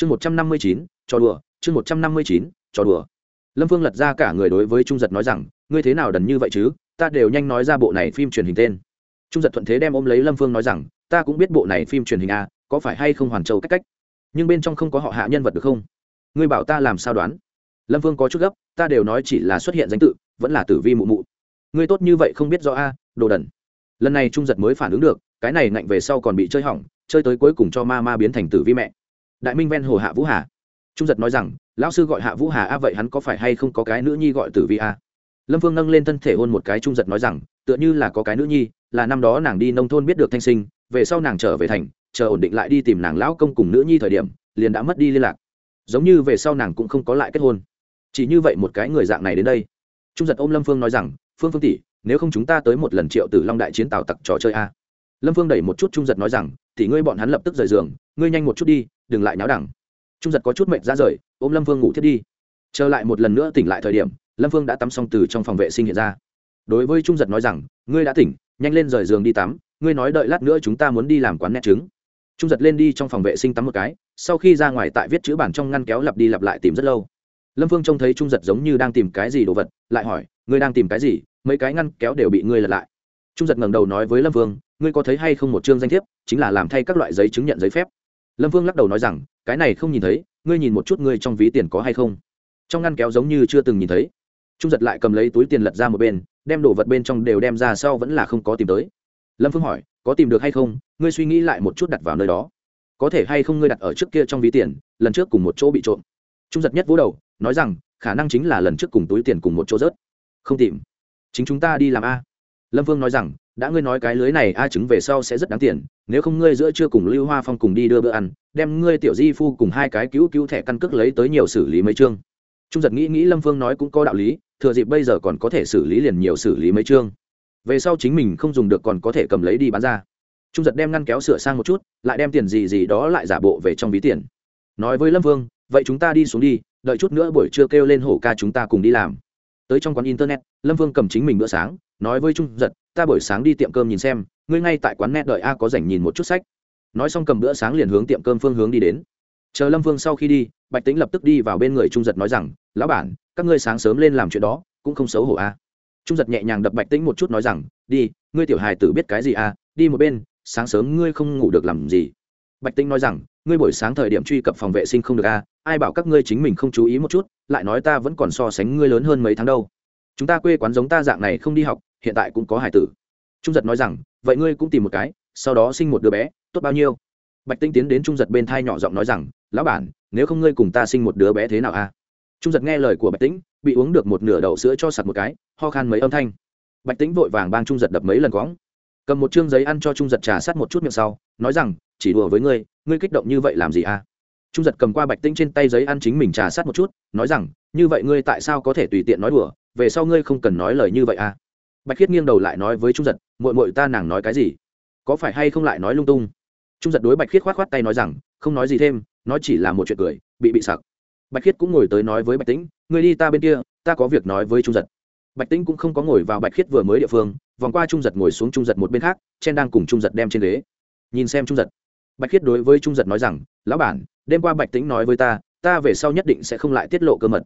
chương một trăm năm mươi chín, trò đùa, chương một trăm năm mươi chín, trò đùa. Lâm vương lật ra cả người đối với trung giật nói rằng, ngươi thế nào đần như vậy chứ? Ta đều nhanh nói ra bộ này phim truyền hình tên. Trung giật thuận thế đem ôm lấy lâm vương nói rằng, ta cũng biết bộ này phim truyền hình a có phải hay không hoàn châu cách cách? Nhưng bên trong không có họ hạ nhân vật được không? Ngươi bảo ta làm sao đoán? Lâm vương có chút gấp, ta đều nói chỉ là xuất hiện danh tự, vẫn là tử vi mụ mụ. Ngươi tốt như vậy không biết rõ a, đồ đần. Lần này trung giật mới phản ứng được, cái này ngạnh về sau còn bị chơi hỏng, chơi tới cuối cùng cho ma ma biến thành tử vi mẹ đại minh ven hồ hạ vũ hà trung giật nói rằng lão sư gọi hạ vũ hà a vậy hắn có phải hay không có cái nữ nhi gọi tử vi a lâm phương nâng lên thân thể hôn một cái trung giật nói rằng tựa như là có cái nữ nhi là năm đó nàng đi nông thôn biết được thanh sinh về sau nàng trở về thành chờ ổn định lại đi tìm nàng lão công cùng nữ nhi thời điểm liền đã mất đi liên lạc giống như về sau nàng cũng không có lại kết hôn chỉ như vậy một cái người dạng này đến đây trung giật ôm lâm phương nói rằng phương phương tỷ nếu không chúng ta tới một lần triệu tử long đại chiến tàu tặc trò chơi a lâm phương đẩy một chút trung giật nói rằng thì ngươi bọn hắn lập tức rời giường, ngươi nhanh một chút đi, đừng lại náo đẳng trung giật có chút mệt ra rời, ôm lâm Vương ngủ thiết đi. Trở lại một lần nữa tỉnh lại thời điểm, lâm Vương đã tắm xong từ trong phòng vệ sinh hiện ra. Đối với trung giật nói rằng, ngươi đã tỉnh, nhanh lên rời giường đi tắm, ngươi nói đợi lát nữa chúng ta muốn đi làm quán nét trứng. Trung giật lên đi trong phòng vệ sinh tắm một cái, sau khi ra ngoài tại viết chữ bản trong ngăn kéo lặp đi lặp lại tìm rất lâu. Lâm phương trông thấy trung giật giống như đang tìm cái gì đồ vật, lại hỏi, ngươi đang tìm cái gì? Mấy cái ngăn kéo đều bị ngươi lật lại. Trung giật ngẩng đầu nói với lâm phương ngươi có thấy hay không một chương danh thiếp, chính là làm thay các loại giấy chứng nhận giấy phép. Lâm vương lắc đầu nói rằng, cái này không nhìn thấy, ngươi nhìn một chút ngươi trong ví tiền có hay không. Trong ngăn kéo giống như chưa từng nhìn thấy. Trung giật lại cầm lấy túi tiền lật ra một bên, đem đồ vật bên trong đều đem ra sau vẫn là không có tìm tới. Lâm phương hỏi, có tìm được hay không? Ngươi suy nghĩ lại một chút đặt vào nơi đó. Có thể hay không ngươi đặt ở trước kia trong ví tiền, lần trước cùng một chỗ bị trộm. Trung giật nhất vỗ đầu, nói rằng, khả năng chính là lần trước cùng túi tiền cùng một chỗ rớt. Không tìm. Chính chúng ta đi làm a. Lâm vương nói rằng đã ngươi nói cái lưới này a chứng về sau sẽ rất đáng tiền, nếu không ngươi giữa chưa cùng lưu hoa phong cùng đi đưa bữa ăn, đem ngươi tiểu di phu cùng hai cái cứu cứu thẻ căn cước lấy tới nhiều xử lý mấy chương. Trung giật nghĩ nghĩ lâm vương nói cũng có đạo lý, thừa dịp bây giờ còn có thể xử lý liền nhiều xử lý mấy chương. Về sau chính mình không dùng được còn có thể cầm lấy đi bán ra. Trung giật đem ngăn kéo sửa sang một chút, lại đem tiền gì gì đó lại giả bộ về trong ví tiền. Nói với lâm vương vậy chúng ta đi xuống đi, đợi chút nữa buổi trưa kêu lên hổ ca chúng ta cùng đi làm. Tới trong quán internet, lâm vương cầm chính mình bữa sáng, nói với trung giật ta buổi sáng đi tiệm cơm nhìn xem, ngươi ngay tại quán net đợi a có rảnh nhìn một chút sách. Nói xong cầm bữa sáng liền hướng tiệm cơm phương hướng đi đến. Chờ lâm vương sau khi đi, bạch tính lập tức đi vào bên người trung giật nói rằng, lão bản, các ngươi sáng sớm lên làm chuyện đó, cũng không xấu hổ a. Trung giật nhẹ nhàng đập bạch tính một chút nói rằng, đi, ngươi tiểu hài tử biết cái gì a, đi một bên, sáng sớm ngươi không ngủ được làm gì. Bạch tính nói rằng, ngươi buổi sáng thời điểm truy cập phòng vệ sinh không được a, ai bảo các ngươi chính mình không chú ý một chút, lại nói ta vẫn còn so sánh ngươi lớn hơn mấy tháng đâu chúng ta quê quán giống ta dạng này không đi học, hiện tại cũng có hải tử. Trung giật nói rằng, vậy ngươi cũng tìm một cái, sau đó sinh một đứa bé, tốt bao nhiêu? Bạch tinh tiến đến trung giật bên thai nhỏ giọng nói rằng, lão bản, nếu không ngươi cùng ta sinh một đứa bé thế nào a trung giật nghe lời của bạch tĩnh bị uống được một nửa đậu sữa cho sặc một cái, ho khan mấy âm thanh. Bạch tĩnh vội vàng bang trung giật đập mấy lần quõng. Cầm một chương giấy ăn cho trung giật trà sát một chút miệng sau, nói rằng, chỉ đùa với ngươi ngươi kích động như vậy làm gì a trung giật cầm qua bạch tĩnh trên tay giấy ăn chính mình trà sát một chút, nói rằng, như vậy ngươi tại sao có thể tùy tiện nói đùa? Về sau ngươi không cần nói lời như vậy à. Bạch khiết nghiêng đầu lại nói với trung giật mội mội ta nàng nói cái gì? Có phải hay không lại nói lung tung? Trung giật đối bạch khiết k h o á t k h o á t tay nói rằng, không nói gì thêm nói chỉ là một chuyện cười, bị bị sặc. Bạch khiết cũng ngồi tới nói với bạch tĩnh người đi ta bên kia, ta có việc nói với trung giật. Bạch tĩnh cũng không có ngồi vào bạch khiết vừa mới địa phương, vòng qua trung giật ngồi xuống trung giật một bên khác, chen đang cùng trung giật đem trên ghế. Nhìn xem trung giật, bạch khiết đối với trung giật nói rằng, lão bản, đêm qua bạch tĩnh nói với ta ta về sau nhất định sẽ không lại tiết lộ cơ mật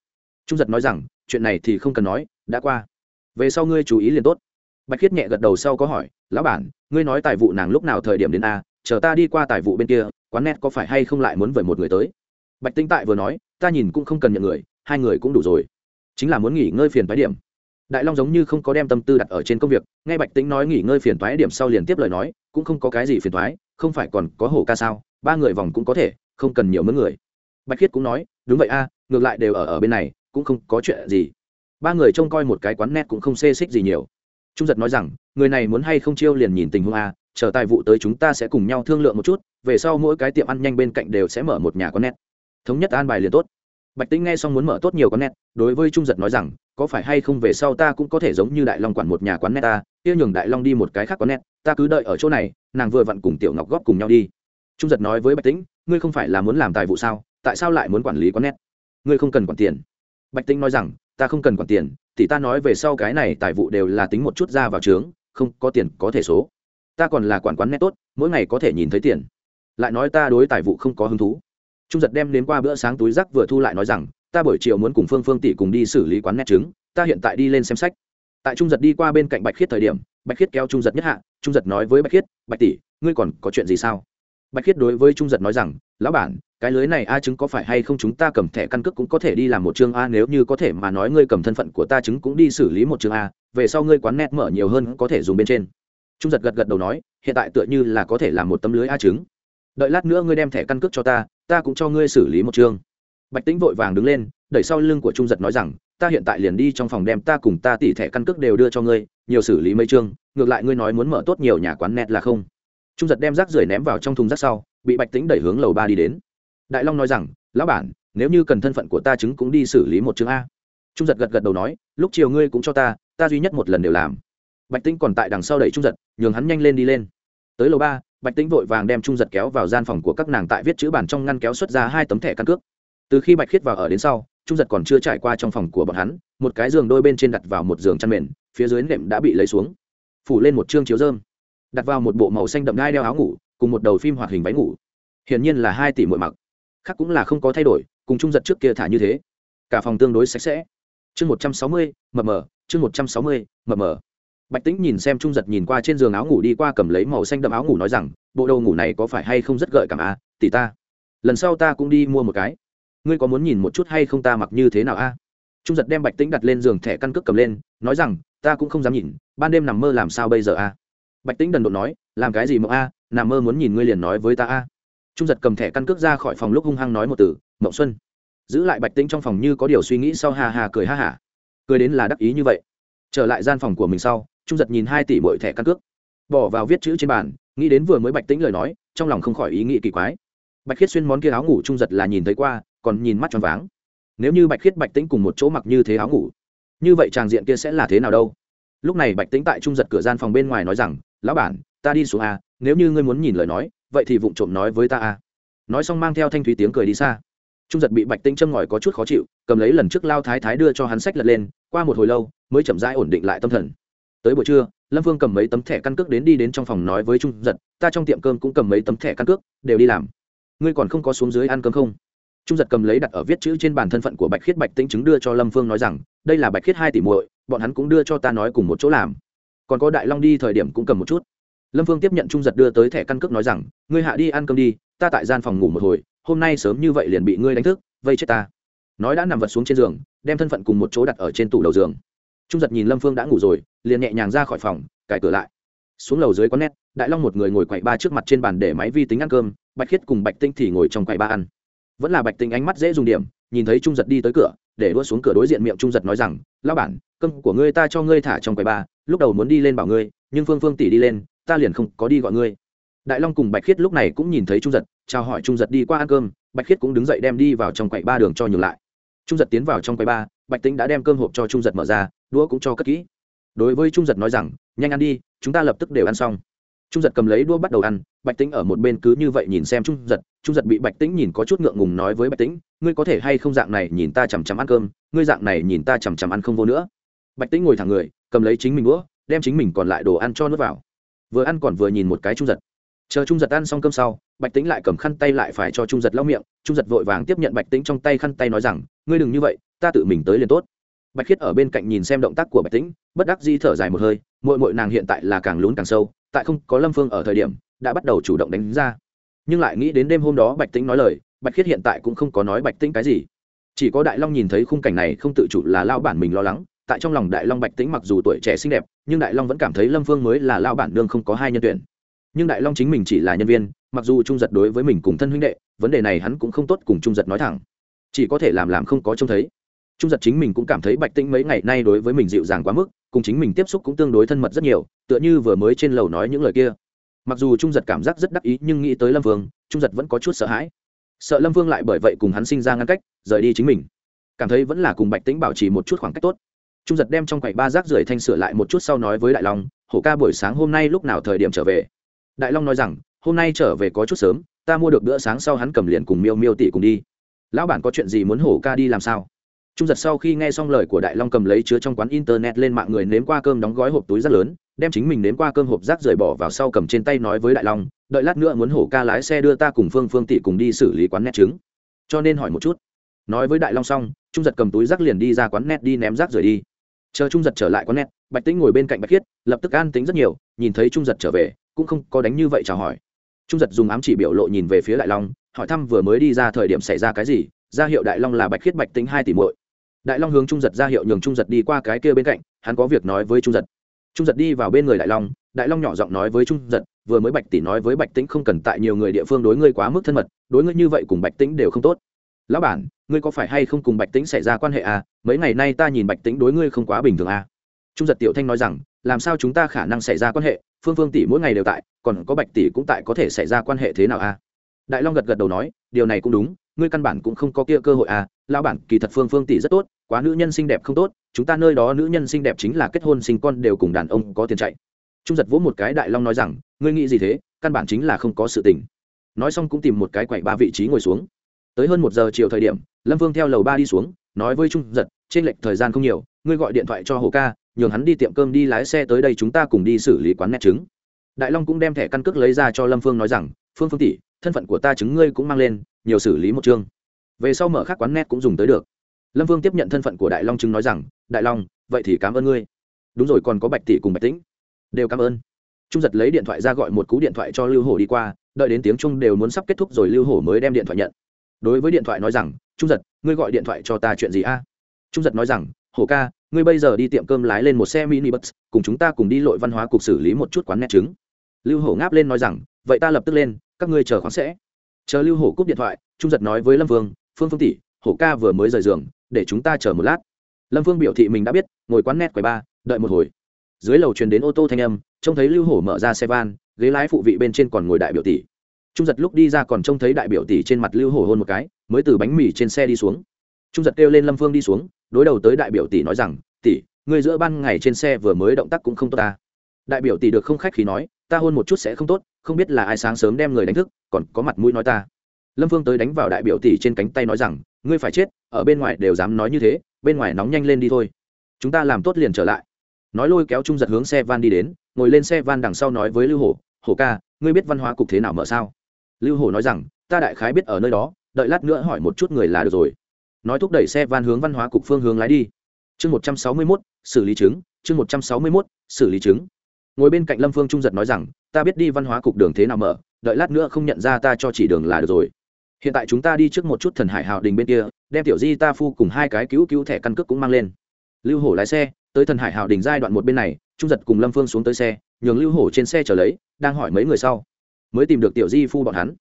trung giật nói rằng, chuyện này thì không cần nói, đã qua. Về sau ngươi chú ý liền tốt. Bạch khiết nhẹ gật đầu sau có hỏi, lão bản, ngươi nói tài vụ nàng lúc nào thời điểm đến a, chờ ta đi qua tài vụ bên kia, quán net có phải hay không lại muốn vời một người tới? Bạch tinh tại vừa nói, ta nhìn cũng không cần nhận người, hai người cũng đủ rồi. Chính là muốn nghỉ ngơi phiền thoái điểm. Đại long giống như không có đem tâm tư đặt ở trên công việc, nghe bạch tĩnh nói nghỉ ngơi phiền thoái điểm sau liền tiếp lời nói, cũng không có cái gì phiền thoái không phải còn có hổ ca sao, ba người vòng cũng có thể, không cần nhiều mướn người. Bạch khiết cũng nói, đúng vậy a, ngược lại đều ở ở bên này cũng không có chuyện gì. Ba người trông coi một cái quán net cũng không xê xích gì nhiều. Trung giật nói rằng, người này muốn hay không chiêu liền nhìn tình huống a, chờ tài vụ tới chúng ta sẽ cùng nhau thương lượng một chút, về sau mỗi cái tiệm ăn nhanh bên cạnh đều sẽ mở một nhà quán net. Thống nhất an bài liền tốt. Bạch tĩnh nghe xong muốn mở tốt nhiều quán net, đối với trung giật nói rằng, có phải hay không về sau ta cũng có thể giống như đại long quản một nhà quán net ta tiêu nhường đại long đi một cái khác quán net, ta cứ đợi ở chỗ này, nàng vừa vặn cùng tiểu ngọc góp cùng nhau đi. Trung giật nói với bạch tĩnh, ngươi không phải là muốn làm tài vụ sao, tại sao lại muốn quản lý quán net? Ngươi không cần quản tiền bạch tĩnh nói rằng, ta không cần quản tiền, thì ta nói về sau cái này tài vụ đều là tính một chút ra vào trướng không có tiền có thể số. Ta còn là quản quán nét tốt, mỗi ngày có thể nhìn thấy tiền. Lại nói ta đối tài vụ không có hứng thú. Trung giật đem đến qua bữa sáng túi rác vừa thu lại nói rằng, ta buổi chiều muốn cùng phương phương tỷ cùng đi xử lý quán nét trứng, ta hiện tại đi lên xem sách. Tại trung giật đi qua bên cạnh bạch khiết thời điểm, bạch khiết kéo trung giật nhất hạ, trung giật nói với bạch khiết, bạch tỷ, ngươi còn có chuyện gì sao? Bạch khiết đối với trung giật nói rằng, lão bản, cái lưới này a chứng có phải hay không chúng ta cầm thẻ căn cước cũng có thể đi làm một chương a, nếu như có thể mà nói ngươi cầm thân phận của ta chứng cũng đi xử lý một chương a, về sau ngươi quán net mở nhiều hơn có thể dùng bên trên. Trung giật gật gật đầu nói, hiện tại tựa như là có thể làm một tấm lưới a chứng đợi lát nữa ngươi đem thẻ căn cước cho ta ta cũng cho ngươi xử lý một chương. Bạch tính vội vàng đứng lên, đẩy sau lưng của trung giật nói rằng, ta hiện tại liền đi trong phòng đem ta cùng ta tỉ thẻ căn cước đều đưa cho ngươi, nhiều xử lý mấy chương, ngược lại ngươi nói muốn mở tốt nhiều nhà quán net là không trung giật đem rác rưởi ném vào trong thùng rác sau, bị bạch tính đẩy hướng lầu ba đi đến. Đại long nói rằng, lão bản, nếu như cần thân phận của ta chứng cũng đi xử lý một chương a. Trung giật gật gật đầu nói, lúc chiều ngươi cũng cho ta ta duy nhất một lần đều làm. Bạch tính còn tại đằng sau đẩy trung giật, nhường hắn nhanh lên đi lên. Tới lầu ba, bạch tính vội vàng đem trung giật kéo vào gian phòng của các nàng tại viết chữ bản trong ngăn kéo xuất ra hai tấm thẻ căn cước. Từ khi bạch khiết vào ở đến sau, trung giật còn chưa trải qua trong phòng của bọn hắn, một cái giường đôi bên trên đặt vào một giường chăn mền, phía dưới nệm đã bị lấy xuống. Phủ lên một chương chiếu dơm đặt vào một bộ màu xanh đậm đai đeo áo ngủ, cùng một đầu phim hoạt hình váy ngủ. Hiển nhiên là hai tỷ mỗi mặc. Khác cũng là không có thay đổi, cùng trung giật trước kia thả như thế. Cả phòng tương đối sạch sẽ. Chương một trăm sáu mươi, mờ mờ, chương một trăm sáu mươi, mờ mờ. Bạch tĩnh nhìn xem trung giật nhìn qua trên giường áo ngủ đi qua cầm lấy màu xanh đậm áo ngủ nói rằng, bộ đồ ngủ này có phải hay không rất gợi cảm à tỷ ta. Lần sau ta cũng đi mua một cái. Ngươi có muốn nhìn một chút hay không ta mặc như thế nào à? a trung giật đem bạch tĩnh đặt lên giường thẻ căn cước cầm lên, nói rằng, ta cũng không dám nhìn, ban đêm nằm mơ làm sao bây giờ a bạch tĩnh đần độn nói, làm cái gì mộng a? Nằm mơ muốn nhìn ngươi liền nói với ta a. Trung giật cầm thẻ căn cước ra khỏi phòng lúc hung hăng nói một từ, mộng xuân. Giữ lại bạch tĩnh trong phòng như có điều suy nghĩ sau hà hà cười ha hả. Cười đến là đắc ý như vậy. Trở lại gian phòng của mình sau, trung giật nhìn hai tỷ mỗi thẻ căn cước. Bỏ vào viết chữ trên bàn, nghĩ đến vừa mới bạch tĩnh lời nói, trong lòng không khỏi ý nghĩ kỳ quái. Bạch khiết xuyên món kia áo ngủ trung giật là nhìn thấy qua, còn nhìn mắt tròn váng. Nếu như bạch khiết, bạch tĩnh cùng một chỗ mặc như thế áo ngủ, như vậy tràng diện kia sẽ là thế nào đâu? Lúc này bạch tĩnh tại trung giật cửa gian phòng bên ngoài nói rằng lão bản, ta đi xuống a, nếu như ngươi muốn nhìn lời nói, vậy thì vụng trộm nói với ta a. Nói xong mang theo thanh thúy tiếng cười đi xa. Trung giật bị bạch Tinh châm ngòi có chút khó chịu, cầm lấy lần trước lao thái thái đưa cho hắn sách lật lên, qua một hồi lâu, mới chậm rãi ổn định lại tâm thần. Tới buổi trưa, lâm phương cầm mấy tấm thẻ căn cước đến đi đến trong phòng nói với trung giật, ta trong tiệm cơm cũng cầm mấy tấm thẻ căn cước, đều đi làm. Ngươi còn không có xuống dưới ăn cơm không? Trung giật cầm lấy đặt ở viết chữ trên bàn thân phận của bạch khiết bạch tĩnh chứng đưa cho lâm phương nói rằng, đây là bạch khiết hai tỷ muội, bọn hắn cũng đưa cho ta nói cùng một chỗ làm còn có đại long đi thời điểm cũng cầm một chút. Lâm phương tiếp nhận trung giật đưa tới thẻ căn cước nói rằng, ngươi hạ đi ăn cơm đi, ta tại gian phòng ngủ một hồi, hôm nay sớm như vậy liền bị ngươi đánh thức, vây chết ta. Nói đã nằm vật xuống trên giường, đem thân phận cùng một chỗ đặt ở trên tủ đầu giường. Trung giật nhìn lâm phương đã ngủ rồi, liền nhẹ nhàng ra khỏi phòng, cài cửa lại. Xuống lầu dưới có nét đại long một người ngồi quậy ba trước mặt trên bàn để máy vi tính ăn cơm, bạch khiết cùng bạch tinh thì ngồi trong quầy ba ăn. Vẫn là bạch tinh ánh mắt dễ dùng điểm, nhìn thấy trung giật đi tới cửa, để đua xuống cửa đối diện miệng trung giật nói rằng lao bản, cơm của ngươi ta cho ngươi thả trong quầy ba lúc đầu muốn đi lên bảo ngươi, nhưng phương phương tỷ đi lên, ta liền không có đi gọi ngươi. Đại long cùng bạch khiết lúc này cũng nhìn thấy trung giật, chào hỏi trung giật đi qua ăn cơm, bạch khiết cũng đứng dậy đem đi vào trong quầy ba đường cho nhường lại. Trung giật tiến vào trong quầy ba, bạch tính đã đem cơm hộp cho trung giật mở ra, đũa cũng cho cất kỹ. Đối với trung giật nói rằng, nhanh ăn đi, chúng ta lập tức đều ăn xong. Trung giật cầm lấy đũa bắt đầu ăn, bạch tính ở một bên cứ như vậy nhìn xem trung giật trung giật bị bạch tính nhìn có chút ngượng ngùng nói với bạch tính ngươi có thể hay không dạng này nhìn ta chằm chằm ăn cơm, ngươi dạng này nhìn ta chằm chằm ăn không vô nữa. Bạch tính ngồi thẳng người cầm lấy chính mình đũa, đem chính mình còn lại đồ ăn cho nước vào. Vừa ăn còn vừa nhìn một cái trung giật. Chờ trung giật ăn xong cơm sau, bạch tĩnh lại cầm khăn tay lại phải cho trung giật lau miệng, trung giật vội vàng tiếp nhận bạch tĩnh trong tay khăn tay nói rằng, ngươi đừng như vậy, ta tự mình tới liền tốt. Bạch khiết ở bên cạnh nhìn xem động tác của bạch tĩnh, bất đắc di thở dài một hơi mội mội nàng hiện tại là càng lún càng sâu, tại không có lâm phương ở thời điểm, đã bắt đầu chủ động đánh ra. Nhưng lại nghĩ đến đêm hôm đó bạch tĩnh nói lời, bạch khiết hiện tại cũng không có nói bạch tĩnh cái gì. Chỉ có đại long nhìn thấy khung cảnh này không tự chủ là lao bản mình lo lắng tại trong lòng đại long bạch tĩnh mặc dù tuổi trẻ xinh đẹp, nhưng đại long vẫn cảm thấy lâm phương mới là lao bản nương không có hai nhân tuyển. Nhưng đại long chính mình chỉ là nhân viên, mặc dù trung giật đối với mình cùng thân huynh đệ, vấn đề này hắn cũng không tốt cùng trung giật nói thẳng. Chỉ có thể làm làm không có trông thấy. Trung giật chính mình cũng cảm thấy bạch tĩnh mấy ngày nay đối với mình dịu dàng quá mức, cùng chính mình tiếp xúc cũng tương đối thân mật rất nhiều, tựa như vừa mới trên lầu nói những lời kia. Mặc dù trung giật cảm giác rất đắc ý, nhưng nghĩ tới lâm vương trung giật vẫn có chút sợ hãi. Sợ lâm vương lại bởi vậy cùng hắn sinh ra ngăn cách, rời đi chính mình. Cảm thấy vẫn là cùng bạch tĩnh bảo trì một chút khoảng cách tốt trung giật đem trong quầy ba rác rưởi thanh sửa lại một chút sau nói với đại long, hổ ca buổi sáng hôm nay lúc nào thời điểm trở về? Đại long nói rằng, hôm nay trở về có chút sớm, ta mua được bữa sáng sau hắn cầm liền cùng miêu miêu tỷ cùng đi. Lão bản có chuyện gì muốn hổ ca đi làm sao? Trung giật sau khi nghe xong lời của đại long cầm lấy chứa trong quán internet lên mạng người nếm qua cơm đóng gói hộp túi rất lớn, đem chính mình nếm qua cơm hộp rác rời bỏ vào sau cầm trên tay nói với đại long, đợi lát nữa muốn hổ ca lái xe đưa ta cùng phương phương tỷ cùng đi xử lý quán nét trứng. Cho nên hỏi một chút. Nói với đại long xong trung giật cầm túi rác liền đi ra quán net đi ném rác rời đi. Chờ trung giật trở lại quán net, bạch tĩnh ngồi bên cạnh bạch khiết, lập tức an tính rất nhiều, nhìn thấy trung giật trở về, cũng không có đánh như vậy chào hỏi. Trung giật dùng ám chỉ biểu lộ nhìn về phía đại long, hỏi thăm vừa mới đi ra thời điểm xảy ra cái gì, ra hiệu đại long là bạch khiết bạch tĩnh hai tỷ muội. Đại long hướng trung giật ra hiệu nhường trung giật đi qua cái kia bên cạnh, hắn có việc nói với trung giật. Trung giật đi vào bên người đại long đại long nhỏ giọng nói với trung giật, vừa mới bạch tỷ nói với bạch tĩnh không cần tại nhiều người địa phương đối ngươi quá mức thân mật, đối ngươi như vậy cùng bạch tĩnh đều không tốt lão bản, ngươi có phải hay không cùng bạch tĩnh xảy ra quan hệ à? Mấy ngày nay ta nhìn bạch tĩnh đối ngươi không quá bình thường à? Trung giật tiểu thanh nói rằng, làm sao chúng ta khả năng xảy ra quan hệ? Phương phương tỷ mỗi ngày đều tại, còn có bạch tỷ cũng tại có thể xảy ra quan hệ thế nào à? Đại long gật gật đầu nói, điều này cũng đúng, ngươi căn bản cũng không có kia cơ hội à? Lão bản, kỳ thật phương phương tỷ rất tốt, quá nữ nhân xinh đẹp không tốt, chúng ta nơi đó nữ nhân xinh đẹp chính là kết hôn sinh con đều cùng đàn ông có tiền chạy. Trung giật vỗ một cái đại long nói rằng, ngươi nghĩ gì thế? Căn bản chính là không có sự tình. Nói xong cũng tìm một cái quậy ba vị trí ngồi xuống tới hơn một giờ chiều thời điểm, lâm vương theo lầu ba đi xuống, nói với trung giật, trên lệch thời gian không nhiều, ngươi gọi điện thoại cho hồ ca, nhường hắn đi tiệm cơm đi lái xe tới đây chúng ta cùng đi xử lý quán nét trứng. Đại long cũng đem thẻ căn cước lấy ra cho lâm phương nói rằng, phương phương tỷ, thân phận của ta chứng ngươi cũng mang lên, nhiều xử lý một chương. Về sau mở khác quán nét cũng dùng tới được. Lâm phương tiếp nhận thân phận của đại long chứng nói rằng, đại long, vậy thì cảm ơn ngươi. Đúng rồi, còn có bạch tỷ cùng bạch tĩnh. Đều cảm ơn. Trung giật lấy điện thoại ra gọi một cú điện thoại cho lưu hổ đi qua, đợi đến tiếng trung đều muốn sắp kết thúc rồi lưu hổ mới đem điện thoại nhận đối với điện thoại nói rằng, trung giật, ngươi gọi điện thoại cho ta chuyện gì a? Trung giật nói rằng, hổ ca, ngươi bây giờ đi tiệm cơm lái lên một xe mini bus, cùng chúng ta cùng đi lội văn hóa cục xử lý một chút quán nét trứng. Lưu hổ ngáp lên nói rằng, vậy ta lập tức lên, các ngươi chờ khoáng sẽ. Chờ lưu hổ cúp điện thoại, trung giật nói với lâm vương, phương phương tỷ, hổ ca vừa mới rời giường, để chúng ta chờ một lát. Lâm vương biểu thị mình đã biết, ngồi quán nét quầy ba, đợi một hồi. Dưới lầu truyền đến ô tô thanh âm, trông thấy lưu hổ mở ra xe van, ghế lái phụ vị bên trên còn ngồi đại biểu tỷ trung giật lúc đi ra còn trông thấy đại biểu tỷ trên mặt lưu hổ hôn một cái, mới từ bánh mì trên xe đi xuống. Trung giật kêu lên lâm phương đi xuống, đối đầu tới đại biểu tỷ nói rằng, tỷ người giữa ban ngày trên xe vừa mới động tác cũng không tốt ta. Đại biểu tỷ được không khách khí nói, ta hôn một chút sẽ không tốt, không biết là ai sáng sớm đem người đánh thức, còn có mặt mũi nói ta. Lâm phương tới đánh vào đại biểu tỷ trên cánh tay nói rằng, ngươi phải chết, ở bên ngoài đều dám nói như thế, bên ngoài nóng nhanh lên đi thôi. Chúng ta làm tốt liền trở lại. Nói lôi kéo trung giật hướng xe van đi đến, ngồi lên xe van đằng sau nói với lưu hổ hổ ca, ngươi biết văn hóa cục thế nào mở sao? Lưu hổ nói rằng, ta đại khái biết ở nơi đó, đợi lát nữa hỏi một chút người là được rồi. Nói thúc đẩy xe van hướng văn hóa cục phương hướng lái đi. Chương một trăm sáu mươi mốt, xử lý chứng, chương một trăm sáu mươi mốt, xử lý chứng. Ngồi bên cạnh lâm phương trung giật nói rằng, ta biết đi văn hóa cục đường thế nào mở, đợi lát nữa không nhận ra ta cho chỉ đường là được rồi. Hiện tại chúng ta đi trước một chút thần hải hào đình bên kia, đem tiểu di, ta phu cùng hai cái cứu cứu thẻ căn cước cũng mang lên. Lưu hổ lái xe, tới thần hải hào đình giai đoạn một bên này, trung giật cùng lâm phương xuống tới xe, nhường lưu hổ trên xe trở lấy, đang hỏi mấy người sau mới tìm được tiểu di phu bọn hắn.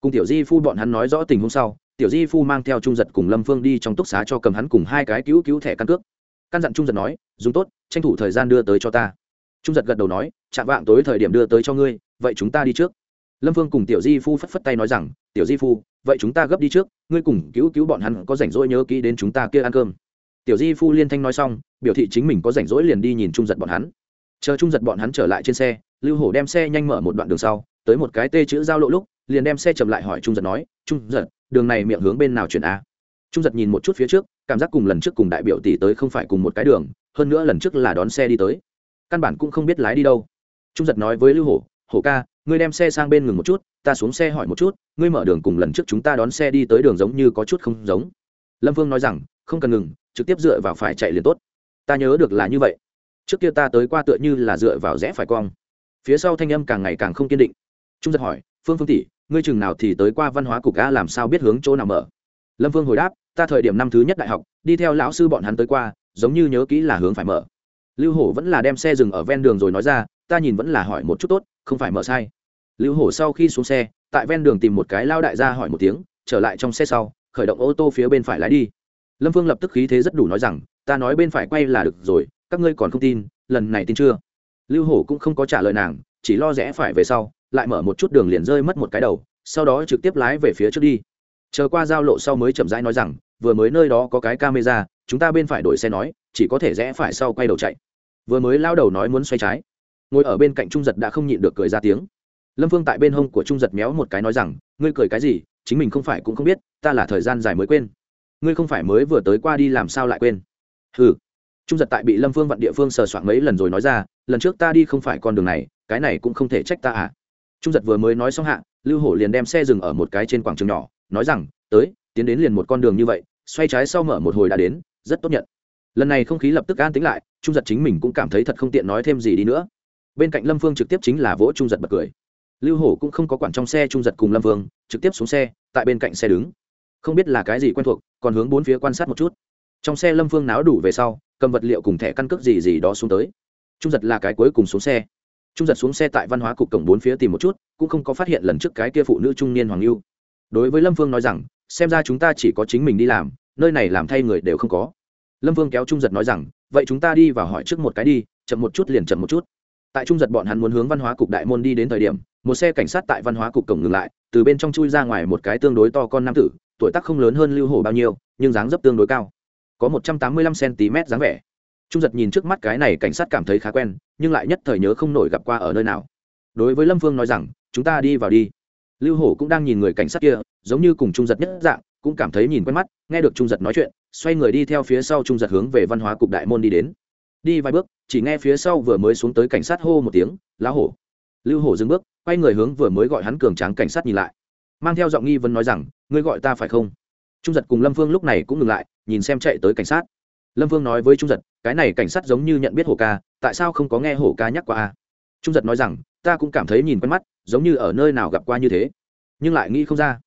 Cùng tiểu di phu bọn hắn nói rõ tình huống sau, tiểu di phu mang theo trung giật cùng lâm phương đi trong túc xá cho cầm hắn cùng hai cái cứu cứu thẻ căn cước. Căn dặn trung giật nói, dùng tốt, tranh thủ thời gian đưa tới cho ta. Trung giật gật đầu nói, chạm vạng tối thời điểm đưa tới cho ngươi, vậy chúng ta đi trước. Lâm phương cùng tiểu di phu phất phất tay nói rằng, tiểu di phu, vậy chúng ta gấp đi trước, ngươi cùng cứu cứu bọn hắn có rảnh rỗi nhớ kỹ đến chúng ta kia ăn cơm. Tiểu di phu liên thanh nói xong, biểu thị chính mình có rảnh rỗi liền đi nhìn trung giật bọn hắn. Chờ trung giật bọn hắn trở lại trên xe, lưu hổ đem xe nhanh mở một đoạn đường sau tới một cái tê chữ giao lộ lúc, liền đem xe chậm lại hỏi trung giật nói, trung giật, đường này miệng hướng bên nào chuyển a? Trung giật nhìn một chút phía trước, cảm giác cùng lần trước cùng đại biểu tỷ tới không phải cùng một cái đường, hơn nữa lần trước là đón xe đi tới. Căn bản cũng không biết lái đi đâu. Trung giật nói với lưu hổ hổ ca, ngươi đem xe sang bên ngừng một chút, ta xuống xe hỏi một chút, ngươi mở đường cùng lần trước chúng ta đón xe đi tới đường giống như có chút không giống. Lâm vương nói rằng, không cần ngừng, trực tiếp dựa vào phải chạy liền tốt. Ta nhớ được là như vậy. Trước kia ta tới qua tựa như là dựa vào rẽ phải cong. Phía sau thanh âm càng ngày càng không kiên định trung giật hỏi, phương phương tỷ, ngươi chừng nào thì tới qua văn hóa cục a làm sao biết hướng chỗ nào mở? Lâm phương hồi đáp, ta thời điểm năm thứ nhất đại học, đi theo lão sư bọn hắn tới qua, giống như nhớ kỹ là hướng phải mở. Lưu hổ vẫn là đem xe dừng ở ven đường rồi nói ra, ta nhìn vẫn là hỏi một chút tốt, không phải mở sai. Lưu hổ sau khi xuống xe, tại ven đường tìm một cái lao đại ra hỏi một tiếng, trở lại trong xe sau, khởi động ô tô phía bên phải lái đi. Lâm phương lập tức khí thế rất đủ nói rằng, ta nói bên phải quay là được rồi, các ngươi còn không tin, lần này tin chưa? Lưu hổ cũng không có trả lời nàng, chỉ lo rẽ phải về sau lại mở một chút đường liền rơi mất một cái đầu, sau đó trực tiếp lái về phía trước đi. Chờ qua giao lộ sau mới chậm rãi nói rằng, vừa mới nơi đó có cái camera, chúng ta bên phải đổi xe nói, chỉ có thể rẽ phải sau quay đầu chạy. Vừa mới lao đầu nói muốn xoay trái. Ngồi ở bên cạnh trung giật đã không nhịn được cười ra tiếng. Lâm phương tại bên hông của trung giật méo một cái nói rằng, ngươi cười cái gì? Chính mình không phải cũng không biết, ta là thời gian dài mới quên. Ngươi không phải mới vừa tới qua đi làm sao lại quên? Ừ trung giật tại bị lâm phương vặn địa phương sờ soạn mấy lần rồi nói ra, lần trước ta đi không phải con đường này, cái này cũng không thể trách ta à trung giật vừa mới nói xong hạ, lưu hổ liền đem xe dừng ở một cái trên quảng trường nhỏ, nói rằng, tới, tiến đến liền một con đường như vậy, xoay trái sau mở một hồi đã đến, rất tốt nhận. Lần này không khí lập tức an tính lại, trung giật chính mình cũng cảm thấy thật không tiện nói thêm gì đi nữa. Bên cạnh lâm phương trực tiếp chính là vỗ trung giật bật cười. Lưu hổ cũng không có quản trong xe trung giật cùng lâm phương, trực tiếp xuống xe, tại bên cạnh xe đứng. Không biết là cái gì quen thuộc, còn hướng bốn phía quan sát một chút. Trong xe lâm phương náo đủ về sau, cầm vật liệu cùng thẻ căn cước gì gì đó xuống tới. Trung giật là cái cuối cùng xuống xe trung giật xuống xe tại văn hóa cục cổng bốn phía tìm một chút, cũng không có phát hiện lần trước cái kia phụ nữ trung niên hoàng lưu đối với lâm phương nói rằng, xem ra chúng ta chỉ có chính mình đi làm, nơi này làm thay người đều không có. Lâm vương kéo trung giật nói rằng, vậy chúng ta đi và hỏi trước một cái đi, chậm một chút liền chậm một chút. Tại trung giật bọn hắn muốn hướng văn hóa cục đại môn đi đến thời điểm, một xe cảnh sát tại văn hóa cục cổng ngừng lại, từ bên trong chui ra ngoài một cái tương đối to con nam tử, tuổi tác không lớn hơn lưu hổ bao nhiêu, nhưng dáng dấp tương đối cao. Có một trăm tám mươi lăm cm dáng vẻ trung giật nhìn trước mắt cái này cảnh sát cảm thấy khá quen, nhưng lại nhất thời nhớ không nổi gặp qua ở nơi nào. Đối với lâm phương nói rằng, chúng ta đi vào đi. Lưu hổ cũng đang nhìn người cảnh sát kia, giống như cùng trung giật nhất dạng, cũng cảm thấy nhìn quen mắt, nghe được trung giật nói chuyện, xoay người đi theo phía sau trung giật hướng về văn hóa cục đại môn đi đến. Đi vài bước, chỉ nghe phía sau vừa mới xuống tới cảnh sát hô một tiếng lá hổ. Lưu hổ dừng bước, quay người hướng vừa mới gọi hắn cường tráng cảnh sát nhìn lại. Mang theo giọng nghi vấn nói rằng, ngươi gọi ta phải không? Trung giật cùng lâm phương lúc này cũng ngừng lại, nhìn xem chạy tới cảnh sát lâm Vương nói với trung giật, cái này cảnh sát giống như nhận biết hổ ca, tại sao không có nghe hổ ca nhắc qua a? Trung giật nói rằng, ta cũng cảm thấy nhìn quen mắt, giống như ở nơi nào gặp qua như thế. Nhưng lại nghĩ không ra.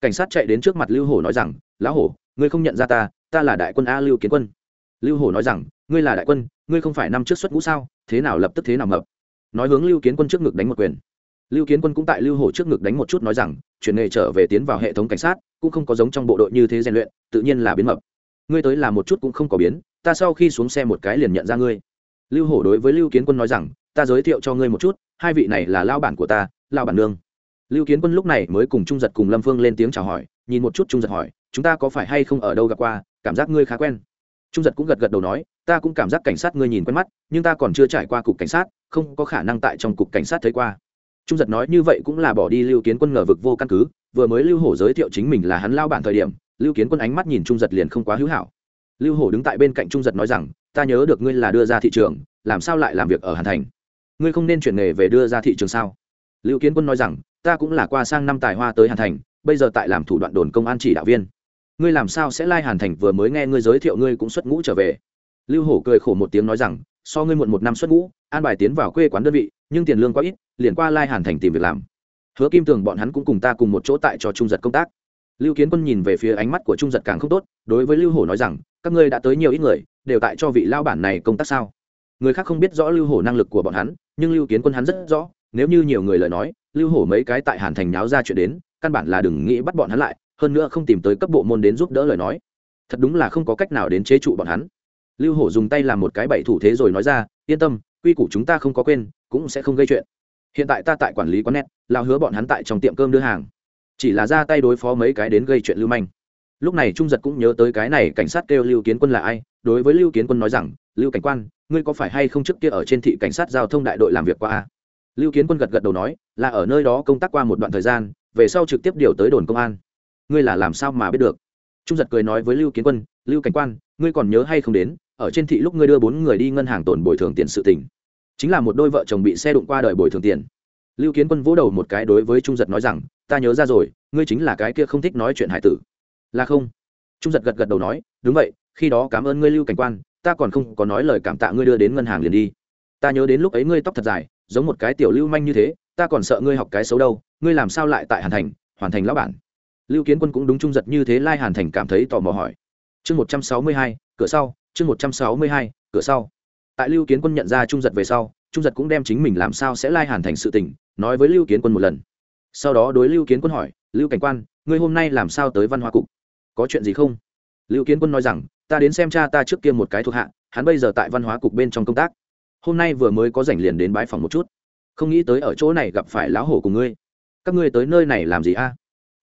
Cảnh sát chạy đến trước mặt lưu hổ nói rằng, lão hổ, ngươi không nhận ra ta ta là đại quân a lưu kiến quân. Lưu hổ nói rằng, ngươi là đại quân, ngươi không phải năm trước xuất ngũ sao, thế nào lập tức thế nào mập? Nói hướng lưu kiến quân trước ngực đánh một quyền. Lưu kiến quân cũng tại lưu hổ trước ngực đánh một chút nói rằng, chuyển nghề trở về tiến vào hệ thống cảnh sát, cũng không có giống trong bộ đội như thế rèn luyện, tự nhiên là biến mập ngươi tới là một chút cũng không có biến, ta sau khi xuống xe một cái liền nhận ra ngươi. Lưu hổ đối với lưu kiến quân nói rằng, ta giới thiệu cho ngươi một chút, hai vị này là lao bản của ta lao bản nương. Lưu kiến quân lúc này mới cùng trung giật cùng lâm phương lên tiếng chào hỏi, nhìn một chút trung giật hỏi, chúng ta có phải hay không ở đâu gặp qua, cảm giác ngươi khá quen. Trung giật cũng gật gật đầu nói, ta cũng cảm giác cảnh sát ngươi nhìn quen mắt, nhưng ta còn chưa trải qua cục cảnh sát, không có khả năng tại trong cục cảnh sát thấy qua. Trung giật nói như vậy cũng là bỏ đi lưu kiến quân ngờ vực vô căn cứ, vừa mới lưu hổ giới thiệu chính mình là hắn lao bản thời điểm lưu kiến quân ánh mắt nhìn trung giật liền không quá hữu hảo. Lưu hổ đứng tại bên cạnh trung giật nói rằng, ta nhớ được ngươi là đưa ra thị trường, làm sao lại làm việc ở hàn thành? Ngươi không nên chuyển nghề về đưa ra thị trường sao? Lưu kiến quân nói rằng, ta cũng là qua sang năm tài hoa tới hàn thành, bây giờ tại làm thủ đoạn đồn công an chỉ đạo viên. Ngươi làm sao sẽ lai、like、hàn thành vừa mới nghe ngươi giới thiệu ngươi cũng xuất ngũ trở về? Lưu hổ cười khổ một tiếng nói rằng, so ngươi muộn một năm xuất ngũ, an bài tiến vào quê quán đơn vị, nhưng tiền lương quá ít, liền qua lai、like、hàn thành tìm việc làm. Hứa kim tường bọn hắn cũng cùng ta cùng một chỗ tại cho trung giật công tác lưu kiến quân nhìn về phía ánh mắt của trung giật càng không tốt, đối với lưu hổ nói rằng, các ngươi đã tới nhiều ít người, đều tại cho vị lao bản này công tác sao? Người khác không biết rõ lưu hổ năng lực của bọn hắn, nhưng lưu kiến quân hắn rất rõ, nếu như nhiều người lời nói, lưu hổ mấy cái tại hàn thành nháo ra chuyện đến, căn bản là đừng nghĩ bắt bọn hắn lại, hơn nữa không tìm tới cấp bộ môn đến giúp đỡ lời nói. Thật đúng là không có cách nào đến chế trụ bọn hắn. Lưu hổ dùng tay làm một cái bảy thủ thế rồi nói ra, yên tâm, quy củ chúng ta không có quên, cũng sẽ không gây chuyện. Hiện tại ta tại quản lý quán net, lao hứa bọn hắn tại trong tiệm cơm đưa hàng chỉ là ra tay đối phó mấy cái đến gây chuyện lưu manh. Lúc này trung giật cũng nhớ tới cái này cảnh sát kêu lưu kiến quân là ai, đối với lưu kiến quân nói rằng, lưu cảnh quan, ngươi có phải hay không trước kia ở trên thị cảnh sát giao thông đại đội làm việc qua a? Lưu kiến quân gật gật đầu nói, là ở nơi đó công tác qua một đoạn thời gian, về sau trực tiếp điều tới đồn công an. Ngươi là làm sao mà biết được? Trung giật cười nói với lưu kiến quân, lưu cảnh quan, ngươi còn nhớ hay không đến, ở trên thị lúc ngươi đưa bốn người đi ngân hàng tồn bồi thường tiền sự tỉnh chính là một đôi vợ chồng bị xe đụng qua đời bồi thường tiền. Lưu kiến quân vỗ đầu một cái đối với trung giật nói rằng ta nhớ ra rồi, ngươi chính là cái kia không thích nói chuyện hải tử. Là không? Trung giật gật gật đầu nói, đúng vậy, khi đó cảm ơn ngươi lưu cảnh quan, ta còn không có nói lời cảm tạ ngươi đưa đến ngân hàng liền đi. Ta nhớ đến lúc ấy ngươi tóc thật dài, giống một cái tiểu lưu manh như thế, ta còn sợ ngươi học cái xấu đâu, ngươi làm sao lại tại hàn thành, hoàn thành lão bản? Lưu kiến quân cũng đúng trung giật như thế lai hàn thành cảm thấy tò mò hỏi. Chương một trăm sáu mươi hai, cửa sau, chương một trăm sáu mươi hai, cửa sau. Tại lưu kiến quân nhận ra trung giật về sau, trung giật cũng đem chính mình làm sao sẽ lai hàn thành sự tình, nói với lưu kiến quân một lần sau đó đối lưu kiến quân hỏi, lưu cảnh quan, ngươi hôm nay làm sao tới văn hóa cục? Có chuyện gì không? Lưu kiến quân nói rằng, ta đến xem cha ta trước kia một cái thuộc hạ, hắn bây giờ tại văn hóa cục bên trong công tác. Hôm nay vừa mới có rảnh liền đến bãi phòng một chút. Không nghĩ tới ở chỗ này gặp phải lão hổ của ngươi. Các ngươi tới nơi này làm gì a?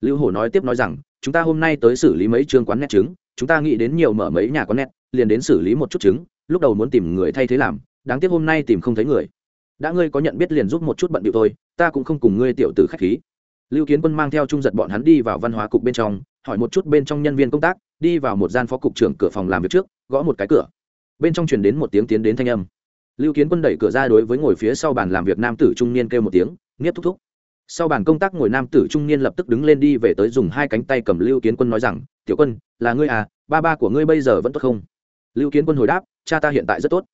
Lưu hổ nói tiếp nói rằng, chúng ta hôm nay tới xử lý mấy chương quán nét trứng, chúng ta nghĩ đến nhiều mở mấy nhà quán nét, liền đến xử lý một chút trứng, lúc đầu muốn tìm người thay thế làm, đáng tiếc hôm nay tìm không thấy người đã ngươi có nhận biết liền giúp một chút bận điệu thôi, ta cũng không cùng ngươi tiểu tử khách khí. Lưu kiến quân mang theo trung giật bọn hắn đi vào văn hóa cục bên trong, hỏi một chút bên trong nhân viên công tác, đi vào một gian phó cục trưởng cửa phòng làm việc trước, gõ một cái cửa. Bên trong truyền đến một tiếng tiến đến thanh âm. Lưu kiến quân đẩy cửa ra đối với ngồi phía sau bàn làm việc nam tử trung niên kêu một tiếng, nghiếp thúc thúc. Sau bàn công tác ngồi nam tử trung niên lập tức đứng lên đi về tới dùng hai cánh tay cầm lưu kiến quân nói rằng, tiểu quân, là ngươi à ba ba của ngươi bây giờ vẫn tốt không? Lưu kiến quân hồi đáp, cha ta hiện tại rất tốt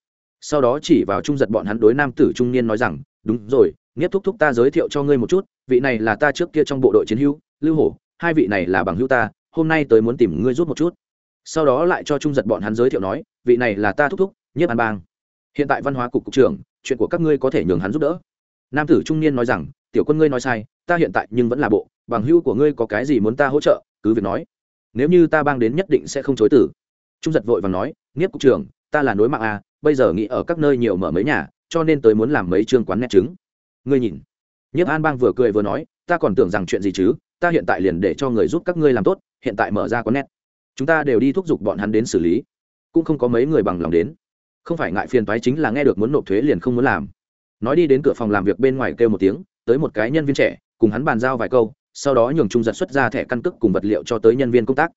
sau đó chỉ vào trung giật bọn hắn đối nam tử trung niên nói rằng, đúng rồi, nghiếp thúc thúc ta giới thiệu cho ngươi một chút, vị này là ta trước kia trong bộ đội chiến hữu, lưu hổ, hai vị này là bằng hữu ta, hôm nay tới muốn tìm ngươi rút một chút. Sau đó lại cho trung giật bọn hắn giới thiệu nói, vị này là ta thúc thúc nhiếp an bang. Hiện tại văn hóa cục cục trưởng, chuyện của các ngươi có thể nhường hắn giúp đỡ. Nam tử trung niên nói rằng, tiểu quân ngươi nói sai, ta hiện tại nhưng vẫn là bộ, bằng hữu của ngươi có cái gì muốn ta hỗ trợ, cứ việc nói. Nếu như ta bang đến nhất định sẽ không chối tử trung giật vội và nói, nghiếp cục trưởng, ta là nối mạng a bây giờ nghĩ ở các nơi nhiều mở mấy nhà, cho nên tới muốn làm mấy chương quán nét trứng. Ngươi nhìn. Nhiếp an bang vừa cười vừa nói, ta còn tưởng rằng chuyện gì chứ, ta hiện tại liền để cho người giúp các ngươi làm tốt, hiện tại mở ra quán nét. Chúng ta đều đi thúc giục bọn hắn đến xử lý. Cũng không có mấy người bằng lòng đến. Không phải ngại phiền toái chính là nghe được muốn nộp thuế liền không muốn làm. Nói đi đến cửa phòng làm việc bên ngoài kêu một tiếng, tới một cái nhân viên trẻ, cùng hắn bàn giao vài câu, sau đó nhường trung giật xuất ra thẻ căn cước cùng vật liệu cho tới nhân viên công tác.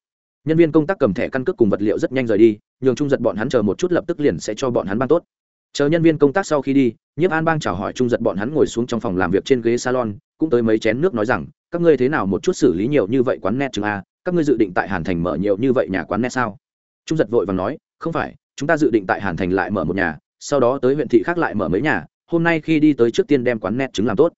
Nhân viên công tác cầm thẻ căn cước cùng vật liệu rất nhanh rời đi nhường trung giật bọn hắn chờ một chút lập tức liền sẽ cho bọn hắn ban tốt. Chờ nhân viên công tác sau khi đi, nhiếp an bang chào hỏi trung giật bọn hắn ngồi xuống trong phòng làm việc trên ghế salon, cũng tới mấy chén nước nói rằng, các ngươi thế nào một chút xử lý nhiều như vậy quán net chừng a, các ngươi dự định tại hàn thành mở nhiều như vậy nhà quán net sao? Trung giật vội và nói, không phải, chúng ta dự định tại hàn thành lại mở một nhà, sau đó tới huyện thị khác lại mở mấy nhà, hôm nay khi đi tới trước tiên đem quán net trứng làm tốt.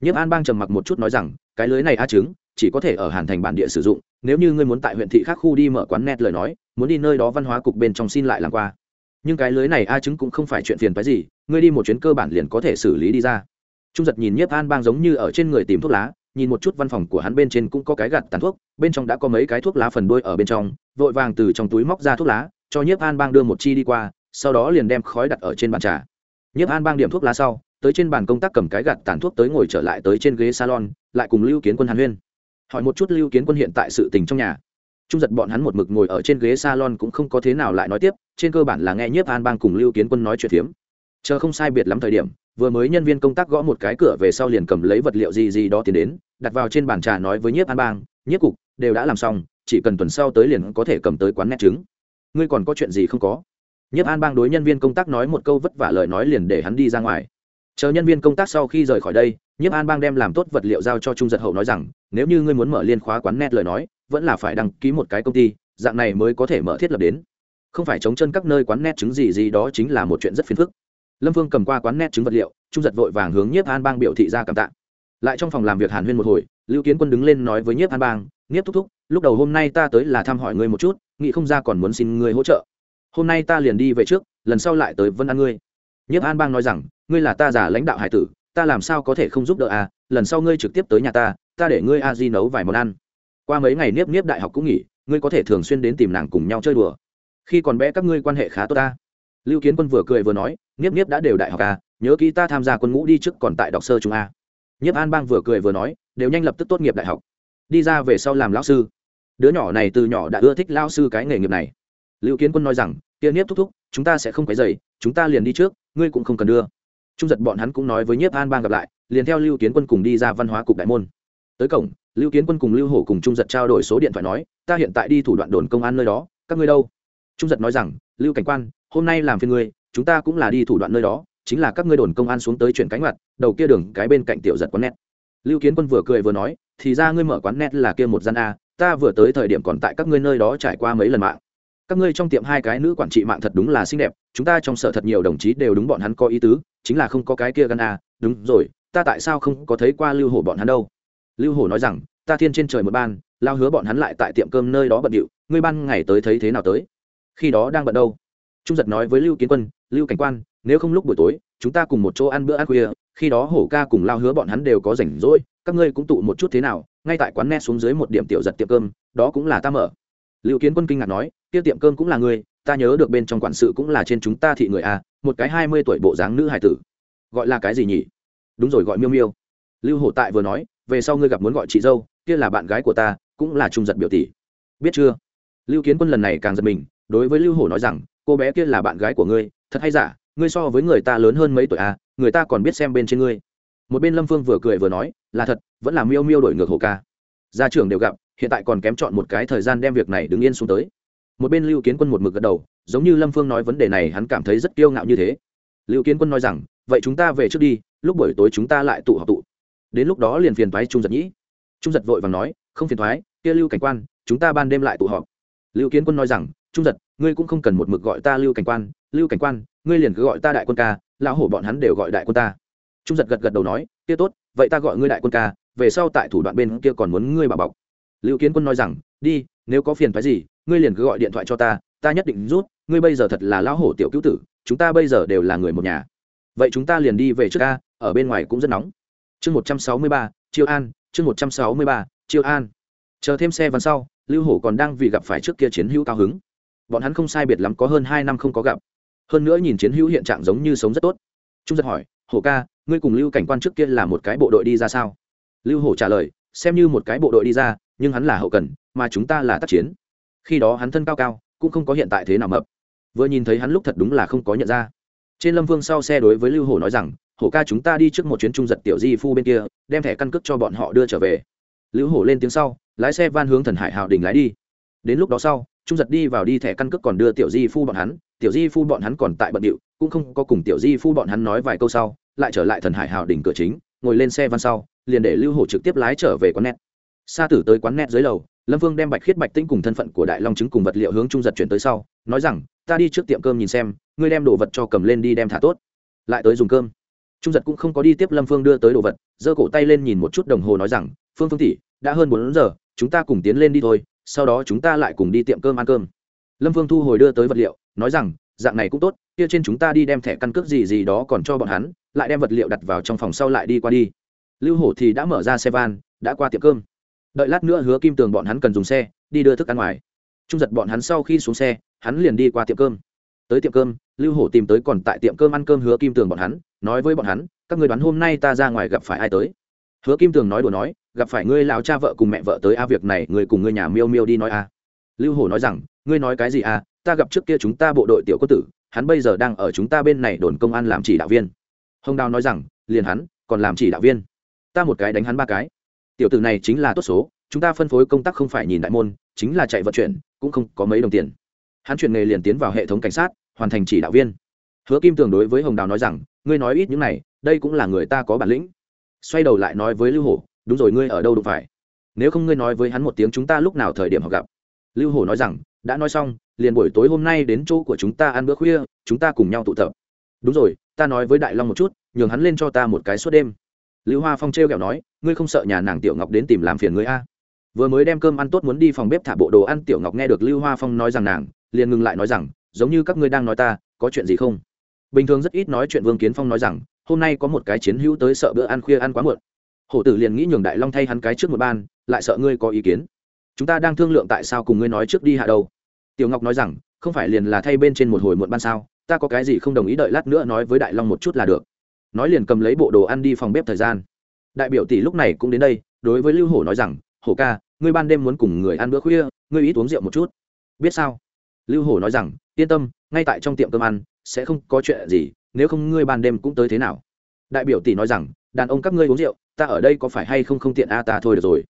Nhiếp an bang trầm mặc một chút nói rằng, cái lưới này a trứng chỉ có thể ở hàn thành bản địa sử dụng nếu như ngươi muốn tại huyện thị khác khu đi mở quán net lời nói, muốn đi nơi đó văn hóa cục bên trong xin lại làm qua. Nhưng cái lưới này a chứng cũng không phải chuyện phiền phái gì, ngươi đi một chuyến cơ bản liền có thể xử lý đi ra. Trung giật nhìn nhiếp an bang giống như ở trên người tìm thuốc lá, nhìn một chút văn phòng của hắn bên trên cũng có cái gặt tàn thuốc, bên trong đã có mấy cái thuốc lá phần đôi ở bên trong, vội vàng từ trong túi móc ra thuốc lá, cho nhiếp an bang đưa một chi đi qua, sau đó liền đem khói đặt ở trên bàn trà. Nhiếp an bang điểm thuốc lá sau, tới trên bàn công tác cầm cái gạt tàn thuốc tới ngồi trở lại tới trên ghế salon, lại cùng lưu kiến quân hàn huyên hỏi một chút lưu kiến quân hiện tại sự tình trong nhà. Trung giật bọn hắn một mực ngồi ở trên ghế salon cũng không có thế nào lại nói tiếp, trên cơ bản là nghe nhiếp an bang cùng lưu kiến quân nói chuyện phiếm. Chờ không sai biệt lắm thời điểm, vừa mới nhân viên công tác gõ một cái cửa về sau liền cầm lấy vật liệu gì gì đó tiến đến, đặt vào trên bàn trà nói với nhiếp an bang, nhiếp cục, đều đã làm xong, chỉ cần tuần sau tới liền có thể cầm tới quán nét trứng. Ngươi còn có chuyện gì không có? Nhiếp an bang đối nhân viên công tác nói một câu vất vả lời nói liền để hắn đi ra ngoài. Chờ nhân viên công tác sau khi rời khỏi đây nhiếp an bang đem làm tốt vật liệu giao cho trung giật hậu nói rằng, nếu như ngươi muốn mở liên khóa quán net lời nói, vẫn là phải đăng ký một cái công ty, dạng này mới có thể mở thiết lập đến. Không phải chống chân các nơi quán net chứng gì gì đó chính là một chuyện rất phiền phức. Lâm vương cầm qua quán net chứng vật liệu, trung giật vội vàng hướng nhiếp an bang biểu thị ra cảm tạ. Lại trong phòng làm việc hàn huyên một hồi, lưu kiến quân đứng lên nói với nhiếp an bang, nhiếp thúc thúc, lúc đầu hôm nay ta tới là thăm hỏi ngươi một chút, nghĩ không ra còn muốn xin ngươi hỗ trợ. Hôm nay ta liền đi về trước, lần sau lại tới vân an ngươi. Nhiếp an bang nói rằng, ngươi là ta giả lãnh đạo hải tử ta làm sao có thể không giúp đỡ à lần sau ngươi trực tiếp tới nhà ta ta để ngươi a di nấu vài món ăn. Qua mấy ngày niếp niếp đại học cũng nghỉ, ngươi có thể thường xuyên đến tìm nàng cùng nhau chơi đùa. Khi còn bé các ngươi quan hệ khá tốt ta. Lưu kiến quân vừa cười vừa nói, niếp niếp đã đều đại học à nhớ kỹ ta tham gia quân ngũ đi trước còn tại đọc sơ trung a. Nhiếp an bang vừa cười vừa nói, đều nhanh lập tức tốt nghiệp đại học. Đi ra về sau làm lão sư. Đứa nhỏ này từ nhỏ đã ưa thích lão sư cái nghề nghiệp này. Lưu kiến quân nói rằng, kia niếp thúc thúc, chúng ta sẽ không quấy dày chúng ta liền đi trước, ngươi cũng không cần đưa trung giật bọn hắn cũng nói với nhiếp an bang gặp lại, liền theo lưu kiến quân cùng đi ra văn hóa cục đại môn. Tới cổng, lưu kiến quân cùng lưu hổ cùng trung giật trao đổi số điện thoại nói, ta hiện tại đi thủ đoạn đồn công an nơi đó, các ngươi đâu? Trung giật nói rằng, lưu cảnh quan, hôm nay làm phiên ngươi, chúng ta cũng là đi thủ đoạn nơi đó, chính là các ngươi đồn công an xuống tới chuyển cánh mặt, đầu kia đường, cái bên cạnh tiểu giật quán nét lưu kiến quân vừa cười vừa nói, thì ra ngươi mở quán nét là kia một gian a, ta vừa tới thời điểm còn tại các ngươi nơi đó trải qua mấy lần mạng các ngươi trong tiệm hai cái nữ quản trị mạng thật đúng là xinh đẹp, chúng ta trong sở thật nhiều đồng chí đều đúng bọn hắn có ý tứ, chính là không có cái kia gan a đúng rồi, ta tại sao không có thấy qua lưu hổ bọn hắn đâu? Lưu hổ nói rằng, ta thiên trên trời một ban, lao hứa bọn hắn lại tại tiệm cơm nơi đó bận điệu, ngươi ban ngày tới thấy thế nào tới? Khi đó đang bận đâu? Trung giật nói với lưu kiến quân, lưu cảnh quan, nếu không lúc buổi tối, chúng ta cùng một chỗ ăn bữa ăn khuya, khi đó hổ ca cùng lao hứa bọn hắn đều có rảnh rỗi, các ngươi cũng tụ một chút thế nào, ngay tại quán ne xuống dưới một điểm tiểu giật tiệm cơm, đó cũng là ta mở. Lưu kiến quân kinh ngạc nói kia tiệm cơm cũng là ngươi ta nhớ được bên trong quản sự cũng là trên chúng ta thị người a, một cái hai mươi tuổi bộ dáng nữ hải tử. Gọi là cái gì nhỉ? Đúng rồi, gọi miêu miêu. Lưu hổ tại vừa nói, về sau ngươi gặp muốn gọi chị dâu, kia là bạn gái của ta, cũng là trung giật biểu tỷ. Biết chưa? Lưu kiến quân lần này càng giật mình, đối với lưu hổ nói rằng, cô bé kia là bạn gái của ngươi, thật hay giả, ngươi so với người ta lớn hơn mấy tuổi à người ta còn biết xem bên trên ngươi. Một bên lâm phương vừa cười vừa nói, là thật, vẫn là miêu miêu đổi ngược hồ ca. Gia trưởng đều gặp, hiện tại còn kém chọn một cái thời gian đem việc này đứng yên xuống tới một bên lưu kiến quân một mực gật đầu, giống như lâm phương nói vấn đề này hắn cảm thấy rất kiêu ngạo như thế. Lưu kiến quân nói rằng, vậy chúng ta về trước đi, lúc buổi tối chúng ta lại tụ họp tụ. Đến lúc đó liền phiền thoái trung giật nhĩ. Trung giật vội và nói, không phiền thoái kia lưu cảnh quan, chúng ta ban đêm lại tụ họp. Lưu kiến quân nói rằng, trung giật, ngươi cũng không cần một mực gọi ta lưu cảnh quan, lưu cảnh quan, ngươi liền cứ gọi ta đại quân ca, lão hổ bọn hắn đều gọi đại quân ta. Trung giật gật gật đầu nói, kia tốt, vậy ta gọi ngươi đại quân ca, về sau tại thủ đoạn bên kia còn muốn ngươi bà bọc. Lưu kiến quân nói rằng, đi, nếu có phiền phái gì ngươi liền cứ gọi điện thoại cho ta ta nhất định rút, ngươi bây giờ thật là lão hổ tiểu cứu tử, chúng ta bây giờ đều là người một nhà. Vậy chúng ta liền đi về trước ca ở bên ngoài cũng rất nóng. Chương một trăm sáu mươi ba chiêu an, chương một trăm sáu mươi ba chiêu an. Chờ thêm xe vằn sau, lưu hổ còn đang vì gặp phải trước kia chiến hữu cao hứng. Bọn hắn không sai biệt lắm có hơn hai năm không có gặp. Hơn nữa nhìn chiến hữu hiện trạng giống như sống rất tốt. Trung giật hỏi, hổ ca, ngươi cùng lưu cảnh quan trước kia là một cái bộ đội đi ra sao? Lưu hổ trả lời, xem như một cái bộ đội đi ra, nhưng hắn là hậu cần, mà chúng ta là tác chiến khi đó hắn thân cao cao, cũng không có hiện tại thế nào mập. Vừa nhìn thấy hắn lúc thật đúng là không có nhận ra. Trên lâm vương sau xe đối với lưu hổ nói rằng, hổ ca chúng ta đi trước một chuyến trung giật tiểu di phu bên kia, đem thẻ căn cước cho bọn họ đưa trở về. Lưu hổ lên tiếng sau, lái xe van hướng thần hải hào đình lái đi. Đến lúc đó sau, trung giật đi vào đi thẻ căn cước còn đưa tiểu di phu bọn hắn, tiểu di phu bọn hắn còn tại bận điệu, cũng không có cùng tiểu di phu bọn hắn nói vài câu sau, lại trở lại thần hải hào đỉnh cửa chính, ngồi lên xe van sau, liền để lưu hổ trực tiếp lái trở về quán net. Sa tử tới quán net dưới lầu lâm vương đem bạch khiết bạch tinh cùng thân phận của đại long chứng cùng vật liệu hướng trung giật chuyển tới sau, nói rằng, ta đi trước tiệm cơm nhìn xem, ngươi đem đồ vật cho cầm lên đi đem thả tốt. Lại tới dùng cơm. Trung giật cũng không có đi tiếp lâm phương đưa tới đồ vật, giơ cổ tay lên nhìn một chút đồng hồ nói rằng, phương phương tỷ, đã hơn bốn giờ, chúng ta cùng tiến lên đi thôi, sau đó chúng ta lại cùng đi tiệm cơm ăn cơm. Lâm phương thu hồi đưa tới vật liệu, nói rằng, dạng này cũng tốt, kia trên chúng ta đi đem thẻ căn cước gì gì đó còn cho bọn hắn, lại đem vật liệu đặt vào trong phòng sau lại đi qua đi. Lưu hổ thì đã mở ra xe van, đã qua tiệm cơm đợi lát nữa hứa kim tường bọn hắn cần dùng xe, đi đưa thức ăn ngoài. Trung giật bọn hắn sau khi xuống xe, hắn liền đi qua tiệm cơm. Tới tiệm cơm, lưu hổ tìm tới còn tại tiệm cơm ăn cơm hứa kim tường bọn hắn, nói với bọn hắn, các người đoán hôm nay ta ra ngoài gặp phải ai tới? Hứa kim tường nói đùa nói, gặp phải ngươi lão cha vợ cùng mẹ vợ tới a, việc này người cùng ngươi nhà miêu miêu đi nói a. Lưu hổ nói rằng, ngươi nói cái gì a? Ta gặp trước kia chúng ta bộ đội tiểu quân tử, hắn bây giờ đang ở chúng ta bên này đồn công an làm chỉ đạo viên. Hồng đào nói rằng, liền hắn, còn làm chỉ đạo viên. Ta một cái đánh hắn ba cái tiểu tử này chính là tốt số, chúng ta phân phối công tác không phải nhìn đại môn, chính là chạy vận chuyển, cũng không có mấy đồng tiền. Hắn chuyển nghề liền tiến vào hệ thống cảnh sát, hoàn thành chỉ đạo viên. Hứa kim tường đối với hồng đào nói rằng, ngươi nói ít những này, đây cũng là người ta có bản lĩnh. Xoay đầu lại nói với lưu hổ, đúng rồi, ngươi ở đâu đụng phải? Nếu không ngươi nói với hắn một tiếng chúng ta lúc nào thời điểm họ gặp? Lưu hổ nói rằng, đã nói xong, liền buổi tối hôm nay đến chỗ của chúng ta ăn bữa khuya, chúng ta cùng nhau tụ tập. Đúng rồi, ta nói với đại long một chút, nhường hắn lên cho ta một cái suốt đêm. Lưu hoa phong t r kẹo nói ngươi không sợ nhà nàng tiểu ngọc đến tìm làm phiền ngươi a? Vừa mới đem cơm ăn tốt muốn đi phòng bếp thả bộ đồ ăn, tiểu ngọc nghe được lưu hoa phong nói rằng nàng, liền ngừng lại nói rằng, giống như các ngươi đang nói ta, có chuyện gì không? Bình thường rất ít nói chuyện vương kiến phong nói rằng, hôm nay có một cái chiến hữu tới sợ bữa ăn khuya ăn quá muộn. Hổ tử liền nghĩ nhường đại long thay hắn cái trước một ban, lại sợ ngươi có ý kiến. Chúng ta đang thương lượng tại sao cùng ngươi nói trước đi hạ đâu tiểu ngọc nói rằng, không phải liền là thay bên trên một hồi muộn ban sao, ta có cái gì không đồng ý đợi lát nữa nói với đại long một chút là được. Nói liền cầm lấy bộ đồ ăn đi phòng bếp thời gian đại biểu tỷ lúc này cũng đến đây, đối với lưu hổ nói rằng, hổ ca, ngươi ban đêm muốn cùng người ăn bữa khuya, ngươi ít uống rượu một chút. Biết sao? Lưu hổ nói rằng, yên tâm, ngay tại trong tiệm cơm ăn, sẽ không có chuyện gì, nếu không ngươi ban đêm cũng tới thế nào? Đại biểu tỷ nói rằng, đàn ông các ngươi uống rượu, ta ở đây có phải hay không không tiện a ta thôi được rồi.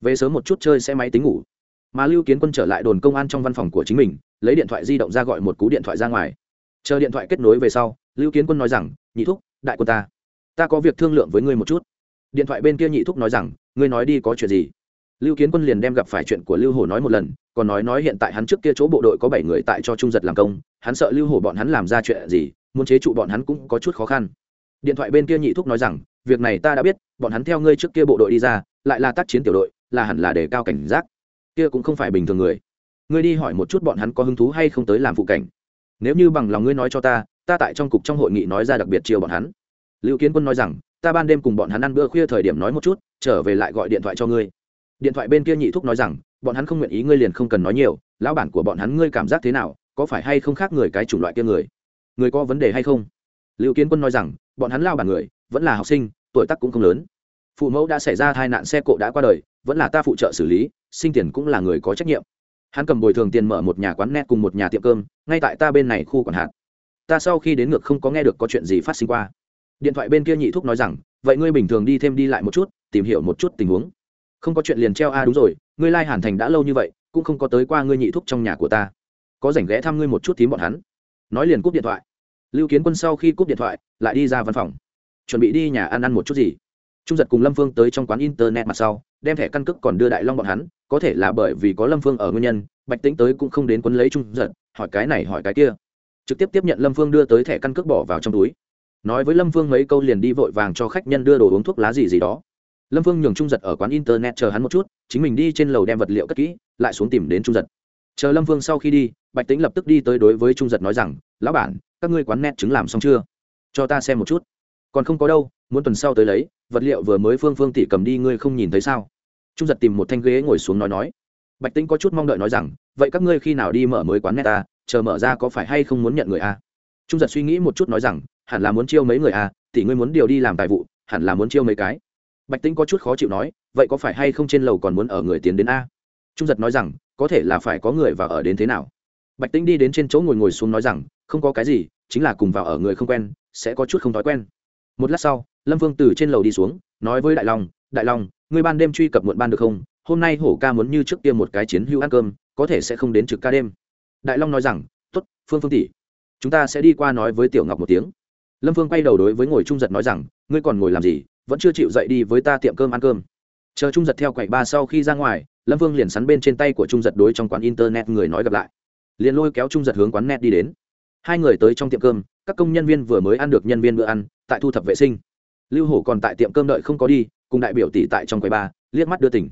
Về sớm một chút chơi xe máy tính ngủ. Mà lưu kiến quân trở lại đồn công an trong văn phòng của chính mình, lấy điện thoại di động ra gọi một cú điện thoại ra ngoài. Chờ điện thoại kết nối về sau, lưu kiến quân nói rằng, nhị thúc, đại quân ta ta có việc thương lượng với ngươi một chút điện thoại bên kia nhị thúc nói rằng, ngươi nói đi có chuyện gì? Lưu kiến quân liền đem gặp phải chuyện của lưu hổ nói một lần, còn nói nói hiện tại hắn trước kia chỗ bộ đội có bảy người tại cho trung giật làm công, hắn sợ lưu hổ bọn hắn làm ra chuyện gì, muốn chế trụ bọn hắn cũng có chút khó khăn. Điện thoại bên kia nhị thúc nói rằng, việc này ta đã biết, bọn hắn theo ngươi trước kia bộ đội đi ra, lại là tác chiến tiểu đội, là hẳn là đề cao cảnh giác. Kia cũng không phải bình thường người. Ngươi đi hỏi một chút bọn hắn có hứng thú hay không tới làm phụ cảnh. Nếu như bằng lòng ngươi nói cho ta ta tại trong cục trong hội nghị nói ra đặc biệt chiều bọn hắn. Lưu kiến quân nói rằng ta ban đêm cùng bọn hắn ăn bữa khuya thời điểm nói một chút, trở về lại gọi điện thoại cho ngươi. Điện thoại bên kia nhị thúc nói rằng, bọn hắn không nguyện ý ngươi liền không cần nói nhiều, lão bản của bọn hắn ngươi cảm giác thế nào, có phải hay không khác người cái chủng loại kia người? Người có vấn đề hay không? Liệu kiến quân nói rằng, bọn hắn lao bản người, vẫn là học sinh, tuổi tác cũng không lớn. Phụ mẫu đã xảy ra tai nạn xe cộ đã qua đời, vẫn là ta phụ trợ xử lý, sinh tiền cũng là người có trách nhiệm. Hắn cầm bồi thường tiền mở một nhà quán net cùng một nhà tiệm cơm, ngay tại ta bên này khu còn hạt. Ta sau khi đến ngược không có nghe được có chuyện gì phát sinh qua điện thoại bên kia nhị thúc nói rằng, vậy ngươi bình thường đi thêm đi lại một chút, tìm hiểu một chút tình huống. Không có chuyện liền treo a, đúng rồi, ngươi lai thành đã lâu như vậy, cũng không có tới qua ngươi nhị thúc trong nhà của ta. Có rảnh ghé thăm ngươi một chút thím bọn hắn. Nói liền cúp điện thoại. Lưu kiến quân sau khi cúp điện thoại, lại đi ra văn phòng. Chuẩn bị đi nhà ăn ăn một chút gì. Trung giật cùng lâm phương tới trong quán internet mặt sau, đem thẻ căn cước còn đưa đại long bọn hắn, có thể là bởi vì có lâm phương ở nguyên nhân, bạch tĩnh tới cũng không đến quấn lấy trung giật, hỏi cái này hỏi cái kia. Trực tiếp tiếp nhận lâm phương đưa tới thẻ căn cước bỏ vào trong túi nói với lâm phương mấy câu liền đi vội vàng cho khách nhân đưa đồ uống thuốc lá gì gì đó. Lâm phương nhường trung giật ở quán internet chờ hắn một chút, chính mình đi trên lầu đem vật liệu cất kỹ, lại xuống tìm đến trung giật. Chờ lâm phương sau khi đi, bạch tính lập tức đi tới đối với trung giật nói rằng, lão bản, các ngươi quán net chứng làm xong chưa? Cho ta xem một chút. Còn không có đâu, muốn tuần sau tới lấy, vật liệu vừa mới phương phương tỷ cầm đi ngươi không nhìn thấy sao? Trung giật tìm một thanh ghế ngồi xuống nói nói. Bạch tính có chút mong đợi nói rằng, vậy các ngươi khi nào đi mở mới quán net ta, chờ mở ra có phải hay không muốn nhận người a? Trung giật suy nghĩ một chút nói rằng hẳn là muốn chiêu mấy người à? tỷ ngươi muốn điều đi làm tài vụ, hẳn là muốn chiêu mấy cái. Bạch tính có chút khó chịu nói, vậy có phải hay không trên lầu còn muốn ở người tiến đến a? Trung giật nói rằng, có thể là phải có người vào ở đến thế nào. Bạch tính đi đến trên chỗ ngồi ngồi xuống nói rằng, không có cái gì, chính là cùng vào ở người không quen, sẽ có chút không thói quen. Một lát sau, lâm vương từ trên lầu đi xuống, nói với đại long đại long, ngươi ban đêm truy cập muộn ban được không? Hôm nay hổ ca muốn như trước kia một cái chiến hữu ăn cơm, có thể sẽ không đến trực ca đêm. Đại long nói rằng t ố t phương phương tỷ, chúng ta sẽ đi qua nói với tiểu ngọc một tiếng lâm phương quay đầu đối với ngồi trung giật nói rằng, ngươi còn ngồi làm gì? Vẫn chưa chịu dậy đi với ta tiệm cơm ăn cơm. Chờ trung giật theo quầy ba sau khi ra ngoài, lâm Phương liền sắn bên trên tay của trung giật đối trong quán internet người nói gặp lại. Liền lôi kéo trung giật hướng quán net đi đến. Hai người tới trong tiệm cơm, các công nhân viên vừa mới ăn được nhân viên bữa ăn, tại thu thập vệ sinh. Lưu hổ còn tại tiệm cơm đợi không có đi, cùng đại biểu tỷ tại trong quầy ba liếc mắt đưa tỉnh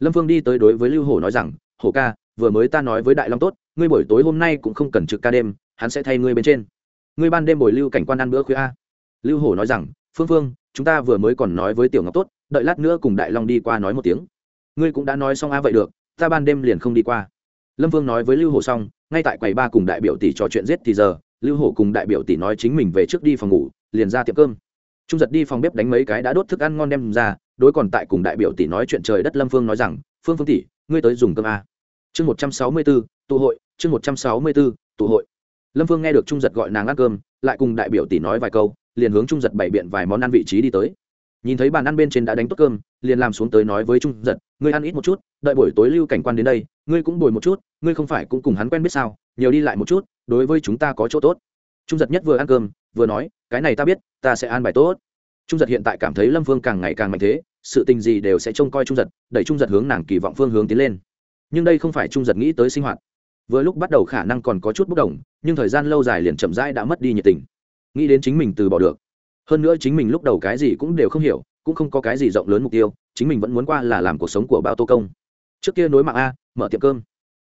lâm Phương đi tới đối với lưu hổ nói rằng, hổ ca, vừa mới ta nói với đại long tốt, ngươi buổi tối hôm nay cũng không cần trực ca đêm, hắn sẽ thay ngươi bên trên ngươi ban đêm bồi lưu cảnh quan ăn bữa khuya a. Lưu hổ nói rằng, phương phương, chúng ta vừa mới còn nói với tiểu ngọc tốt, đợi lát nữa cùng đại long đi qua nói một tiếng. Ngươi cũng đã nói xong a, vậy được, ta ban đêm liền không đi qua. Lâm vương nói với lưu hổ xong, ngay tại quầy ba cùng đại biểu tỷ trò chuyện giết thì giờ, lưu hổ cùng đại biểu tỷ nói chính mình về trước đi phòng ngủ, liền ra tiệm cơm. Trung giật đi phòng bếp đánh mấy cái đã đốt thức ăn ngon đem ra, đối còn tại cùng đại biểu tỷ nói chuyện trời đất lâm phương nói rằng, phương phương tỷ, ngươi tới dùng cơm a. Chương một trăm sáu mươi b ố tụ hội, chương một trăm sáu mươi b ố tụ hội lâm phương nghe được trung giật gọi nàng ăn cơm, lại cùng đại biểu tỷ nói vài câu, liền hướng trung giật bày biện vài món ăn vị trí đi tới. Nhìn thấy bàn ăn bên trên đã đánh tốt cơm, liền làm xuống tới nói với trung giật, ngươi ăn ít một chút, đợi buổi tối lưu cảnh quan đến đây, ngươi cũng bồi một chút, ngươi không phải cũng cùng hắn quen biết sao, nhiều đi lại một chút, đối với chúng ta có chỗ tốt. Trung giật nhất vừa ăn cơm, vừa nói, cái này ta biết, ta sẽ an bài tốt. Trung giật hiện tại cảm thấy lâm phương càng ngày càng mạnh thế, sự tình gì đều sẽ trông coi trung giật, đẩy trung giật hướng nàng kỳ vọng phương hướng tiến lên. Nhưng đây không phải trung giật nghĩ tới sinh hoạt vừa lúc bắt đầu khả năng còn có chút bốc đồng, nhưng thời gian lâu dài liền chậm rãi đã mất đi nhiệt tình. Nghĩ đến chính mình từ bỏ được. Hơn nữa chính mình lúc đầu cái gì cũng đều không hiểu, cũng không có cái gì rộng lớn mục tiêu, chính mình vẫn muốn qua là làm cuộc sống của bao tô công. Trước kia nối mạng a, mở tiệm cơm.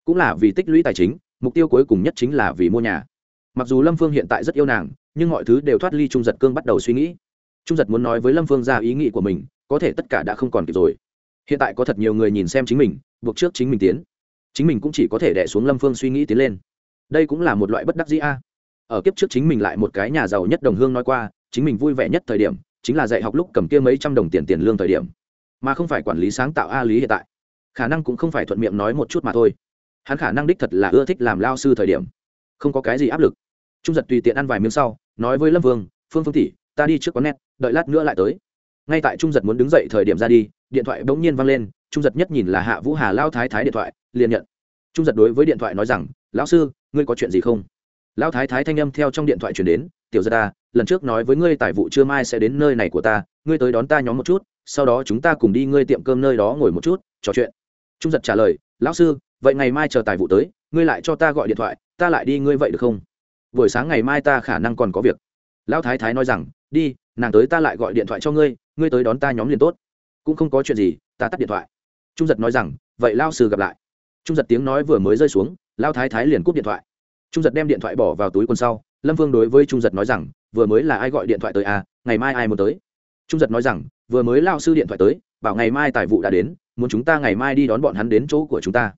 Cũng là vì tích lũy tài chính, mục tiêu cuối cùng nhất chính là vì mua nhà. Mặc dù lâm phương hiện tại rất yêu nàng, nhưng mọi thứ đều thoát ly trung giật cương bắt đầu suy nghĩ. Trung giật muốn nói với lâm phương ra ý nghĩ của mình, có thể tất cả đã không còn kịp rồi. Hiện tại có thật nhiều người nhìn xem chính mình, buộc trước chính mình tiến chính mình cũng chỉ có thể đẻ xuống lâm phương suy nghĩ tiến lên. Đây cũng là một loại bất đắc dĩ a. Ở kiếp trước chính mình lại một cái nhà giàu nhất đồng hương nói qua, chính mình vui vẻ nhất thời điểm, chính là dạy học lúc cầm kia mấy trăm đồng tiền tiền lương thời điểm. Mà không phải quản lý sáng tạo a lý hiện tại. Khả năng cũng không phải thuận miệng nói một chút mà thôi. Hắn khả năng đích thật là ưa thích làm lao sư thời điểm. Không có cái gì áp lực. Trung giật tùy tiện ăn vài miếng sau, nói với lâm vương, phương phương tỷ, ta đi trước có nét đợi lát nữa lại tới. Ngay tại trung giật muốn đứng dậy thời điểm ra đi, điện thoại bỗng nhiên văng lên trung giật nhất nhìn là hạ vũ hà lao thái thái điện thoại, liền nhận. Trung giật đối với điện thoại nói rằng, lão sư, ngươi có chuyện gì không? Lão thái thái thanh âm theo trong điện thoại chuyển đến, tiểu gia ta à, lần trước nói với ngươi tài vụ trưa mai sẽ đến nơi này của ta, ngươi tới đón ta nhóm một chút, sau đó chúng ta cùng đi ngươi tiệm cơm nơi đó ngồi một chút, trò chuyện. Trung giật trả lời, lão sư, vậy ngày mai chờ tài vụ tới, ngươi lại cho ta gọi điện thoại, ta lại đi ngươi vậy được không? Buổi sáng ngày mai ta khả năng còn có việc. Lão thái thái nói rằng, đi, nàng tới ta lại gọi điện thoại cho ngươi ngươi tới đón ta nhóm liền tốt. Cũng không có chuyện gì, ta tắt điện thoại trung giật nói rằng, vậy lao sư gặp lại. Trung giật tiếng nói vừa mới rơi xuống lao thái thái liền cúp điện thoại. Trung giật đem điện thoại bỏ vào túi quần sau, lâm vương đối với trung giật nói rằng, vừa mới là ai gọi điện thoại tới à ngày mai ai muốn tới? Trung giật nói rằng, vừa mới lao sư điện thoại tới, bảo ngày mai tài vụ đã đến, muốn chúng ta ngày mai đi đón bọn hắn đến chỗ của chúng ta.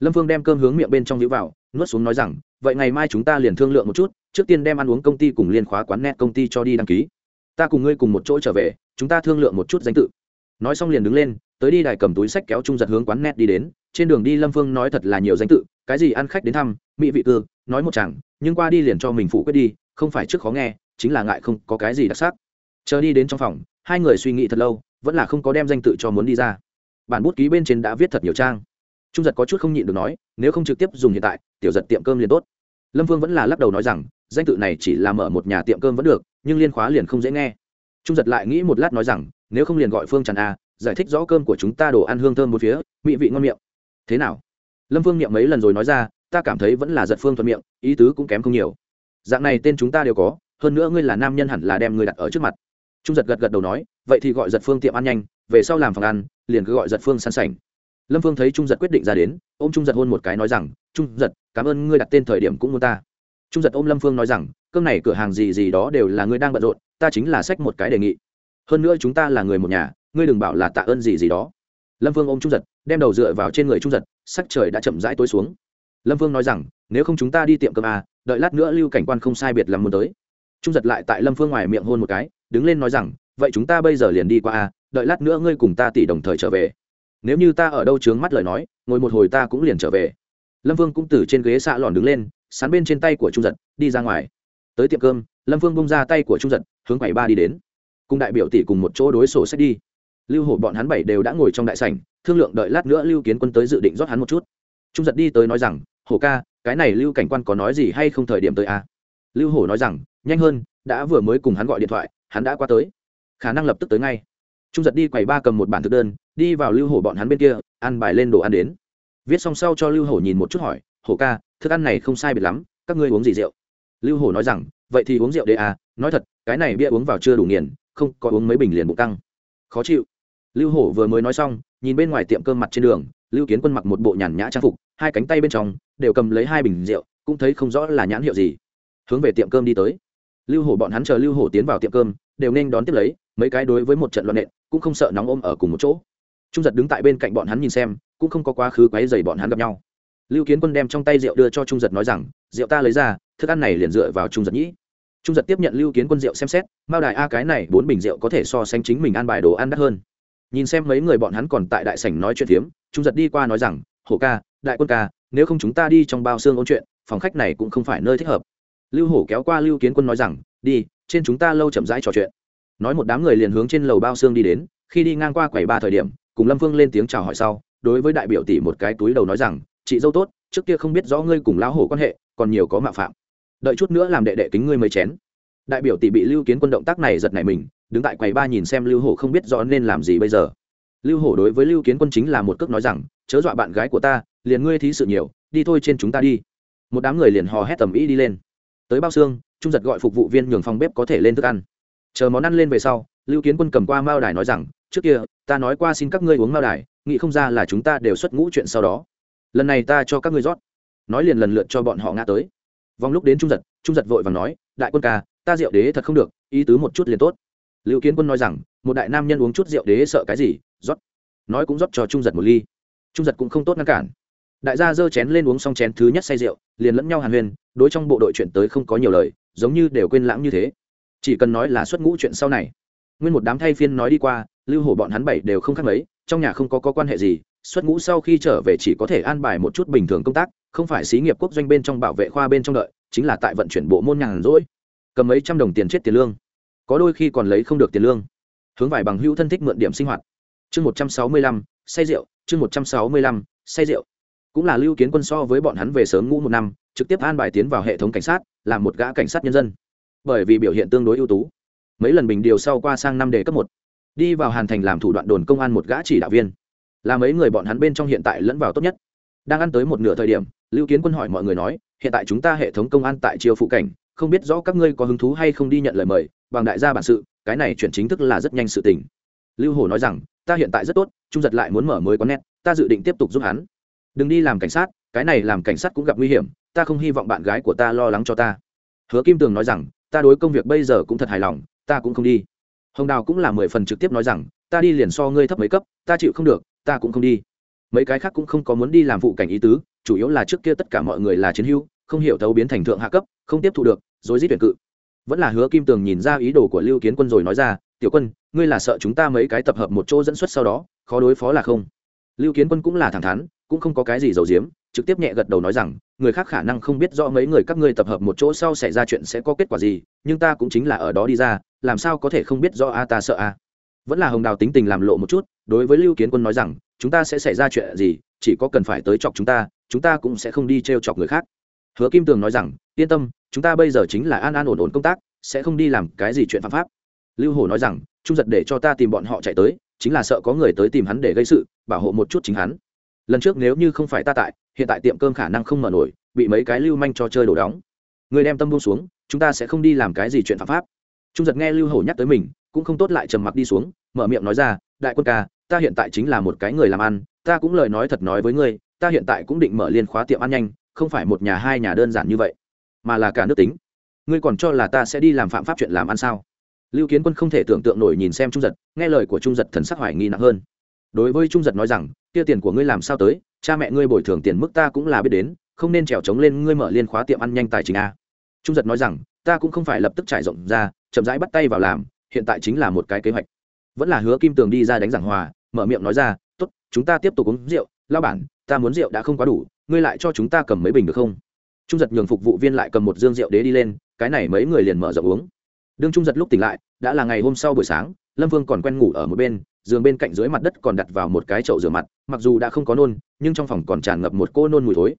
Lâm vương đem cơm hướng miệng bên trong nhữ vào, nuốt xuống nói rằng, vậy ngày mai chúng ta liền thương lượng một chút, trước tiên đem ăn uống công ty cùng liên khóa quán net công ty cho đi đăng ký. Ta cùng ngươi cùng một chỗ trở về, chúng ta thương lượng một chút danh tự. Nói xong liền đứng lên tới đi đài cầm túi sách kéo trung giật hướng quán net đi đến, trên đường đi lâm phương nói thật là nhiều danh tự, cái gì ăn khách đến thăm, mỹ vị cư, nói một chẳng, nhưng qua đi liền cho mình phụ quyết đi, không phải trước khó nghe, chính là ngại không có cái gì đặc sắc. Chờ đi đến trong phòng, hai người suy nghĩ thật lâu, vẫn là không có đem danh tự cho muốn đi ra. Bản bút ký bên trên đã viết thật nhiều trang. Trung giật có chút không nhịn được nói, nếu không trực tiếp dùng hiện tại, tiểu giật tiệm cơm liền tốt. Lâm vương vẫn là lắc đầu nói rằng, danh tự này chỉ là mở một nhà tiệm cơm vẫn được, nhưng liên khóa liền không dễ nghe. Trung giật lại nghĩ một lát nói rằng, nếu không liền gọi phương tràn a giải thích rõ cơm của chúng ta đồ ăn hương thơm một phía, mỹ vị ngon miệng. Thế nào? Lâm phương niệm mấy lần rồi nói ra, ta cảm thấy vẫn là giật phương thuận miệng, ý tứ cũng kém không nhiều. Dạng này tên chúng ta đều có, hơn nữa ngươi là nam nhân hẳn là đem ngươi đặt ở trước mặt. Trung giật gật gật đầu nói, vậy thì gọi giật phương tiệm ăn nhanh, về sau làm phòng ăn, liền cứ gọi giật phương sẵn sảnh. Lâm phương thấy trung giật quyết định ra đến ô m trung giật hôn một cái nói rằng, trung giật, cảm ơn ngươi đặt tên thời điểm cũng muốn ta. Trung giật ôm lâm phương nói rằng, cơm này cửa hàng gì gì đó đều là ngươi đang bận rộn, ta chính là sách một cái đề nghị. Hơn nữa chúng ta là người một nhà ngươi đừng bảo là tạ ơn gì gì đó. Lâm Vương ôm trung giật đem đầu dựa vào trên người trung giật sắc trời đã chậm rãi tối xuống. Lâm Vương nói rằng nếu không chúng ta đi tiệm cơm à, đợi lát nữa lưu cảnh quan không sai biệt làm muốn tới. Trung giật lại tại lâm phương ngoài miệng hôn một cái đứng lên nói rằng vậy chúng ta bây giờ liền đi qua à, đợi lát nữa ngươi cùng ta tỷ đồng thời trở về. Nếu như ta ở đâu chướng mắt lời nói ngồi một hồi ta cũng liền trở về. Lâm vương cũng từ trên ghế xạ lòn đứng lên sán bên trên tay của trung giật đi ra ngoài. Tới tiệm cơm lâm vương bông ra tay của trung giật hướng quầy ba đi đến. Cùng đại biểu tỷ cùng một chỗ đối sổ sách đi lưu hổ bọn hắn bảy đều đã ngồi trong đại sảnh, thương lượng đợi lát nữa lưu kiến quân tới dự định rót hắn một chút. Trung giật đi tới nói rằng, hổ ca, cái này lưu cảnh quan có nói gì hay không thời điểm tới à? lưu hổ nói rằng, nhanh hơn, đã vừa mới cùng hắn gọi điện thoại, hắn đã qua tới. Khả năng lập tức tới ngay. Trung giật đi quầy ba cầm một bản thực đơn, đi vào lưu hổ bọn hắn bên kia, ăn bài lên đồ ăn đến. Viết xong sau cho lưu hổ nhìn một chút hỏi, hổ ca, thức ăn này không sai biệt lắm, các ngươi uống gì rượu? Lưu hổ nói rằng, vậy thì uống rượu đê à nói thật, cái này bia uống vào chưa đủ nghiền, không có uống mấy bình liền bụng căng. Khó chịu lưu hổ vừa mới nói xong, nhìn bên ngoài tiệm cơm mặt trên đường, lưu kiến quân mặc một bộ nhàn nhã trang phục, hai cánh tay bên trong đều cầm lấy hai bình rượu, cũng thấy không rõ là nhãn hiệu gì. Hướng về tiệm cơm đi tới. Lưu hổ bọn hắn chờ lưu hổ tiến vào tiệm cơm, đều nên đón tiếp lấy, mấy cái đối với một trận loạn nện, cũng không sợ nóng ôm ở cùng một chỗ. Trung giật đứng tại bên cạnh bọn hắn nhìn xem, cũng không có quá khứ quáy dày bọn hắn gặp nhau. Lưu kiến quân đem trong tay rượu đưa cho trung giật nói rằng, rượu ta lấy ra, thức ăn này liền dựa vào trung giật nhĩ. Trung giật tiếp nhận lưu kiến quân rượu xem xét, mao đài a, cái này bốn bình rượu có thể so sánh chính mình ăn bài đồ ăn đắt hơn nhìn xem mấy người bọn hắn còn tại đại sảnh nói chuyện phiếm trung giật đi qua nói rằng, hổ ca, đại quân ca, nếu không chúng ta đi trong bao xương ôn chuyện, phòng khách này cũng không phải nơi thích hợp. Lưu hổ kéo qua lưu kiến quân nói rằng, đi, trên chúng ta lâu chậm rãi trò chuyện. Nói một đám người liền hướng trên lầu bao xương đi đến, khi đi ngang qua quầy ba thời điểm, cùng lâm phương lên tiếng chào hỏi sau, đối với đại biểu tỷ một cái túi đầu nói rằng, chị dâu tốt, trước kia không biết rõ ngươi cùng lão hổ quan hệ, còn nhiều có mạo phạm. Đợi chút nữa làm đệ đệ kính ngươi mới chén. Đại biểu tỷ bị lưu kiến quân động tác này giật nảy mình đứng tại quầy ba nhìn xem lưu hổ không biết rõ nên làm gì bây giờ. Lưu hổ đối với lưu kiến quân chính là một cước nói rằng, chớ dọa bạn gái của ta, liền ngươi thí sự nhiều, đi thôi trên chúng ta đi. Một đám người liền hò hét tầm ý đi lên. Tới bao xương, trung giật gọi phục vụ viên nhường phòng bếp có thể lên thức ăn. Chờ món ăn lên về sau, lưu kiến quân cầm qua mao đài nói rằng, trước kia, ta nói qua xin các ngươi uống mao đài, nghĩ không ra là chúng ta đều xuất ngũ chuyện sau đó. Lần này ta cho các ngươi rót. Nói liền lần lượt cho bọn họ ngã tới. Vòng lúc đến trung giật trung giật vội và nói, đại quân ca, ta rượu đế thật không được, ý tứ một chút liền tốt lưu kiến quân nói rằng một đại nam nhân uống chút rượu đế sợ cái gì rót. Nói cũng rót cho trung giật một ly. Trung giật cũng không tốt ngăn cản. Đại gia giơ chén lên uống xong chén thứ nhất say rượu liền lẫn nhau hàn huyên đối trong bộ đội chuyện tới không có nhiều lời giống như đều quên lãng như thế. Chỉ cần nói là xuất ngũ chuyện sau này. Nguyên một đám thay phiên nói đi qua lưu hổ bọn hắn bảy đều không khác mấy trong nhà không có, có quan hệ gì xuất ngũ sau khi trở về chỉ có thể an bài một chút bình thường công tác không phải xí nghiệp quốc doanh bên trong bảo vệ khoa bên trong đợi chính là tại vận chuyển bộ môn nhàn rỗi. Cầm mấy trăm đồng tiền chết tiền lương có đôi khi còn lấy không được tiền lương. Hướng vải bằng hữu thân thích mượn điểm sinh hoạt. Chương một trăm sáu mươi lăm, say rượu. Chương một trăm sáu mươi lăm, say rượu. Cũng là lưu kiến quân so với bọn hắn về sớm ngũ một năm, trực tiếp an bài tiến vào hệ thống cảnh sát làm một gã cảnh sát nhân dân. Bởi vì biểu hiện tương đối ưu tú. Mấy lần bình điều sau qua sang năm đề cấp một. Đi vào hàn thành làm thủ đoạn đồn công an một gã chỉ đạo viên. Là mấy người bọn hắn bên trong hiện tại lẫn vào tốt nhất. Đang ăn tới một nửa thời điểm, lưu kiến quân hỏi mọi người nói, hiện tại chúng ta hệ thống công an tại chiêu phụ cảnh không biết rõ các ngươi có hứng thú hay không đi nhận lời mời, bằng đại gia bản sự, cái này chuyển chính thức là rất nhanh sự tình. Lưu hồ nói rằng, ta hiện tại rất tốt, trung giật lại muốn mở mới có nét ta dự định tiếp tục giúp hắn. Đừng đi làm cảnh sát, cái này làm cảnh sát cũng gặp nguy hiểm, ta không hy vọng bạn gái của ta lo lắng cho ta. Hứa kim tường nói rằng, ta đối công việc bây giờ cũng thật hài lòng, ta cũng không đi. Hồng đào cũng là mười phần trực tiếp nói rằng, ta đi liền so ngươi thấp mấy cấp, ta chịu không được, ta cũng không đi. Mấy cái khác cũng không có muốn đi làm vụ cảnh ý tứ, chủ yếu là trước kia tất cả mọi người là chiến hữu không hiểu thấu biến thành thượng hạ cấp, không tiếp thu được, rồi giết tuyển cự. Vẫn là hứa kim tường nhìn ra ý đồ của lưu kiến quân rồi nói ra, tiểu quân, ngươi là sợ chúng ta mấy cái tập hợp một chỗ dẫn xuất sau đó, khó đối phó là không? Lưu kiến quân cũng là thẳng thắn, cũng không có cái gì giấu giếm, trực tiếp nhẹ gật đầu nói rằng, người khác khả năng không biết rõ mấy người các ngươi tập hợp một chỗ sau xảy ra chuyện sẽ có kết quả gì, nhưng ta cũng chính là ở đó đi ra, làm sao có thể không biết rõ a ta sợ a. Vẫn là hồng đào tính tình làm lộ một chút, đối với lưu kiến quân nói rằng, chúng ta sẽ xảy ra chuyện gì, chỉ có cần phải tới chọc chúng ta chúng ta cũng sẽ không đi t r e o chọc người khác hứa kim tường nói rằng, yên tâm, chúng ta bây giờ chính là an an ổn ổn công tác, sẽ không đi làm cái gì chuyện phạm pháp. Lưu Hổ nói rằng, trung giật để cho ta tìm bọn họ chạy tới, chính là sợ có người tới tìm hắn để gây sự, bảo hộ một chút chính hắn. Lần trước nếu như không phải ta tại, hiện tại tiệm cơm khả năng không mở nổi, bị mấy cái lưu manh cho chơi đổ đóng. Người đem tâm buông xuống, chúng ta sẽ không đi làm cái gì chuyện phạm pháp. Trung giật nghe lưu hổ nhắc tới mình, cũng không tốt lại trầm mặc đi xuống, mở miệng nói ra, đại quân ca, ta hiện tại chính là một cái người làm ăn, ta cũng lời nói thật nói với ngươi, ta hiện tại cũng định mở liên khóa tiệm ăn nhanh không phải một nhà hai nhà đơn giản như vậy, mà là cả nước tính. Ngươi còn cho là ta sẽ đi làm phạm pháp chuyện làm ăn sao? Lưu kiến quân không thể tưởng tượng nổi nhìn xem trung giật, nghe lời của trung giật thần sắc hoài nghi nặng hơn. Đối với trung giật nói rằng, kia tiền của ngươi làm sao tới? Cha mẹ ngươi bồi thường tiền mức ta cũng là biết đến, không nên trèo trống lên ngươi mở liên khóa tiệm ăn nhanh tài chính a. Trung giật nói rằng, ta cũng không phải lập tức trải rộng ra, chậm rãi bắt tay vào làm, hiện tại chính là một cái kế hoạch. Vẫn là hứa kim tường đi ra đánh giảng hòa, mở miệng nói ra, tốt, chúng ta tiếp tục uống rượu lao bản, ta muốn rượu đã không quá đủ ngươi lại cho chúng ta cầm mấy bình được không? Trung giật nhường phục vụ viên lại cầm một dương rượu đế đi lên, cái này mấy người liền mở rộng uống. Đương trung giật lúc tỉnh lại, đã là ngày hôm sau buổi sáng, lâm vương còn quen ngủ ở một bên, giường bên cạnh dưới mặt đất còn đặt vào một cái chậu rửa mặt, mặc dù đã không có nôn, nhưng trong phòng còn tràn ngập một cô nôn mùi thối.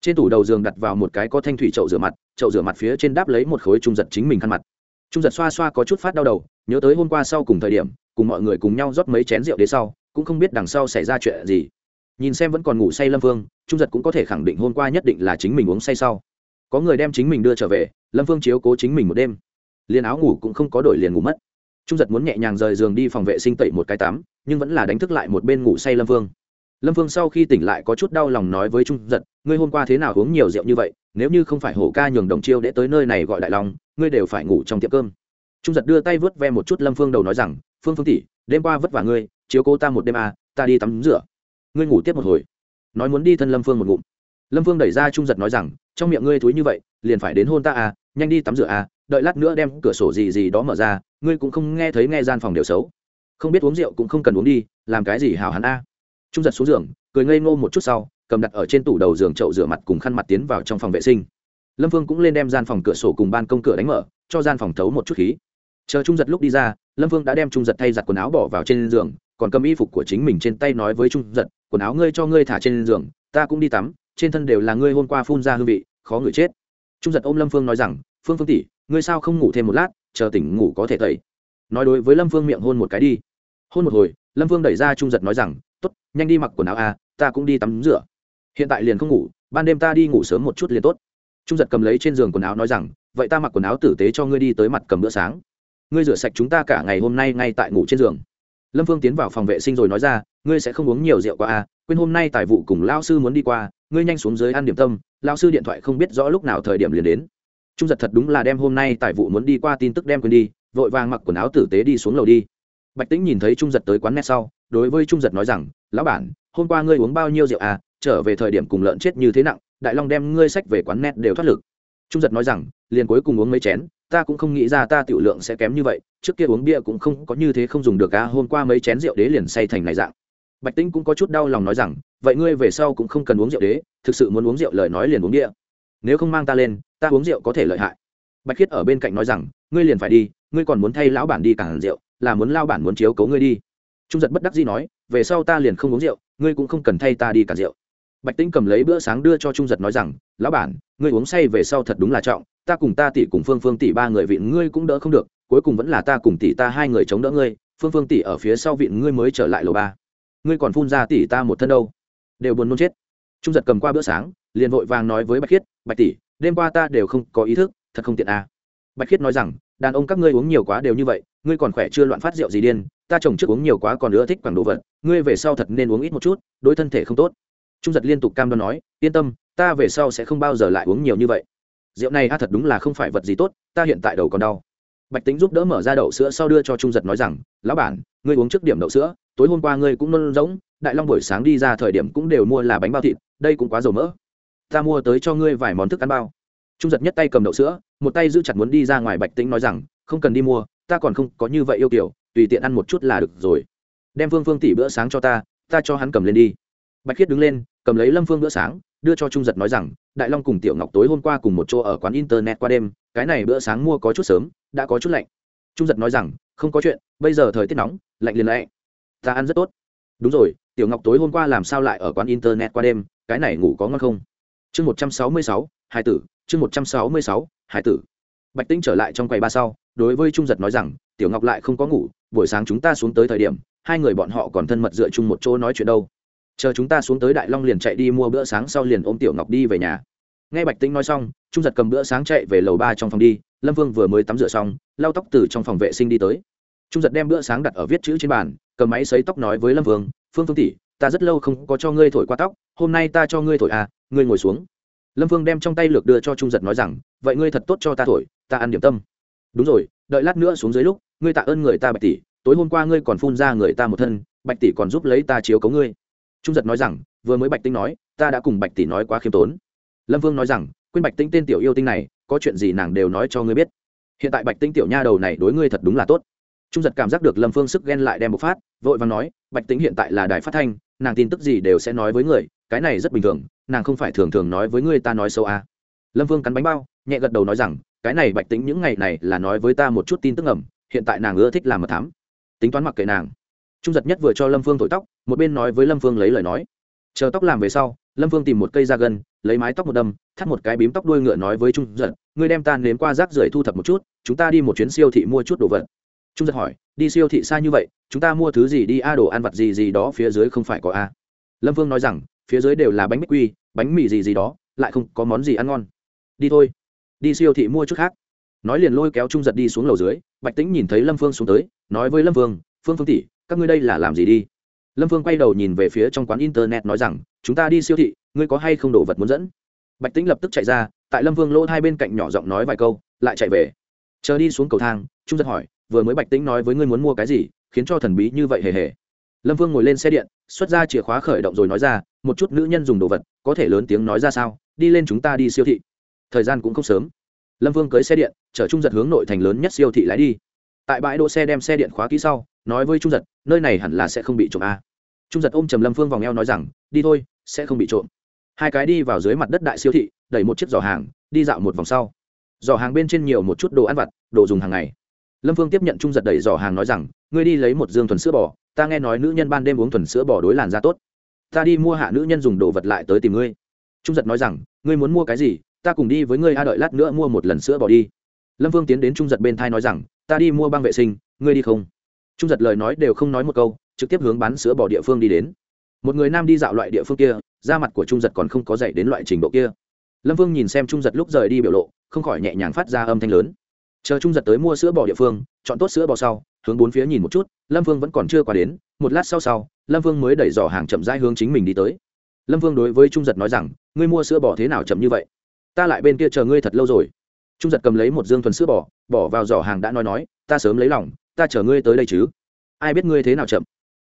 Trên tủ đầu giường đặt vào một cái có thanh thủy chậu rửa mặt, chậu rửa mặt phía trên đáp lấy một khối trung giật chính mình khăn mặt. Trung giật xoa xoa có chút phát đau đầu, nhớ tới hôm qua sau cùng thời điểm, cùng mọi người cùng nhau rót mấy chén rượu đế sau, cũng không biết đằng sau xảy ra chuyện gì. Nhìn xem vẫn còn ngủ say lâm vương trung giật cũng có thể khẳng định hôm qua nhất định là chính mình uống say sau. Có người đem chính mình đưa trở về lâm vương chiếu cố chính mình một đêm. Liền áo ngủ cũng không có đổi liền ngủ mất. Trung giật muốn nhẹ nhàng rời giường đi phòng vệ sinh tẩy một cái tắm nhưng vẫn là đánh thức lại một bên ngủ say lâm vương lâm vương sau khi tỉnh lại có chút đau lòng nói với trung giật ngươi hôm qua thế nào uống nhiều rượu như vậy? Nếu như không phải hổ ca nhường đồng chiêu để tới nơi này gọi đại long ngươi đều phải ngủ trong tiệm cơm. Trung giật đưa tay vớt ve một chút lâm phương đầu nói rằng phương phương tỷ đêm qua vất vả ngươi chiếu cô ta một đêm à, ta đi tắm rửa. Ngươi ngủ tiếp một hồi nói muốn đi thân lâm phương một ngụm. Lâm phương đẩy ra trung giật nói rằng, trong miệng ngươi thúi như vậy, liền phải đến hôn ta à nhanh đi tắm rửa à đợi lát nữa đem cửa sổ gì gì đó mở ra, ngươi cũng không nghe thấy nghe gian phòng đều xấu. Không biết uống rượu cũng không cần uống đi, làm cái gì hào hắn a? Trung giật xuống giường, cười ngây ngô một chút sau, cầm đặt ở trên tủ đầu giường chậu rửa mặt cùng khăn mặt tiến vào trong phòng vệ sinh. Lâm phương cũng lên đem gian phòng cửa sổ cùng ban công cửa đánh mở, cho gian phòng thấu một chút khí. Chờ trung giật lúc đi ra, lâm phương đã đem trung giật thay giặt quần áo bỏ vào trên giường còn cầm y phục của chính mình trên tay nói với trung giật, quần áo ngươi cho ngươi thả trên giường, ta cũng đi tắm, trên thân đều là ngươi hôm qua phun ra hương vị, khó ngửi chết. Trung giật ôm lâm phương nói rằng, phương phương tỷ, ngươi sao không ngủ thêm một lát, chờ tỉnh ngủ có thể tẩy. Nói đối với lâm phương miệng hôn một cái đi. Hôn một hồi, lâm phương đẩy ra trung giật nói rằng t ố t nhanh đi mặc quần áo à ta cũng đi tắm rửa. Hiện tại liền không ngủ, ban đêm ta đi ngủ sớm một chút liền tốt. Trung giật cầm lấy trên giường quần áo nói rằng, vậy ta mặc quần áo tử tế cho ngươi đi tới mặt cầm bữa sáng. Ngươi rửa sạch chúng ta cả ngày hôm nay ngay tại ngủ trên giường lâm phương tiến vào phòng vệ sinh rồi nói ra, ngươi sẽ không uống nhiều rượu qua à quên hôm nay tài vụ cùng lao sư muốn đi qua, ngươi nhanh xuống dưới ăn điểm tâm. Lao sư điện thoại không biết rõ lúc nào thời điểm liền đến. Trung giật thật đúng là đem hôm nay tài vụ muốn đi qua tin tức đem quên đi, vội vàng mặc quần áo tử tế đi xuống lầu đi. Bạch tĩnh nhìn thấy trung giật tới quán net sau, đối với trung giật nói rằng, lão bản, hôm qua ngươi uống bao nhiêu rượu à trở về thời điểm cùng lợn chết như thế nặng, đại long đem ngươi sách về quán net đều thoát lực. Trung giật nói rằng, liền cuối cùng uống mấy chén ta cũng không nghĩ ra ta tiểu lượng sẽ kém như vậy, trước kia uống bia cũng không có như thế không dùng được à hôm qua mấy chén rượu đế liền say thành này dạng. Bạch tĩnh cũng có chút đau lòng nói rằng, vậy ngươi về sau cũng không cần uống rượu đế, thực sự muốn uống rượu lời nói liền uống bia. Nếu không mang ta lên, ta uống rượu có thể lợi hại. Bạch khiết ở bên cạnh nói rằng, ngươi liền phải đi, ngươi còn muốn thay lão bản đi cản rượu, là muốn lao bản muốn chiếu cấu ngươi đi. Trung giật bất đắc dĩ nói, về sau ta liền không uống rượu, ngươi cũng không cần thay ta đi cản rượu. Bạch tĩnh cầm lấy bữa sáng đưa cho trung giật nói rằng, lão bản, ngươi uống say về sau thật đúng là trọng ta cùng ta tỷ cùng phương phương tỷ ba người vịn ngươi cũng đỡ không được, cuối cùng vẫn là ta cùng tỷ ta hai người chống đỡ ngươi, phương phương tỷ ở phía sau vịn ngươi mới trở lại lầu ba. Ngươi còn phun ra tỷ ta một thân đâu? Đều buồn nôn chết. Trung giật cầm qua bữa sáng, liền vội vàng nói với bạch khiết, bạch tỷ, đêm qua ta đều không có ý thức, thật không tiện à. bạch khiết nói rằng, đàn ông các ngươi uống nhiều quá đều như vậy, ngươi còn khỏe chưa loạn phát rượu gì điên, ta chồng trước uống nhiều quá còn nữa thích quảng đồ vật, ngươi về sau thật nên uống ít một chút, đối thân thể không tốt. Trung giật liên tục cam đoan nói, yên tâm, ta về sau sẽ không bao giờ lại uống nhiều như vậy rượu này a thật đúng là không phải vật gì tốt ta hiện tại đầu còn đau. Bạch tính giúp đỡ mở ra đậu sữa sau đưa cho trung giật nói rằng lão bản ngươi uống trước điểm đậu sữa tối hôm qua ngươi cũng nôn rỗng, đại long buổi sáng đi ra thời điểm cũng đều mua là bánh bao thịt đây cũng quá dầu mỡ. Ta mua tới cho ngươi vài món thức ăn bao. Trung giật nhất tay cầm đậu sữa một tay giữ chặt muốn đi ra ngoài bạch tĩnh nói rằng không cần đi mua ta còn không có như vậy yêu kiểu tùy tiện ăn một chút là được rồi. Đem phương phương tỉ bữa sáng cho ta ta cho hắn cầm lên đi. Bạch khiết đứng lên cầm lấy lâm phương bữa sáng đưa cho trung giật nói rằng, đại long cùng tiểu ngọc tối hôm qua cùng một chỗ ở quán internet qua đêm, cái này bữa sáng mua có chút sớm, đã có chút lạnh. Trung giật nói rằng, không có chuyện, bây giờ thời tiết nóng, lạnh liền lạnh. Ta ăn rất tốt. Đúng rồi, tiểu ngọc tối hôm qua làm sao lại ở quán internet qua đêm, cái này ngủ có ngon không? Chương một trăm sáu mươi sáu hai tử, chương một trăm sáu mươi sáu, hải tử. Bạch tinh trở lại trong quầy ba sau, đối với trung giật nói rằng, tiểu ngọc lại không có ngủ, buổi sáng chúng ta xuống tới thời điểm, hai người bọn họ còn thân mật dựa chung một chỗ nói chuyện đâu chờ chúng ta xuống tới đại long liền chạy đi mua bữa sáng sau liền ôm tiểu ngọc đi về nhà nghe bạch tĩnh nói xong trung giật cầm bữa sáng chạy về lầu ba trong phòng đi lâm vương vừa mới tắm rửa xong lau tóc từ trong phòng vệ sinh đi tới trung giật đem bữa sáng đặt ở viết chữ trên bàn cầm máy xấy tóc nói với lâm vương phương phương tỷ ta rất lâu không có cho ngươi thổi qua tóc hôm nay ta cho ngươi thổi à ngươi ngồi xuống lâm vương đem trong tay lược đưa cho trung giật nói rằng vậy ngươi thật tốt cho ta thổi ta ăn điểm tâm đúng rồi đợi lát nữa xuống dưới lúc ngươi tạ ơn người ta bạch tỷ tối hôm qua ngươi còn phun ra người ta một thân bạch tỷ còn giúp lấy ta chiếu cấu ngươi trung giật nói rằng, vừa mới bạch tinh nói, ta đã cùng bạch tỷ nói quá khiêm tốn. Lâm vương nói rằng, quên bạch tinh tên tiểu yêu tinh này, có chuyện gì nàng đều nói cho ngươi biết. Hiện tại bạch tinh tiểu nha đầu này đối ngươi thật đúng là tốt. Trung giật cảm giác được lâm phương sức ghen lại đem bộc phát, vội và nói, bạch tính hiện tại là đài phát thanh, nàng tin tức gì đều sẽ nói với người, cái này rất bình thường, nàng không phải thường thường nói với người ta nói sâu à. lâm vương cắn bánh bao, nhẹ gật đầu nói rằng, cái này bạch tính những ngày này là nói với ta một chút tin tức ẩm hiện tại nàng ưa thích làm mật thám. Tính toán mặc kệ nàng trung giật nhất vừa cho lâm phương thổi tóc, một bên nói với lâm phương lấy lời nói. Chờ tóc làm về sau, lâm phương tìm một cây da gân, lấy mái tóc một đâm, thắt một cái bím tóc đuôi ngựa nói với trung giật, ngươi đem ta nếm qua rác rưởi thu thập một chút, chúng ta đi một chuyến siêu thị mua chút đồ vật. Trung giật hỏi, đi siêu thị xa như vậy, chúng ta mua thứ gì đi? A, đồ ăn vặt gì gì đó phía dưới không phải có a. Lâm phương nói rằng, phía dưới đều là bánh bích quy, bánh mì gì gì đó, lại không có món gì ăn ngon. Đi thôi, đi siêu thị mua chút khác. Nói liền lôi kéo trung giật đi xuống lầu dưới, bạch tĩnh nhìn thấy lâm phương xuống tới, nói với lâm phương phương phương tỷ các ngươi đây là làm gì đi? Lâm phương quay đầu nhìn về phía trong quán internet nói rằng, chúng ta đi siêu thị, ngươi có hay không đồ vật muốn dẫn? Bạch tĩnh lập tức chạy ra, tại lâm vương lỗ hai bên cạnh nhỏ giọng nói vài câu, lại chạy về. Chờ đi xuống cầu thang, trung giật hỏi, vừa mới bạch tĩnh nói với ngươi muốn mua cái gì, khiến cho thần bí như vậy hề hề. Lâm vương ngồi lên xe điện, xuất ra chìa khóa khởi động rồi nói ra, một chút nữ nhân dùng đồ vật, có thể lớn tiếng nói ra sao, đi lên chúng ta đi siêu thị. Thời gian cũng không sớm. Lâm vương cưới xe điện, chở trung giật hướng nội thành lớn nhất siêu thị lái đi. Tại bãi đỗ xe đem xe điện khóa kỹ sau nói với trung giật, nơi này hẳn là sẽ không bị trộm a. Trung giật ôm trầm lâm phương vòng eo nói rằng, đi thôi, sẽ không bị trộm. Hai cái đi vào dưới mặt đất đại siêu thị, đẩy một chiếc giỏ hàng, đi dạo một vòng sau. Giỏ hàng bên trên nhiều một chút đồ ăn vặt, đồ dùng hàng ngày. Lâm phương tiếp nhận trung giật đẩy giỏ hàng nói rằng, ngươi đi lấy một dương thuần sữa bò, ta nghe nói nữ nhân ban đêm uống thuần sữa bò đối làn da tốt. Ta đi mua hạ nữ nhân dùng đồ vật lại tới tìm ngươi. Trung giật nói rằng, ngươi muốn mua cái gì, ta cùng đi với ngươi a, đợi lát nữa mua một lần sữa bò đi. Lâm vương tiến đến trung giật bên thai nói rằng, ta đi mua băng vệ sinh, ngươi đi không? Trung giật lời nói đều không nói một câu, trực tiếp hướng bán sữa bò địa phương đi đến. Một người nam đi dạo loại địa phương kia, da mặt của trung giật còn không có dậy đến loại trình độ kia. Lâm vương nhìn xem trung giật lúc rời đi biểu lộ, không khỏi nhẹ nhàng phát ra âm thanh lớn. Chờ trung giật tới mua sữa bò địa phương, chọn tốt sữa bò sau, hướng bốn phía nhìn một chút, lâm vương vẫn còn chưa qua đến, một lát sau sau, lâm vương mới đẩy giỏ hàng chậm rãi hướng chính mình đi tới. Lâm vương đối với trung giật nói rằng, ngươi mua sữa bò thế nào chậm như vậy? Ta lại bên kia chờ ngươi thật lâu rồi. Trung giật cầm lấy một dương thuần sữa bò, bỏ vào giỏ hàng đã nói nói, ta sớm lấy lòng ta chờ ngươi tới đây chứ? Ai biết ngươi thế nào chậm?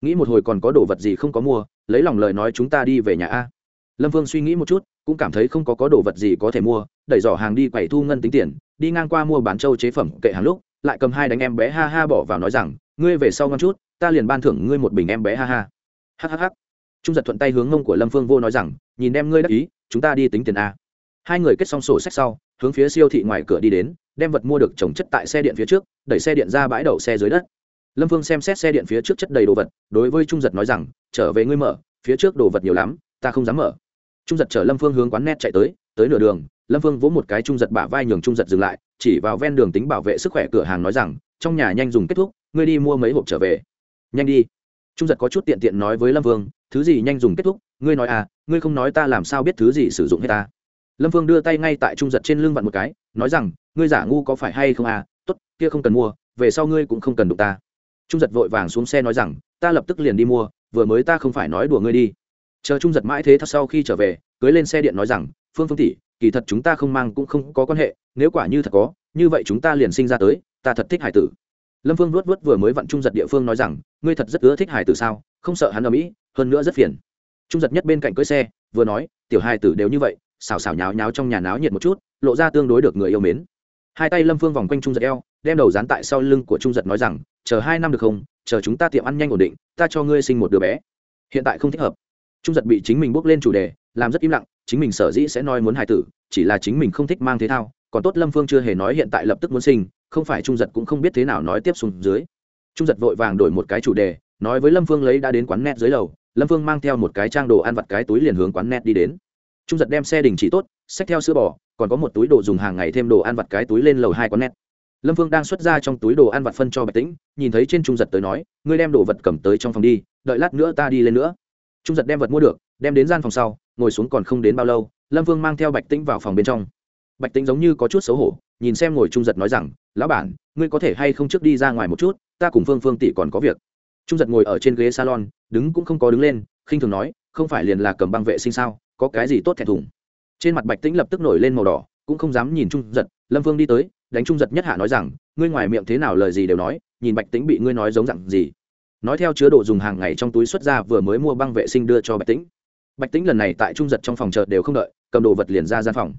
Nghĩ một hồi còn có đồ vật gì không có mua, lấy lòng lời nói chúng ta đi về nhà a. Lâm vương suy nghĩ một chút, cũng cảm thấy không có có đồ vật gì có thể mua, đẩy giỏ hàng đi quầy thu ngân tính tiền, đi ngang qua mua bán châu chế phẩm kệ hàng lúc, lại cầm hai đánh em bé ha ha bỏ vào nói rằng, ngươi về sau ngon chút, ta liền ban thưởng ngươi một bình em bé ha ha. Hhh trung giật thuận tay hướng ngông của lâm phương vô nói rằng, nhìn em ngươi đắc ý, chúng ta đi tính tiền a. Hai người kết xong sổ sách sau, hướng phía siêu thị ngoài cửa đi đến, đem vật mua được trồng chất tại xe điện phía trước đẩy xe điện ra bãi đậu xe dưới đất. Lâm phương xem xét xe điện phía trước chất đầy đồ vật, đối với trung giật nói rằng, trở về ngươi mở, phía trước đồ vật nhiều lắm, ta không dám mở. Trung giật chở lâm phương hướng quán net chạy tới tới nửa đường, lâm phương vỗ một cái trung giật bả vai nhường trung giật dừng lại, chỉ vào ven đường tính bảo vệ sức khỏe cửa hàng nói rằng, trong nhà nhanh dùng kết thúc, ngươi đi mua mấy hộp trở về. Nhanh đi. Trung giật có chút tiện tiện nói với lâm phương, thứ gì nhanh dùng kết thúc, ngươi nói à ngươi không nói ta làm sao biết thứ gì sử dụng hết ta. Lâm phương đưa tay ngay tại trung giật trên lưng vặn một cái, nói rằng, ngươi giả ngu có phải hay không à kia không cần mua, về sau ngươi cũng không cần đụng ta. Trung giật vội vàng xuống xe nói rằng, ta lập tức liền đi mua, vừa mới ta không phải nói đùa ngươi đi. Chờ trung giật mãi thế thật sau khi trở về, cưới lên xe điện nói rằng, phương phương tỷ, kỳ thật chúng ta không mang cũng không có quan hệ, nếu quả như thật có, như vậy chúng ta liền sinh ra tới, ta thật thích hải tử. Lâm phương luốt vớt vừa mới vặn trung giật địa phương nói rằng, ngươi thật rất ưa thích hải tử sao, không sợ hắn ở mỹ, hơn nữa rất phiền. Trung giật nhất bên cạnh cưới xe, vừa nói, tiểu hải tử đều như vậy, xào xào nháo nháo trong nhà náo nhiệt một chút, lộ ra tương đối được người yêu mến. Hai tay lâm phương vòng quanh trung giật eo đem đầu dán tại sau lưng của trung giật nói rằng, chờ hai năm được không? Chờ chúng ta tiệm ăn nhanh ổn định, ta cho ngươi sinh một đứa bé. Hiện tại không thích hợp. Trung giật bị chính mình bước lên chủ đề, làm rất im lặng, chính mình sở dĩ sẽ nói muốn hài tử, chỉ là chính mình không thích mang thế thao, còn tốt lâm phương chưa hề nói hiện tại lập tức muốn sinh, không phải trung giật cũng không biết thế nào nói tiếp xuống dưới. Trung giật vội vàng đổi một cái chủ đề, nói với lâm phương lấy đã đến quán net dưới lầu, lâm phương mang theo một cái trang đồ ăn vặt cái túi liền hướng quán net đi đến. Trung giật đem xe đình chỉ tốt, xách theo sữa bò, còn có một túi đồ dùng hàng ngày thêm đồ ăn vặt cái túi lên lầu hai quán net lâm phương đang xuất ra trong túi đồ ăn vặt phân cho bạch tĩnh, nhìn thấy trên trung giật tới nói, ngươi đem đồ vật cầm tới trong phòng đi, đợi lát nữa ta đi lên nữa. Trung giật đem vật mua được, đem đến gian phòng sau, ngồi xuống còn không đến bao lâu, lâm vương mang theo bạch tĩnh vào phòng bên trong. Bạch tĩnh giống như có chút xấu hổ, nhìn xem ngồi trung giật nói rằng, lão bản, ngươi có thể hay không trước đi ra ngoài một chút, ta cùng phương phương tỷ còn có việc. Trung giật ngồi ở trên ghế salon, đứng cũng không có đứng lên, khinh thường nói, không phải liền là cầm băng vệ sinh sao, có cái gì tốt thẹn thùng? Trên mặt bạch tĩnh lập tức nổi lên màu đỏ, cũng không dám nhìn trung giật, lâm vương đi tới đánh trung giật nhất hạ nói rằng, ngươi ngoài miệng thế nào lời gì đều nói, nhìn bạch tĩnh bị ngươi nói giống dặn gì. Nói theo chứa đồ dùng hàng ngày trong túi xuất ra vừa mới mua băng vệ sinh đưa cho bạch tĩnh. Bạch tĩnh lần này tại trung giật trong phòng chờ đều không đợi, cầm đồ vật liền ra gian phòng.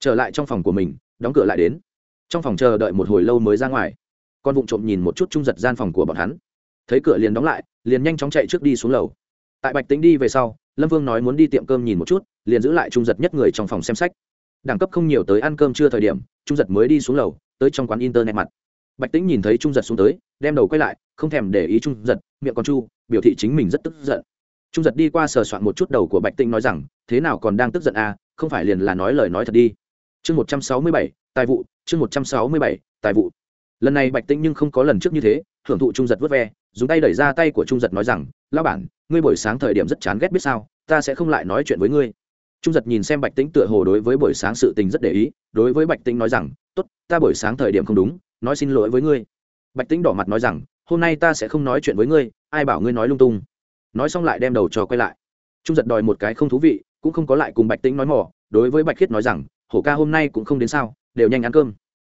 Trở lại trong phòng của mình, đóng cửa lại đến. Trong phòng chờ đợi một hồi lâu mới ra ngoài. Con vụng trộm nhìn một chút trung giật gian phòng của bọn hắn. Thấy cửa liền đóng lại, liền nhanh chóng chạy trước đi xuống lầu. Tại bạch tĩnh đi về sau, lâm vương nói muốn đi tiệm cơm nhìn một chút, liền giữ lại trung giật nhất người trong phòng xem sách đẳng cấp không nhiều tới ăn cơm chưa thời điểm, trung giật mới đi xuống lầu, tới trong quán internet mặt. Bạch tĩnh nhìn thấy trung giật xuống tới, đem đầu quay lại, không thèm để ý trung giật, miệng con chu, biểu thị chính mình rất tức giận. Trung giật đi qua sờ soạn một chút đầu của bạch tĩnh nói rằng, thế nào còn đang tức giận à không phải liền là nói lời nói thật đi. Chương một trăm sáu mươi bảy, tài vụ, chương một trăm sáu mươi bảy, tài vụ. Lần này bạch tĩnh nhưng không có lần trước như thế, hưởng thụ trung giật vớt ve, dùng tay đẩy ra tay của trung giật nói rằng lao bản, ngươi buổi sáng thời điểm rất chán ghét biết sao, ta sẽ không lại nói chuyện với ngươi trung giật nhìn xem bạch tĩnh tựa hồ đối với buổi sáng sự tình rất để ý, đối với bạch tĩnh nói rằng, tốt, ta buổi sáng thời điểm không đúng, nói xin lỗi với ngươi. Bạch tĩnh đỏ mặt nói rằng, hôm nay ta sẽ không nói chuyện với ngươi, ai bảo ngươi nói lung tung. Nói xong lại đem đầu trò quay lại. Trung giật đòi một cái không thú vị, cũng không có lại cùng bạch tĩnh nói mỏ đối với bạch khiết nói rằng, hổ ca hôm nay cũng không đến sao, đều nhanh ăn cơm.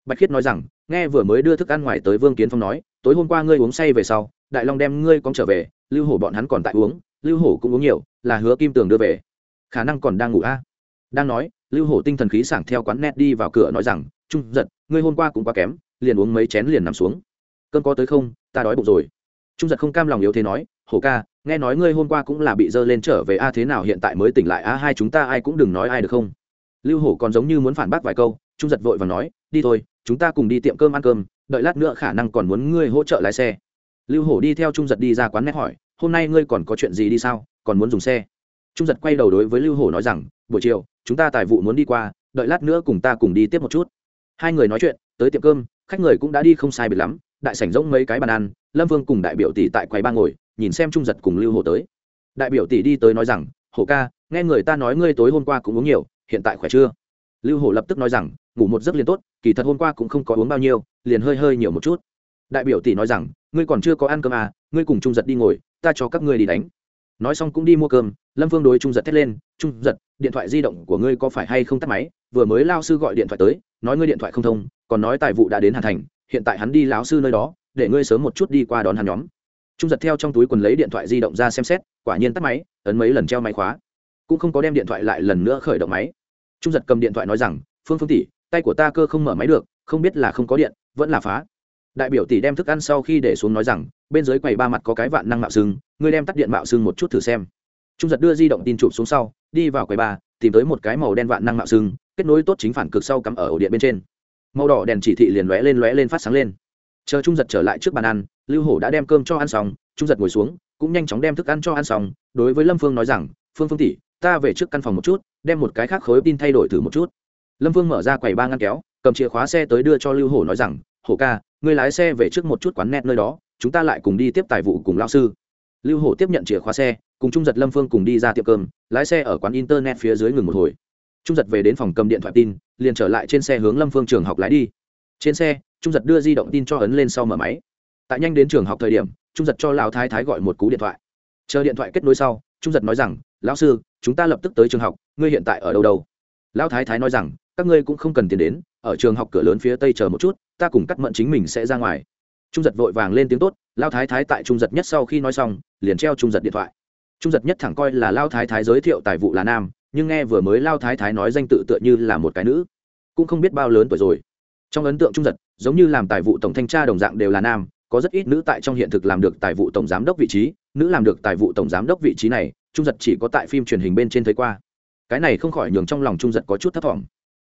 Bạch khiết nói rằng, nghe vừa mới đưa thức ăn ngoài tới vương kiến phong nói, tối hôm qua ngươi uống say về sau, đại long đem ngươi con trở về, lưu hổ bọn hắn còn tại uống, lưu hổ cũng uống nhiều, là hứa kim tường đưa về khả năng còn đang ngủ a. Đang nói, lưu hổ tinh thần khí sảng theo quán net đi vào cửa nói rằng, trung giật, ngươi hôm qua cũng quá kém, liền uống mấy chén liền nằm xuống. Cơn có tới không? Ta đói bụng rồi. Trung giật không cam lòng yếu thế nói, hổ ca, nghe nói ngươi hôm qua cũng là bị dơ lên trở về a, thế nào hiện tại mới tỉnh lại a? Hai chúng ta ai cũng đừng nói ai được không? Lưu hổ còn giống như muốn phản bác vài câu, trung giật vội và nói, đi thôi, chúng ta cùng đi tiệm cơm ăn cơm, đợi lát nữa khả năng còn muốn ngươi hỗ trợ lái xe. Lưu hổ đi theo trung giật đi ra quán nét hỏi, hôm nay ngươi còn có chuyện gì đi sao? Còn muốn dùng xe? Trung giật quay đầu đối với lưu hổ nói rằng, buổi chiều, chúng ta tài vụ muốn đi qua, đợi lát nữa cùng ta cùng đi tiếp một chút. Hai người nói chuyện, tới tiệm cơm, khách người cũng đã đi không sai biệt lắm, đại sảnh rỗng mấy cái bàn ăn, lâm vương cùng đại biểu tỷ tại quầy ba ngồi, nhìn xem trung giật cùng lưu hổ tới. Đại biểu tỷ đi tới nói rằng, hổ ca, nghe người ta nói ngươi tối hôm qua cũng uống nhiều, hiện tại khỏe chưa? Lưu hổ lập tức nói rằng, ngủ một giấc liền tốt, kỳ thật hôm qua cũng không có uống bao nhiêu, liền hơi hơi nhiều một chút. Đại biểu tỷ nói rằng, ngươi còn chưa có ăn cơm à ngươi cùng trung giật đi ngồi, ta cho các ngươi đi đánh nói xong cũng đi mua cơm, lâm vương đối trung giật thét lên, trung giật, điện thoại di động của ngươi có phải hay không tắt máy? Vừa mới lao sư gọi điện thoại tới, nói ngươi điện thoại không thông, còn nói tài vụ đã đến hàn thành, hiện tại hắn đi lão sư nơi đó, để ngươi sớm một chút đi qua đón hắn nhóm. Trung giật theo trong túi quần lấy điện thoại di động ra xem xét, quả nhiên tắt máy, ấn mấy lần treo máy khóa. Cũng không có đem điện thoại lại lần nữa khởi động máy. Trung giật cầm điện thoại nói rằng, phương phương tỷ, tay của ta cơ không mở máy được, không biết là không có điện, vẫn là phá đại biểu tỷ đem thức ăn sau khi để xuống nói rằng, bên dưới quầy ba mặt có cái vạn năng mạo xưng, ngươi đem tắt điện mạo xưng một chút thử xem. Trung giật đưa di động tin chụp xuống sau, đi vào quầy ba, tìm tới một cái màu đen vạn năng mạo xưng, kết nối tốt chính phản cực sau cắm ở ổ điện bên trên. Màu đỏ đèn chỉ thị liền lóe lên lóe lên phát sáng lên. Chờ trung giật trở lại trước bàn ăn, lưu hổ đã đem cơm cho ăn xong, trung giật ngồi xuống, cũng nhanh chóng đem thức ăn cho ăn xong, đối với lâm phương nói rằng, phương phương tỷ, ta về trước căn phòng một chút, đem một cái khác khối tin thay đổi thử một chút. Lâm phương mở ra quầy ba ngăn kéo, cầm chìa khóa xe tới đưa cho lưu hổ nói rằng, hổ ca ngươi lái xe về trước một chút quán net nơi đó, chúng ta lại cùng đi tiếp tài vụ cùng lao sư. Lưu hổ tiếp nhận chìa khóa xe, cùng trung giật lâm phương cùng đi ra tiệm cơm, lái xe ở quán internet phía dưới ngừng một hồi. Trung giật về đến phòng cầm điện thoại tin, liền trở lại trên xe hướng lâm phương trường học lái đi. Trên xe, trung giật đưa di động tin cho ấn lên sau mở máy. Tại nhanh đến trường học thời điểm, trung giật cho lão thái thái gọi một cú điện thoại. Chờ điện thoại kết nối sau, trung giật nói rằng, lão sư, chúng ta lập tức tới trường học, ngươi hiện tại ở đâu đâu? Lão thái thái nói rằng, các ngươi cũng không cần tiền đến, ở trường học cửa lớn phía tây chờ một chút ta cùng cắt mận chính mình sẽ ra ngoài. Trung giật vội vàng lên tiếng tốt, lao thái thái tại trung giật nhất sau khi nói xong, liền treo trung giật điện thoại. Trung giật nhất thẳng coi là lao thái thái giới thiệu tài vụ là nam, nhưng nghe vừa mới lao thái thái nói danh tự tựa như là một cái nữ. Cũng không biết bao lớn tuổi rồi. Trong ấn tượng trung giật, giống như làm tài vụ tổng thanh tra đồng dạng đều là nam, có rất ít nữ tại trong hiện thực làm được tài vụ tổng giám đốc vị trí, nữ làm được tài vụ tổng giám đốc vị trí này, trung giật chỉ có tại phim truyền hình bên trên thấy qua. Cái này không khỏi nhường trong lòng trung giật có chút thất vọng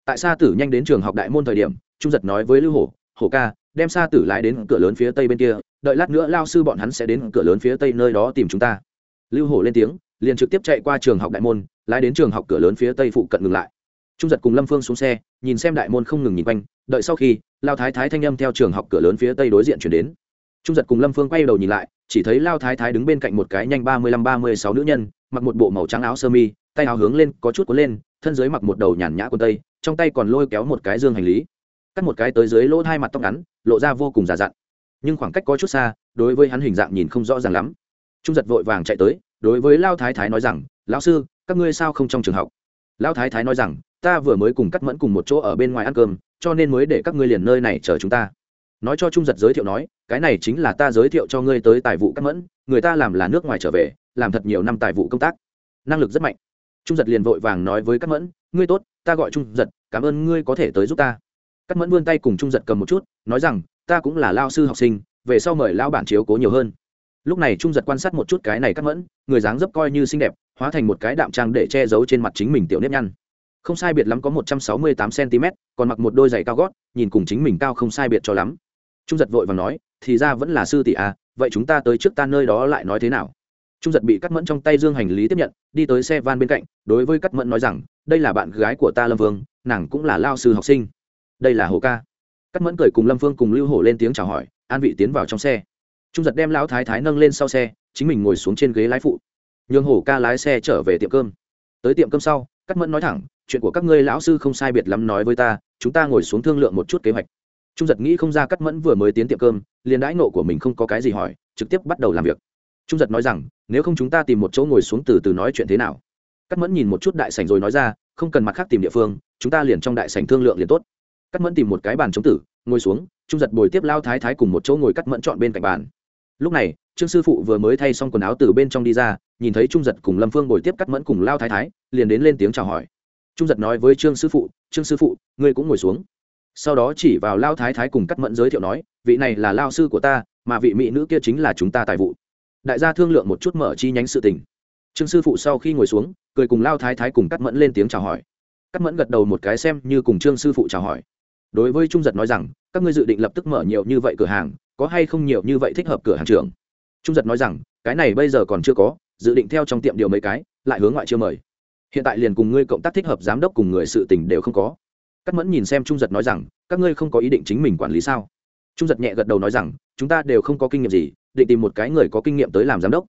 tại sa tử nhanh đến trường học đại môn thời điểm, trung giật nói với lưu hổ hổ ca, đem xa tử lái đến cửa lớn phía tây bên kia, đợi lát nữa lao sư bọn hắn sẽ đến cửa lớn phía tây nơi đó tìm chúng ta. Lưu hổ lên tiếng, liền trực tiếp chạy qua trường học đại môn, lái đến trường học cửa lớn phía tây phụ cận ngừng lại. Trung giật cùng lâm phương xuống xe, nhìn xem đại môn không ngừng nhìn quanh, đợi sau khi, lao thái thái thanh âm theo trường học cửa lớn phía tây đối diện chuyển đến. Trung giật cùng lâm phương quay đầu nhìn lại, chỉ thấy lao thái thái đứng bên cạnh một cái nhanh ba mươi lăm ba mươi sáu nữ nhân, mặc một bộ màu trắng áo sơ mi, tay áo hướng lên, có chút cuốn lên, thân dưới mặc một đầu nhàn nhã quần tây, trong tay còn lôi kéo một cái dương hành lý cắt một cái tới dưới lỗ hai mặt tóc ngắn, lộ ra vô cùng già dặn. Nhưng khoảng cách có chút xa, đối với hắn hình dạng nhìn không rõ ràng lắm. Trung giật vội vàng chạy tới, đối với lao thái thái nói rằng, lão sư, các ngươi sao không trong trường học? Lao thái thái nói rằng, ta vừa mới cùng cắt mẫn cùng một chỗ ở bên ngoài ăn cơm, cho nên mới để các ngươi liền nơi này chờ chúng ta. Nói cho trung giật giới thiệu nói, cái này chính là ta giới thiệu cho ngươi tới tài vụ cắt mẫn, người ta làm là nước ngoài trở về, làm thật nhiều năm tài vụ công tác. Năng lực rất mạnh. Trung giật liền vội vàng nói với cắt mẫn, ngươi tốt, ta gọi trung giật, cảm ơn ngươi có thể tới giúp ta cắt mẫn vươn tay cùng trung giật cầm một chút, nói rằng, ta cũng là lao sư học sinh, về sau mời lao bản chiếu cố nhiều hơn. Lúc này trung giật quan sát một chút cái này cắt mẫn, người dáng dấp coi như xinh đẹp, hóa thành một cái đạm trang để che giấu trên mặt chính mình tiểu nếp nhăn. Không sai biệt lắm có một trăm sáu mươi tám cm còn mặc một đôi giày cao gót, nhìn cùng chính mình cao không sai biệt cho lắm. Trung giật vội và nói, thì ra vẫn là sư tỷ à vậy chúng ta tới trước ta nơi đó lại nói thế nào? Trung giật bị cắt mẫn trong tay dương hành lý tiếp nhận, đi tới xe van bên cạnh, đối với cắt mẫn nói rằng, đây là bạn gái của ta lâm vương, nàng cũng là lao sư học sinh đây là hồ ca. Cắt mẫn cười cùng lâm vương cùng lưu hổ lên tiếng chào hỏi, an vị tiến vào trong xe. Trung giật đem lão thái thái nâng lên sau xe, chính mình ngồi xuống trên ghế lái phụ. Nhường hổ ca lái xe trở về tiệm cơm. Tới tiệm cơm sau cắt mẫn nói thẳng, chuyện của các ngươi lão sư không sai biệt lắm nói với ta, chúng ta ngồi xuống thương lượng một chút kế hoạch. Trung giật nghĩ không ra cắt mẫn vừa mới tiến tiệm cơm, liền đãi nộ của mình không có cái gì hỏi, trực tiếp bắt đầu làm việc. Trung giật nói rằng, nếu không chúng ta tìm một chỗ ngồi xuống từ từ nói chuyện thế nào? Cắt mẫn nhìn một chút đại sảnh rồi nói ra, không cần mặt khác tìm địa phương, chúng ta liền trong đại sảnh thương lượng liền tốt cắt mẫn tìm một cái bàn chống tử, ngồi xuống, trung giật bồi tiếp lao thái thái cùng một chỗ ngồi cắt mẫn chọn bên cạnh bàn. Lúc này, trương sư phụ vừa mới thay xong quần áo từ bên trong đi ra, nhìn thấy trung giật cùng lâm phương bồi tiếp cắt mẫn cùng lao thái thái, liền đến lên tiếng chào hỏi. Trung giật nói với trương sư phụ, trương sư phụ, ngươi cũng ngồi xuống. Sau đó chỉ vào lao thái thái cùng cắt mẫn giới thiệu nói, vị này là lao sư của ta, mà vị mỹ nữ kia chính là chúng ta tài vụ. Đại gia thương lượng một chút mở chi nhánh sự tình. Trương sư phụ sau khi ngồi xuống, cười cùng lao thái thái cùng cắt mẫn lên tiếng chào hỏi. Cắt mẫn gật đầu một cái xem như cùng trương sư phụ chào hỏi đối với trung giật nói rằng, các ngươi dự định lập tức mở nhiều như vậy cửa hàng, có hay không nhiều như vậy thích hợp cửa hàng trưởng? Trung giật nói rằng, cái này bây giờ còn chưa có, dự định theo trong tiệm điều mấy cái, lại hướng ngoại chưa mời. Hiện tại liền cùng ngươi cộng tác thích hợp giám đốc cùng người sự tình đều không có. Cắt mẫn nhìn xem trung giật nói rằng, các ngươi không có ý định chính mình quản lý sao? Trung giật nhẹ gật đầu nói rằng, chúng ta đều không có kinh nghiệm gì, định tìm một cái người có kinh nghiệm tới làm giám đốc.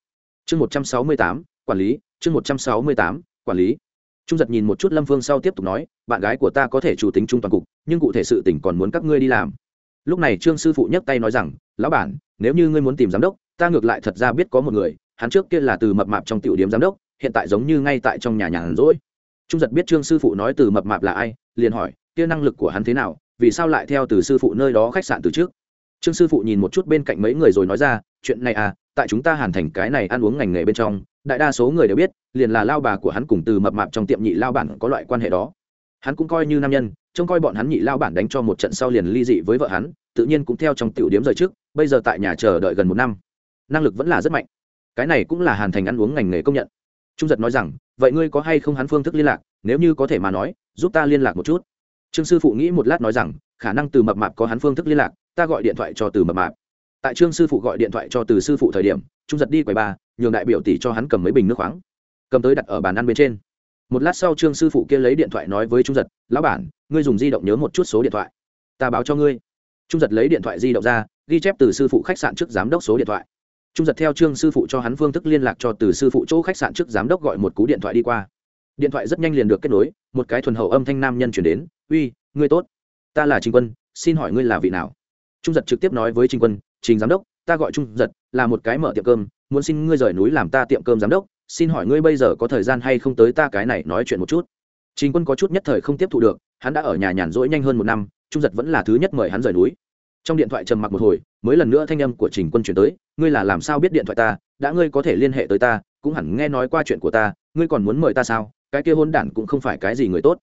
Chương một trăm sáu mươi tám, quản lý, chương một trăm sáu mươi tám, quản lý trung giật nhìn một chút lâm phương sau tiếp tục nói, bạn gái của ta có thể chủ tính trung toàn cục, nhưng cụ thể sự tỉnh còn muốn các ngươi đi làm. Lúc này trương sư phụ nhấc tay nói rằng, lão bản, nếu như ngươi muốn tìm giám đốc, ta ngược lại thật ra biết có một người, hắn trước kia là từ mập mạp trong tiểu điểm giám đốc, hiện tại giống như ngay tại trong nhà nhàn rỗi. Trung giật biết trương sư phụ nói từ mập mạp là ai, liền hỏi, kia năng lực của hắn thế nào, vì sao lại theo từ sư phụ nơi đó khách sạn từ trước? Trương sư phụ nhìn một chút bên cạnh mấy người rồi nói ra, chuyện này à tại chúng ta hàn thành cái này ăn uống ngành nghề bên trong đại đa số người đều biết, liền là lao bà của hắn cùng từ mập mạp trong tiệm nhị lao bản có loại quan hệ đó. Hắn cũng coi như nam nhân, trông coi bọn hắn nhị lao bản đánh cho một trận sau liền ly dị với vợ hắn, tự nhiên cũng theo trong tiểu điếm rời trước, bây giờ tại nhà chờ đợi gần một năm. Năng lực vẫn là rất mạnh. Cái này cũng là hàn thành ăn uống ngành nghề công nhận. Trung giật nói rằng, vậy ngươi có hay không hắn phương thức liên lạc? Nếu như có thể mà nói, giúp ta liên lạc một chút. Trương sư phụ nghĩ một lát nói rằng, khả năng từ mập mạp có hắn phương thức liên lạc, ta gọi điện thoại cho từ mập mạp tại trương sư phụ gọi điện thoại cho từ sư phụ thời điểm, trung giật đi quầy ba nhường đại biểu tỷ cho hắn cầm mấy bình nước khoáng. Cầm tới đặt ở bàn ăn bên trên. Một lát sau trương sư phụ kia lấy điện thoại nói với trung giật, lão bản, ngươi dùng di động nhớ một chút số điện thoại. Ta báo cho ngươi. Trung giật lấy điện thoại di động ra, ghi chép từ sư phụ khách sạn trước giám đốc số điện thoại. Trung giật theo trương sư phụ cho hắn phương thức liên lạc cho từ sư phụ chỗ khách sạn trước giám đốc gọi một cú điện thoại đi qua. Điện thoại rất nhanh liền được kết nối, một cái thuần hậu âm thanh nam nhân chuyển đến, uy, ngươi tốt. Ta là trình quân, xin hỏi ngươi là vị nào? Trung giật trực tiếp nói với trình quân trình giám đốc, ta gọi trung giật, là một cái mở tiệm cơm, muốn xin ngươi rời núi làm ta tiệm cơm giám đốc, xin hỏi ngươi bây giờ có thời gian hay không tới ta cái này nói chuyện một chút. Trình quân có chút nhất thời không tiếp thu được, hắn đã ở nhà nhàn rỗi nhanh hơn một năm, trung giật vẫn là thứ nhất mời hắn rời núi. Trong điện thoại trầm mặc một hồi, mới lần nữa thanh âm của trình quân chuyển tới, ngươi là làm sao biết điện thoại ta, đã ngươi có thể liên hệ tới ta, cũng hẳn nghe nói qua chuyện của ta, ngươi còn muốn mời ta sao? Cái kia hôn đản cũng không phải cái gì người tốt.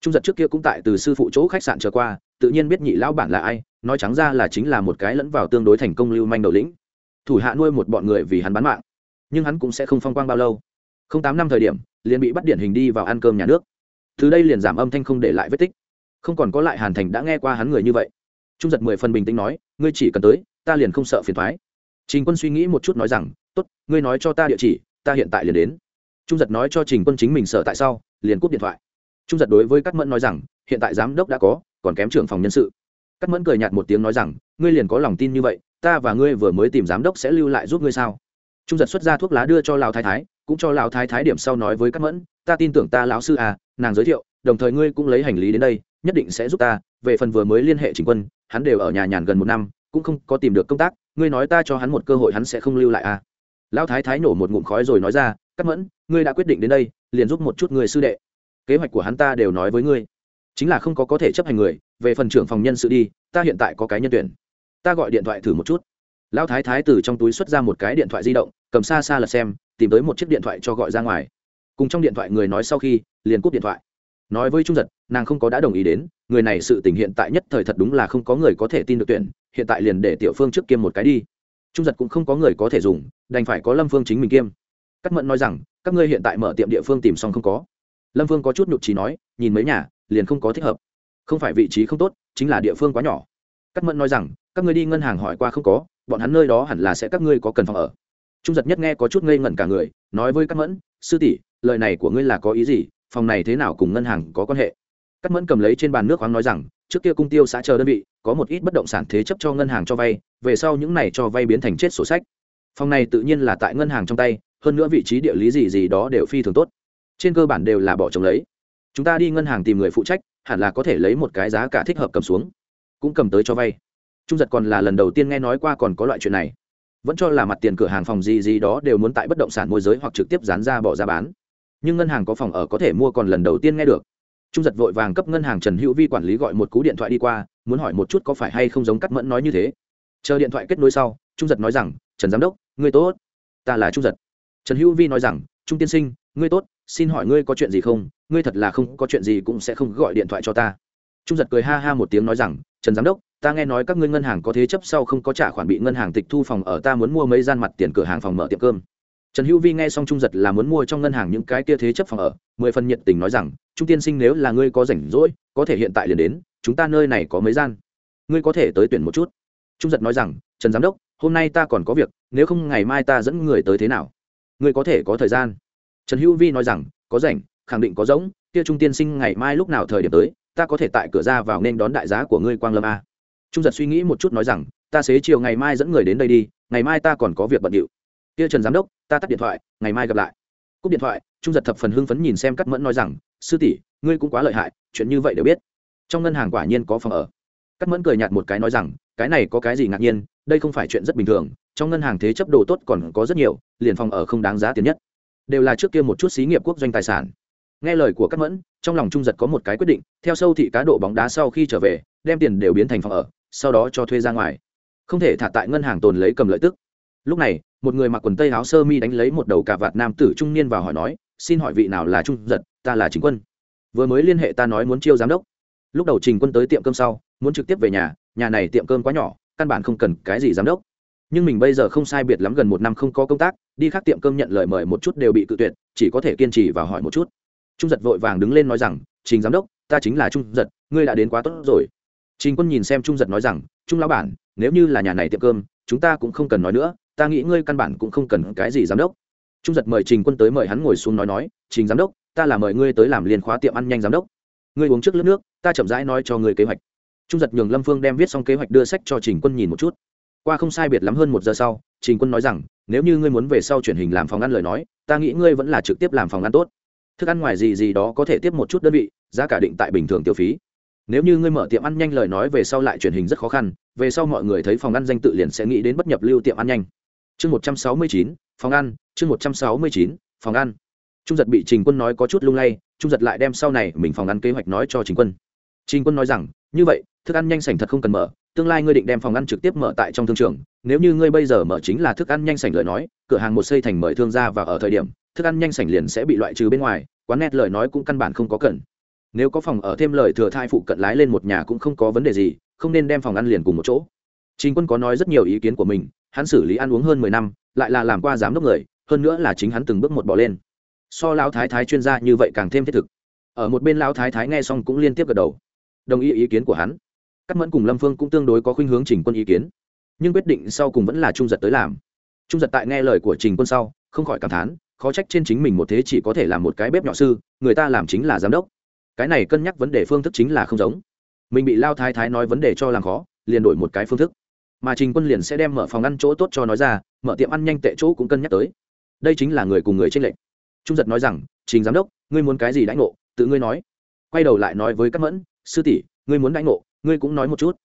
Trung giật trước kia cũng tại từ sư phụ chỗ khách sạn trở qua tự nhiên biết nhị lão bản là ai, nói trắng ra là chính là một cái lẫn vào tương đối thành công lưu manh đầu lĩnh. Thủ hạ nuôi một bọn người vì hắn bán mạng. Nhưng hắn cũng sẽ không phong quang bao lâu. Không tám năm thời điểm, liền bị bắt điển hình đi vào ăn cơm nhà nước. Từ đây liền giảm âm thanh không để lại vết tích. Không còn có lại hàn thành đã nghe qua hắn người như vậy. Trung giật mười phần bình tĩnh nói, ngươi chỉ cần tới, ta liền không sợ phiền thoái trình quân suy nghĩ một chút nói rằng, tốt, ngươi nói cho ta địa chỉ, ta hiện tại liền đến. Trung giật nói cho trình quân chính mình sợ tại sao, liền cúp điện thoại trung giật đối với các mẫn nói rằng, hiện tại giám đốc đã có, còn kém trưởng phòng nhân sự. Các mẫn cười nhạt một tiếng nói rằng, ngươi liền có lòng tin như vậy, ta và ngươi vừa mới tìm giám đốc sẽ lưu lại giúp ngươi sao? Trung giật xuất ra thuốc lá đưa cho lão thái thái, cũng cho lão thái thái điểm sau nói với các mẫn, ta tin tưởng ta lão sư à nàng giới thiệu, đồng thời ngươi cũng lấy hành lý đến đây, nhất định sẽ giúp ta, về phần vừa mới liên hệ chính quân, hắn đều ở nhà nhàn gần một năm, cũng không có tìm được công tác, ngươi nói ta cho hắn một cơ hội hắn sẽ không lưu lại à. Lão thái thái nổ một ngụm khói rồi nói ra cắt mẫn, ngươi đã quyết định đến đây, liền giúp một chút người sư đệ kế hoạch của hắn ta đều nói với ngươi. Chính là không có có thể chấp hành người, về phần trưởng phòng nhân sự đi, ta hiện tại có cái nhân tuyển. Ta gọi điện thoại thử một chút. Lão thái thái từ trong túi xuất ra một cái điện thoại di động, cầm xa xa lật xem, tìm tới một chiếc điện thoại cho gọi ra ngoài. Cùng trong điện thoại người nói sau khi, liền cúp điện thoại. Nói với trung giật, nàng không có đã đồng ý đến, người này sự tình hiện tại nhất thời thật đúng là không có người có thể tin được tuyển, hiện tại liền để tiểu phương trước kiêm một cái đi. Trung giật cũng không có người có thể dùng, đành phải có lâm phương chính mình kiêm. Cắt mẫn nói rằng, các ngươi hiện tại mở tiệm địa phương tìm xong không có lâm phương có chút nhục trí nói, nhìn mấy nhà, liền không có thích hợp. Không phải vị trí không tốt, chính là địa phương quá nhỏ. Cắt mẫn nói rằng, các ngươi đi ngân hàng hỏi qua không có, bọn hắn nơi đó hẳn là sẽ các ngươi có cần phòng ở. Trung giật nhất nghe có chút ngây ngẩn cả người, nói với cắt mẫn, sư tỷ, lời này của ngươi là có ý gì, phòng này thế nào cùng ngân hàng có quan hệ? Cắt mẫn cầm lấy trên bàn nước khoáng nói rằng, trước kia cung tiêu xã chờ đơn vị, có một ít bất động sản thế chấp cho ngân hàng cho vay, về sau những này cho vay biến thành chết sổ sách. Phòng này tự nhiên là tại ngân hàng trong tay, hơn nữa vị trí địa lý gì gì đó đều phi thường tốt trên cơ bản đều là bỏ trống lấy. Chúng ta đi ngân hàng tìm người phụ trách, hẳn là có thể lấy một cái giá cả thích hợp cầm xuống. Cũng cầm tới cho vay. Trung giật còn là lần đầu tiên nghe nói qua còn có loại chuyện này. Vẫn cho là mặt tiền cửa hàng phòng gì gì đó đều muốn tại bất động sản môi giới hoặc trực tiếp dán ra bỏ ra bán. Nhưng ngân hàng có phòng ở có thể mua còn lần đầu tiên nghe được. Trung giật vội vàng cấp ngân hàng trần hữu vi quản lý gọi một cú điện thoại đi qua, muốn hỏi một chút có phải hay không giống cắt mẫn nói như thế. Chờ điện thoại kết nối sau, trung giật nói rằng, trần giám đốc, ngươi tốt. Ta là trung giật. Trần hữu vi nói rằng, trung tiên sinh, ngươi tốt xin hỏi ngươi có chuyện gì không? Ngươi thật là không, có chuyện gì cũng sẽ không gọi điện thoại cho ta. Trung giật cười ha ha một tiếng nói rằng, trần giám đốc, ta nghe nói các ngươi ngân hàng có thế chấp sau không có trả khoản bị ngân hàng tịch thu phòng ở, ta muốn mua mấy gian mặt tiền cửa hàng phòng mở tiệm cơm. Trần hữu vi nghe xong trung giật là muốn mua trong ngân hàng những cái kia thế chấp phòng ở, mười phần nhiệt tình nói rằng, trung tiên sinh nếu là ngươi có rảnh rỗi, có thể hiện tại liền đến, chúng ta nơi này có mấy gian. Ngươi có thể tới tuyển một chút. Trung giật nói rằng, trần giám đốc, hôm nay ta còn có việc, nếu không ngày mai ta dẫn người tới thế nào? Ngươi có thể có thời gian trần hữu vi nói rằng, có rảnh, khẳng định có giống kia trung tiên sinh ngày mai lúc nào thời điểm tới, ta có thể tại cửa ra vào nên đón đại giá của ngươi quang lâm a. Trung giật suy nghĩ một chút nói rằng, ta xế chiều ngày mai dẫn người đến đây đi, ngày mai ta còn có việc bận điệu. Kia trần giám đốc, ta tắt điện thoại, ngày mai gặp lại. Cúp điện thoại, trung giật thập phần hưng phấn nhìn xem cắt mẫn nói rằng, sư tỷ, ngươi cũng quá lợi hại, chuyện như vậy đều biết. Trong ngân hàng quả nhiên có phòng ở. Cắt mẫn cười nhạt một cái nói rằng, cái này có cái gì ngạc nhiên, đây không phải chuyện rất bình thường, trong ngân hàng thế chấp đồ tốt còn có rất nhiều, liền phòng ở không đáng giá tiền nhất đều là trước kia một chút xí nghiệp quốc doanh tài sản. Nghe lời của các mẫn, trong lòng trung giật có một cái quyết định, theo sâu thị cá độ bóng đá sau khi trở về, đem tiền đều biến thành phòng ở, sau đó cho thuê ra ngoài. Không thể thả tại ngân hàng tồn lấy cầm lợi tức. Lúc này, một người mặc quần tây áo sơ mi đánh lấy một đầu cà vạt nam tử trung niên vào hỏi nói, xin hỏi vị nào là trung giật, ta là chính quân. Vừa mới liên hệ ta nói muốn chiêu giám đốc. Lúc đầu trình quân tới tiệm cơm sau, muốn trực tiếp về nhà nhà này tiệm cơm quá nhỏ, căn bản không cần cái gì giám đốc. Nhưng mình bây giờ không sai biệt lắm gần một năm không có công tác đi khác tiệm cơm nhận lời mời một chút đều bị cự tuyệt, chỉ có thể kiên trì và hỏi một chút. Trung giật vội vàng đứng lên nói rằng, trình giám đốc, ta chính là trung giật, ngươi đã đến quá tốt rồi. Trình quân nhìn xem trung giật nói rằng, trung lão bản, nếu như là nhà này tiệm cơm, chúng ta cũng không cần nói nữa, ta nghĩ ngươi căn bản cũng không cần cái gì giám đốc. Trung giật mời trình quân tới mời hắn ngồi xuống nói nói, trình giám đốc, ta là mời ngươi tới làm liên khóa tiệm ăn nhanh giám đốc. Ngươi uống trước lớp nước, ta chậm rãi nói cho ngươi kế hoạch. Trung giật nhường lâm phương đem viết xong kế hoạch đưa sách cho trình quân nhìn một chút. Qua không sai biệt lắm hơn một giờ sau, trình quân nói rằng nếu như ngươi muốn về sau chuyển hình làm phòng ăn lời nói, ta nghĩ ngươi vẫn là trực tiếp làm phòng ăn tốt. Thức ăn ngoài gì gì đó có thể tiếp một chút đơn vị, giá cả định tại bình thường tiêu phí. Nếu như ngươi mở tiệm ăn nhanh lời nói về sau lại truyền hình rất khó khăn, về sau mọi người thấy phòng ăn danh tự liền sẽ nghĩ đến bất nhập lưu tiệm ăn nhanh. Chương một trăm sáu mươi chín, phòng ăn, chương một trăm sáu mươi chín, phòng ăn. Trung giật bị trình quân nói có chút lung lay, trung giật lại đem sau này mình phòng ăn kế hoạch nói cho trình quân. Trình quân nói rằng, như vậy, thức ăn nhanh sảnh thật không cần mở tương lai ngươi định đem phòng ăn trực tiếp mở tại trong thương trường, nếu như ngươi bây giờ mở chính là thức ăn nhanh sảnh lời nói, cửa hàng một xây thành mời thương gia và ở thời điểm, thức ăn nhanh sảnh liền sẽ bị loại trừ bên ngoài, quán nét lời nói cũng căn bản không có cần. Nếu có phòng ở thêm lời thừa thai phụ cận lái lên một nhà cũng không có vấn đề gì, không nên đem phòng ăn liền cùng một chỗ. Chính quân có nói rất nhiều ý kiến của mình, hắn xử lý ăn uống hơn mười năm, lại là làm qua giám đốc người, hơn nữa là chính hắn từng bước một bỏ lên. So lão thái thái chuyên gia như vậy càng thêm thiết thực. Ở một bên lão thái thái nghe xong cũng liên tiếp gật đầu. Đồng ý ý kiến của hắn cắt mẫn cùng lâm phương cũng tương đối có khuynh hướng trình quân ý kiến, nhưng quyết định sau cùng vẫn là trung giật tới làm. Trung giật tại nghe lời của trình quân sau, không khỏi cảm thán, khó trách trên chính mình một thế chỉ có thể làm một cái bếp nhỏ sư, người ta làm chính là giám đốc. Cái này cân nhắc vấn đề phương thức chính là không giống. Mình bị lao thái thái nói vấn đề cho làm khó, liền đổi một cái phương thức. Mà trình quân liền sẽ đem mở phòng ăn chỗ tốt cho nói ra, mở tiệm ăn nhanh tệ chỗ cũng cân nhắc tới. Đây chính là người cùng người tranh lệch. Trung giật nói rằng, trình giám đốc, ngươi muốn cái gì đãi ngộ? Tự ngươi nói. Quay đầu lại nói với các mẫn, sư tỷ ngươi muốn đãi ngộ, ngươi cũng nói một chút.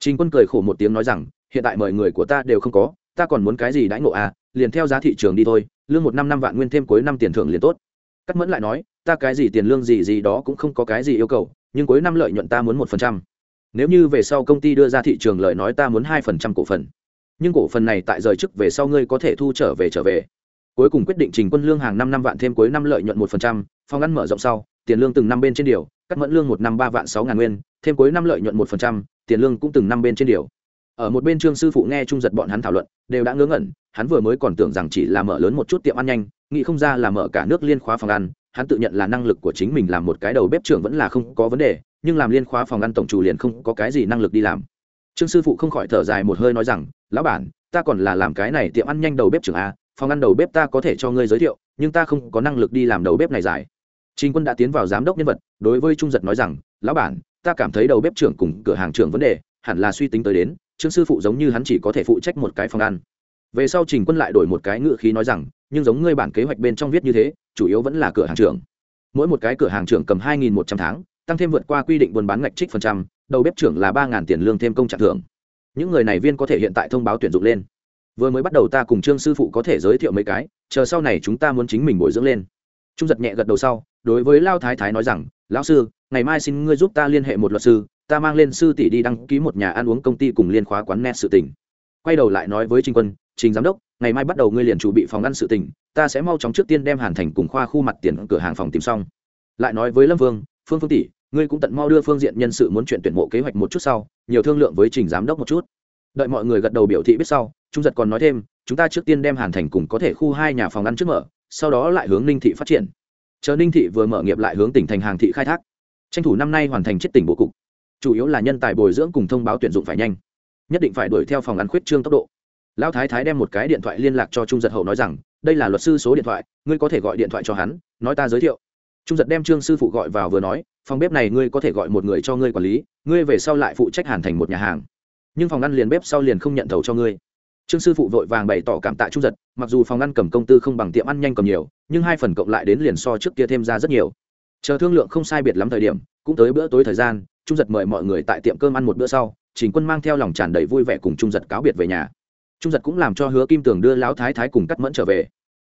Trình quân cười khổ một tiếng nói rằng, hiện tại mời người của ta đều không có, ta còn muốn cái gì đãi ngộ à liền theo giá thị trường đi thôi, lương một năm năm vạn nguyên thêm cuối năm tiền thưởng liền tốt. Cắt mẫn lại nói, ta cái gì tiền lương gì gì đó cũng không có cái gì yêu cầu, nhưng cuối năm lợi nhuận ta muốn một phần trăm. Nếu như về sau công ty đưa ra thị trường lợi nói ta muốn hai phần trăm cổ phần. Nhưng cổ phần này tại rời chức về sau ngươi có thể thu trở về trở về. Cuối cùng quyết định trình quân lương hàng năm năm vạn thêm cuối năm lợi nhuận một phần trăm, phòng ăn mở rộng sau tiền lương từng năm bên trên điều, cắt mẫn lương một năm ba vạn sáu ngàn nguyên, thêm cuối năm lợi nhuận một phần trăm, tiền lương cũng từng năm bên trên điều. Ở một bên trương sư phụ nghe trung giật bọn hắn thảo luận, đều đã ngớ ngẩn, hắn vừa mới còn tưởng rằng chỉ là mở lớn một chút tiệm ăn nhanh, nghĩ không ra là mở cả nước liên khóa phòng ăn, hắn tự nhận là năng lực của chính mình làm một cái đầu bếp trưởng vẫn là không có vấn đề, nhưng làm liên khóa phòng ăn tổng chủ liền không có cái gì năng lực đi làm. Trương sư phụ không khỏi thở dài một hơi nói rằng, lão bản, ta còn là làm cái này tiệm ăn nhanh đầu bếp trưởng a, phòng ăn đầu bếp ta có thể cho ngươi giới thiệu, nhưng ta không có năng lực đi làm đầu bếp này dài trình quân đã tiến vào giám đốc nhân vật, đối với trung giật nói rằng, lão bản, ta cảm thấy đầu bếp trưởng cùng cửa hàng trưởng vấn đề, hẳn là suy tính tới đến, trương sư phụ giống như hắn chỉ có thể phụ trách một cái phòng ăn. Về sau trình quân lại đổi một cái ngựa khí nói rằng, nhưng giống ngươi bản kế hoạch bên trong viết như thế, chủ yếu vẫn là cửa hàng trưởng. Mỗi một cái cửa hàng trưởng cầm hai nghìn một trăm tháng, tăng thêm vượt qua quy định buôn bán ngạch trích phần trăm, đầu bếp trưởng là ba ngàn tiền lương thêm công trạng thưởng. Những người này viên có thể hiện tại thông báo tuyển dụng lên. Vừa mới bắt đầu ta cùng trương sư phụ có thể giới thiệu mấy cái, chờ sau này chúng ta muốn chính mình bồi dưỡng lên trung giật nhẹ gật đầu sau, đối với lao thái thái nói rằng, lão sư, ngày mai xin ngươi giúp ta liên hệ một luật sư, ta mang lên sư tỷ đi đăng ký một nhà ăn uống công ty cùng liên khóa quán net sự tỉnh quay đầu lại nói với trinh quân, trình giám đốc, ngày mai bắt đầu ngươi liền chuẩn bị phòng ăn sự tỉnh ta sẽ mau chóng trước tiên đem hàn thành cùng khoa khu mặt tiền cửa hàng phòng tìm xong. Lại nói với lâm vương, phương phương tỷ, ngươi cũng tận mau đưa phương diện nhân sự muốn chuyện tuyển mộ kế hoạch một chút sau, nhiều thương lượng với trình giám đốc một chút. Đợi mọi người gật đầu biểu thị biết sau, trung giật còn nói thêm, chúng ta trước tiên đem hàn thành cùng có thể khu hai nhà phòng ăn trước mở sau đó lại hướng ninh thị phát triển. Chờ ninh thị vừa mở nghiệp lại hướng tỉnh thành hàng thị khai thác. Tranh thủ năm nay hoàn thành chết tỉnh bộ cục. Chủ yếu là nhân tài bồi dưỡng cùng thông báo tuyển dụng phải nhanh. Nhất định phải đuổi theo phòng ăn khuyết trương tốc độ. Lão thái thái đem một cái điện thoại liên lạc cho trung giật hậu nói rằng, đây là luật sư số điện thoại, ngươi có thể gọi điện thoại cho hắn, nói ta giới thiệu. Trung giật đem trương sư phụ gọi vào vừa nói, phòng bếp này ngươi có thể gọi một người cho ngươi quản lý, ngươi về sau lại phụ trách hàn thành một nhà hàng. Nhưng phòng ăn liền bếp sau liền không nhận thầu cho ngươi trương sư phụ vội vàng bày tỏ cảm tạ trung giật, mặc dù phòng ăn cầm công tư không bằng tiệm ăn nhanh cầm nhiều, nhưng hai phần cộng lại đến liền so trước kia thêm ra rất nhiều. Chờ thương lượng không sai biệt lắm thời điểm, cũng tới bữa tối thời gian trung giật mời mọi người tại tiệm cơm ăn một bữa sau, trình quân mang theo lòng tràn đầy vui vẻ cùng trung giật cáo biệt về nhà. Trung giật cũng làm cho hứa kim tường đưa lão thái thái cùng cắt mẫn trở về.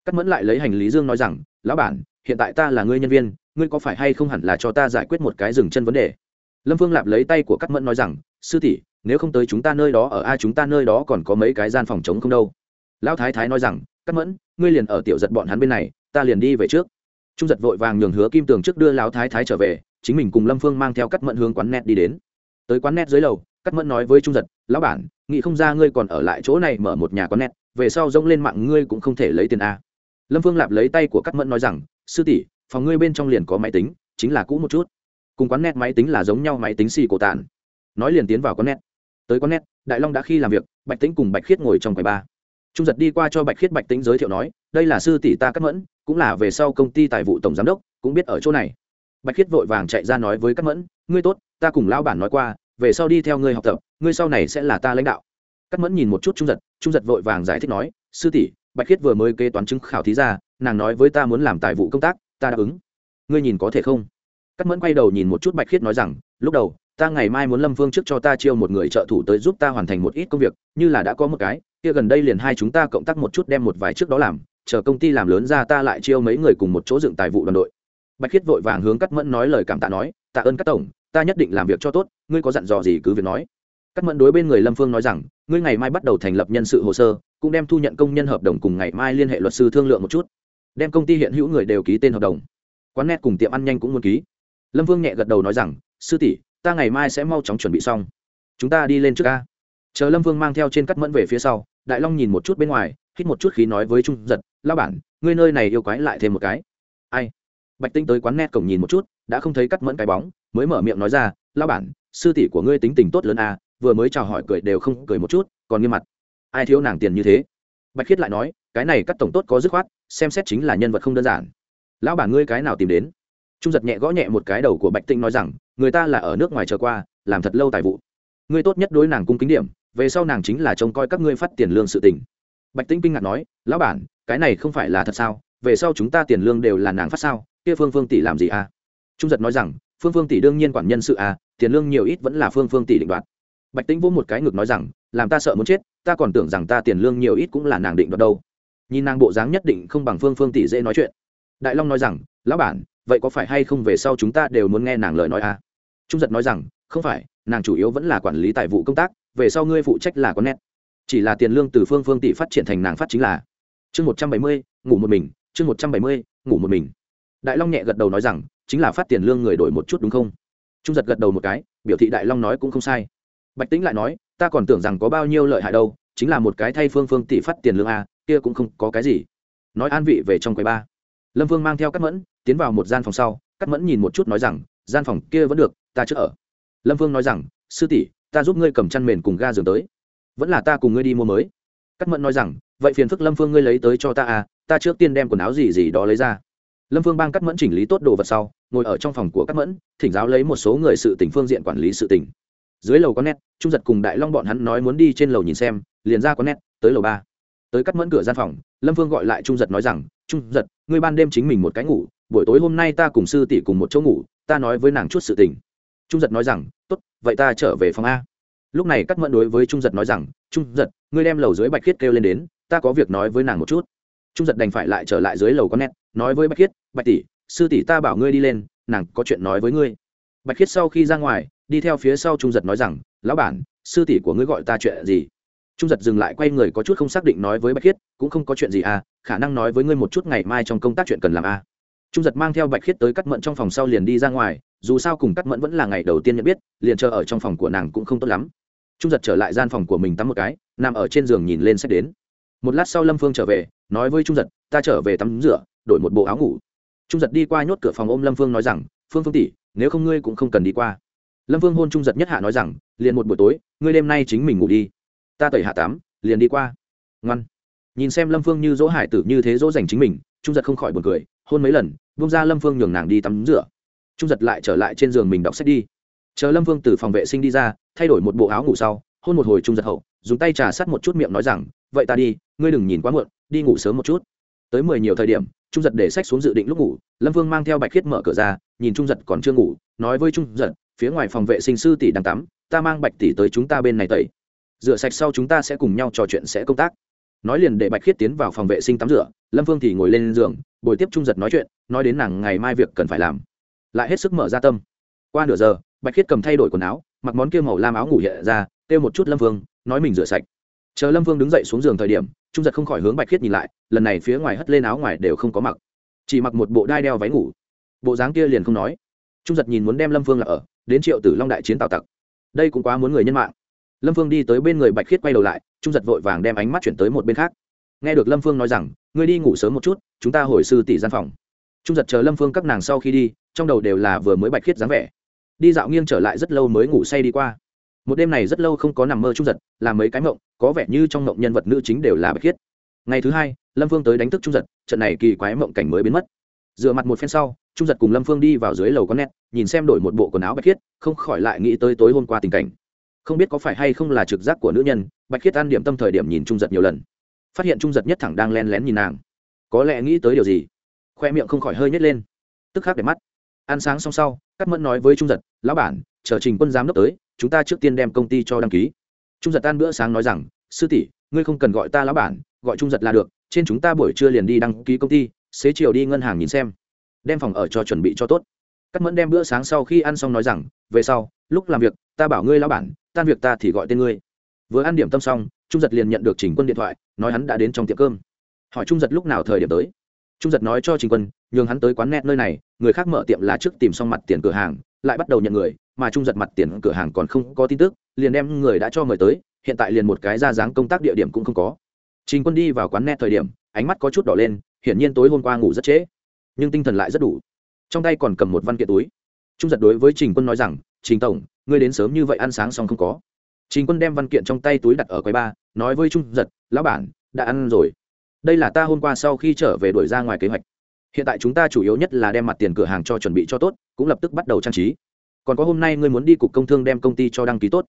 Cắt mẫn lại lấy hành lý dương nói rằng, lão bản, hiện tại ta là ngươi nhân viên, ngươi có phải hay không hẳn là cho ta giải quyết một cái dừng chân vấn đề? Lâm phương lạp lấy tay của cắt mẫn nói rằng, sư tỷ nếu không tới chúng ta nơi đó ở ai chúng ta nơi đó còn có mấy cái gian phòng chống không đâu. Lão thái thái nói rằng cắt mẫn, ngươi liền ở tiểu giật bọn hắn bên này, ta liền đi về trước. Trung giật vội vàng nhường hứa kim tường trước đưa lão thái thái trở về, chính mình cùng lâm phương mang theo cắt mẫn hướng quán net đi đến. Tới quán net dưới lầu cắt mẫn nói với trung giật, lão bản, nghĩ không ra ngươi còn ở lại chỗ này mở một nhà quán net, về sau rông lên mạng ngươi cũng không thể lấy tiền a. Lâm phương lạp lấy tay của cắt mẫn nói rằng, sư tỷ, phòng ngươi bên trong liền có máy tính, chính là cũ một chút. Cùng quán net máy tính là giống nhau máy tính xì cổ tàn nói liền tiến vào quán net tới quán nét, đại long đã khi làm việc, bạch tĩnh cùng bạch khiết ngồi trong quầy ba. Trung giật đi qua cho bạch khiết bạch tĩnh giới thiệu nói, đây là sư tỷ ta cắt mẫn, cũng là về sau công ty tài vụ tổng giám đốc, cũng biết ở chỗ này. Bạch khiết vội vàng chạy ra nói với cắt mẫn, ngươi tốt, ta cùng lão bản nói qua, về sau đi theo ngươi học tập, ngươi sau này sẽ là ta lãnh đạo. Cắt mẫn nhìn một chút trung giật trung giật vội vàng giải thích nói, sư tỷ, bạch khiết vừa mới kế toán chứng khảo thí ra, nàng nói với ta muốn làm tài vụ công tác, ta đáp ứng. Ngươi nhìn có thể không? Cắt mẫn quay đầu nhìn một chút bạch khiết nói rằng, lúc đầu ta ngày mai muốn lâm phương trước cho ta chiêu một người trợ thủ tới giúp ta hoàn thành một ít công việc, như là đã có một cái, kia gần đây liền hai chúng ta cộng tác một chút đem một vài trước đó làm, chờ công ty làm lớn ra ta lại chiêu mấy người cùng một chỗ dựng tài vụ đoàn đội. Bạch khiết vội vàng hướng cắt mẫn nói lời cảm tạ nói, tạ ơn các tổng, ta nhất định làm việc cho tốt, ngươi có dặn dò gì cứ việc nói. Cắt mẫn đối bên người lâm phương nói rằng, ngươi ngày mai bắt đầu thành lập nhân sự hồ sơ, cũng đem thu nhận công nhân hợp đồng cùng ngày mai liên hệ luật sư thương lượng một chút, đem công ty hiện hữu người đều ký tên hợp đồng. Quán net cùng tiệm ăn nhanh cũng muốn ký. Lâm vương nhẹ gật đầu nói rằng, sư tỷ ta ngày mai sẽ mau chóng chuẩn bị xong. Chúng ta đi lên trước ca chờ lâm vương mang theo trên cắt mẫn về phía sau, đại long nhìn một chút bên ngoài, hít một chút khí nói với trung giật lao bản, ngươi nơi này yêu quái lại thêm một cái. Ai? Bạch tinh tới quán net cổng nhìn một chút, đã không thấy cắt mẫn cái bóng, mới mở miệng nói ra lao bản, sư tỷ của ngươi tính tình tốt lớn à vừa mới chào hỏi cười đều không cười một chút, còn nghiêm mặt. Ai thiếu nàng tiền như thế? Bạch khiết lại nói, cái này cắt tổng tốt có dứt khoát, xem xét chính là nhân vật không đơn giản. Lão bản, ngươi cái nào tìm đến? Trung giật nhẹ gõ nhẹ một cái đầu của bạch Tinh nói rằng người ta là ở nước ngoài trở qua, làm thật lâu tài vụ. Ngươi tốt nhất đối nàng cung kính điểm, về sau nàng chính là trông coi các ngươi phát tiền lương sự tình. Bạch tĩnh kinh ngạc nói, lão bản, cái này không phải là thật sao? Về sau chúng ta tiền lương đều là nàng phát sao? Kia phương phương tỷ làm gì à? Trung giật nói rằng, phương phương tỷ đương nhiên quản nhân sự à tiền lương nhiều ít vẫn là phương phương tỷ định đoạt. Bạch tĩnh vỗ một cái ngực nói rằng, làm ta sợ muốn chết, ta còn tưởng rằng ta tiền lương nhiều ít cũng là nàng định đoạt đâu. Nhìn nàng bộ dáng nhất định không bằng phương phương tỷ dễ nói chuyện. Đại long nói rằng, lão bản vậy có phải hay không về sau chúng ta đều muốn nghe nàng lời nói à? Trung giật nói rằng, không phải, nàng chủ yếu vẫn là quản lý tài vụ công tác, về sau ngươi phụ trách là có nét. Chỉ là tiền lương từ phương phương tỷ phát triển thành nàng phát chính là. Chương một trăm bảy mươi, ngủ một mình, chương một trăm bảy mươi, ngủ một mình. Đại long nhẹ gật đầu nói rằng, chính là phát tiền lương người đổi một chút đúng không? Trung giật gật đầu một cái, biểu thị đại long nói cũng không sai. Bạch tĩnh lại nói, ta còn tưởng rằng có bao nhiêu lợi hại đâu, chính là một cái thay phương phương tỷ phát tiền lương a kia cũng không có cái gì. Nói an vị về trong quầy ba. Lâm vương mang theo các mẫn tiến vào một gian phòng sau cắt mẫn nhìn một chút nói rằng, gian phòng kia vẫn được, ta chưa ở. Lâm vương nói rằng, sư tỷ, ta giúp ngươi cầm chăn mền cùng ga giường tới. Vẫn là ta cùng ngươi đi mua mới. Cắt mẫn nói rằng, vậy phiền phức lâm phương ngươi lấy tới cho ta à ta trước tiên đem quần áo gì gì đó lấy ra. Lâm phương bang cắt mẫn chỉnh lý tốt đồ vật sau, ngồi ở trong phòng của cắt mẫn, thỉnh giáo lấy một số người sự tỉnh phương diện quản lý sự tỉnh dưới lầu có nét, trung giật cùng đại long bọn hắn nói muốn đi trên lầu nhìn xem, liền ra có nét, tới lầu ba. Tới cắt mẫn cửa gian phòng, lâm phương gọi lại trung giật nói rằng, trung giật, ngươi ban đêm chính mình một cái ngủ buổi tối hôm nay ta cùng sư tỷ cùng một chỗ ngủ, ta nói với nàng chút sự tình. Trung giật nói rằng, tốt, vậy ta trở về phòng a. Lúc này cắt mẫn đối với trung giật nói rằng, trung giật, ngươi đem lầu dưới bạch khiết kêu lên đến, ta có việc nói với nàng một chút. Trung giật đành phải lại trở lại dưới lầu con nét, nói với bạch khiết, bạch tỷ, sư tỷ ta bảo ngươi đi lên, nàng có chuyện nói với ngươi. Bạch khiết sau khi ra ngoài, đi theo phía sau trung giật nói rằng, lão bản, sư tỷ của ngươi gọi ta chuyện gì? Trung giật dừng lại quay người có chút không xác định nói với bạch khiết, cũng không có chuyện gì à khả năng nói với ngươi một chút ngày mai trong công tác chuyện cần làm à trung giật mang theo bạch khiết tới cắt mận trong phòng sau liền đi ra ngoài, dù sao cùng cắt mẫn vẫn là ngày đầu tiên nhận biết, liền chờ ở trong phòng của nàng cũng không tốt lắm. Trung giật trở lại gian phòng của mình tắm một cái, nằm ở trên giường nhìn lên sách đến. Một lát sau lâm phương trở về, nói với trung giật, ta trở về tắm rửa, đổi một bộ áo ngủ. Trung giật đi qua nhốt cửa phòng ôm lâm phương nói rằng, phương phương tỷ, nếu không ngươi cũng không cần đi qua. Lâm phương hôn trung giật nhất hạ nói rằng, liền một buổi tối, ngươi đêm nay chính mình ngủ đi. Ta tẩy hạ tắm liền đi qua. Ngoan. Nhìn xem lâm phương như dỗ hải tử, như thế dỗ dành chính mình, trung giật không khỏi buồn cười, hôn mấy lần vung ra lâm phương nhường nàng đi tắm rửa. Trung giật lại trở lại trên giường mình đọc sách đi. Chờ lâm vương từ phòng vệ sinh đi ra, thay đổi một bộ áo ngủ sau, hôn một hồi trung giật hậu, dùng tay trà sát một chút miệng nói rằng, vậy ta đi, ngươi đừng nhìn quá muộn, đi ngủ sớm một chút. Tới mười nhiều thời điểm, trung giật để sách xuống dự định lúc ngủ, lâm vương mang theo bạch khiết mở cửa ra, nhìn trung giật còn chưa ngủ, nói với trung giật, phía ngoài phòng vệ sinh sư tỷ đang tắm, ta mang bạch tỷ tới chúng ta bên này tẩy. Rửa sạch sau chúng ta sẽ cùng nhau trò chuyện sẽ công tác nói liền để bạch khiết tiến vào phòng vệ sinh tắm rửa, lâm vương thì ngồi lên giường bồi tiếp trung giật nói chuyện, nói đến nàng ngày mai việc cần phải làm. Lại hết sức mở ra tâm. Qua nửa giờ, bạch khiết cầm thay đổi quần áo, mặc món kia màu lam áo ngủ hiện ra, kêu một chút lâm vương nói mình rửa sạch. Chờ lâm vương đứng dậy xuống giường thời điểm, trung giật không khỏi hướng bạch khiết nhìn lại, lần này phía ngoài hất lên áo ngoài đều không có mặc. Chỉ mặc một bộ đai đeo váy ngủ. Bộ dáng kia liền không nói. Trung giật nhìn muốn đem lâm vương là ở, đến triệu tử long đại chiến tào tặc. Đây cũng quá muốn người nhân mạng lâm vương đi tới bên người bạch khiết quay đầu lại, trung giật vội vàng đem ánh mắt chuyển tới một bên khác. Nghe được lâm vương nói rằng, ngươi đi ngủ sớm một chút, chúng ta hồi sư tỷ gian phòng. Trung giật chờ lâm phương các nàng sau khi đi, trong đầu đều là vừa mới bạch khiết dáng vẻ. Đi dạo nghiêng trở lại rất lâu mới ngủ say đi qua. Một đêm này rất lâu không có nằm mơ trung giật làm mấy cái mộng, có vẻ như trong mộng nhân vật nữ chính đều là bạch khiết. Ngày thứ hai, lâm phương tới đánh thức trung giật, trận này kỳ quái mộng cảnh mới biến mất. Dựa mặt một phen sau, trung giật cùng lâm phương đi vào dưới lầu con nét, nhìn xem đổi một bộ quần áo bạch khiết, không khỏi lại nghĩ tới tối hôm qua tình cảnh không biết có phải hay không là trực giác của nữ nhân, bạch khiết An điểm tâm thời điểm nhìn trung giật nhiều lần. Phát hiện trung giật nhất thẳng đang len lén nhìn nàng. Có lẽ nghĩ tới điều gì? Khoe miệng không khỏi hơi nhét lên. Tức khắc để mắt. Ăn sáng xong sau cắt mẫn nói với trung giật, lão bản, chờ trình quân giám đốc tới, chúng ta trước tiên đem công ty cho đăng ký. Trung giật tan bữa sáng nói rằng, sư tỷ, ngươi không cần gọi ta lão bản, gọi trung giật là được, trên chúng ta buổi trưa liền đi đăng ký công ty, xế chiều đi ngân hàng nhìn xem. Đem phòng ở cho chuẩn bị cho tốt. Cắt mẫn đem bữa sáng sau khi ăn xong nói rằng, về sau, lúc làm việc, ta bảo ngươi lão bản tan việc ta thì gọi tên ngươi. Vừa ăn điểm tâm xong, trung giật liền nhận được trình quân điện thoại, nói hắn đã đến trong tiệm cơm. Hỏi trung giật lúc nào thời điểm tới. Trung giật nói cho trình quân, nhường hắn tới quán net nơi này, người khác mở tiệm là trước tìm xong mặt tiền cửa hàng, lại bắt đầu nhận người, mà trung giật mặt tiền cửa hàng còn không có tin tức, liền đem người đã cho mời tới, hiện tại liền một cái ra dáng công tác địa điểm cũng không có. Trình quân đi vào quán net thời điểm, ánh mắt có chút đỏ lên, hiển nhiên tối hôm qua ngủ rất trễ, nhưng tinh thần lại rất đủ. Trong tay còn cầm một văn kiện túi. Trung giật đối với trình quân nói rằng, trình tổng ngươi đến sớm như vậy ăn sáng xong không có. Trình quân đem văn kiện trong tay túi đặt ở quầy ba, nói với trung giật, lão bản, đã ăn rồi. Đây là ta hôm qua sau khi trở về đuổi ra ngoài kế hoạch. Hiện tại chúng ta chủ yếu nhất là đem mặt tiền cửa hàng cho chuẩn bị cho tốt, cũng lập tức bắt đầu trang trí. Còn có hôm nay ngươi muốn đi cục công thương đem công ty cho đăng ký tốt.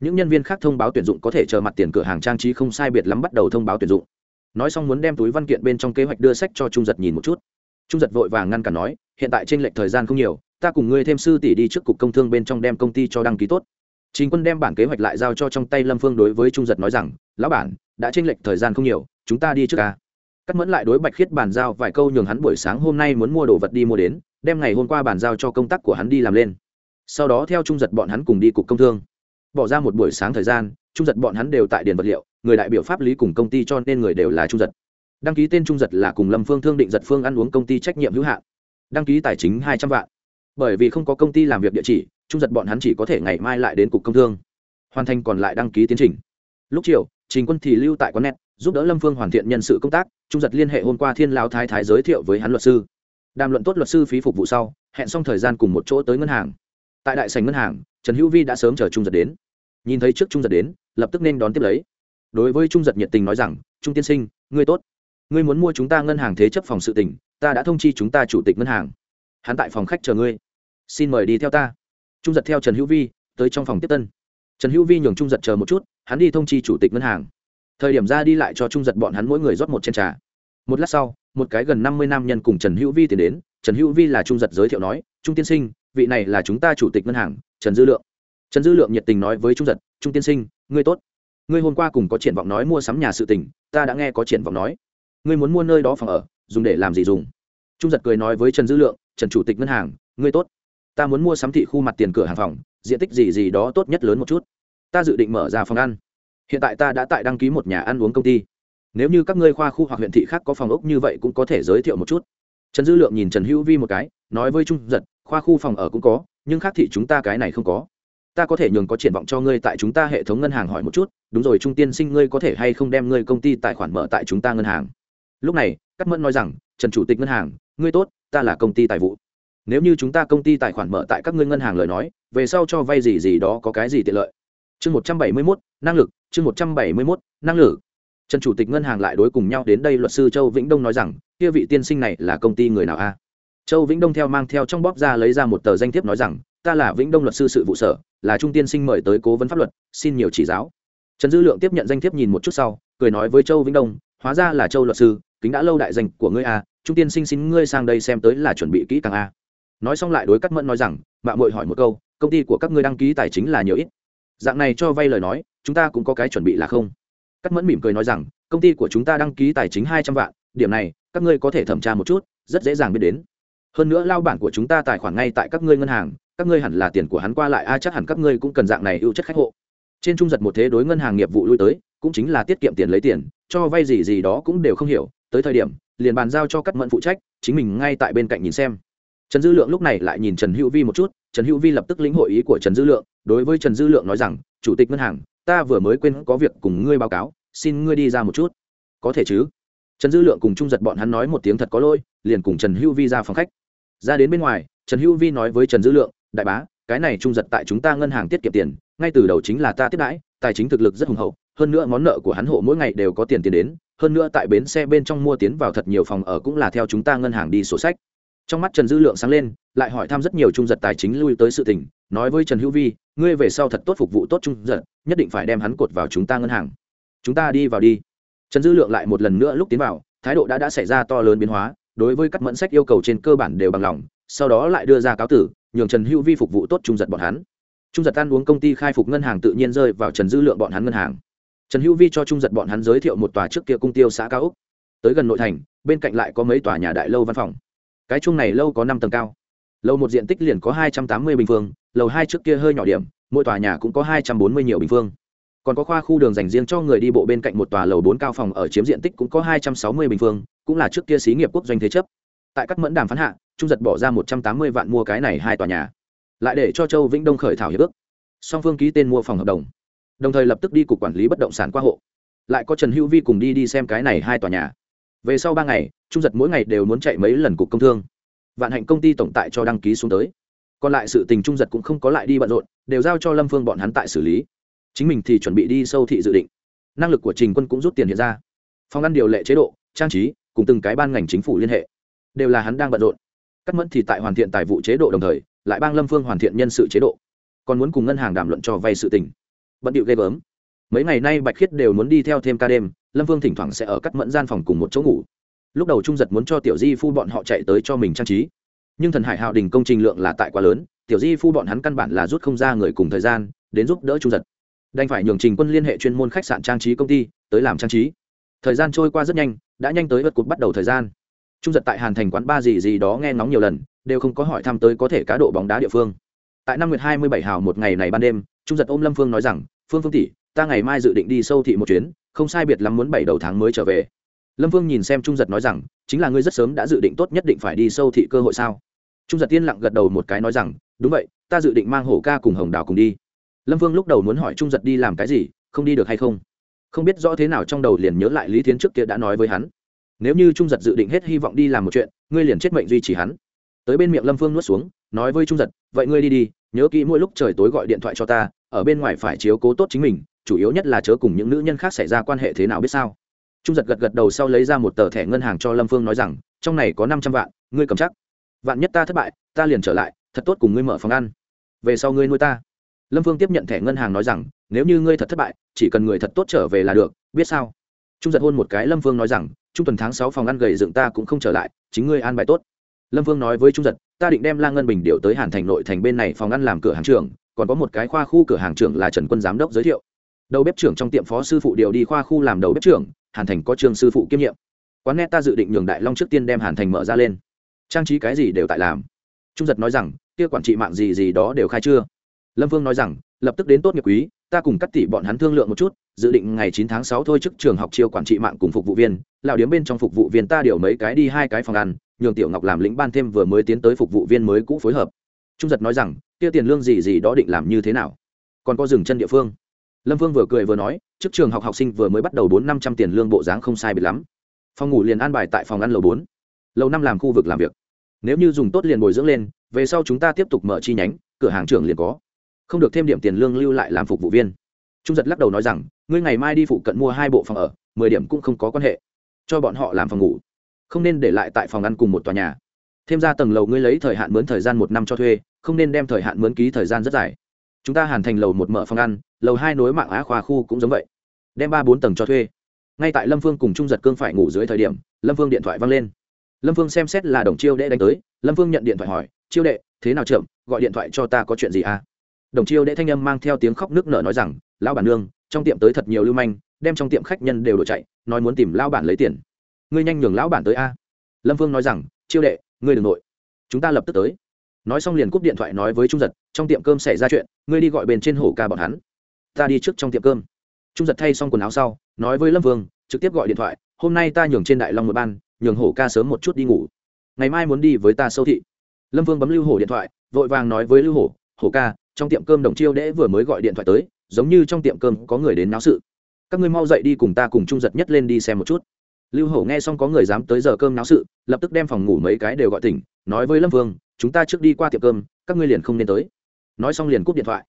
Những nhân viên khác thông báo tuyển dụng có thể chờ mặt tiền cửa hàng trang trí không sai biệt lắm bắt đầu thông báo tuyển dụng. Nói xong muốn đem túi văn kiện bên trong kế hoạch đưa sách cho trung giật nhìn một chút. Trung giật vội vàng ngăn cản nói, hiện tại trên lệch thời gian không nhiều ta cùng ngươi thêm sư tỷ đi trước cục công thương bên trong đem công ty cho đăng ký tốt. Chính quân đem bản kế hoạch lại giao cho trong tay lâm phương đối với trung giật nói rằng, lão bản, đã trên lệch thời gian không nhiều, chúng ta đi trước ca. Cắt mẫn lại đối bạch khiết bàn giao vài câu nhường hắn buổi sáng hôm nay muốn mua đồ vật đi mua đến, đem ngày hôm qua bàn giao cho công tác của hắn đi làm lên. Sau đó theo trung giật bọn hắn cùng đi cục công thương. Bỏ ra một buổi sáng thời gian, trung giật bọn hắn đều tại điền vật liệu, người đại biểu pháp lý cùng công ty cho nên người đều là trung giật. Đăng ký tên trung giật là cùng lâm phương thương định giật phương ăn uống công ty trách nhiệm hữu hạn. Đăng ký tài chính hai trăm vạn bởi vì không có công ty làm việc địa chỉ, trung giật bọn hắn chỉ có thể ngày mai lại đến cục công thương. Hoàn thành còn lại đăng ký tiến trình. Lúc chiều, trình quân thì lưu tại quán net, giúp đỡ lâm phương hoàn thiện nhân sự công tác, trung giật liên hệ hôm qua thiên lao thái thái giới thiệu với hắn luật sư. Đàm luận tốt luật sư phí phục vụ sau, hẹn xong thời gian cùng một chỗ tới ngân hàng. Tại đại sành ngân hàng, trần hữu vi đã sớm chờ trung giật đến. Nhìn thấy trước trung giật đến, lập tức nên đón tiếp lấy. Đối với trung giật nhiệt tình nói rằng, trung tiên sinh, ngươi tốt. Ngươi muốn mua chúng ta ngân hàng thế chấp phòng sự tỉnh ta đã thông chi chúng ta chủ tịch ngân hàng hắn tại phòng khách chờ ngươi. Xin mời đi theo ta. Trung giật theo trần hữu vi tới trong phòng tiếp tân. Trần hữu vi nhường trung giật chờ một chút, hắn đi thông chi chủ tịch ngân hàng. Thời điểm ra đi lại cho trung giật bọn hắn mỗi người rót một chén trà. Một lát sau, một cái gần năm mươi nam nhân cùng trần hữu vi tiến đến. Trần hữu vi là trung giật giới thiệu nói, trung tiên sinh, vị này là chúng ta chủ tịch ngân hàng, trần dư lượng. Trần dư lượng nhiệt tình nói với trung giật, trung tiên sinh, ngươi tốt. Ngươi hôm qua cùng có triển vọng nói mua sắm nhà sự tình, ta đã nghe có triển vọng nói. Ngươi muốn mua nơi đó phòng ở, dùng để làm gì dùng? Trung giật cười nói với trần dư lượng, trần chủ tịch ngân hàng, ngươi tốt. Ta muốn mua sắm thị khu mặt tiền cửa hàng phòng, diện tích gì gì đó tốt nhất lớn một chút. Ta dự định mở ra phòng ăn. Hiện tại ta đã tại đăng ký một nhà ăn uống công ty. Nếu như các ngươi khoa khu hoặc huyện thị khác có phòng ốc như vậy cũng có thể giới thiệu một chút. Trần dư lượng nhìn trần hữu vi một cái, nói với trung giật, khoa khu phòng ở cũng có, nhưng khác thị chúng ta cái này không có. Ta có thể nhường có triển vọng cho ngươi tại chúng ta hệ thống ngân hàng hỏi một chút. Đúng rồi, trung tiên sinh, ngươi có thể hay không đem ngươi công ty tài khoản mở tại chúng ta ngân hàng? Lúc này cắt mẫn nói rằng, trần chủ tịch ngân hàng, ngươi tốt, ta là công ty tài vụ. Nếu như chúng ta công ty tài khoản mở tại các ngươi ngân hàng lời nói, về sau cho vay gì gì đó có cái gì tiện lợi. Chương một trăm bảy mươi mốt, năng lực, chương một trăm bảy mươi mốt, năng lực. Trần chủ tịch ngân hàng lại đối cùng nhau đến đây, luật sư châu vĩnh đông nói rằng, kia vị tiên sinh này là công ty người nào a? Châu vĩnh đông theo mang theo trong bóp ra lấy ra một tờ danh thiếp nói rằng, ta là vĩnh đông luật sư sự vụ sở, là trung tiên sinh mời tới cố vấn pháp luật, xin nhiều chỉ giáo. Trần dư lượng tiếp nhận danh thiếp nhìn một chút sau, cười nói với châu vĩnh đông, hóa ra là châu luật sư kính đã lâu đại danh của ngươi a, trung tiên sinh xin ngươi sang đây xem tới là chuẩn bị kỹ càng a. Nói xong lại đối cắt mẫn nói rằng mạng mội hỏi một câu, công ty của các ngươi đăng ký tài chính là nhiều ít? Dạng này cho vay lời nói, chúng ta cũng có cái chuẩn bị là không? Cắt mẫn mỉm cười nói rằng, công ty của chúng ta đăng ký tài chính hai trăm vạn, điểm này, các ngươi có thể thẩm tra một chút, rất dễ dàng biết đến. Hơn nữa lao bản của chúng ta tài khoản ngay tại các ngươi ngân hàng, các ngươi hẳn là tiền của hắn qua lại a, chắc hẳn các ngươi cũng cần dạng này ưu chất khách hộ. Trên trung giật một thế đối ngân hàng nghiệp vụ lui tới, cũng chính là tiết kiệm tiền lấy tiền, cho vay gì gì đó cũng đều không hiểu tới thời điểm, liền bàn giao cho cắt mẫn phụ trách, chính mình ngay tại bên cạnh nhìn xem. Trần dư lượng lúc này lại nhìn trần hữu vi một chút, trần hữu vi lập tức lĩnh hội ý của trần dư lượng, đối với trần dư lượng nói rằng, chủ tịch ngân hàng, ta vừa mới quên có việc cùng ngươi báo cáo, xin ngươi đi ra một chút. Có thể chứ. Trần dư lượng cùng trung giật bọn hắn nói một tiếng thật có lôi liền cùng trần hữu vi ra phòng khách. Ra đến bên ngoài, trần hữu vi nói với trần dư lượng, đại bá, cái này trung giật tại chúng ta ngân hàng tiết kiệm tiền, ngay từ đầu chính là ta tiết đãi, tài chính thực lực rất hùng hậu, hơn nữa món nợ của hắn hộ mỗi ngày đều có tiền tiền đến hơn nữa tại bến xe bên trong mua tiến vào thật nhiều phòng ở cũng là theo chúng ta ngân hàng đi sổ sách. Trong mắt trần dư lượng sáng lên, lại hỏi thăm rất nhiều trung giật tài chính lui tới sự tình, nói với trần hữu vi, ngươi về sau thật tốt phục vụ tốt trung giật, nhất định phải đem hắn cột vào chúng ta ngân hàng. Chúng ta đi vào đi. Trần dư lượng lại một lần nữa lúc tiến vào, thái độ đã đã xảy ra to lớn biến hóa, đối với các mẫn sách yêu cầu trên cơ bản đều bằng lòng, sau đó lại đưa ra cáo tử, nhường trần hữu vi phục vụ tốt trung giật bọn hắn. Trung giật ăn uống công ty khai phục ngân hàng tự nhiên rơi vào trần dư lượng bọn hắn ngân hàng trần hữu vi cho trung giật bọn hắn giới thiệu một tòa trước kia cung tiêu xã cao úc tới gần nội thành, bên cạnh lại có mấy tòa nhà đại lâu văn phòng. Cái chung này lâu có năm tầng cao. Lâu một diện tích liền có hai trăm tám mươi bình phương, lầu hai trước kia hơi nhỏ điểm, mỗi tòa nhà cũng có hai trăm bốn mươi nhiều bình phương. Còn có khoa khu đường dành riêng cho người đi bộ bên cạnh một tòa lầu bốn cao phòng ở chiếm diện tích cũng có hai trăm sáu mươi bình phương, cũng là trước kia xí nghiệp quốc doanh thế chấp. Tại các mẫn đàm phán hạ, trung giật bỏ ra một trăm tám mươi vạn mua cái này hai tòa nhà. Lại để cho châu vĩnh đông khởi thảo hiệp ước. Song phương ký tên mua phòng hợp đồng đồng thời lập tức đi cục quản lý bất động sản qua hộ. Lại có trần hữu vi cùng đi đi xem cái này hai tòa nhà. Về sau ba ngày, trung giật mỗi ngày đều muốn chạy mấy lần cục công thương. Vạn hạnh công ty tổng tại cho đăng ký xuống tới. Còn lại sự tình trung giật cũng không có lại đi bận rộn, đều giao cho lâm phương bọn hắn tại xử lý. Chính mình thì chuẩn bị đi sâu thị dự định. Năng lực của trình quân cũng rút tiền hiện ra. Phòng ăn điều lệ chế độ, trang trí, cùng từng cái ban ngành chính phủ liên hệ. Đều là hắn đang bận rộn. Cắt mẫn thì tại hoàn thiện tài vụ chế độ đồng thời, lại bang lâm phương hoàn thiện nhân sự chế độ. Còn muốn cùng ngân hàng đàm luận cho vay sự tình bận điệu ghê gớm. Mấy ngày nay bạch khiết đều muốn đi theo thêm ca đêm, lâm vương thỉnh thoảng sẽ ở cắt mẫn gian phòng cùng một chỗ ngủ. Lúc đầu trung giật muốn cho tiểu di phu bọn họ chạy tới cho mình trang trí. Nhưng thần hải hào đình công trình lượng là tại quá lớn, tiểu di phu bọn hắn căn bản là rút không ra người cùng thời gian, đến giúp đỡ trung giật. Đành phải nhường trình quân liên hệ chuyên môn khách sạn trang trí công ty, tới làm trang trí. Thời gian trôi qua rất nhanh, đã nhanh tới vật cột bắt đầu thời gian. Trung giật tại hàn thành quán ba gì gì đó nghe ngóng nhiều lần, đều không có hỏi thăm tới có thể cá độ bóng đá địa phương. Tại năm nguyệt hai mươi bảy hào một ngày này ban đêm trung giật ôm lâm phương nói rằng, phương phương tỷ, ta ngày mai dự định đi sâu thị một chuyến, không sai biệt lắm muốn bảy đầu tháng mới trở về. Lâm phương nhìn xem trung giật nói rằng, chính là ngươi rất sớm đã dự định tốt nhất định phải đi sâu thị cơ hội sao? Trung giật tiên lặng gật đầu một cái nói rằng, đúng vậy, ta dự định mang hổ ca cùng hồng đào cùng đi. Lâm Phương lúc đầu muốn hỏi trung giật đi làm cái gì, không đi được hay không? Không biết rõ thế nào trong đầu liền nhớ lại lý thiến trước kia đã nói với hắn. Nếu như trung giật dự định hết hy vọng đi làm một chuyện, ngươi liền chết mệnh duy trì hắn. Tới bên miệng lâm phương nuốt xuống, nói với trung giật, vậy ngươi đi đi nhớ kỹ mỗi lúc trời tối gọi điện thoại cho ta, ở bên ngoài phải chiếu cố tốt chính mình, chủ yếu nhất là chớ cùng những nữ nhân khác xảy ra quan hệ thế nào biết sao. Trung giật gật gật đầu sau lấy ra một tờ thẻ ngân hàng cho lâm phương nói rằng, trong này có năm trăm vạn, ngươi cầm chắc. Vạn nhất ta thất bại, ta liền trở lại, thật tốt cùng ngươi mở phòng ăn. Về sau ngươi nuôi ta. Lâm phương tiếp nhận thẻ ngân hàng nói rằng, nếu như ngươi thật thất bại, chỉ cần người thật tốt trở về là được, biết sao? Trung giật hôn một cái lâm phương nói rằng, trung tuần tháng sáu phòng ăn gầy dựng ta cũng không trở lại, chính ngươi an bài tốt lâm Vương nói với trung giật, ta định đem la ngân bình điều tới hàn thành nội thành bên này phòng ăn làm cửa hàng trưởng, còn có một cái khoa khu cửa hàng trưởng là trần quân giám đốc giới thiệu. Đầu bếp trưởng trong tiệm phó sư phụ điều đi khoa khu làm đầu bếp trưởng, hàn thành có trường sư phụ kiêm nhiệm. Quán net ta dự định nhường đại long trước tiên đem hàn thành mở ra lên. Trang trí cái gì đều tại làm. Trung giật nói rằng, kia quản trị mạng gì gì đó đều khai chưa lâm vương nói rằng, lập tức đến tốt nghiệp quý, ta cùng cắt tỉ bọn hắn thương lượng một chút, dự định ngày chín tháng sáu thôi trước trường học chiêu quản trị mạng cùng phục vụ viên lão điếm bên trong phục vụ viên ta điều mấy cái đi hai cái phòng ăn nhường tiểu ngọc làm lĩnh ban thêm vừa mới tiến tới phục vụ viên mới cũ phối hợp. Trung giật nói rằng, kia tiền lương gì gì đó định làm như thế nào? Còn có dừng chân địa phương. Lâm vương vừa cười vừa nói, trước trường học học sinh vừa mới bắt đầu bốn năm trăm tiền lương bộ dáng không sai biệt lắm. Phòng ngủ liền an bài tại phòng ăn lầu bốn. Lầu năm làm khu vực làm việc. Nếu như dùng tốt liền bồi dưỡng lên, về sau chúng ta tiếp tục mở chi nhánh, cửa hàng trưởng liền có. Không được thêm điểm tiền lương lưu lại làm phục vụ viên. Trung giật lắc đầu nói rằng, ngươi ngày mai đi phụ cận mua hai bộ phòng ở, mười điểm cũng không có quan hệ. Cho bọn họ làm phòng ngủ không nên để lại tại phòng ăn cùng một tòa nhà. Thêm ra tầng lầu ngươi lấy thời hạn mướn thời gian một năm cho thuê, không nên đem thời hạn mướn ký thời gian rất dài. Chúng ta hoàn thành lầu một mở phòng ăn, lầu hai nối mạng á khoa khu cũng giống vậy. Đem ba bốn tầng cho thuê. Ngay tại lâm phương cùng trung giật cương phải ngủ dưới thời điểm, lâm phương điện thoại văng lên. Lâm phương xem xét là đồng chiêu đệ đánh tới, lâm phương nhận điện thoại hỏi, chiêu đệ, thế nào chậm gọi điện thoại cho ta có chuyện gì à? Đồng chiêu đệ thanh âm mang theo tiếng khóc nước nở nói rằng, lão bản nương, trong tiệm tới thật nhiều lưu manh, đem trong tiệm khách nhân đều đổ chạy, nói muốn tìm lão bản lấy tiền ngươi nhanh nhường lão bản tới a. Lâm phương nói rằng, chiêu đệ, ngươi đừng nội. Chúng ta lập tức tới. Nói xong liền cúp điện thoại nói với trung giật, trong tiệm cơm xảy ra chuyện, ngươi đi gọi bên trên hổ ca bọn hắn. Ta đi trước trong tiệm cơm. Trung giật thay xong quần áo sau, nói với lâm vương trực tiếp gọi điện thoại, hôm nay ta nhường trên đại long một ban, nhường hổ ca sớm một chút đi ngủ. Ngày mai muốn đi với ta sâu thị. Lâm vương bấm lưu hổ điện thoại, vội vàng nói với lưu hổ hổ ca, trong tiệm cơm đồng chiêu đễ vừa mới gọi điện thoại tới, giống như trong tiệm cơm có người đến náo sự. Các ngươi mau dậy đi cùng ta cùng trung giật nhất lên đi xem một chút lưu hổ nghe xong có người dám tới giờ cơm náo sự, lập tức đem phòng ngủ mấy cái đều gọi tỉnh, nói với lâm vương, chúng ta trước đi qua tiệm cơm, các ngươi liền không nên tới. Nói xong liền cúp điện thoại.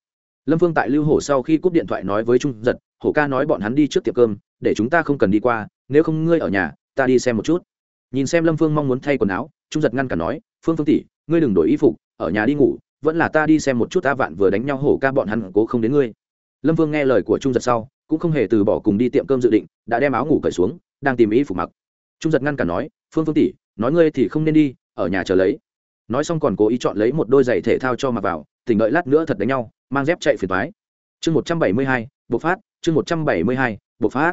Lâm vương tại lưu hổ sau khi cúp điện thoại nói với trung giật, hổ ca nói bọn hắn đi trước tiệm cơm, để chúng ta không cần đi qua, nếu không ngươi ở nhà, ta đi xem một chút. Nhìn xem lâm phương mong muốn thay quần áo, trung giật ngăn cả nói, phương phương tỷ, ngươi đừng đổi y phục, ở nhà đi ngủ, vẫn là ta đi xem một chút ta vạn vừa đánh nhau hổ ca bọn hắn cố không đến ngươi. Lâm vương nghe lời của trung giật sau, cũng không hề từ bỏ cùng đi tiệm cơm dự định, đã đem áo ngủ cởi xuống đang tìm ý phục mặc. Trung giật ngăn cả nói, phương phương tỷ, nói ngươi thì không nên đi, ở nhà chờ lấy. Nói xong còn cố ý chọn lấy một đôi giày thể thao cho mặc vào, tỉnh đợi lát nữa thật đánh nhau, mang dép chạy phiền thoái chương một trăm bảy mươi hai, bộc phát, chương một trăm bảy mươi hai, bộc phát.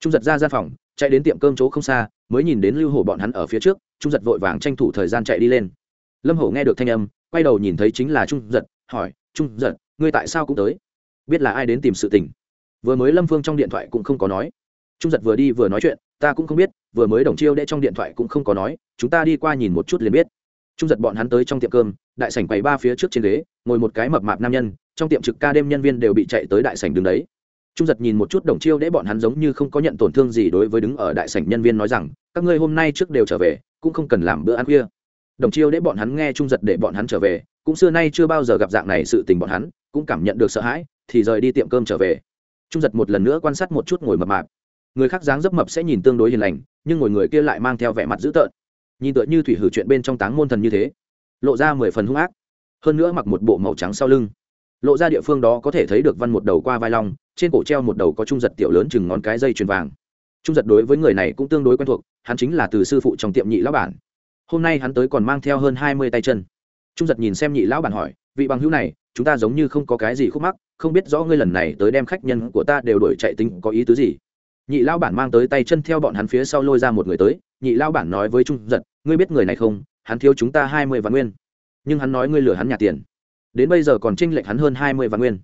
Trung giật ra gian phòng, chạy đến tiệm cơm chỗ không xa, mới nhìn đến lưu hổ bọn hắn ở phía trước, trung giật vội vàng tranh thủ thời gian chạy đi lên. Lâm hổ nghe được thanh âm, quay đầu nhìn thấy chính là trung giật, hỏi, trung giật, ngươi tại sao cũng tới? Biết là ai đến tìm sự tình? Vừa mới lâm phương trong điện thoại cũng không có nói. Trung giật vừa đi vừa nói chuyện ta cũng không biết, vừa mới đồng chiêu đ trong điện thoại cũng không có nói, chúng ta đi qua nhìn một chút liền biết. Trung giật bọn hắn tới trong tiệm cơm, đại sảnh quầy ba phía trước trên ghế, ngồi một cái mập mạp nam nhân, trong tiệm trực ca đêm nhân viên đều bị chạy tới đại sảnh đứng đấy. Trung giật nhìn một chút đồng chiêu đ bọn hắn giống như không có nhận tổn thương gì đối với đứng ở đại sảnh nhân viên nói rằng, các ngươi hôm nay trước đều trở về, cũng không cần làm bữa ăn khuya. Đồng chiêu đ bọn hắn nghe trung giật để bọn hắn trở về, cũng xưa nay chưa bao giờ gặp dạng này sự tình bọn hắn, cũng cảm nhận được sợ hãi, thì rời đi tiệm cơm trở về. Trung giật một lần nữa quan sát một chút ngồi mập mạp người khác dáng dấp mập sẽ nhìn tương đối hiền lành, nhưng ngồi người kia lại mang theo vẻ mặt dữ tợn. Nhìn tựa như thủy hử chuyện bên trong táng môn thần như thế, lộ ra mười phần hung ác. Hơn nữa mặc một bộ màu trắng sau lưng. Lộ ra địa phương đó có thể thấy được văn một đầu qua vai long, trên cổ treo một đầu có trung giật tiểu lớn chừng ngón cái dây chuyền vàng. Trung giật đối với người này cũng tương đối quen thuộc, hắn chính là từ sư phụ trong tiệm nhị lão bản. Hôm nay hắn tới còn mang theo hơn hai mươi tay chân. Trung giật nhìn xem nhị lão bản hỏi, vị bằng hữu này, chúng ta giống như không có cái gì khúc mắc, không biết rõ ngươi lần này tới đem khách nhân của ta đều đổi chạy tính có ý tứ gì? Nhị lão bản mang tới tay chân theo bọn hắn phía sau lôi ra một người tới, nhị lão bản nói với trung giật, ngươi biết người này không? Hắn thiếu chúng ta hai mươi vạn nguyên. Nhưng hắn nói ngươi lừa hắn nhà tiền. Đến bây giờ còn tranh lệch hắn hơn hai mươi vạn nguyên.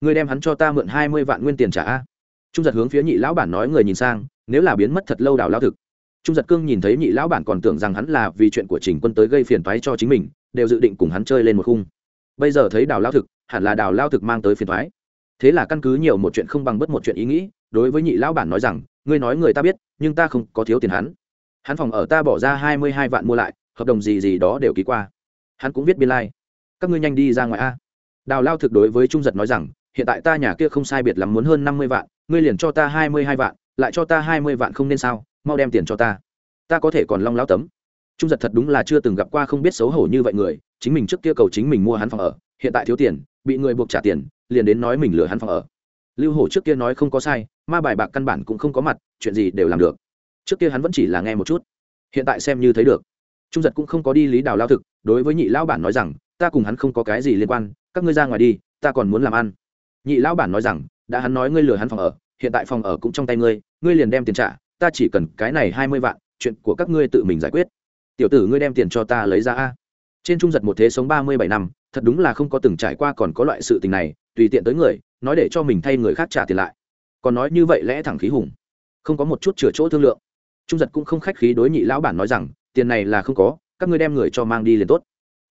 Ngươi đem hắn cho ta mượn hai mươi vạn nguyên tiền trả a? Trung giật hướng phía nhị lão bản nói người nhìn sang, nếu là biến mất thật lâu đào lao thực. Trung giật cương nhìn thấy nhị lão bản còn tưởng rằng hắn là vì chuyện của trình quân tới gây phiền toái cho chính mình, đều dự định cùng hắn chơi lên một khung. Bây giờ thấy đào lao thực, hẳn là đào lao thực mang tới phiền toái. Thế là căn cứ nhiều một chuyện không bằng bất một chuyện ý nghĩ đối với nhị lão bản nói rằng, ngươi nói người ta biết, nhưng ta không có thiếu tiền hắn. Hắn phòng ở ta bỏ ra hai mươi hai vạn mua lại, hợp đồng gì gì đó đều ký qua. Hắn cũng viết biên lai、like. các ngươi nhanh đi ra ngoài a. Đào lao thực đối với trung giật nói rằng, hiện tại ta nhà kia không sai biệt lắm muốn hơn năm mươi vạn, ngươi liền cho ta hai mươi hai vạn, lại cho ta hai mươi vạn không nên sao, mau đem tiền cho ta. Ta có thể còn long lao tấm. Trung giật thật đúng là chưa từng gặp qua không biết xấu hổ như vậy người, chính mình trước kia cầu chính mình mua hắn phòng ở, hiện tại thiếu tiền, bị người buộc trả tiền, liền đến nói mình lừa hắn phòng ở. Lưu hổ trước kia nói không có sai ma bài bạc căn bản cũng không có mặt, chuyện gì đều làm được. Trước kia hắn vẫn chỉ là nghe một chút, hiện tại xem như thấy được. Trung giật cũng không có đi lý đào lao thực, đối với nhị lão bản nói rằng, ta cùng hắn không có cái gì liên quan, các ngươi ra ngoài đi, ta còn muốn làm ăn. Nhị lão bản nói rằng, đã hắn nói ngươi lừa hắn phòng ở, hiện tại phòng ở cũng trong tay ngươi ngươi liền đem tiền trả, ta chỉ cần cái này hai mươi vạn, chuyện của các ngươi tự mình giải quyết. Tiểu tử ngươi đem tiền cho ta lấy ra a. Trên trung giật một thế sống ba mươi bảy năm, thật đúng là không có từng trải qua còn có loại sự tình này, tùy tiện tới người, nói để cho mình thay người khác trả tiền lại còn nói như vậy lẽ thẳng khí hùng. Không có một chút chừa chỗ thương lượng. Trung giật cũng không khách khí đối nhị lão bản nói rằng, tiền này là không có, các ngươi đem người cho mang đi liền tốt.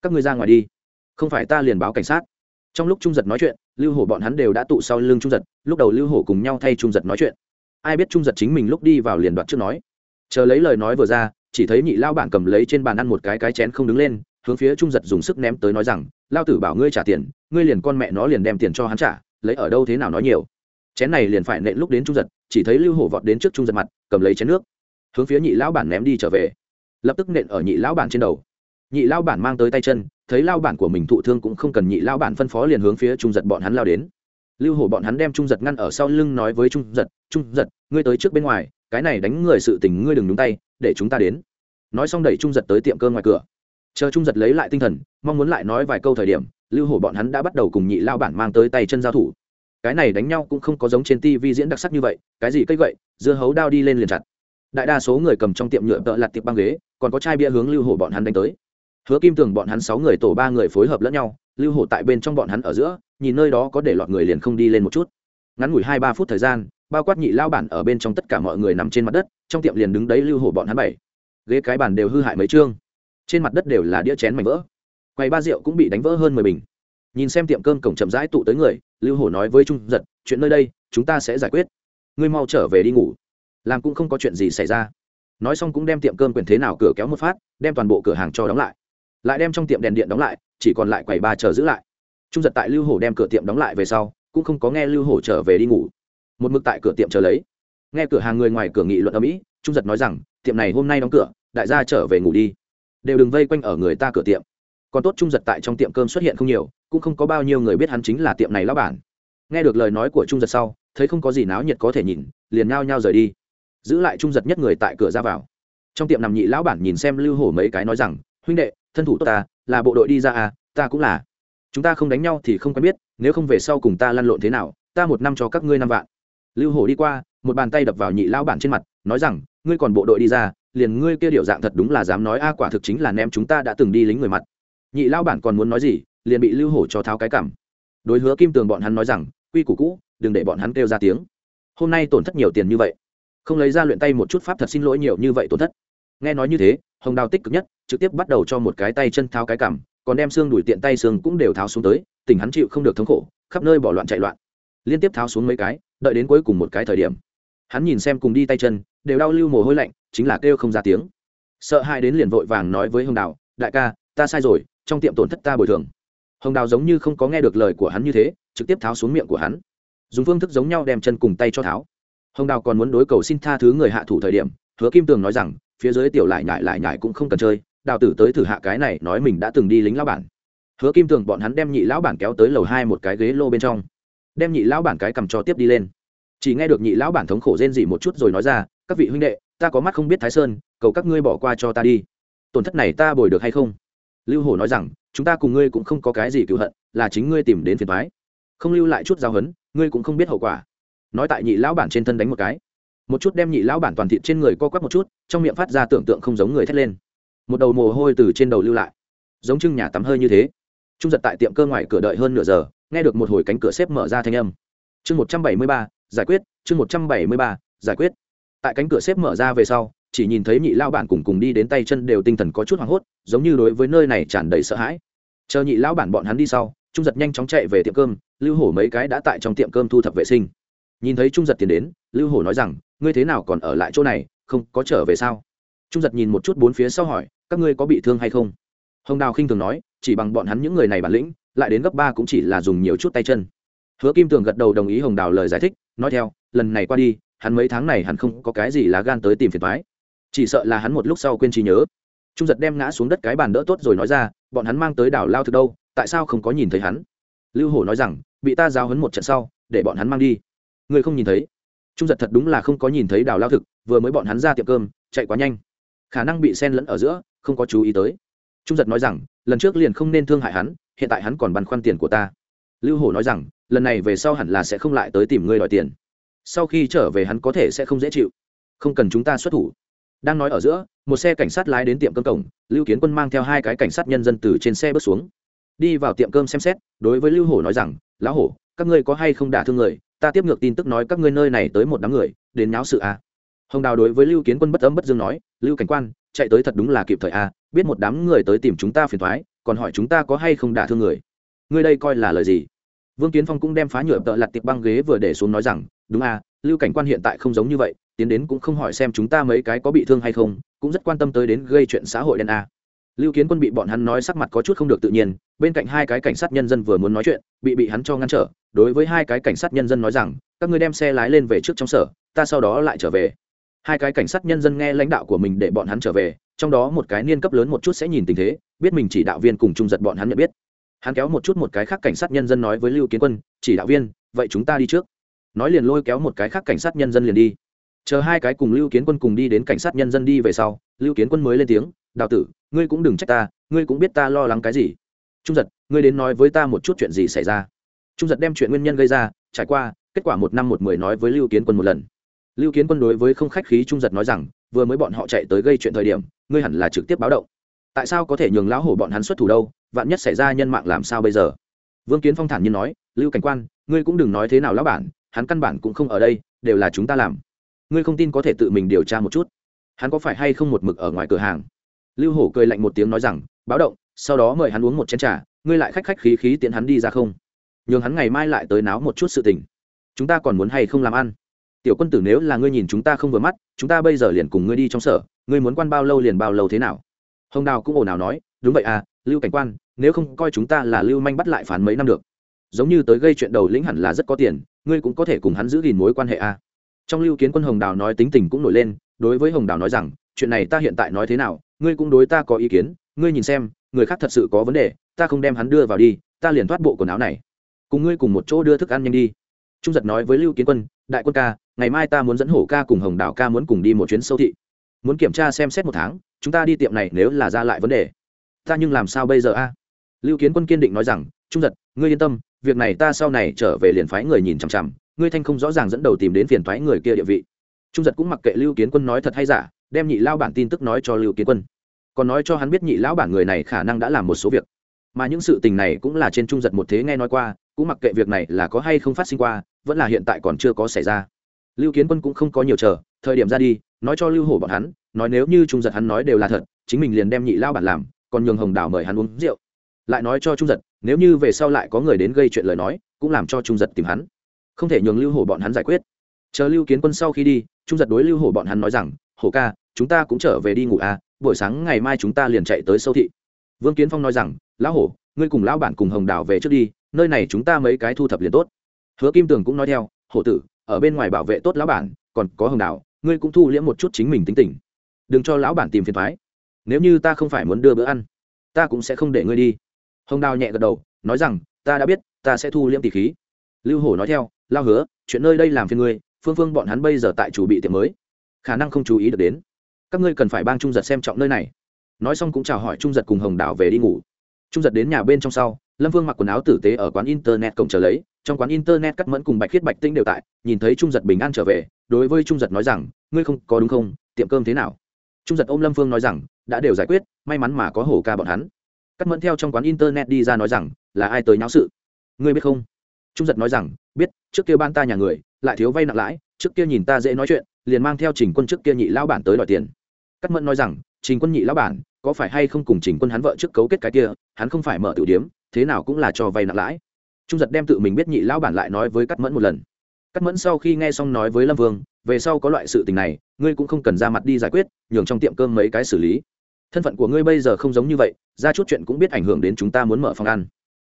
Các ngươi ra ngoài đi. Không phải ta liền báo cảnh sát. Trong lúc trung giật nói chuyện, lưu hổ bọn hắn đều đã tụ sau lưng trung giật, lúc đầu lưu hổ cùng nhau thay trung giật nói chuyện. Ai biết trung giật chính mình lúc đi vào liền đoạn trước nói. Chờ lấy lời nói vừa ra, chỉ thấy nhị lao bản cầm lấy trên bàn ăn một cái cái chén không đứng lên, hướng phía trung giật dùng sức ném tới nói rằng, lao tử bảo ngươi trả tiền, ngươi liền con mẹ nó liền đem tiền cho hắn trả, lấy ở đâu thế nào nói nhiều chén này liền phải nện lúc đến trung giật, chỉ thấy lưu hổ vọt đến trước trung giật mặt, cầm lấy chén nước, hướng phía nhị lão bản ném đi trở về. Lập tức nện ở nhị lão bản trên đầu. Nhị lão bản mang tới tay chân, thấy lao bản của mình thụ thương cũng không cần nhị lão bản phân phó liền hướng phía trung giật bọn hắn lao đến. Lưu hổ bọn hắn đem trung giật ngăn ở sau lưng nói với trung giật trung giật, ngươi tới trước bên ngoài, cái này đánh người sự tình ngươi đừng nhúng tay, để chúng ta đến. Nói xong đẩy trung giật tới tiệm cơ ngoài cửa. Chờ trung giật lấy lại tinh thần, mong muốn lại nói vài câu thời điểm, lưu hổ bọn hắn đã bắt đầu cùng nhị lao bản mang tới tay chân giao thủ cái này đánh nhau cũng không có giống trên tv diễn đặc sắc như vậy, cái gì cây gậy, dưa hấu đao đi lên liền chặt. Đại đa số người cầm trong tiệm nhựa tợ lặt tiệp băng ghế, còn có chai bia hướng lưu hổ bọn hắn đánh tới. Hứa kim tưởng bọn hắn sáu người tổ ba người phối hợp lẫn nhau, lưu hổ tại bên trong bọn hắn ở giữa, nhìn nơi đó có để lọt người liền không đi lên một chút. Ngắn ngủi hai ba phút thời gian, bao quát nhị lao bản ở bên trong tất cả mọi người nằm trên mặt đất, trong tiệm liền đứng đấy lưu hổ bọn hắn bảy. Ghế cái bàn đều hư hại mấy chương. Trên mặt đất đều là đĩa chén mảnh vỡ. Quầy ba rượu cũng bị đánh vỡ hơn mười bình nhìn xem tiệm cơm cổng chậm rãi tụ tới người, lưu hổ nói với trung giật, chuyện nơi đây, chúng ta sẽ giải quyết. Ngươi mau trở về đi ngủ. Làm cũng không có chuyện gì xảy ra. Nói xong cũng đem tiệm cơm quyền thế nào cửa kéo một phát, đem toàn bộ cửa hàng cho đóng lại. Lại đem trong tiệm đèn điện đóng lại, chỉ còn lại quầy ba chờ giữ lại. Trung giật tại lưu hổ đem cửa tiệm đóng lại về sau, cũng không có nghe lưu hổ trở về đi ngủ. Một mực tại cửa tiệm chờ lấy. Nghe cửa hàng người ngoài cửa nghị luận ở mỹ trung giật nói rằng, tiệm này hôm nay đóng cửa, đại gia trở về ngủ đi. Đều đừng vây quanh ở người ta cửa tiệm còn tốt trung giật tại trong tiệm cơm xuất hiện không nhiều, cũng không có bao nhiêu người biết hắn chính là tiệm này lão bản. Nghe được lời nói của trung giật sau, thấy không có gì náo nhiệt có thể nhìn, liền nao nhao rời đi. Giữ lại trung giật nhất người tại cửa ra vào. Trong tiệm nằm nhị lão bản nhìn xem lưu hổ mấy cái nói rằng, huynh đệ, thân thủ tốt ta, là bộ đội đi ra à ta cũng là. Chúng ta không đánh nhau thì không quen biết, nếu không về sau cùng ta lăn lộn thế nào, ta một năm cho các ngươi năm vạn. Lưu hổ đi qua, một bàn tay đập vào nhị lão bản trên mặt, nói rằng, ngươi còn bộ đội đi ra, liền ngươi kia điệu dạng thật đúng là dám nói a, quả thực chính là ném chúng ta đã từng đi lính người mặt nhị lao bản còn muốn nói gì liền bị lưu hổ cho tháo cái cảm. Đối hứa kim tường bọn hắn nói rằng quy củ cũ đừng để bọn hắn kêu ra tiếng. Hôm nay tổn thất nhiều tiền như vậy. Không lấy ra luyện tay một chút pháp thật xin lỗi nhiều như vậy tổn thất. Nghe nói như thế hồng đào tích cực nhất trực tiếp bắt đầu cho một cái tay chân tháo cái cảm, còn đem xương đuổi tiện tay xương cũng đều tháo xuống tới tình hắn chịu không được thống khổ khắp nơi bỏ loạn chạy loạn. Liên tiếp tháo xuống mấy cái đợi đến cuối cùng một cái thời điểm. Hắn nhìn xem cùng đi tay chân đều đau lưu mồ hôi lạnh chính là kêu không ra tiếng. Sợ hai đến liền vội vàng nói với hồng đào đại ca ta sai rồi trong tiệm tổn thất ta bồi thường. Hồng đào giống như không có nghe được lời của hắn như thế, trực tiếp tháo xuống miệng của hắn. Dùng phương thức giống nhau đem chân cùng tay cho tháo. Hồng đào còn muốn đối cầu xin tha thứ người hạ thủ thời điểm, hứa kim tường nói rằng, phía dưới tiểu lại nhại lại nhại cũng không cần chơi, đào tử tới thử hạ cái này, nói mình đã từng đi lính lão bản. Hứa kim tường bọn hắn đem nhị lão bản kéo tới lầu hai một cái ghế lô bên trong. Đem nhị lão bản cái cầm cho tiếp đi lên. Chỉ nghe được nhị lão bản thống khổ rên dỉ một chút rồi nói ra, các vị huynh đệ, ta có mắt không biết thái sơn, cầu các ngươi bỏ qua cho ta đi. Tổn thất này ta bồi được hay không? Lưu hổ nói rằng, chúng ta cùng ngươi cũng không có cái gì cựu hận, là chính ngươi tìm đến phiền thoái không lưu lại chút giao hấn, ngươi cũng không biết hậu quả. Nói tại nhị lão bản trên thân đánh một cái. Một chút đem nhị lão bản toàn thịt trên người co quắp một chút, trong miệng phát ra tưởng tượng không giống người thét lên. Một đầu mồ hôi từ trên đầu lưu lại. Giống chưng nhà tắm hơi như thế. Trung giật tại tiệm cơ ngoài cửa đợi hơn nửa giờ, nghe được một hồi cánh cửa xếp mở ra thanh âm. Chương một trăm bảy mươi ba, giải quyết, chương một trăm bảy mươi ba, giải quyết. Tại cánh cửa xếp mở ra về sau chỉ nhìn thấy nhị lao bản cùng cùng đi đến tay chân đều tinh thần có chút hoảng hốt, giống như đối với nơi này tràn đầy sợ hãi. Chờ nhị lao bản bọn hắn đi sau, trung giật nhanh chóng chạy về tiệm cơm, lưu hổ mấy cái đã tại trong tiệm cơm thu thập vệ sinh. Nhìn thấy trung giật tiến đến, lưu hổ nói rằng, ngươi thế nào còn ở lại chỗ này, không có trở về sao? Trung giật nhìn một chút bốn phía sau hỏi, các ngươi có bị thương hay không? Hồng đào khinh thường nói, chỉ bằng bọn hắn những người này bản lĩnh, lại đến gấp ba cũng chỉ là dùng nhiều chút tay chân. Hứa kim tường gật đầu đồng ý hồng đào lời giải thích, nói theo, lần này qua đi, hắn mấy tháng này hắn không có cái gì lá gan tới tìm phiền thoái chỉ sợ là hắn một lúc sau quên trí nhớ. Trung giật đem ngã xuống đất cái bàn đỡ tốt rồi nói ra, bọn hắn mang tới đảo lao thực đâu, tại sao không có nhìn thấy hắn? Lưu hổ nói rằng, bị ta giao hấn một trận sau, để bọn hắn mang đi. Người không nhìn thấy. Trung giật thật đúng là không có nhìn thấy đào lao thực, vừa mới bọn hắn ra tiệm cơm, chạy quá nhanh. Khả năng bị sen lẫn ở giữa, không có chú ý tới. Trung giật nói rằng, lần trước liền không nên thương hại hắn, hiện tại hắn còn băn khoăn tiền của ta. Lưu hổ nói rằng, lần này về sau hẳn là sẽ không lại tới tìm ngươi đòi tiền. Sau khi trở về hắn có thể sẽ không dễ chịu. Không cần chúng ta xuất thủ đang nói ở giữa một xe cảnh sát lái đến tiệm cơm cổng lưu kiến quân mang theo hai cái cảnh sát nhân dân từ trên xe bước xuống. Đi vào tiệm cơm xem xét đối với lưu hổ nói rằng lão hổ các ngươi có hay không đả thương người? Ta tiếp ngược tin tức nói các ngươi nơi này tới một đám người đến náo sự à. hồng đào đối với lưu kiến quân bất ấm bất dương nói lưu cảnh quan chạy tới thật đúng là kịp thời à, biết một đám người tới tìm chúng ta phiền thoái còn hỏi chúng ta có hay không đả thương người? Ngươi đây coi là lời gì? Vương kiến phong cũng đem phá nhựa tợ lặt tiệp băng ghế vừa để xuống nói rằng đúng à, lưu cảnh quan hiện tại không giống như vậy, tiến đến cũng không hỏi xem chúng ta mấy cái có bị thương hay không, cũng rất quan tâm tới đến gây chuyện xã hội đen a. Lưu kiến quân bị bọn hắn nói sắc mặt có chút không được tự nhiên, bên cạnh hai cái cảnh sát nhân dân vừa muốn nói chuyện, bị bị hắn cho ngăn trở, đối với hai cái cảnh sát nhân dân nói rằng, các ngươi đem xe lái lên về trước trong sở, ta sau đó lại trở về. Hai cái cảnh sát nhân dân nghe lãnh đạo của mình để bọn hắn trở về, trong đó một cái niên cấp lớn một chút sẽ nhìn tình thế, biết mình chỉ đạo viên cùng trung giật bọn hắn nhận biết. Hắn kéo một chút một cái khác cảnh sát nhân dân nói với lưu kiến quân, chỉ đạo viên, vậy chúng ta đi trước nói liền lôi kéo một cái khác cảnh sát nhân dân liền đi. Chờ hai cái cùng lưu kiến quân cùng đi đến cảnh sát nhân dân đi về sau, lưu kiến quân mới lên tiếng, đào tử, ngươi cũng đừng trách ta, ngươi cũng biết ta lo lắng cái gì. Trung giật, ngươi đến nói với ta một chút chuyện gì xảy ra. Trung giật đem chuyện nguyên nhân gây ra, trải qua, kết quả một năm một mười nói với lưu kiến quân một lần. Lưu kiến quân đối với không khách khí trung giật nói rằng, vừa mới bọn họ chạy tới gây chuyện thời điểm, ngươi hẳn là trực tiếp báo động. Tại sao có thể nhường lão hổ bọn hắn xuất thủ đâu, vạn nhất xảy ra nhân mạng làm sao bây giờ? Vương kiến phong thản nhiên nói, lưu cảnh quan, ngươi cũng đừng nói thế nào lão bản hắn căn bản cũng không ở đây, đều là chúng ta làm. Ngươi không tin có thể tự mình điều tra một chút. Hắn có phải hay không một mực ở ngoài cửa hàng? Lưu hổ cười lạnh một tiếng nói rằng, báo động, sau đó mời hắn uống một chén t r à ngươi lại khách khách khí khí tiện hắn đi ra không? Nhường hắn ngày mai lại tới náo một chút sự tình. Chúng ta còn muốn hay không làm ăn? Tiểu quân tử nếu là ngươi nhìn chúng ta không vừa mắt, chúng ta bây giờ liền cùng ngươi đi trong sở, ngươi muốn quan bao lâu liền bao lâu thế nào? Hồng đào cũng ồn ào nói, đúng vậy à lưu cảnh quan, nếu không coi chúng ta là lưu manh bắt lại phán mấy năm được. Giống như tới gây chuyện đầu lĩnh hẳn là rất có tiền ngươi cũng có thể cùng hắn giữ gìn mối quan hệ à. trong lưu kiến quân hồng đào nói tính tình cũng nổi lên, đối với hồng đào nói rằng, chuyện này ta hiện tại nói thế nào, ngươi cũng đối ta có ý kiến, ngươi nhìn xem, người khác thật sự có vấn đề, ta không đem hắn đưa vào đi, ta liền thoát bộ quần áo này. Cùng ngươi cùng một chỗ đưa thức ăn nhanh đi. Trung giật nói với lưu kiến quân, đại quân ca, ngày mai ta muốn dẫn hổ ca cùng hồng đào ca muốn cùng đi một chuyến sâu thị. Muốn kiểm tra xem xét một tháng, chúng ta đi tiệm này nếu là ra lại vấn đề. Ta nhưng làm sao bây giờ a? Lưu kiến quân kiên định nói rằng, trung giật, ngươi yên tâm việc này ta sau này trở về liền phái người nhìn chằm chằm, ngươi thanh không rõ ràng dẫn đầu tìm đến phiền thoái người kia địa vị. Trung giật cũng mặc kệ lưu kiến quân nói thật hay giả, đem nhị lao bản tin tức nói cho lưu kiến quân. Còn nói cho hắn biết nhị lão bản người này khả năng đã làm một số việc. Mà những sự tình này cũng là trên trung giật một thế nghe nói qua, cũng mặc kệ việc này là có hay không phát sinh qua, vẫn là hiện tại còn chưa có xảy ra. Lưu kiến quân cũng không có nhiều chờ, thời điểm ra đi, nói cho lưu hổ bọn hắn, nói nếu như trung giật hắn nói đều là thật, chính mình liền đem nhị lao bản làm, còn nhường hồng đào mời hắn uống rượu lại nói cho trung giật, nếu như về sau lại có người đến gây chuyện lời nói, cũng làm cho trung giật tìm hắn. Không thể nhường lưu hổ bọn hắn giải quyết. Chờ lưu kiến quân sau khi đi, trung giật đối lưu hổ bọn hắn nói rằng, hổ ca, chúng ta cũng trở về đi ngủ à buổi sáng ngày mai chúng ta liền chạy tới sâu thị. Vương kiến phong nói rằng, lão hổ, ngươi cùng lão bản cùng hồng đào về trước đi, nơi này chúng ta mấy cái thu thập liền tốt. Hứa kim tường cũng nói theo, hổ tử, ở bên ngoài bảo vệ tốt lão bản, còn có hồng đào ngươi cũng thu liễm một chút chính mình tính tình. Đừng cho lão bản tìm phiền thoái. Nếu như ta không phải muốn đưa bữa ăn, ta cũng sẽ không để ngươi đi hồng đào nhẹ gật đầu, nói rằng, ta đã biết, ta sẽ thu liễm tỷ khí. Lưu hổ nói theo, lao hứa, chuyện nơi đây làm phiền ngươi, phương phương bọn hắn bây giờ tại chủ bị tiệm mới. Khả năng không chú ý được đến. Các ngươi cần phải bang trung giật xem trọng nơi này. Nói xong cũng chào hỏi trung giật cùng hồng đào về đi ngủ. Trung giật đến nhà bên trong sau, lâm vương mặc quần áo tử tế ở quán internet cổng chờ lấy. Trong quán internet cắt mẫn cùng bạch khiết bạch tinh đều tại, nhìn thấy trung giật bình an trở về, đối với trung giật nói rằng, ngươi không có đúng không? Tiệm cơm thế nào? Trung giật ôm lâm phương nói rằng, đã đều giải quyết, may mắn mà có hổ ca bọn hắn cắt mẫn theo trong quán internet đi ra nói rằng, là ai tới nháo sự? Ngươi biết không? Trung giật nói rằng, biết, trước kia ban ta nhà người, lại thiếu vay nặng lãi, trước kia nhìn ta dễ nói chuyện, liền mang theo trình quân trước kia nhị lão bản tới đòi tiền. Cắt mẫn nói rằng, trình quân nhị lão bản, có phải hay không cùng trình quân hắn vợ trước cấu kết cái kia, hắn không phải mở tử điếm, thế nào cũng là cho vay nặng lãi. Trung giật đem tự mình biết nhị lão bản lại nói với cắt mẫn một lần. Cắt mẫn sau khi nghe xong nói với lâm vương, về sau có loại sự tình này, ngươi cũng không cần ra mặt đi giải quyết, nhường trong tiệm cơm mấy cái xử lý thân phận của ngươi bây giờ không giống như vậy, ra chút chuyện cũng biết ảnh hưởng đến chúng ta muốn mở phòng ăn.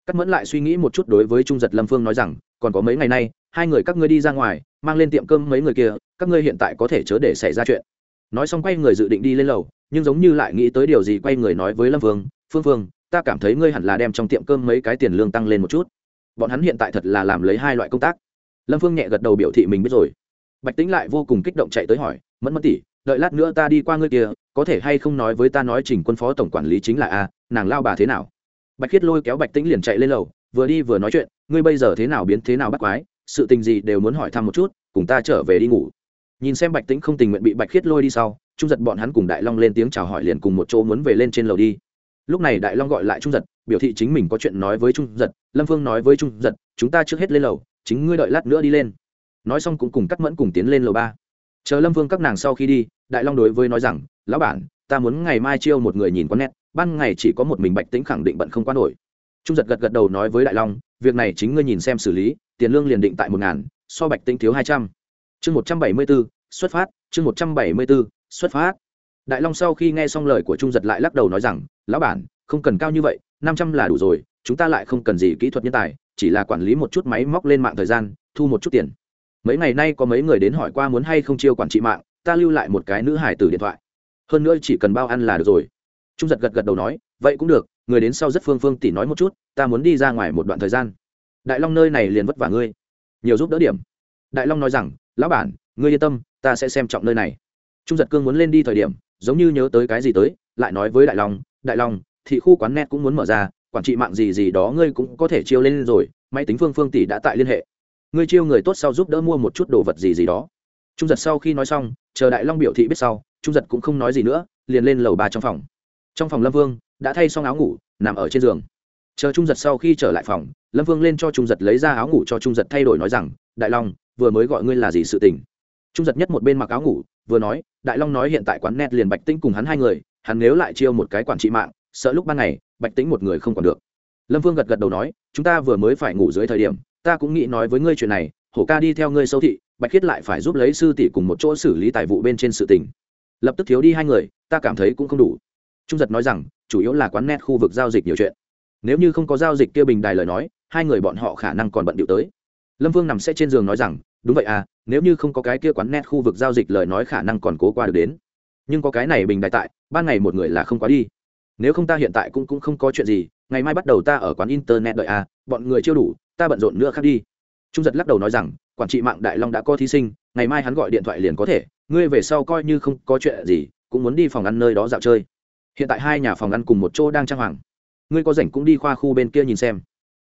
Cắt mẫn lại suy nghĩ một chút đối với trung giật lâm phương nói rằng, còn có mấy ngày nay, hai người các ngươi đi ra ngoài, mang lên tiệm cơm mấy người kia, các ngươi hiện tại có thể chớ để xảy ra chuyện. Nói xong quay người dự định đi lên lầu, nhưng giống như lại nghĩ tới điều gì quay người nói với lâm phương phương phương, ta cảm thấy ngươi hẳn là đem trong tiệm cơm mấy cái tiền lương tăng lên một chút. Bọn hắn hiện tại thật là làm lấy hai loại công tác. Lâm phương nhẹ gật đầu biểu thị mình biết rồi. Bạch tính lại vô cùng kích động chạy tới hỏi, mẫn mẫn tỉ đợi lát nữa ta đi qua ngươi kia, có thể hay không nói với ta nói trình quân phó tổng quản lý chính là a, nàng lao bà thế nào? Bạch khiết lôi kéo bạch tĩnh liền chạy lên lầu, vừa đi vừa nói chuyện, ngươi bây giờ thế nào biến thế nào bắt quái, sự tình gì đều muốn hỏi thăm một chút, cùng ta trở về đi ngủ. Nhìn xem bạch tĩnh không tình nguyện bị bạch khiết lôi đi sau, trung giật bọn hắn cùng đại long lên tiếng chào hỏi liền cùng một chỗ muốn về lên trên lầu đi. Lúc này đại long gọi lại trung giật, biểu thị chính mình có chuyện nói với trung giật, lâm phương nói với trung giật, chúng ta trước hết lên lầu, chính ngươi đợi lát nữa đi lên. Nói xong cũng cùng cắt mẫn cùng tiến lên lầu ba chờ lâm vương các nàng sau khi đi, đại long đối với nói rằng, lão bản, ta muốn ngày mai chiêu một người nhìn con nét ban ngày chỉ có một mình bạch tính khẳng định bận không quan nổi. Trung giật gật gật đầu nói với đại long, việc này chính ngươi nhìn xem xử lý, tiền lương liền định tại một ngàn, so bạch tính thiếu hai trăm. Chương một trăm bảy mươi b ố xuất phát, chương một trăm bảy mươi b ố xuất phát. Đại long sau khi nghe xong lời của trung giật lại lắc đầu nói rằng, lão bản, không cần cao như vậy, năm trăm là đủ rồi, chúng ta lại không cần gì kỹ thuật nhân tài, chỉ là quản lý một chút máy móc lên mạng thời gian, thu một chút tiền mấy ngày nay có mấy người đến hỏi qua muốn hay không chiêu quản trị mạng, ta lưu lại một cái nữ hải tử điện thoại. Hơn nữa chỉ cần bao ăn là được rồi. Trung giật gật gật đầu nói, vậy cũng được, người đến sau rất phương phương tỉ nói một chút, ta muốn đi ra ngoài một đoạn thời gian. Đại long nơi này liền vất vả ngươi. Nhiều giúp đỡ điểm. Đại long nói rằng, lão bản, ngươi yên tâm, ta sẽ xem trọng nơi này. Trung giật cương muốn lên đi thời điểm, giống như nhớ tới cái gì tới, lại nói với đại long đại long, thị khu quán net cũng muốn mở ra, quản trị mạng gì gì đó ngươi cũng có thể chiêu lên rồi, máy tính phương phương tỷ đã tại liên hệ ngươi chiêu người tốt sau giúp đỡ mua một chút đồ vật gì gì đó. Trung giật sau khi nói xong, chờ đại long biểu thị biết sau, trung giật cũng không nói gì nữa, liền lên lầu ba trong phòng. Trong phòng lâm vương đã thay xong áo ngủ, nằm ở trên giường. Chờ trung giật sau khi trở lại phòng, lâm vương lên cho trung giật lấy ra áo ngủ cho trung giật thay đổi nói rằng, đại long, vừa mới gọi ngươi là gì sự tình? Trung giật nhất một bên mặc áo ngủ, vừa nói, đại long nói hiện tại quán net liền bạch tĩnh cùng hắn hai người, hắn nếu lại chiêu một cái quản trị mạng, sợ lúc ban ngày, bạch tĩnh một người không còn được. Lâm vương gật gật đầu nói, chúng ta vừa mới phải ngủ dưới thời điểm ta cũng nghĩ nói với ngươi chuyện này, hổ ca đi theo ngươi sâu thị, bạch khiết lại phải giúp lấy sư tỷ cùng một chỗ xử lý tài vụ bên trên sự tình. Lập tức thiếu đi hai người, ta cảm thấy cũng không đủ. Trung giật nói rằng, chủ yếu là quán net khu vực giao dịch nhiều chuyện. Nếu như không có giao dịch kia bình đài lời nói, hai người bọn họ khả năng còn bận điệu tới. Lâm vương nằm sẽ trên giường nói rằng, đúng vậy à nếu như không có cái kia quán net khu vực giao dịch lời nói khả năng còn cố qua được đến. Nhưng có cái này bình đại tại, ban ngày một người là không quá đi. Nếu không ta hiện tại cũng cũng không có chuyện gì, ngày mai bắt đầu ta ở quán internet đợi à bọn người chưa đủ ta bận rộn nữa khác đi. Trung giật lắc đầu nói rằng, quản trị mạng đại long đã có thí sinh, ngày mai hắn gọi điện thoại liền có thể, ngươi về sau coi như không có chuyện gì, cũng muốn đi phòng ăn nơi đó dạo chơi. Hiện tại hai nhà phòng ăn cùng một chỗ đang trang hoàng. Ngươi có rảnh cũng đi khoa khu bên kia nhìn xem.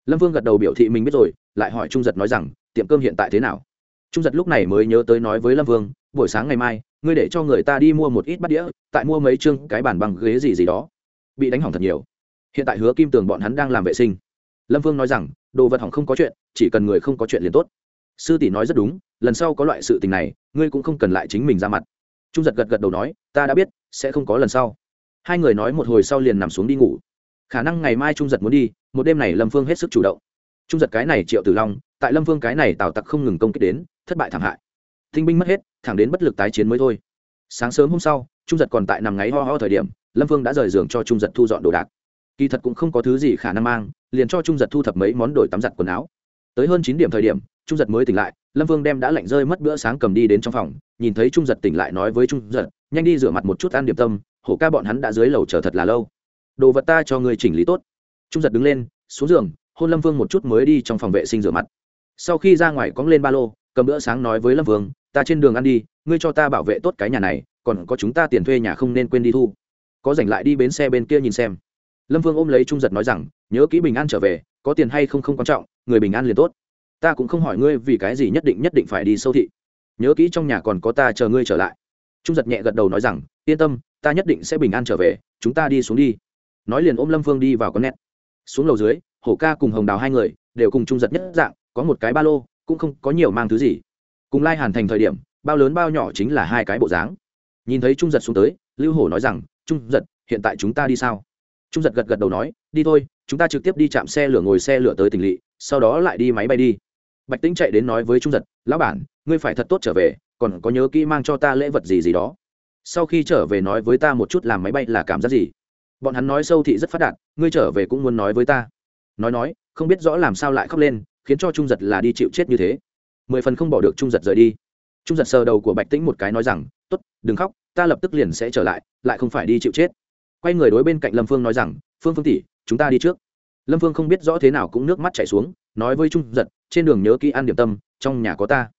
Lâm vương gật đầu biểu thị mình biết rồi, lại hỏi trung giật nói rằng, tiệm cơm hiện tại thế nào? Trung giật lúc này mới nhớ tới nói với lâm vương, buổi sáng ngày mai, ngươi để cho người ta đi mua một ít bát đĩa, tại mua mấy chương cái bàn bằng ghế gì gì đó. Bị đánh hỏng thật nhiều. Hiện tại hứa kim tường bọn hắn đang làm vệ sinh. Lâm vương nói rằng đồ vật hỏng không có chuyện, chỉ cần người không có chuyện liền tốt. Sư tỷ nói rất đúng, lần sau có loại sự tình này, ngươi cũng không cần lại chính mình ra mặt. Trung giật gật gật đầu nói, ta đã biết, sẽ không có lần sau. Hai người nói một hồi sau liền nằm xuống đi ngủ. Khả năng ngày mai trung giật muốn đi, một đêm này lâm phương hết sức chủ động. Trung giật cái này triệu tử long, tại lâm phương cái này tào tặc không ngừng công kích đến, thất bại thảm hại. Thinh binh mất hết, thẳng đến bất lực tái chiến mới thôi. Sáng sớm hôm sau, trung giật còn tại nằm ngáy ho ho thời điểm, lâm phương đã rời giường cho trung giật thu dọn đồ đạc kỳ thật cũng không có thứ gì khả năng mang, liền cho trung giật thu thập mấy món đổi tắm giặt quần áo. Tới hơn chín điểm thời điểm, trung giật mới tỉnh lại, lâm vương đem đã lạnh rơi mất bữa sáng cầm đi đến trong phòng, nhìn thấy trung giật tỉnh lại nói với trung giật, nhanh đi rửa mặt một chút ăn điểm tâm, hổ ca bọn hắn đã dưới lầu chờ thật là lâu. Đồ vật ta cho người chỉnh lý tốt. Trung giật đứng lên, xuống giường, hôn lâm vương một chút mới đi trong phòng vệ sinh rửa mặt. Sau khi ra ngoài cóng lên ba lô, cầm bữa sáng nói với lâm vương, ta trên đường ăn đi, ngươi cho ta bảo vệ tốt cái nhà này, còn có chúng ta tiền thuê nhà không nên quên đi thu. Có dành lại đi bến xe bên kia nhìn xem lâm vương ôm lấy trung giật nói rằng, nhớ kỹ bình an trở về, có tiền hay không không quan trọng, người bình an liền tốt. Ta cũng không hỏi ngươi vì cái gì nhất định nhất định phải đi sâu thị. Nhớ kỹ trong nhà còn có ta chờ ngươi trở lại. Trung giật nhẹ gật đầu nói rằng, yên tâm, ta nhất định sẽ bình an trở về, chúng ta đi xuống đi. Nói liền ôm lâm phương đi vào con nét. Xuống lầu dưới, hổ ca cùng hồng đào hai người đều cùng trung giật nhất dạng, có một cái ba lô, cũng không có nhiều mang thứ gì. Cùng lai hàn thành thời điểm, bao lớn bao nhỏ chính là hai cái bộ dáng. Nhìn thấy trung giật xuống tới, lưu hổ nói rằng, trung giật, hiện tại chúng ta đi sao? Trung giật gật gật đầu nói, đi thôi, chúng ta trực tiếp đi chạm xe lửa ngồi xe lửa tới tỉnh lỵ, sau đó lại đi máy bay đi. Bạch tĩnh chạy đến nói với trung giật, lão bản, ngươi phải thật tốt trở về, còn có nhớ kỹ mang cho ta lễ vật gì gì đó. Sau khi trở về nói với ta một chút làm máy bay là cảm giác gì? Bọn hắn nói sâu thị rất phát đạt, ngươi trở về cũng muốn nói với ta. Nói nói, không biết rõ làm sao lại khóc lên, khiến cho trung giật là đi chịu chết như thế. Mười phần không bỏ được trung giật rời đi. Trung giật sờ đầu của bạch tĩnh một cái nói rằng t ố t đừng khóc, ta lập tức liền sẽ trở lại lại không phải đi chịu chết quay người đối bên cạnh lâm phương nói rằng, phương phương tỷ, chúng ta đi trước. Lâm phương không biết rõ thế nào cũng nước mắt chảy xuống, nói với trung giật, trên đường nhớ kỹ ăn điểm tâm, trong nhà có ta.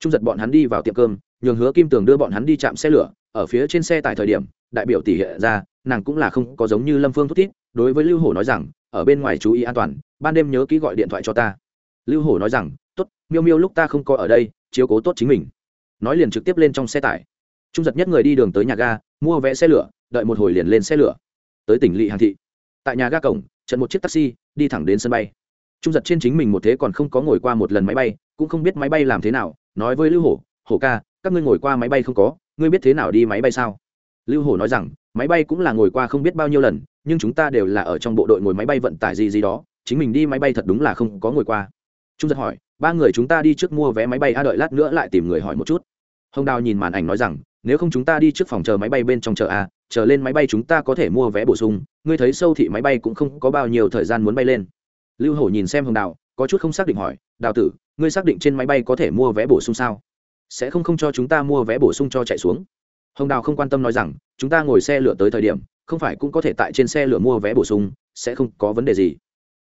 Trung giật bọn hắn đi vào tiệm cơm, nhường hứa kim tường đưa bọn hắn đi chạm xe lửa, ở phía trên xe tại thời điểm, đại biểu tỷ hiện ra, nàng cũng là không có giống như lâm phương thúc tít đối với lưu hổ nói rằng, ở bên ngoài chú ý an toàn, ban đêm nhớ kỹ gọi điện thoại cho ta. Lưu hổ nói rằng t ố t miêu miêu lúc ta không có ở đây, chiếu cố tốt chính mình. Nói liền trực tiếp lên trong xe tải. Trung giật nhất người đi đường tới nhà ga, mua vé xe lửa đợi một hồi liền lên xe lửa. Tới tỉnh lỵ hàng thị. Tại nhà ga cổng, trận một chiếc taxi, đi thẳng đến sân bay. Trung giật trên chính mình một thế còn không có ngồi qua một lần máy bay, cũng không biết máy bay làm thế nào, nói với lưu hổ hổ ca, các ngươi ngồi qua máy bay không có, ngươi biết thế nào đi máy bay sao? Lưu hổ nói rằng, máy bay cũng là ngồi qua không biết bao nhiêu lần, nhưng chúng ta đều là ở trong bộ đội ngồi máy bay vận tải gì gì đó, chính mình đi máy bay thật đúng là không có ngồi qua. Trung giật hỏi, ba người chúng ta đi trước mua vé máy bay a đợi lát nữa lại tìm người hỏi một chút. Hồng đào nhìn màn ảnh nói rằng, nếu không chúng ta đi trước phòng chờ máy bay bên trong chờ a chờ lên máy bay chúng ta có thể mua vé bổ sung, ngươi thấy sâu thị máy bay cũng không có bao nhiêu thời gian muốn bay lên. Lưu hổ nhìn xem hồng đào, có chút không xác định hỏi, đào tử, ngươi xác định trên máy bay có thể mua vé bổ sung sao? Sẽ không không cho chúng ta mua vé bổ sung cho chạy xuống? Hồng đào không quan tâm nói rằng, chúng ta ngồi xe lửa tới thời điểm, không phải cũng có thể tại trên xe lửa mua vé bổ sung, sẽ không có vấn đề gì.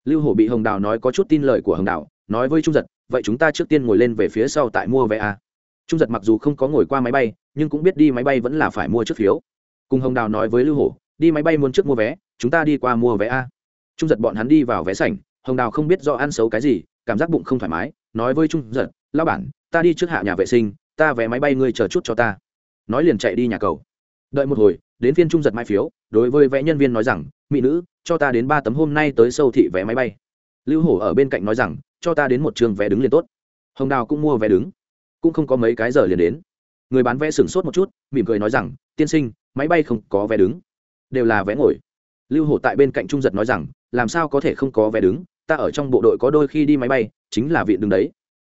Lưu hổ bị hồng đào nói có chút tin lời của hồng đào, nói với trung giật, vậy chúng ta trước tiên ngồi lên về phía sau tại mua vé a. Trung giật mặc dù không có ngồi qua máy bay, nhưng cũng biết đi máy bay vẫn là phải mua trước phiếu cùng hồng đào nói với lưu hổ, đi máy bay muốn trước mua vé, chúng ta đi qua mua vé a. Trung giật bọn hắn đi vào vé sảnh, hồng đào không biết do ăn xấu cái gì, cảm giác bụng không thoải mái, nói với trung giật lao bản, ta đi trước hạ nhà vệ sinh, ta vé máy bay ngươi chờ chút cho ta. Nói liền chạy đi nhà cầu. Đợi một hồi, đến phiên trung giật mai phiếu, đối với vẽ nhân viên nói rằng, mỹ nữ, cho ta đến ba tấm hôm nay tới sâu thị vé máy bay. Lưu hổ ở bên cạnh nói rằng, cho ta đến một trường vé đứng liền tốt. Hồng đào cũng mua vé đứng. Cũng không có mấy cái giờ liền đến người bán vé sửng sốt một chút, mỉm cười nói rằng, tiên sinh, máy bay không có vé đứng. Đều là vé ngồi. Lưu hổ tại bên cạnh trung giật nói rằng, làm sao có thể không có vé đứng? Ta ở trong bộ đội có đôi khi đi máy bay, chính là viện đứng đấy.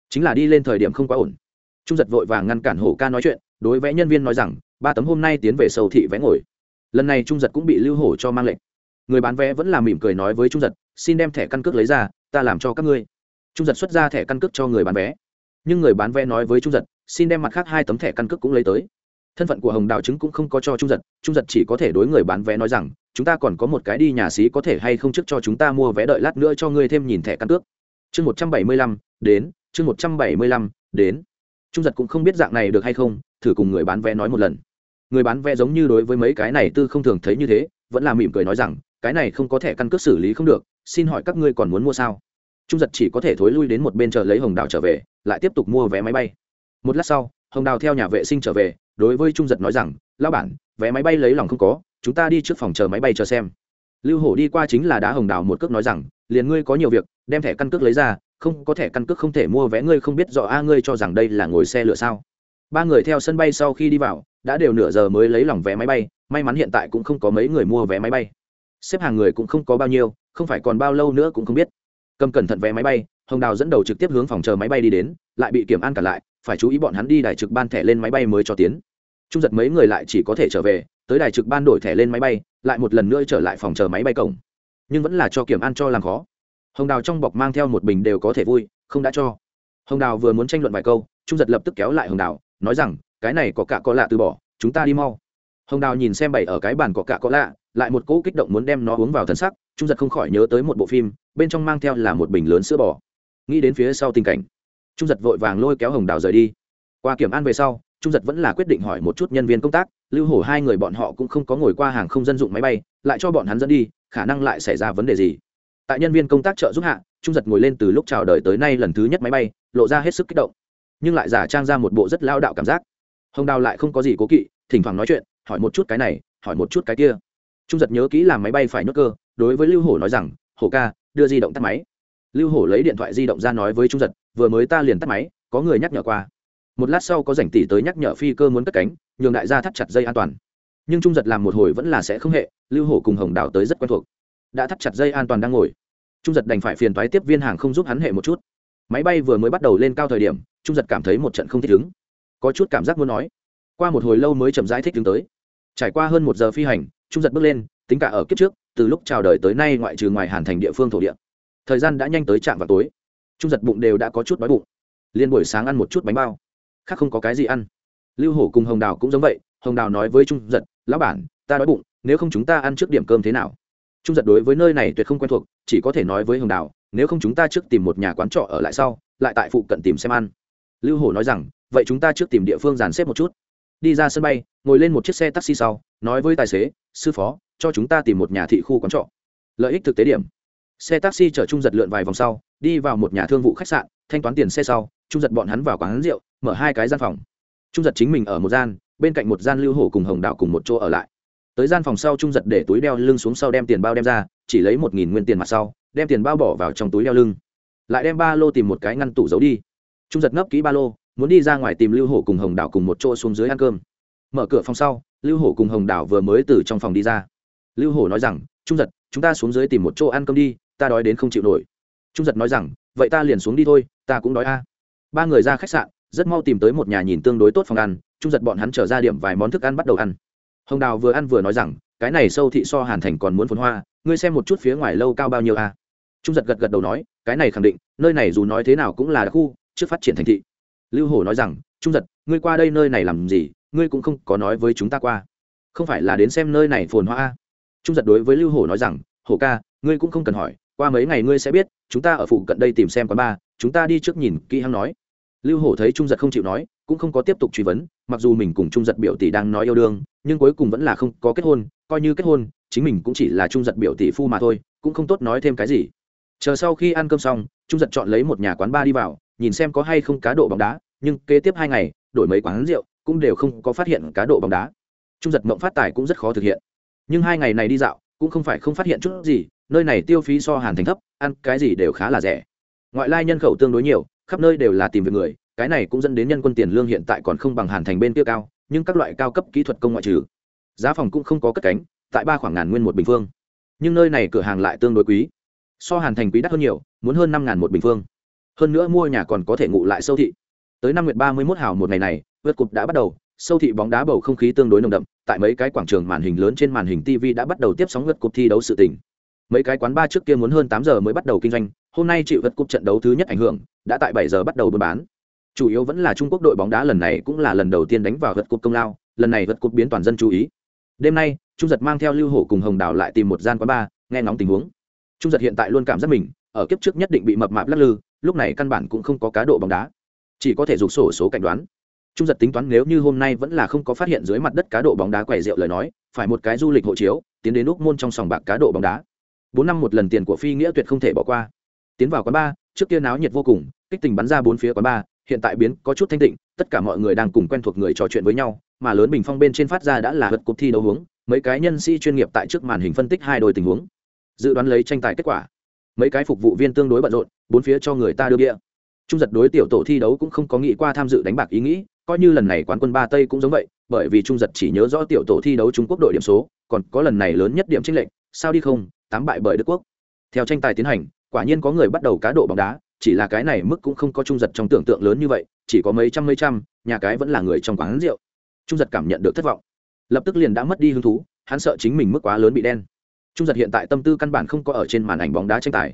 Chính là đi lên thời điểm không quá ổn. Trung giật vội vàng ngăn cản hổ ca nói chuyện, đối với nhân viên nói rằng, ba tấm hôm nay tiến về sầu thị vé ngồi. Lần này trung giật cũng bị lưu hổ cho mang lệnh. Người bán vé vẫn là mỉm cười nói với trung giật, xin đem thẻ căn cước lấy ra, ta làm cho các ngươi. Trung giật xuất ra thẻ căn cước cho người bán vé. Nhưng người bán vé nói với trung giật xin đem mặt khác hai tấm thẻ căn cước cũng lấy tới. Thân phận của hồng đạo chứng cũng không có cho trung giật trung giật chỉ có thể đối người bán vé nói rằng, chúng ta còn có một cái đi nhà xí có thể hay không trước cho chúng ta mua vé đợi lát nữa cho ngươi thêm nhìn thẻ căn cước. Chương một trăm bảy mươi lăm, đến, chương một trăm bảy mươi lăm, đến. Trung giật cũng không biết dạng này được hay không, thử cùng người bán vé nói một lần. Người bán vé giống như đối với mấy cái này tư không thường thấy như thế, vẫn là mỉm cười nói rằng, cái này không có thẻ căn cước xử lý không được, xin hỏi các ngươi còn muốn mua sao? Trung giật chỉ có thể thối lui đến một bên chờ lấy hồng đào trở về, lại tiếp tục mua vé máy bay một lát sau, hồng đào theo nhà vệ sinh trở về, đối với trung giật nói rằng lao bản, vé máy bay lấy lòng không có, chúng ta đi trước phòng chờ máy bay chờ xem. Lưu hổ đi qua chính là đá hồng đào một cước nói rằng, liền ngươi có nhiều việc, đem thẻ căn cước lấy ra, không, có thẻ căn cước không thể mua vé, ngươi không biết rõ a, ngươi cho rằng đây là ngồi xe lửa sao? Ba người theo sân bay sau khi đi vào, đã đều nửa giờ mới lấy lòng vé máy bay, may mắn hiện tại cũng không có mấy người mua vé máy bay. Xếp hàng người cũng không có bao nhiêu, không phải còn bao lâu nữa cũng không biết. Cầm cẩn thận vé máy bay, hồng đào dẫn đầu trực tiếp hướng phòng chờ máy bay đi đến, lại bị kiểm an cả lại phải chú ý bọn hắn đi đài trực ban thẻ lên máy bay mới cho tiến. Trung giật mấy người lại chỉ có thể trở về, tới đài trực ban đổi thẻ lên máy bay, lại một lần nữa trở lại phòng chờ máy bay cổng. Nhưng vẫn là cho kiểm an cho làm khó. Hồng đào trong bọc mang theo một bình đều có thể vui, không đã cho. Hồng đào vừa muốn tranh luận vài câu, trung giật lập tức kéo lại hồng đào, nói rằng, cái này có cả có lạ từ bỏ, chúng ta đi mau. Hồng đào nhìn xem bảy ở cái bàn có cạ có lạ, lại một cỗ kích động muốn đem nó uống vào thân sắc trung giật không khỏi nhớ tới một bộ phim, bên trong mang theo là một bình lớn sữa bò. Nghĩ đến phía sau tình cảnh trung giật vội vàng lôi kéo hồng đào rời đi. Qua kiểm an về sau, trung giật vẫn là quyết định hỏi một chút nhân viên công tác, lưu hổ hai người bọn họ cũng không có ngồi qua hàng không dân dụng máy bay, lại cho bọn hắn dẫn đi, khả năng lại xảy ra vấn đề gì. Tại nhân viên công tác trợ giúp hạ, trung giật ngồi lên từ lúc chào đời tới nay lần thứ nhất máy bay, lộ ra hết sức kích động. Nhưng lại giả trang ra một bộ rất lao đạo cảm giác. Hồng đào lại không có gì cố kỵ, thỉnh thoảng nói chuyện, hỏi một chút cái này, hỏi một chút cái kia. Trung giật nhớ kỹ làm máy bay phải nhốt cơ, đối với lưu hổ nói rằng, hổ ca, đưa di động tắt máy lưu hổ lấy điện thoại di động ra nói với trung giật, vừa mới ta liền tắt máy, có người nhắc nhở qua. Một lát sau có rảnh tỷ tới nhắc nhở phi cơ muốn cất cánh, nhường đại gia thắt chặt dây an toàn. Nhưng trung giật làm một hồi vẫn là sẽ không hệ, lưu hổ cùng hồng đào tới rất quen thuộc. Đã thắt chặt dây an toàn đang ngồi. Trung giật đành phải phiền thoái tiếp viên hàng không giúp hắn hệ một chút. Máy bay vừa mới bắt đầu lên cao thời điểm, trung giật cảm thấy một trận không thích ứng. Có chút cảm giác muốn nói. Qua một hồi lâu mới chậm rãi thích ứng tới. Trải qua hơn một giờ phi hành, trung giật bước lên, tính cả ở kiếp trước, từ lúc chào đời tới nay ngoại trừ ngoài hàn thành địa phương thổ địa thời gian đã nhanh tới trạm vào tối. Trung giật bụng đều đã có chút đói bụng. Liên buổi sáng ăn một chút bánh bao. Khác không có cái gì ăn. Lưu hổ cùng hồng đào cũng giống vậy, hồng đào nói với trung giật, lão bản, ta đói bụng, nếu không chúng ta ăn trước điểm cơm thế nào? Trung giật đối với nơi này tuyệt không quen thuộc, chỉ có thể nói với hồng đào, nếu không chúng ta trước tìm một nhà quán trọ ở lại sau, lại tại phụ cận tìm xem ăn. Lưu hổ nói rằng, vậy chúng ta trước tìm địa phương dàn xếp một chút. Đi ra sân bay, ngồi lên một chiếc xe taxi sau, nói với tài xế, sư phó, cho chúng ta tìm một nhà thị khu quán trọ. Lợi ích thực tế điểm xe taxi chở trung giật lượn vài vòng sau, đi vào một nhà thương vụ khách sạn, thanh toán tiền xe sau, trung giật bọn hắn vào quán rượu, mở hai cái gian phòng. Trung giật chính mình ở một gian, bên cạnh một gian lưu hổ cùng hồng đạo cùng một chỗ ở lại. Tới gian phòng sau, trung giật để túi đeo lưng xuống sau đem tiền bao đem ra, chỉ lấy một nghìn nguyên tiền mặt sau, đem tiền bao bỏ vào trong túi đeo lưng. Lại đem ba lô tìm một cái ngăn tủ giấu đi. Trung giật ngấp kỹ ba lô, muốn đi ra ngoài tìm lưu hổ cùng hồng đảo cùng một chỗ xuống dưới ăn cơm. Mở cửa phòng sau, lưu hổ cùng hồng đảo vừa mới từ trong phòng đi ra. Lưu hổ nói rằng, trung giật, chúng ta xuống dưới tìm một chỗ ăn cơm đi ta đói đến không chịu nổi. Trung giật nói rằng, vậy ta liền xuống đi thôi, ta cũng đói a. Ba người ra khách sạn, rất mau tìm tới một nhà nhìn tương đối tốt phòng ăn, trung giật bọn hắn trở ra điểm vài món thức ăn bắt đầu ăn. Hồng đào vừa ăn vừa nói rằng, cái này sâu thị so hàn thành còn muốn phồn hoa, ngươi xem một chút phía ngoài lâu cao bao nhiêu a. Trung giật gật gật đầu nói, cái này khẳng định, nơi này dù nói thế nào cũng là khu, trước phát triển thành thị. Lưu hổ nói rằng, trung giật, ngươi qua đây nơi này làm gì, ngươi cũng không có nói với chúng ta qua. Không phải là đến xem nơi này phồn hoa a. Trung giật đối với lưu hổ nói rằng, hổ ca, ngươi cũng không cần hỏi qua mấy ngày ngươi sẽ biết, chúng ta ở phụ cận đây tìm xem quán ba chúng ta đi trước nhìn kỹ hăng nói. Lưu hổ thấy trung giật không chịu nói, cũng không có tiếp tục truy vấn, mặc dù mình cùng trung giật biểu tỷ đang nói yêu đương, nhưng cuối cùng vẫn là không có kết hôn, coi như kết hôn, chính mình cũng chỉ là trung giật biểu tỷ phu mà thôi, cũng không tốt nói thêm cái gì. Chờ sau khi ăn cơm xong, trung giật chọn lấy một nhà quán ba đi vào, nhìn xem có hay không cá độ bóng đá, nhưng kế tiếp hai ngày, đổi mấy quán rượu, cũng đều không có phát hiện cá độ bóng đá. Trung giật mộng phát tài cũng rất khó thực hiện. Nhưng hai ngày này đi dạo, cũng không phải không phát hiện chút gì nơi này tiêu phí so hàn thành thấp, ăn cái gì đều khá là rẻ. Ngoại lai nhân khẩu tương đối nhiều, khắp nơi đều là tìm việc người, cái này cũng dẫn đến nhân quân tiền lương hiện tại còn không bằng hàn thành bên kia cao, nhưng các loại cao cấp kỹ thuật công ngoại trừ, giá phòng cũng không có cất cánh, tại ba khoảng ngàn nguyên một bình phương. Nhưng nơi này cửa hàng lại tương đối quý, so hàn thành quý đắt hơn nhiều, muốn hơn năm ngàn một bình phương. Hơn nữa mua nhà còn có thể ngụ lại sâu thị. Tới năm nguyệt ba mươi mốt hào một ngày này, vượt cục đã bắt đầu, sâu thị bóng đá bầu không khí tương đối nồng đậm, tại mấy cái quảng trường màn hình lớn trên màn hình tv đã bắt đầu tiếp sóng vượt cục thi đấu sự tình mấy cái quán ba trước kia muốn hơn tám giờ mới bắt đầu kinh doanh, hôm nay chịu vượt cúp trận đấu thứ nhất ảnh hưởng, đã tại bảy giờ bắt đầu buôn bán. Chủ yếu vẫn là trung quốc đội bóng đá lần này cũng là lần đầu tiên đánh vào vượt cúp công lao, lần này vượt cúp biến toàn dân chú ý. Đêm nay, trung giật mang theo lưu hổ cùng hồng đào lại tìm một gian quán ba nghe ngóng tình huống. Trung giật hiện tại luôn cảm giác mình, ở kiếp trước nhất định bị mập mạp lắc lư, lúc này căn bản cũng không có cá độ bóng đá. Chỉ có thể dùng sổ số cảnh đoán. Trung giật tính toán nếu như hôm nay vẫn là không có phát hiện dưới mặt đất cá độ bóng đá quẻ rượu lời nói, phải một cái du lịch hộ chiếu, tiến đến úc môn trong sòng bạc cá độ bóng đá bốn năm một lần tiền của phi nghĩa tuyệt không thể bỏ qua. Tiến vào quán ba, trước kia náo nhiệt vô cùng, kích tình bắn ra bốn phía quán ba, hiện tại biến có chút thanh tịnh, tất cả mọi người đang cùng quen thuộc người trò chuyện với nhau, mà lớn bình phong bên trên phát ra đã là hật cuộc thi đấu hướng mấy cái nhân sĩ chuyên nghiệp tại trước màn hình phân tích hai đôi tình huống. Dự đoán lấy tranh tài kết quả. Mấy cái phục vụ viên tương đối bận rộn, bốn phía cho người ta đưa bia. Trung giật đối tiểu tổ thi đấu cũng không có nghĩ qua tham dự đánh bạc ý nghĩ, coi như lần này quán quân ba tây cũng giống vậy, bởi vì trung giật chỉ nhớ rõ tiểu tổ thi đấu trung quốc đội điểm số, còn có lần này lớn nhất điểm tranh lệch, sao đi không tám bại bởi đức quốc. Theo tranh tài tiến hành, quả nhiên có người bắt đầu cá độ bóng đá, chỉ là cái này mức cũng không có trung giật trong tưởng tượng lớn như vậy, chỉ có mấy trăm mấy trăm, nhà cái vẫn là người trong quán rượu. Trung giật cảm nhận được thất vọng. Lập tức liền đã mất đi hứng thú, hắn sợ chính mình mức quá lớn bị đen. Trung giật hiện tại tâm tư căn bản không có ở trên màn ảnh bóng đá tranh tài.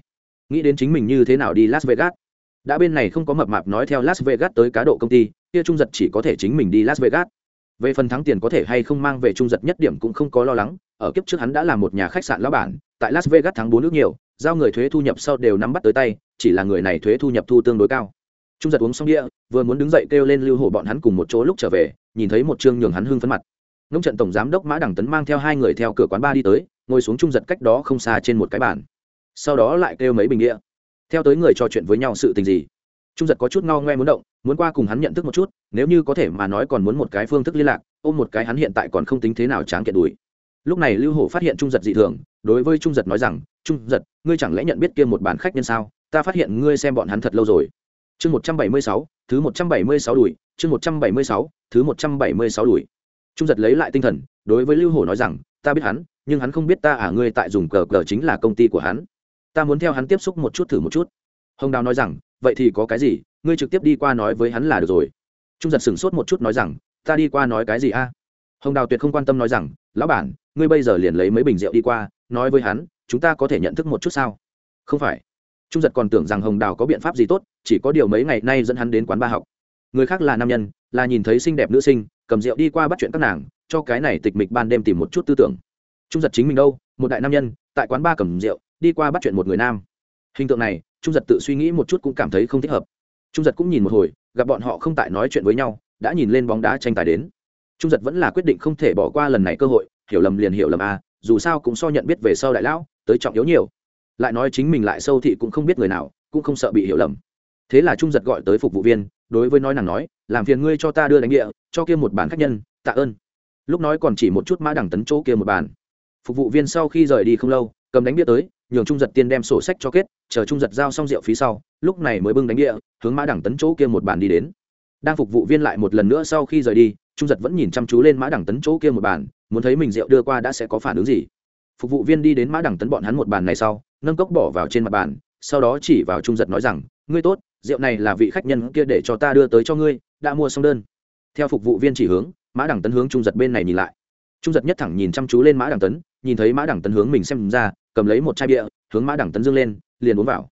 Nghĩ đến chính mình như thế nào đi las vegas. Đã bên này không có mập mạp nói theo las vegas tới cá độ công ty, kia trung giật chỉ có thể chính mình đi las vegas. Về phần thắng tiền có thể hay không mang về trung giật nhất điểm cũng không có lo lắng, ở kiếp trước hắn đã là một nhà khách sạn lão bản tại las vegas thắng bốn nước nhiều, giao người thuế thu nhập sau đều nắm bắt tới tay, chỉ là người này thuế thu nhập thu tương đối cao. Trung giật uống xong đĩa vừa muốn đứng dậy kêu lên lưu hổ bọn hắn cùng một chỗ lúc trở về, nhìn thấy một chương nhường hắn hưng phấn mặt. Ngông trận tổng giám đốc mã đẳng tấn mang theo hai người theo cửa quán ba đi tới, ngồi xuống trung giật cách đó không xa trên một cái bàn. Sau đó lại kêu mấy bình đĩa theo tới người trò chuyện với nhau sự tình gì? Trung giật có chút ngao ngoe muốn động, muốn qua cùng hắn nhận thức một chút, nếu như có thể mà nói còn muốn một cái phương thức liên lạc, ôm một cái hắn hiện tại còn không tính thế nào tráng kiện đùi lúc này lưu hổ phát hiện trung giật dị thường, đối với trung giật nói rằng, trung giật, ngươi chẳng lẽ nhận biết kia một bản khách nhân sao? Ta phát hiện ngươi xem bọn hắn thật lâu rồi. Chương một trăm bảy mươi sáu, thứ một trăm bảy mươi sáu đùi chương một trăm bảy mươi sáu, thứ một trăm bảy mươi sáu đùi trung giật lấy lại tinh thần, đối với lưu hổ nói rằng, ta biết hắn, nhưng hắn không biết ta à ngươi tại dùng cờ cờ chính là công ty của hắn. Ta muốn theo hắn tiếp xúc một chút thử một chút. Hồng đào nói rằng, vậy thì có cái gì? Ngươi trực tiếp đi qua nói với hắn là được rồi. Trung giật sửng sốt một chút nói rằng, ta đi qua nói cái gì a? Hồng đào tuyệt không quan tâm nói rằng, lão bản ngươi bây giờ liền lấy mấy bình rượu đi qua, nói với hắn, chúng ta có thể nhận thức một chút sao? Không phải. Trung giật còn tưởng rằng hồng đào có biện pháp gì tốt, chỉ có điều mấy ngày nay dẫn hắn đến quán ba học. Người khác là nam nhân, là nhìn thấy xinh đẹp nữ sinh, cầm rượu đi qua bắt chuyện các nàng, cho cái này tịch mịch ban đêm tìm một chút tư tưởng. Trung giật chính mình đâu? Một đại nam nhân, tại quán ba cầm rượu, đi qua bắt chuyện một người nam. Hình tượng này, trung giật tự suy nghĩ một chút cũng cảm thấy không thích hợp. Trung giật cũng nhìn một hồi, gặp bọn họ không tại nói chuyện với nhau, đã nhìn lên bóng đá tranh tài đến. Trung giật vẫn là quyết định không thể bỏ qua lần này cơ hội hiểu lầm liền hiểu lầm a dù sao cũng so nhận biết về sau đại lão, tới trọng yếu nhiều. Lại nói chính mình lại sâu thị cũng không biết người nào, cũng không sợ bị hiểu lầm. Thế là trung giật gọi tới phục vụ viên, đối với nói nàng nói, làm phiền ngươi cho ta đưa đánh địa, cho kia một bàn khách nhân, tạ ơn. Lúc nói còn chỉ một chút mã đẳng tấn chỗ kia một bàn. Phục vụ viên sau khi rời đi không lâu, cầm đánh địa tới, nhường trung giật tiên đem sổ sách cho kết, chờ trung giật giao xong rượu phí sau, lúc này mới bưng đánh địa, hướng mã đẳng tấn chỗ kia một bàn đi đến đang phục vụ viên lại một lần nữa sau khi rời đi, trung giật vẫn nhìn chăm chú lên mã đẳng tấn chỗ kia một bàn, muốn thấy mình rượu đưa qua đã sẽ có phản ứng gì. Phục vụ viên đi đến mã đẳng tấn bọn hắn một bàn này sau, nâng cốc bỏ vào trên mặt bàn, sau đó chỉ vào trung giật nói rằng, ngươi tốt, rượu này là vị khách nhân kia để cho ta đưa tới cho ngươi, đã mua xong đơn. Theo phục vụ viên chỉ hướng, mã đẳng tấn hướng trung giật bên này nhìn lại. Trung giật nhất thẳng nhìn chăm chú lên mã đẳng tấn, nhìn thấy mã đẳng tấn hướng mình xem ra, cầm lấy một chai bia, hướng mã đẳng tấn dương lên, liền uống vào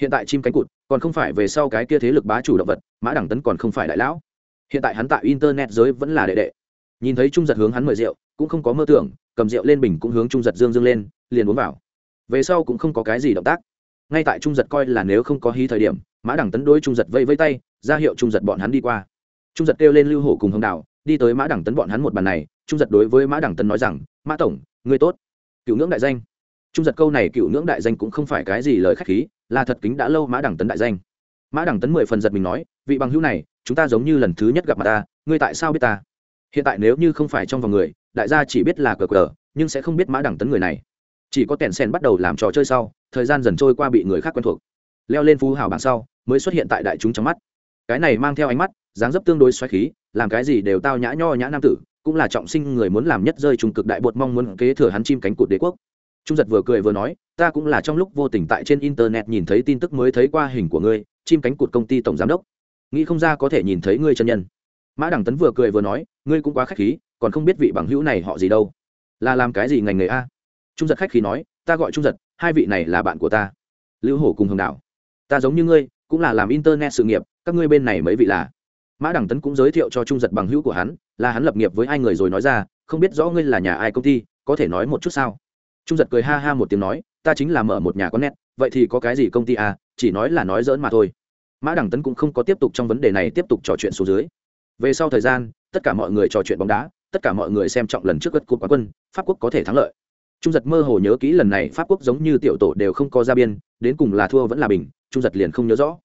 hiện tại chim cánh cụt, còn không phải về sau cái kia thế lực bá chủ động vật, mã đẳng tấn còn không phải đại lão. Hiện tại hắn tại internet giới vẫn là đệ đệ. Nhìn thấy trung giật hướng hắn mời rượu, cũng không có mơ tưởng, cầm rượu lên bình cũng hướng trung giật dương dương lên, liền uống vào. Về sau cũng không có cái gì động tác. Ngay tại trung giật coi là nếu không có hí thời điểm, mã đẳng tấn đôi trung giật vây vây tay, ra hiệu trung giật bọn hắn đi qua. Trung giật kêu lên lưu hổ cùng hồng đào, đi tới mã đẳng tấn bọn hắn một bàn này. Trung giật đối với mã đẳng tấn nói rằng, mã tổng người tốt. Cựu ngưỡng đại danh trung giật câu này cựu ngưỡng đại danh cũng không phải cái gì lời k h á c h khí, là thật kính đã lâu mã đẳng tấn đại danh. Mã đẳng tấn mười phần giật mình nói, vị bằng hữu này, chúng ta giống như lần thứ nhất gặp mặt ta, ngươi tại sao biết ta? Hiện tại nếu như không phải trong vòng người, đại gia chỉ biết là cờ cờ, nhưng sẽ không biết mã đẳng tấn người này. Chỉ có tèn sen bắt đầu làm trò chơi sau, thời gian dần trôi qua bị người khác quen thuộc. Leo lên phú hào bảng sau, mới xuất hiện tại đại chúng trong mắt. Cái này mang theo ánh mắt, dáng dấp tương đối xoáy khí, làm cái gì đều tao nhã nho nhã nam tử, cũng là trọng sinh người muốn làm nhất rơi trùng cực đại bột mong muốn kế thừa hắn chim cánh cụt đế quốc trung giật vừa cười vừa nói, ta cũng là trong lúc vô tình tại trên internet nhìn thấy tin tức mới thấy qua hình của ngươi, chim cánh cụt công ty tổng giám đốc. Nghĩ không ra có thể nhìn thấy ngươi chân nhân. Mã đẳng tấn vừa cười vừa nói, ngươi cũng quá khách khí, còn không biết vị bằng hữu này họ gì đâu. Là làm cái gì ngành nghề a? Trung giật khách khí nói, ta gọi trung giật, hai vị này là bạn của ta. Lưu hổ cùng hồng đạo ta giống như ngươi, cũng là làm internet sự nghiệp, các ngươi bên này mấy vị là? Mã đẳng tấn cũng giới thiệu cho trung giật bằng hữu của hắn, là hắn lập nghiệp với hai người rồi nói ra, không biết rõ ngươi là nhà ai công ty, có thể nói một chút sao? Trung giật cười ha ha một tiếng nói, ta chính là mở một nhà con nét, vậy thì có cái gì công ty à chỉ nói là nói dỡn mà thôi. Mã đẳng tấn cũng không có tiếp tục trong vấn đề này tiếp tục trò chuyện xuống dưới. Về sau thời gian, tất cả mọi người trò chuyện bóng đá, tất cả mọi người xem trọng lần trước gất cúp quán quân, pháp quốc có thể thắng lợi. Trung giật mơ hồ nhớ kỹ lần này pháp quốc giống như tiểu tổ đều không có ra biên, đến cùng là thua vẫn là bình, trung giật liền không nhớ rõ.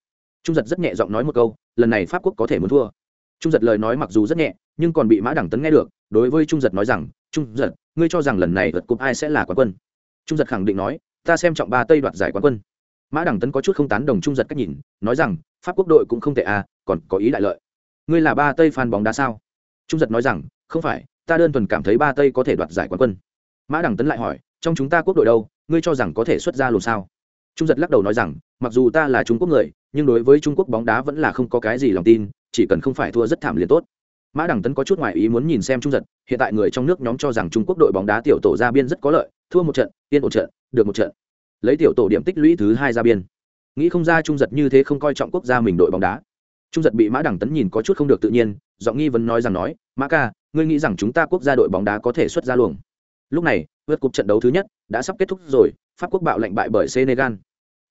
Trung giật rất nhẹ giọng nói một câu, lần này pháp quốc có thể muốn thua. Trung giật lời nói mặc dù rất nhẹ, nhưng còn bị mã đẳng tấn nghe được, đối với trung giật nói rằng trung giật, ngươi cho rằng lần này vượt cúp ai sẽ là quán quân? Trung giật khẳng định nói, ta xem trọng ba tây đoạt giải quán quân. Mã đẳng tấn có chút không tán đồng trung giật cách nhìn, nói rằng, pháp quốc đội cũng không tệ à còn có ý đại lợi. Ngươi là ba tây fan bóng đá sao? Trung giật nói rằng, không phải, ta đơn thuần cảm thấy ba tây có thể đoạt giải quán quân. Mã đẳng tấn lại hỏi, trong chúng ta quốc đội đâu, ngươi cho rằng có thể xuất ra luôn sao? Trung giật lắc đầu nói rằng, mặc dù ta là trung quốc người, nhưng đối với trung quốc bóng đá vẫn là không có cái gì lòng tin, chỉ cần không phải thua rất thảm liền tốt mã đẳng tấn có chút ngoại ý muốn nhìn xem trung giật, hiện tại người trong nước nhóm cho rằng trung quốc đội bóng đá tiểu tổ ra biên rất có lợi, thua một trận, yên một trận, được một trận. Lấy tiểu tổ điểm tích lũy thứ hai ra biên. Nghĩ không ra trung giật như thế không coi trọng quốc gia mình đội bóng đá. Trung giật bị mã đẳng tấn nhìn có chút không được tự nhiên, giọng nghi vấn nói rằng nói, mã ca, ngươi nghĩ rằng chúng ta quốc gia đội bóng đá có thể xuất ra luồng? Lúc này, vượt cục trận đấu thứ nhất đã sắp kết thúc rồi, pháp quốc bạo lệnh bại bởi senegal.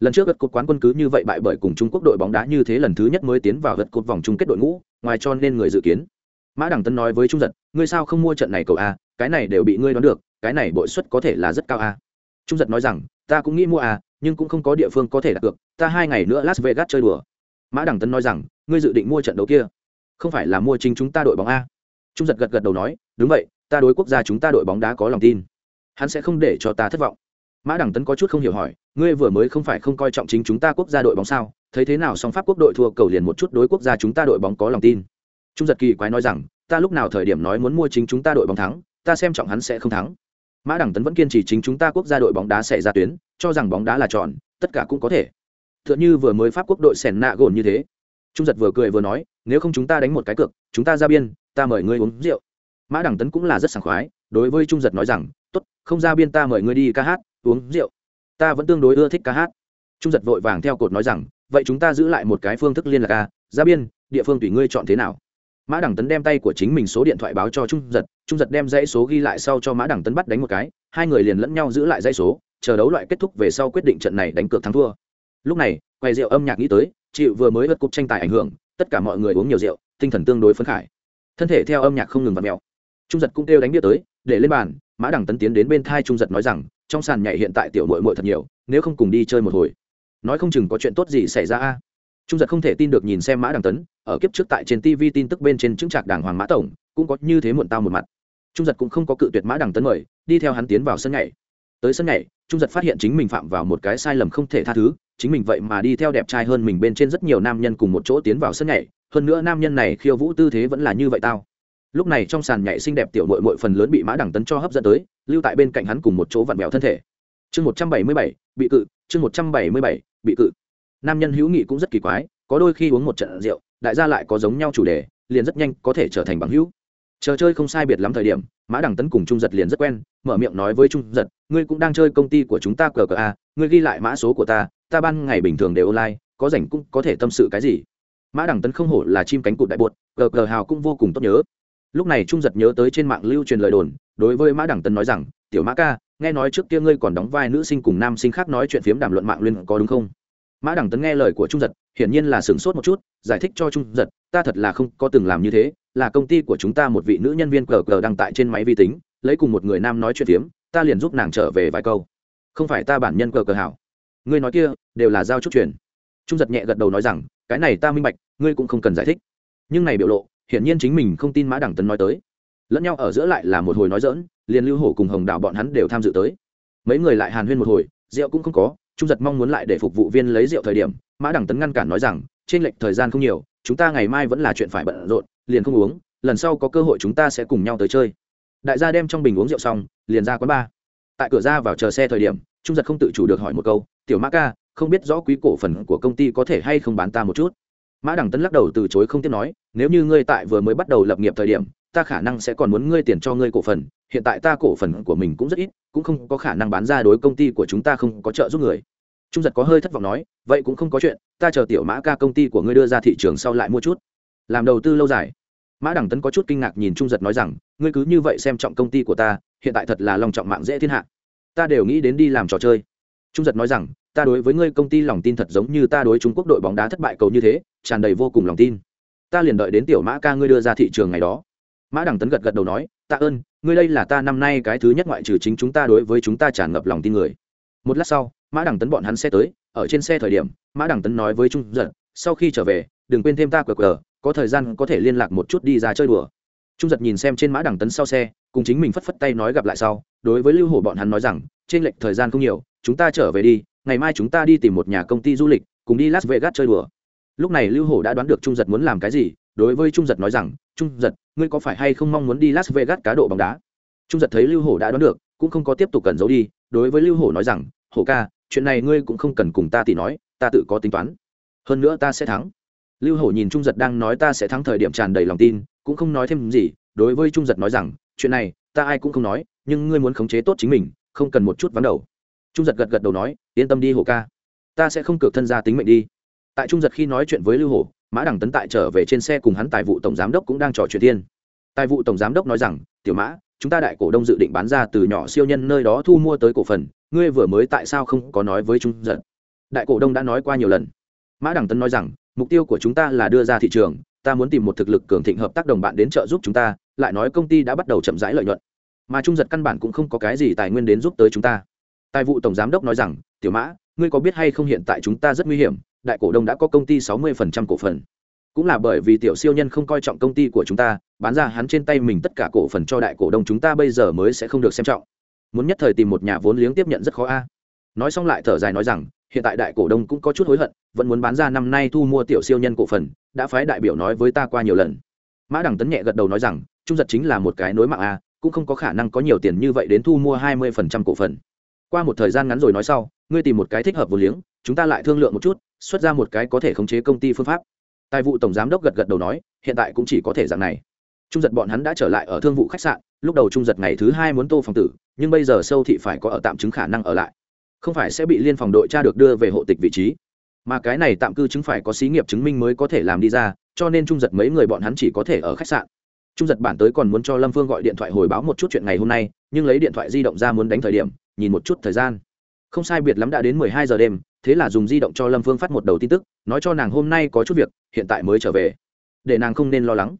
Lần trước vượt cục quán quân cứ như vậy bại bởi cùng trung quốc đội bóng đá như thế lần thứ nhất mới tiến vào vượt cục vòng chung kết đội ngũ, ngoài cho nên người dự kiến mã đẳng tân nói với trung giật, ngươi sao không mua trận này cầu a, cái này đều bị ngươi đoán được, cái này bội suất có thể là rất cao a. Trung giật nói rằng, ta cũng nghĩ mua a, nhưng cũng không có địa phương có thể đặt cược ta hai ngày nữa las vegas chơi đùa. Mã đẳng tân nói rằng, ngươi dự định mua trận đấu kia, không phải là mua chính chúng ta đội bóng a? Trung giật gật gật đầu nói, đúng vậy, ta đối quốc gia chúng ta đội bóng đá có lòng tin. Hắn sẽ không để cho ta thất vọng. Mã đẳng tấn có chút không hiểu hỏi, ngươi vừa mới không phải không coi trọng chính chúng ta quốc gia đội bóng sao? Thấy thế nào song pháp quốc đội thua cầu liền một chút đối quốc gia chúng ta đội bóng có lòng tin? Trung giật kỳ quái nói rằng, ta lúc nào thời điểm nói muốn mua chính chúng ta đội bóng thắng, ta xem trọng hắn sẽ không thắng. Mã đẳng tấn vẫn kiên trì chính chúng ta quốc gia đội bóng đá sẽ ra tuyến, cho rằng bóng đá là tròn, tất cả cũng có thể. T h ư ợ n như vừa mới pháp quốc đội sẻn nạ gồn như thế. Trung giật vừa cười vừa nói, nếu không chúng ta đánh một cái cược, chúng ta ra biên, ta mời ngươi uống rượu. Mã đẳng tấn cũng là rất sảng khoái, đối với trung giật nói rằng t ố t không ra biên ta mời ngươi đi ca hát, uống rượu. Ta vẫn tương đối ưa thích ca hát. Trung giật vội vàng theo cột nói rằng, vậy chúng ta giữ lại một cái phương thức liên lạc ca ra biên, địa phương tùy ngươi chọn thế nào? Mã đẳng tấn đem tay của chính mình số điện thoại báo cho trung giật trung giật đem dãy số ghi lại sau cho mã đẳng tấn bắt đánh một cái, hai người liền lẫn nhau giữ lại dãy số, chờ đấu loại kết thúc về sau quyết định trận này đánh cược thắng thua. Lúc này, quầy rượu âm nhạc nghĩ tới, chịu vừa mới vượt cục tranh tài ảnh hưởng, tất cả mọi người uống nhiều rượu, tinh thần tương đối phấn khải. Thân thể theo âm nhạc không ngừng vặt mèo. Trung giật cũng kêu đánh đĩa tới, để lên bàn, mã đẳng tấn tiến đến bên thai trung giật nói rằng, trong sàn nhảy hiện tại tiểu mội mội thật nhiều, nếu không cùng đi chơi một hồi. Nói không chừng có chuyện tốt gì xảy ra a trung giật không thể tin được nhìn xem mã đằng tấn, ở kiếp trước tại trên tv tin tức bên trên chứng trạc đảng hoàng mã tổng, cũng có như thế muộn tao một mặt. Trung giật cũng không có cự tuyệt mã đằng tấn mời, đi theo hắn tiến vào sân nhảy. Tới sân nhảy, trung giật phát hiện chính mình phạm vào một cái sai lầm không thể tha thứ, chính mình vậy mà đi theo đẹp trai hơn mình bên trên rất nhiều nam nhân cùng một chỗ tiến vào sân nhảy, hơn nữa nam nhân này khiêu vũ tư thế vẫn là như vậy tao. Lúc này trong sàn nhảy xinh đẹp tiểu mội mội phần lớn bị mã đằng tấn cho hấp dẫn tới, lưu tại bên cạnh hắn cùng một chỗ vặn vẹo thân thể. Chương một trăm bảy mươi bảy, bị cự, chương một trăm bảy mươi bảy, bị cự nam nhân hữu nghị cũng rất kỳ quái, có đôi khi uống một trận rượu, đại gia lại có giống nhau chủ đề, liền rất nhanh có thể trở thành bằng hữu. Chờ chơi không sai biệt lắm thời điểm, mã đằng tấn cùng trung giật liền rất quen, mở miệng nói với trung giật, ngươi cũng đang chơi công ty của chúng ta cờ cờ a ngươi ghi lại mã số của ta ta ban ngày bình thường đều online, có rảnh cũng có thể tâm sự cái gì? Mã đằng tấn không hổ là chim cánh cụt đại bột, cờ cờ hào cũng vô cùng tốt nhớ. Lúc này trung giật nhớ tới trên mạng lưu truyền lời đồn, đối với mã đằng tấn nói rằng, tiểu mã ca, nghe nói trước kia ngươi còn đóng vai nữ sinh cùng nam sinh khác nói chuyện phiếm đàm luận mạng liên có đúng không? Mã đằng tấn nghe lời của trung giật, hiển nhiên là sửng sốt một chút, giải thích cho trung giật, ta thật là không có từng làm như thế, là công ty của chúng ta một vị nữ nhân viên cờ cờ đăng tại trên máy vi tính, lấy cùng một người nam nói chuyện phiếm, ta liền giúp nàng trở về vài câu. Không phải ta bản nhân cờ cờ hảo. Ngươi nói kia, đều là giao chút truyền trung giật nhẹ gật đầu nói rằng, cái này ta minh bạch, ngươi cũng không cần giải thích. Nhưng này biểu lộ, hiển nhiên chính mình không tin mã đẳng tấn nói tới. Lẫn nhau ở giữa lại là một hồi nói dỡn liền lưu hổ cùng hồng đạo bọn hắn đều tham dự tới. Mấy người lại hàn huyên một hồi, rượu cũng không có trung giật mong muốn lại để phục vụ viên lấy rượu thời điểm, mã đẳng tấn ngăn cản nói rằng, trên lệch thời gian không nhiều, chúng ta ngày mai vẫn là chuyện phải bận rộn, liền không uống, lần sau có cơ hội chúng ta sẽ cùng nhau tới chơi. Đại gia đem trong bình uống rượu xong, liền ra quán bar. Tại cửa ra vào chờ xe thời điểm, trung giật không tự chủ được hỏi một câu, tiểu mã ca, không biết rõ quý cổ phần của công ty có thể hay không bán ta một chút? Mã đẳng tấn lắc đầu từ chối không tiếp nói, nếu như ngươi tại vừa mới bắt đầu lập nghiệp thời điểm ta khả năng sẽ còn muốn ngươi tiền cho ngươi cổ phần, hiện tại ta cổ phần của mình cũng rất ít, cũng không có khả năng bán ra đối công ty của chúng ta không có trợ giúp người. Trung giật có hơi thất vọng nói, vậy cũng không có chuyện, ta chờ tiểu mã ca công ty của ngươi đưa ra thị trường sau lại mua chút. Làm đầu tư lâu dài. Mã đẳng tấn có chút kinh ngạc nhìn trung giật nói rằng, ngươi cứ như vậy xem trọng công ty của ta, hiện tại thật là lòng trọng mạng dễ thiên hạ. Ta đều nghĩ đến đi làm trò chơi. Trung giật nói rằng, ta đối với ngươi công ty lòng tin thật giống như ta đối trung quốc đội bóng đá thất bại cầu như thế, tràn đầy vô cùng lòng tin. Ta liền đợi đến tiểu mã ca ngươi đưa ra thị trường ngày đó mã Đằng tấn gật gật đầu nói, tạ ơn, ngươi đây là ta năm nay cái thứ nhất ngoại trừ chính chúng ta đối với chúng ta tràn ngập lòng tin người. Một lát sau, mã Đằng tấn bọn hắn xe tới, ở trên xe thời điểm, mã Đằng tấn nói với trung giật, sau khi trở về, đừng quên thêm ta cờ cờ có thời gian có thể liên lạc một chút đi ra chơi đùa. Trung giật nhìn xem trên mã Đằng tấn sau xe, cùng chính mình phất phất tay nói gặp lại sau, đối với lưu hổ bọn hắn nói rằng, trên lệch thời gian không nhiều, chúng ta trở về đi, ngày mai chúng ta đi tìm một nhà công ty du lịch, cùng đi las vegas chơi đùa. Lúc này lưu hổ đã đoán được trung giật muốn làm cái gì, đối với trung giật nói rằng, trung giật ngươi có phải hay không mong muốn đi las vegas cá độ bóng đá? Trung giật thấy lưu hổ đã đoán được, cũng không có tiếp tục cần giấu đi, đối với lưu hổ nói rằng, hổ ca, chuyện này ngươi cũng không cần cùng ta tỉ nói, ta tự có tính toán. Hơn nữa ta sẽ thắng. Lưu hổ nhìn trung giật đang nói ta sẽ thắng thời điểm tràn đầy lòng tin, cũng không nói thêm gì, đối với trung giật nói rằng, chuyện này, ta ai cũng không nói, nhưng ngươi muốn khống chế tốt chính mình, không cần một chút vắng đầu. Trung giật gật gật đầu nói, yên tâm đi, hổ ca. Ta sẽ không cược thân ra tính mệnh đi. Tại trung giật khi nói chuyện với lưu hổ mã đằng tấn tại trở về trên xe cùng hắn tài vụ tổng giám đốc cũng đang trò chuyện thiên. Tài vụ tổng giám đốc nói rằng, tiểu mã, chúng ta đại cổ đông dự định bán ra từ nhỏ siêu nhân nơi đó thu mua tới cổ phần, ngươi vừa mới tại sao không có nói với trung giận? Đại cổ đông đã nói qua nhiều lần. Mã đằng tấn nói rằng, mục tiêu của chúng ta là đưa ra thị trường, ta muốn tìm một thực lực cường thịnh hợp tác đồng bạn đến trợ giúp chúng ta, lại nói công ty đã bắt đầu chậm rãi lợi nhuận. Mà trung giật căn bản cũng không có cái gì tài nguyên đến giúp tới chúng ta. Tài vụ tổng giám đốc nói rằng, tiểu mã, ngươi có biết hay không hiện tại chúng ta rất nguy hiểm đại cổ đông đã có công ty sáu mươi cổ phần. Cũng là bởi vì tiểu siêu nhân không coi trọng công ty của chúng ta, bán ra hắn trên tay mình tất cả cổ phần cho đại cổ đông chúng ta bây giờ mới sẽ không được xem trọng. Muốn nhất thời tìm một nhà vốn liếng tiếp nhận rất khó a. Nói xong lại thở dài nói rằng, hiện tại đại cổ đông cũng có chút hối hận, vẫn muốn bán ra năm nay thu mua tiểu siêu nhân cổ phần, đã phái đại biểu nói với ta qua nhiều lần. Mã đẳng tấn nhẹ gật đầu nói rằng, trung giật chính là một cái nối mạng a, cũng không có khả năng có nhiều tiền như vậy đến thu mua hai mươi phần trăm cổ phần. Qua một thời gian ngắn rồi nói sau, ngươi tìm một cái thích hợp vốn liếng, chúng ta lại thương lượng một chút xuất ra một cái có thể khống chế công ty phương pháp. Tài vụ tổng giám đốc gật gật đầu nói, hiện tại cũng chỉ có thể dạng này. Trung giật bọn hắn đã trở lại ở thương vụ khách sạn, lúc đầu trung giật ngày thứ hai muốn tô phòng tử, nhưng bây giờ sâu thị phải có ở tạm chứng khả năng ở lại. Không phải sẽ bị liên phòng đội cha được đưa về hộ tịch vị trí. Mà cái này tạm cư chứng phải có xí nghiệp chứng minh mới có thể làm đi ra, cho nên trung giật mấy người bọn hắn chỉ có thể ở khách sạn. Trung giật bản tới còn muốn cho lâm phương gọi điện thoại hồi báo một chút chuyện ngày hôm nay, nhưng lấy điện thoại di động ra muốn đánh thời điểm, nhìn một chút thời gian. Không sai biệt lắm đã đến mười hai giờ đêm thế là dùng di động cho lâm phương phát một đầu tin tức, nói cho nàng hôm nay có chút việc, hiện tại mới trở về, để nàng không nên lo lắng.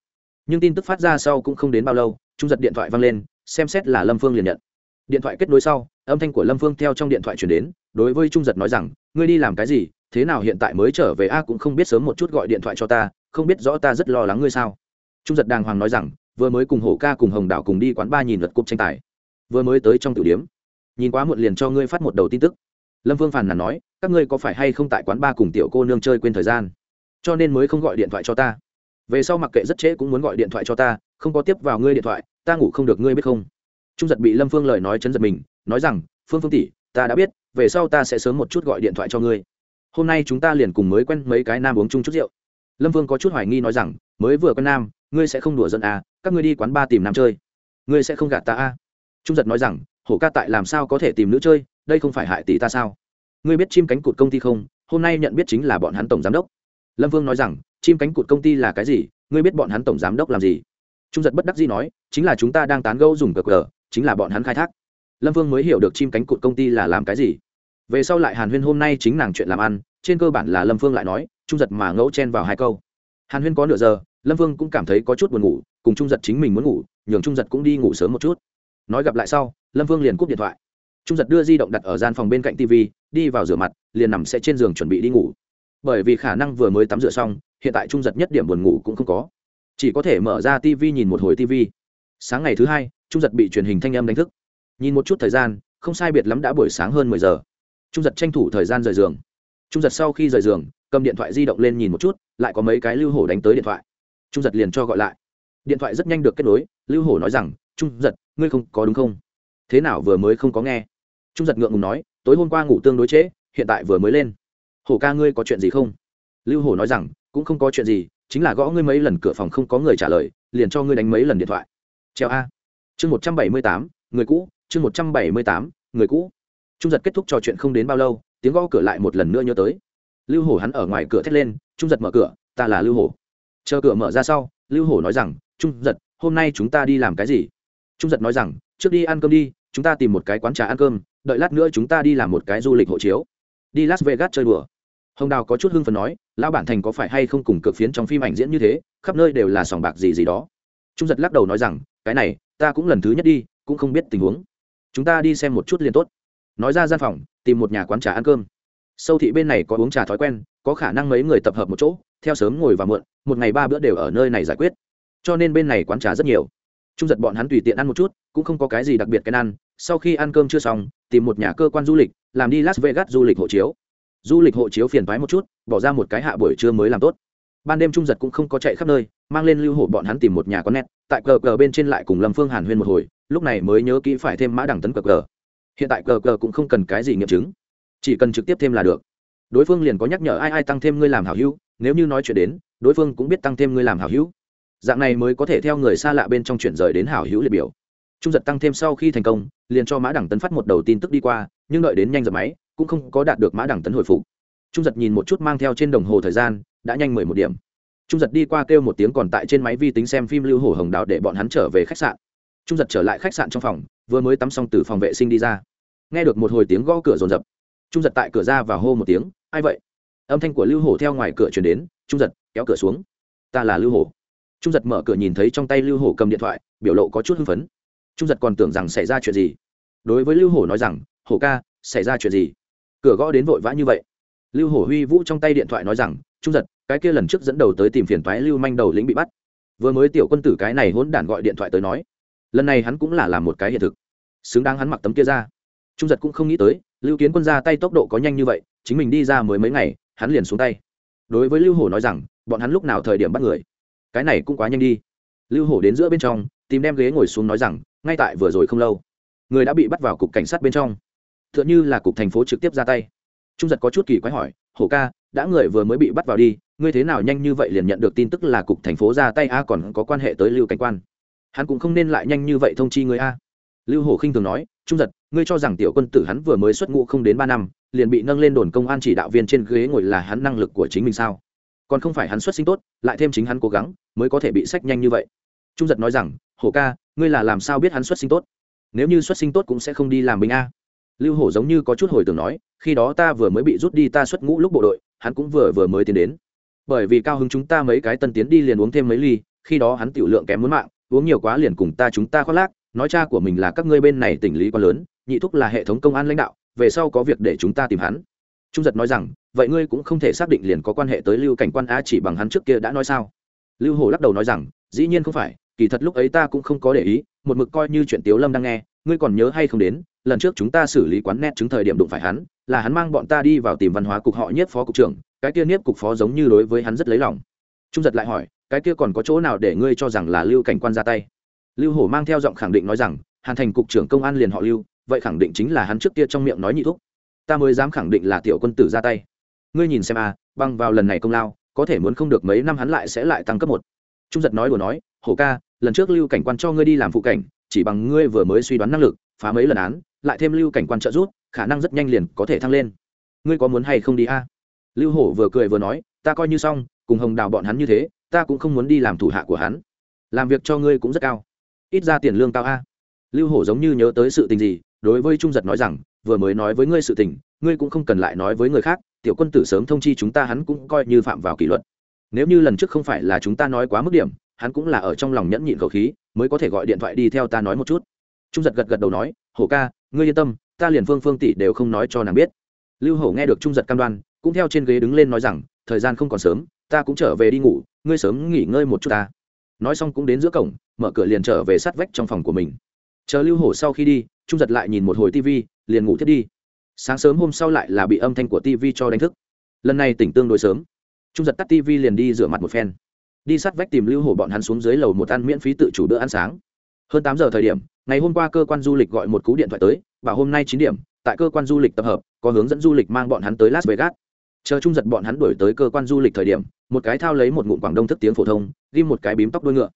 Nhưng tin tức phát ra sau cũng không đến bao lâu, trung giật điện thoại văng lên, xem xét là lâm phương liền nhận. Điện thoại kết nối sau, âm thanh của lâm phương theo trong điện thoại chuyển đến, đối với trung giật nói rằng, ngươi đi làm cái gì? Thế nào hiện tại mới trở về? A, cũng không biết sớm một chút gọi điện thoại cho ta, không biết rõ ta rất lo lắng ngươi sao? Trung giật đàng hoàng nói rằng, vừa mới cùng hổ ca cùng hồng đảo cùng đi quán ba nhìn lượt cúp tranh tài. Vừa mới tới trong tử điếm nhìn quá muộn liền cho ngươi phát một đầu tin tức lâm vương phàn nàn nói, các ngươi có phải hay không tại quán ba cùng tiểu cô nương chơi quên thời gian? Cho nên mới không gọi điện thoại cho ta. Về sau mặc kệ rất trễ cũng muốn gọi điện thoại cho ta, không có tiếp vào ngươi điện thoại, ta ngủ không được, ngươi biết không? Trung giật bị lâm phương lời nói chấn giật mình, nói rằng, phương phương tỷ, ta đã biết, về sau ta sẽ sớm một chút gọi điện thoại cho ngươi. Hôm nay chúng ta liền cùng mới quen mấy cái nam uống chung chút rượu. Lâm vương có chút hoài nghi nói rằng, mới vừa quen nam, ngươi sẽ không đùa dân à các ngươi đi quán ba tìm nam chơi. Ngươi sẽ không gạt ta à? Trung giật nói rằng, hổ ca tại làm sao có thể tìm nữ chơi đây không phải hại tỷ ta sao? Ngươi biết chim cánh cụt công ty không? Hôm nay nhận biết chính là bọn hắn tổng giám đốc. Lâm vương nói rằng, chim cánh cụt công ty là cái gì? Ngươi biết bọn hắn tổng giám đốc làm gì? Trung giật bất đắc dĩ nói, chính là chúng ta đang tán gẫu dùng cờ cờ, chính là bọn hắn khai thác. Lâm vương mới hiểu được chim cánh cụt công ty là làm cái gì. Về sau lại hàn huyên hôm nay chính nàng chuyện làm ăn, trên cơ bản là lâm Vương lại nói, trung giật mà ngẫu chen vào hai câu. Hàn huyên có nửa giờ, lâm vương cũng cảm thấy có chút buồn ngủ, cùng trung giật chính mình muốn ngủ, nhường trung giật cũng đi ngủ sớm một chút. Nói gặp lại sau, lâm vương liền cúp điện thoại trung giật đưa di động đặt ở gian phòng bên cạnh tv đi vào rửa mặt, liền nằm sẽ trên giường chuẩn bị đi ngủ. Bởi vì khả năng vừa mới tắm rửa xong, hiện tại trung giật nhất điểm buồn ngủ cũng không có. Chỉ có thể mở ra tv nhìn một hồi tv sáng ngày thứ hai, trung giật bị truyền hình thanh âm đánh thức. Nhìn một chút thời gian, không sai biệt lắm đã buổi sáng hơn mười giờ. Trung giật tranh thủ thời gian rời giường. Trung giật sau khi rời giường, cầm điện thoại di động lên nhìn một chút, lại có mấy cái lưu hổ đánh tới điện thoại. Trung giật liền cho gọi lại. Điện thoại rất nhanh được kết nối, lưu hổ nói rằng, trung giật, ngươi không có đúng không? Thế nào vừa mới không có nghe? Trung giật ngượng ngùng nói, tối hôm qua ngủ tương đối trễ, hiện tại vừa mới lên. Hổ ca ngươi có chuyện gì không? Lưu hổ nói rằng, cũng không có chuyện gì, chính là gõ ngươi mấy lần cửa phòng không có người trả lời, liền cho ngươi đánh mấy lần điện thoại. Treo a. Chương một trăm bảy mươi tám, người cũ, chương một trăm bảy mươi tám, người cũ. Trung giật kết thúc trò chuyện không đến bao lâu, tiếng gõ cửa lại một lần nữa nhớ tới. Lưu hổ hắn ở ngoài cửa thét lên, trung giật mở cửa, ta là lưu hổ. Chờ cửa mở ra sau, lưu hổ nói rằng, trung giật, hôm nay chúng ta đi làm cái gì? Trung giật nói rằng, trước đi ăn cơm đi, chúng ta tìm một cái quán trà ăn cơm đợi lát nữa chúng ta đi làm một cái du lịch hộ chiếu. Đi las vegas chơi đùa. Hồng đào có chút hưng phần nói, lão bản thành có phải hay không cùng cực phiến trong phim ảnh diễn như thế, khắp nơi đều là sòng bạc gì gì đó? Trung giật lắc đầu nói rằng, cái này, ta cũng lần thứ nhất đi, cũng không biết tình huống. Chúng ta đi xem một chút liền tốt. Nói ra gian phòng, tìm một nhà quán trà ăn cơm. Sâu thị bên này có uống trà thói quen, có khả năng mấy người tập hợp một chỗ, theo sớm ngồi và muộn, một ngày ba bữa đều ở nơi này giải quyết. Cho nên bên này quán trà rất nhiều trung giật bọn hắn tùy tiện ăn một chút, cũng không có cái gì đặc biệt cái ăn. Sau khi ăn cơm chưa xong, tìm một nhà cơ quan du lịch, làm đi las vegas du lịch hộ chiếu. Du lịch hộ chiếu phiền thoái một chút, bỏ ra một cái hạ buổi trưa mới làm tốt. Ban đêm trung giật cũng không có chạy khắp nơi, mang lên lưu hổ bọn hắn tìm một nhà có nét, tại cờ cờ bên trên lại cùng lâm phương hàn huyên một hồi, lúc này mới nhớ kỹ phải thêm mã đẳng tấn cờ cờ. Hiện tại cờ cờ cũng không cần cái gì nghiệm chứng, chỉ cần trực tiếp thêm là được. Đối phương liền có nhắc nhở, ai ai, tăng thêm ngươi làm hảo hữu, nếu như nói chuyện đến, đối phương cũng biết tăng thêm ngươi làm hảo hữu dạng này mới có thể theo người xa lạ bên trong chuyển rời đến hảo hữu liệt biểu. Trung giật tăng thêm sau khi thành công, liền cho mã đẳng tấn phát một đầu tin tức đi qua, nhưng đợi đến nhanh giật máy, cũng không có đạt được mã đẳng tấn hồi phục. Trung giật nhìn một chút mang theo trên đồng hồ thời gian, đã nhanh mười một điểm. Trung giật đi qua kêu một tiếng còn tại trên máy vi tính xem phim lưu hồ hồng đào để bọn hắn trở về khách sạn. Trung giật trở lại khách sạn trong phòng, vừa mới tắm xong từ phòng vệ sinh đi ra. Nghe được một hồi tiếng gõ cửa rồn rập trung giật tại cửa ra và hô một tiếng, ai vậy? Âm thanh của lưu hổ theo ngoài cửa chuyển đến, trung giật, kéo cửa xuống. Ta là lưu hổ trung giật mở cửa nhìn thấy trong tay lưu hổ cầm điện thoại, biểu lộ có chút hưng phấn. Trung giật còn tưởng rằng xảy ra chuyện gì. Đối với lưu hổ nói rằng, hổ ca, xảy ra chuyện gì? Cửa gõ đến vội vã như vậy. Lưu hổ huy vũ trong tay điện thoại nói rằng, trung giật, cái kia lần trước dẫn đầu tới tìm phiền toái lưu manh đầu lĩnh bị bắt. Vừa mới tiểu quân tử cái này hỗn đản gọi điện thoại tới nói, lần này hắn cũng là làm một cái hiện thực. Xứng đáng hắn mặc tấm kia ra. Trung giật cũng không nghĩ tới, lưu kiến quân ra tay tốc độ có nhanh như vậy, chính mình đi ra mới mấy ngày, hắn liền xuống tay. Đối với lưu hổ nói rằng, bọn hắn lúc nào thời điểm bắt người? Cái này cũng quá nhanh đi. Lưu hổ đến giữa bên trong, tìm đem ghế ngồi xuống nói rằng, ngay tại vừa rồi không lâu, người đã bị bắt vào cục cảnh sát bên trong. T h ư ợ n h ư là cục thành phố trực tiếp ra tay. Trung giật có chút kỳ quái hỏi, hổ ca, đã người vừa mới bị bắt vào đi, ngươi thế nào nhanh như vậy liền nhận được tin tức là cục thành phố ra tay a, còn có quan hệ tới lưu cảnh quan? Hắn cũng không nên lại nhanh như vậy thông chi người a. Lưu hổ khinh thường nói, trung giật, ngươi cho rằng tiểu quân tử hắn vừa mới xuất ngũ không đến ba năm, liền bị nâng lên đồn công an chỉ đạo viên trên ghế ngồi là hắn năng lực của chính mình sao? Còn không phải hắn xuất sinh tốt, lại thêm chính hắn cố gắng, mới có thể bị sách nhanh như vậy. Trung giật nói rằng, hổ ca, ngươi là làm sao biết hắn xuất sinh tốt? Nếu như xuất sinh tốt cũng sẽ không đi làm binh a. Lưu hổ giống như có chút hồi tưởng nói, khi đó ta vừa mới bị rút đi ta xuất ngũ lúc bộ đội, hắn cũng vừa vừa mới tiến đến. Bởi vì cao hứng chúng ta mấy cái tân tiến đi liền uống thêm mấy ly, khi đó hắn tiểu lượng kém muốn mạng, uống nhiều quá liền cùng ta chúng ta khoác lác, nói cha của mình là các ngươi bên này tỉnh lý quá lớn, nhị thúc là hệ thống công an lãnh đạo, về sau có việc để chúng ta tìm hắn. Trung giật nói rằng vậy ngươi cũng không thể xác định liền có quan hệ tới lưu cảnh quan a chỉ bằng hắn trước kia đã nói sao? Lưu hồ lắc đầu nói rằng, dĩ nhiên không phải, kỳ thật lúc ấy ta cũng không có để ý, một mực coi như chuyện tiếu lâm đang nghe, ngươi còn nhớ hay không đến, lần trước chúng ta xử lý quán net chứng thời điểm đụng phải hắn, là hắn mang bọn ta đi vào tìm văn hóa cục họ nhất phó cục trưởng, cái kia nhất cục phó giống như đối với hắn rất lấy lòng. Trung giật lại hỏi, cái kia còn có chỗ nào để ngươi cho rằng là lưu cảnh quan ra tay? Lưu hổ mang theo giọng khẳng định nói rằng, hàn thành cục trưởng công an liền họ lưu, vậy khẳng định chính là hắn trước kia trong miệng nói nhị thúc. Ta mới dám khẳng định là tiểu quân tử ra tay ngươi nhìn xem a à, băng vào lần này công lao có thể muốn không được mấy năm hắn lại sẽ lại tăng cấp một. Trung giật nói đùa nói hổ ca lần trước lưu cảnh quan cho ngươi đi làm phụ cảnh chỉ bằng ngươi vừa mới suy đoán năng lực phá mấy lần án lại thêm lưu cảnh quan trợ giúp khả năng rất nhanh liền có thể thăng lên. Ngươi có muốn hay không đi a? Lưu hổ vừa cười vừa nói ta coi như xong cùng hồng đào bọn hắn như thế ta cũng không muốn đi làm thủ hạ của hắn. Làm việc cho ngươi cũng rất cao. Ít ra tiền lương cao a. Lưu hổ giống như nhớ tới sự tình gì đối với trung giật nói rằng vừa mới nói với ngươi sự tình ngươi cũng không cần lại nói với người khác tiểu quân tử sớm thông chi chúng ta hắn cũng coi như phạm vào kỷ luật. Nếu như lần trước không phải là chúng ta nói quá mức điểm, hắn cũng là ở trong lòng nhẫn nhịn khẩu khí, mới có thể gọi điện thoại đi theo ta nói một chút. Trung giật gật gật đầu nói, hổ ca, ngươi yên tâm, ta liền phương phương tỷ đều không nói cho nàng biết. Lưu hổ nghe được trung giật cam đoan, cũng theo trên ghế đứng lên nói rằng, thời gian không còn sớm, ta cũng trở về đi ngủ, ngươi sớm nghỉ ngơi một chút ta. Nói xong cũng đến giữa cổng, mở cửa liền trở về sát vách trong phòng của mình. Chờ lưu hổ sau khi đi, trung giật lại nhìn một hồi tv liền ngủ thiết đi sáng sớm hôm sau lại là bị âm thanh của tv cho đánh thức. Lần này tỉnh tương đối sớm. Trung giật tắt tv liền đi rửa mặt một phen. Đi sát vách tìm lưu hổ bọn hắn xuống dưới lầu một ăn miễn phí tự chủ bữa ăn sáng. Hơn tám giờ thời điểm, ngày hôm qua cơ quan du lịch gọi một cú điện thoại tới và hôm nay chín điểm, tại cơ quan du lịch tập hợp, có hướng dẫn du lịch mang bọn hắn tới las vegas. Chờ trung giật bọn hắn đuổi tới cơ quan du lịch thời điểm, một cái thao lấy một ngụm quảng đông thức tiếng phổ thông ghi một cái bím tóc đuôi ngựa.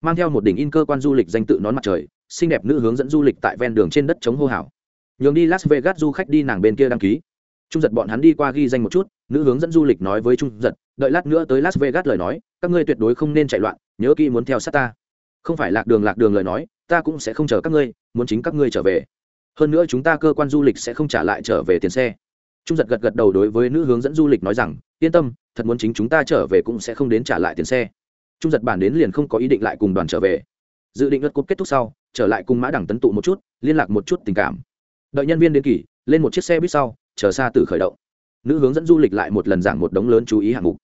Mang theo một đỉnh in cơ quan du lịch danh tự nón mặt trời, xinh đẹp nữ hướng dẫn du lịch tại ven đường trên đất chống hô hào nhường đi las vegas du khách đi nàng bên kia đăng ký. Trung giật bọn hắn đi qua ghi danh một chút, nữ hướng dẫn du lịch nói với trung giật, đợi lát nữa tới las vegas lời nói, các ngươi tuyệt đối không nên chạy loạn, nhớ kỹ muốn theo sát ta. Không phải lạc đường lạc đường lời nói, ta cũng sẽ không chờ các ngươi, muốn chính các ngươi trở về. Hơn nữa chúng ta cơ quan du lịch sẽ không trả lại trở về tiền xe. Trung giật gật gật đầu đối với nữ hướng dẫn du lịch nói rằng, yên tâm, thật muốn chính chúng ta trở về cũng sẽ không đến trả lại tiền xe. Trung giật bản đến liền không có ý định lại cùng đoàn trở về. Dự định luật cốt kết thúc sau, trở lại cùng mã đẳng tấn tụ một chút, liên lạc một chút tình cảm đợi nhân viên đến kỳ, lên một chiếc xe buýt sau, chờ xa từ khởi động. Nữ hướng dẫn du lịch lại một lần giảng một đống lớn chú ý hạng mục.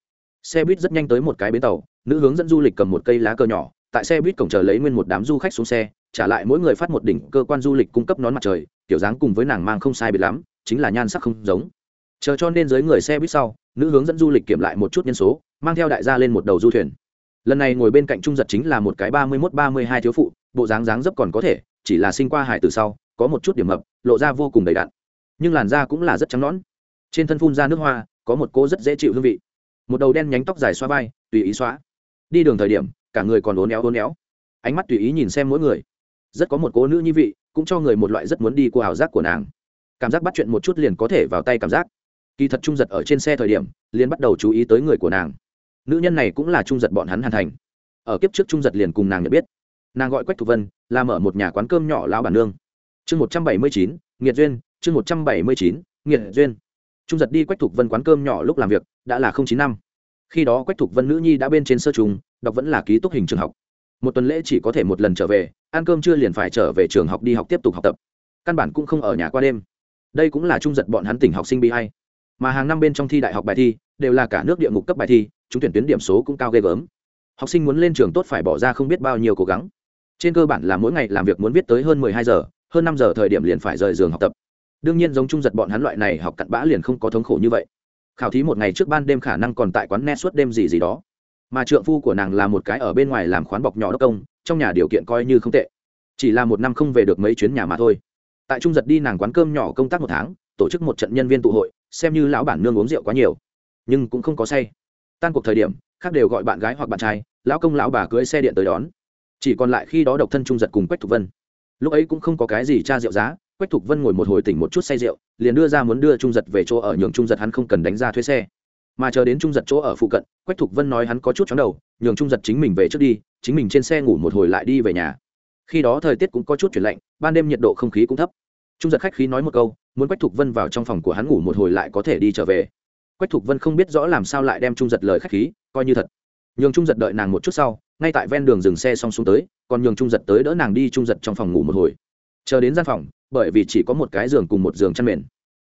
Xe buýt rất nhanh tới một cái bến tàu, nữ hướng dẫn du lịch cầm một cây lá cờ nhỏ, tại xe buýt cổng chờ lấy nguyên một đám du khách xuống xe, trả lại mỗi người phát một đỉnh cơ quan du lịch cung cấp nón mặt trời, kiểu dáng cùng với nàng mang không sai biệt lắm, chính là nhan sắc không giống. Chờ cho nên dưới người xe buýt sau, nữ hướng dẫn du lịch kiểm lại một chút nhân số, mang theo đại gia lên một đầu du thuyền. Lần này ngồi bên cạnh trung giật chính là một cái ba mươi mốt ba mươi hai thiếu phụ, bộ dáng dáng dấp còn có thể, chỉ là sinh qua hải từ sau, có một chút điểm mập lộ ra vô cùng đầy đặn. Nhưng làn da cũng là rất trắng nõn. Trên thân phun ra nước hoa, có một cô rất dễ chịu hương vị. Một đầu đen nhánh tóc dài xoa vai, tùy ý xóa. Đi đường thời điểm, cả người còn ốn éo ốn éo. Ánh mắt tùy ý nhìn xem mỗi người. Rất có một cô nữ như vị, cũng cho người một loại rất muốn đi qua ảo giác của nàng. Cảm giác bắt chuyện một chút liền có thể vào tay cảm giác. Kỳ thật trung giật ở trên xe thời điểm, liền bắt đầu chú ý tới người của nàng. Nữ nhân này cũng là trung giật bọn hắn hàn thành. Ở kiếp trước trung giật liền cùng nàng nhận biết. Nàng gọi quách thục vân là mở một nhà quán cơm nhỏ lão bản nương chương một trăm bảy mươi chín, nghiệt duyên, chương một trăm bảy mươi chín, nghiệt duyên. Trung giật đi quách thục vân quán cơm nhỏ lúc làm việc, đã là không chín năm. Khi đó quách thục vân nữ nhi đã bên trên sơ trùng, đọc vẫn là ký túc hình trường học. Một tuần lễ chỉ có thể một lần trở về, ăn cơm chưa liền phải trở về trường học đi học tiếp tục học tập. Căn bản cũng không ở nhà qua đêm. Đây cũng là trung giật bọn hắn tỉnh học sinh bi hay mà hàng năm bên trong thi đại học bài thi, đều là cả nước địa ngục cấp bài thi chúng tuyển tuyến điểm số cũng cao ghê gớm. Học sinh muốn lên trường tốt phải bỏ ra không biết bao nhiêu cố gắng. Trên cơ bản là mỗi ngày làm việc muốn viết tới hơn mười hai giờ hơn năm giờ thời điểm liền phải rời giường học tập. Đương nhiên giống trung giật bọn hắn loại này học cặn bã liền không có thống khổ như vậy. Khảo thí một ngày trước ban đêm khả năng còn tại quán net suốt đêm gì gì đó. Mà trượng phu của nàng là một cái ở bên ngoài làm khoán bọc nhỏ đốc công, trong nhà điều kiện coi như không tệ. Chỉ là một năm không về được mấy chuyến nhà mà thôi. Tại trung giật đi nàng quán cơm nhỏ công tác một tháng, tổ chức một trận nhân viên tụ hội, xem như lão bản nương uống rượu quá nhiều. Nhưng cũng không có say. Tan cuộc thời điểm, khác đều gọi bạn gái hoặc bạn trai, lão công lão bà cưới xe điện tới đón. Chỉ còn lại khi đó độc thân trung giật cùng quách thục vân lúc ấy cũng không có cái gì tra rượu giá, quách thục vân ngồi một hồi tỉnh một chút say rượu, liền đưa ra muốn đưa trung giật về chỗ ở nhường trung giật hắn không cần đánh ra thuê xe. Mà chờ đến trung giật chỗ ở phụ cận, quách thục vân nói hắn có chút chóng đầu, nhường trung giật chính mình về trước đi, chính mình trên xe ngủ một hồi lại đi về nhà. Khi đó thời tiết cũng có chút chuyển lạnh, ban đêm nhiệt độ không khí cũng thấp. Trung giật khách khí nói một câu, muốn quách thục vân vào trong phòng của hắn ngủ một hồi lại có thể đi trở về. Quách thục vân không biết rõ làm sao lại đem trung giật lời khách khí, coi như thật. Nhường trung giật đợi nàng một chút sau ngay tại ven đường dừng xe xong xuống tới, còn nhường trung giật tới đỡ nàng đi trung giật trong phòng ngủ một hồi. Chờ đến gian phòng, bởi vì chỉ có một cái giường cùng một giường chăn mền.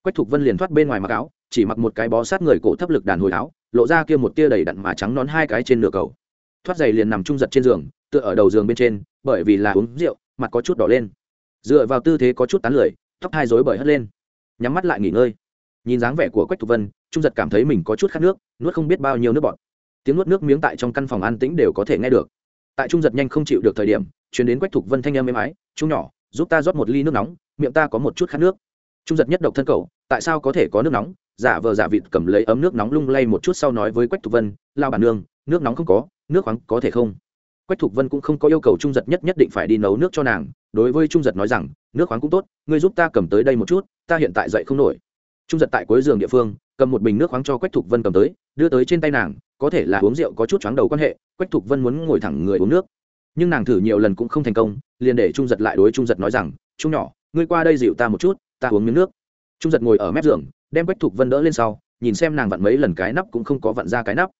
Quách thục vân liền thoát bên ngoài mặc áo, chỉ mặc một cái bó sát người cổ thấp lực đàn hồi áo, lộ ra kia một tia đầy đặn mà trắng nón hai cái trên nửa cầu. Thoát giày liền nằm trung giật trên giường, tựa ở đầu giường bên trên, bởi vì là uống rượu, mặt có chút đỏ lên. Dựa vào tư thế có chút tán lười, tóc hai rối bởi hất lên. Nhắm mắt lại nghỉ ngơi. Nhìn dáng vẻ của quách thục vân, trung giật cảm thấy mình có chút khát nước, nuốt không biết bao nhiêu nước bọt tiếng nuốt nước miếng tại trong căn phòng an tĩnh đều có thể nghe được. Tại trung giật nhanh không chịu được thời điểm, chuyển đến quách thục vân thanh em êm ái chung nhỏ, giúp ta rót một ly nước nóng, miệng ta có một chút khát nước. Trung giật nhất độc thân cầu, tại sao có thể có nước nóng? Giả vờ giả vịt cầm lấy ấm nước nóng lung lay một chút sau nói với quách thục vân lao bản nương, nước nóng không có, nước khoáng có thể không? Quách thục vân cũng không có yêu cầu trung giật nhất nhất định phải đi nấu nước cho nàng, đối với trung giật nói rằng, nước khoáng cũng tốt, ngươi giúp ta cầm tới đây một chút, ta hiện tại dậy không nổi. Trung giật tại cuối giường địa phương, cầm một bình nước khoáng cho quách thục vân cầm tới, đưa tới trên tay nàng có thể là uống rượu có chút chóng đầu quan hệ, quách thục vân muốn ngồi thẳng người uống nước. Nhưng nàng thử nhiều lần cũng không thành công, liền để trung giật lại đối trung giật nói rằng, trung nhỏ, ngươi qua đây dịu ta một chút, ta uống miếng nước. Trung giật ngồi ở mép giường, đem quách thục vân đỡ lên sau, nhìn xem nàng vặn mấy lần cái nắp cũng không có vặn ra cái nắp.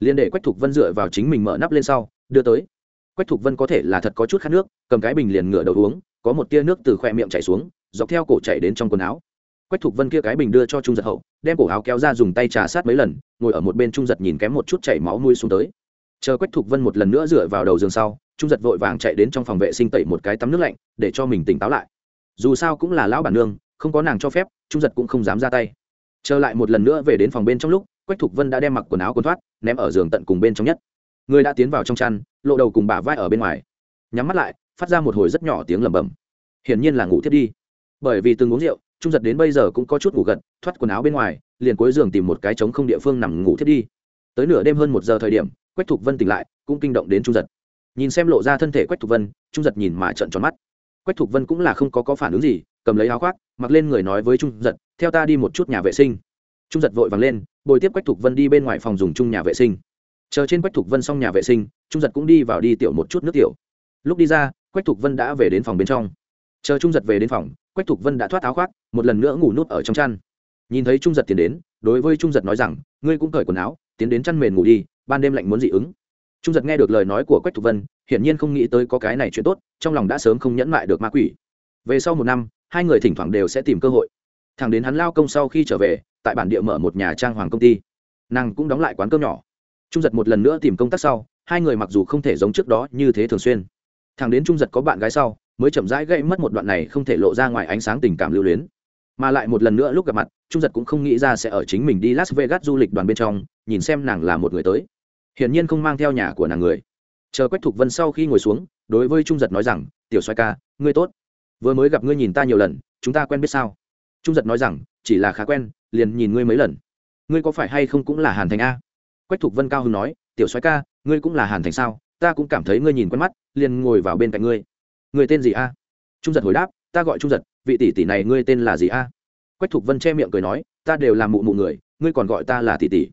Liền để quách thục vân dựa vào chính mình mở nắp lên sau, đưa tới. Quách thục vân có thể là thật có chút khát nước, cầm cái bình liền ngửa đầu uống, có một tia nước từ khoe miệng chảy xuống, dọc theo cổ chảy đến trong quần áo quách thục vân kia cái bình đưa cho trung giật hậu, đem cổ áo kéo ra dùng tay trà sát mấy lần, ngồi ở một bên trung giật nhìn kém một chút chảy máu nuôi xuống tới. Chờ quách thục vân một lần nữa dựa vào đầu giường sau, trung giật vội vàng chạy đến trong phòng vệ sinh tẩy một cái tắm nước lạnh, để cho mình tỉnh táo lại. Dù sao cũng là lão bản nương, không có nàng cho phép, trung giật cũng không dám ra tay. Trở lại một lần nữa về đến phòng bên trong lúc, quách thục vân đã đem mặc quần áo quần thoát, ném ở giường tận cùng bên trong nhất. Người đã tiến vào trong chăn, lộ đầu cùng bả vai ở bên ngoài. Nhắm mắt lại, phát ra một hồi rất nhỏ tiếng lẩm bẩm. Hiển nhiên là ngủ thiết đi. Bởi vì từng uống rượu trung giật đến bây giờ cũng có chút ngủ gật thoát quần áo bên ngoài liền cuối giường tìm một cái trống không địa phương nằm ngủ thiết đi. Tới nửa đêm hơn một giờ thời điểm quách thục vân tỉnh lại cũng kinh động đến trung giật. Nhìn xem lộ ra thân thể quách thục vân trung giật nhìn mà trận tròn mắt. Quách thục vân cũng là không có, có phản ứng gì cầm lấy áo khoác mặc lên người nói với trung giật theo ta đi một chút nhà vệ sinh. Trung giật vội vàng lên bồi tiếp quách thục vân đi bên ngoài phòng dùng chung nhà vệ sinh. Chờ trên quách thục vân xong nhà vệ sinh trung giật cũng đi vào đi tiểu một chút nước tiểu. Lúc đi ra quách thục vân đã về đến phòng bên trong chờ trung giật về đến phòng, quách thục vân đã thoát áo khoác, một lần nữa ngủ nút ở trong chăn. Nhìn thấy trung giật tiến đến, đối với trung giật nói rằng, ngươi cũng cởi quần áo, tiến đến chăn mền ngủ đi, ban đêm lạnh muốn dị ứng. Trung giật nghe được lời nói của quách thục vân, hiển nhiên không nghĩ tới có cái này chuyện tốt, trong lòng đã sớm không nhẫn mại được ma quỷ. Về sau một năm, hai người thỉnh thoảng đều sẽ tìm cơ hội. Thằng đến hắn lao công sau khi trở về, tại bản địa mở một nhà trang hoàng công ty. Nàng cũng đóng lại quán cơm nhỏ. Trung giật một lần nữa tìm công tác sau, hai người mặc dù không thể giống trước đó như thế thường xuyên. Thằng đến trung giật có bạn gái sau mới chậm rãi gây mất một đoạn này không thể lộ ra ngoài ánh sáng tình cảm lưu luyến. Mà lại một lần nữa lúc gặp mặt, trung giật cũng không nghĩ ra sẽ ở chính mình đi las vegas du lịch đoàn bên trong, nhìn xem nàng là một người tới. Hiển nhiên không mang theo nhà của nàng người. Chờ quách thục vân sau khi ngồi xuống, đối với trung giật nói rằng, tiểu xoay ca, ngươi tốt. Vừa mới gặp ngươi nhìn ta nhiều lần, chúng ta quen biết sao? Trung giật nói rằng, chỉ là khá quen, liền nhìn ngươi mấy lần. Ngươi có phải hay không cũng là hàn thành a? Quách thục vân cao hưng nói, tiểu xoay ca, ngươi cũng là hàn thành sao? Ta cũng cảm thấy ngươi nhìn quen mắt, liền ngồi vào bên cạnh ngươi người tên gì a? Trung giật hồi đáp, ta gọi trung giật, vị tỷ tỷ này ngươi tên là gì a? Quách thục vân che miệng cười nói, ta đều làm mụ mụ người, ngươi còn gọi ta là tỷ tỷ.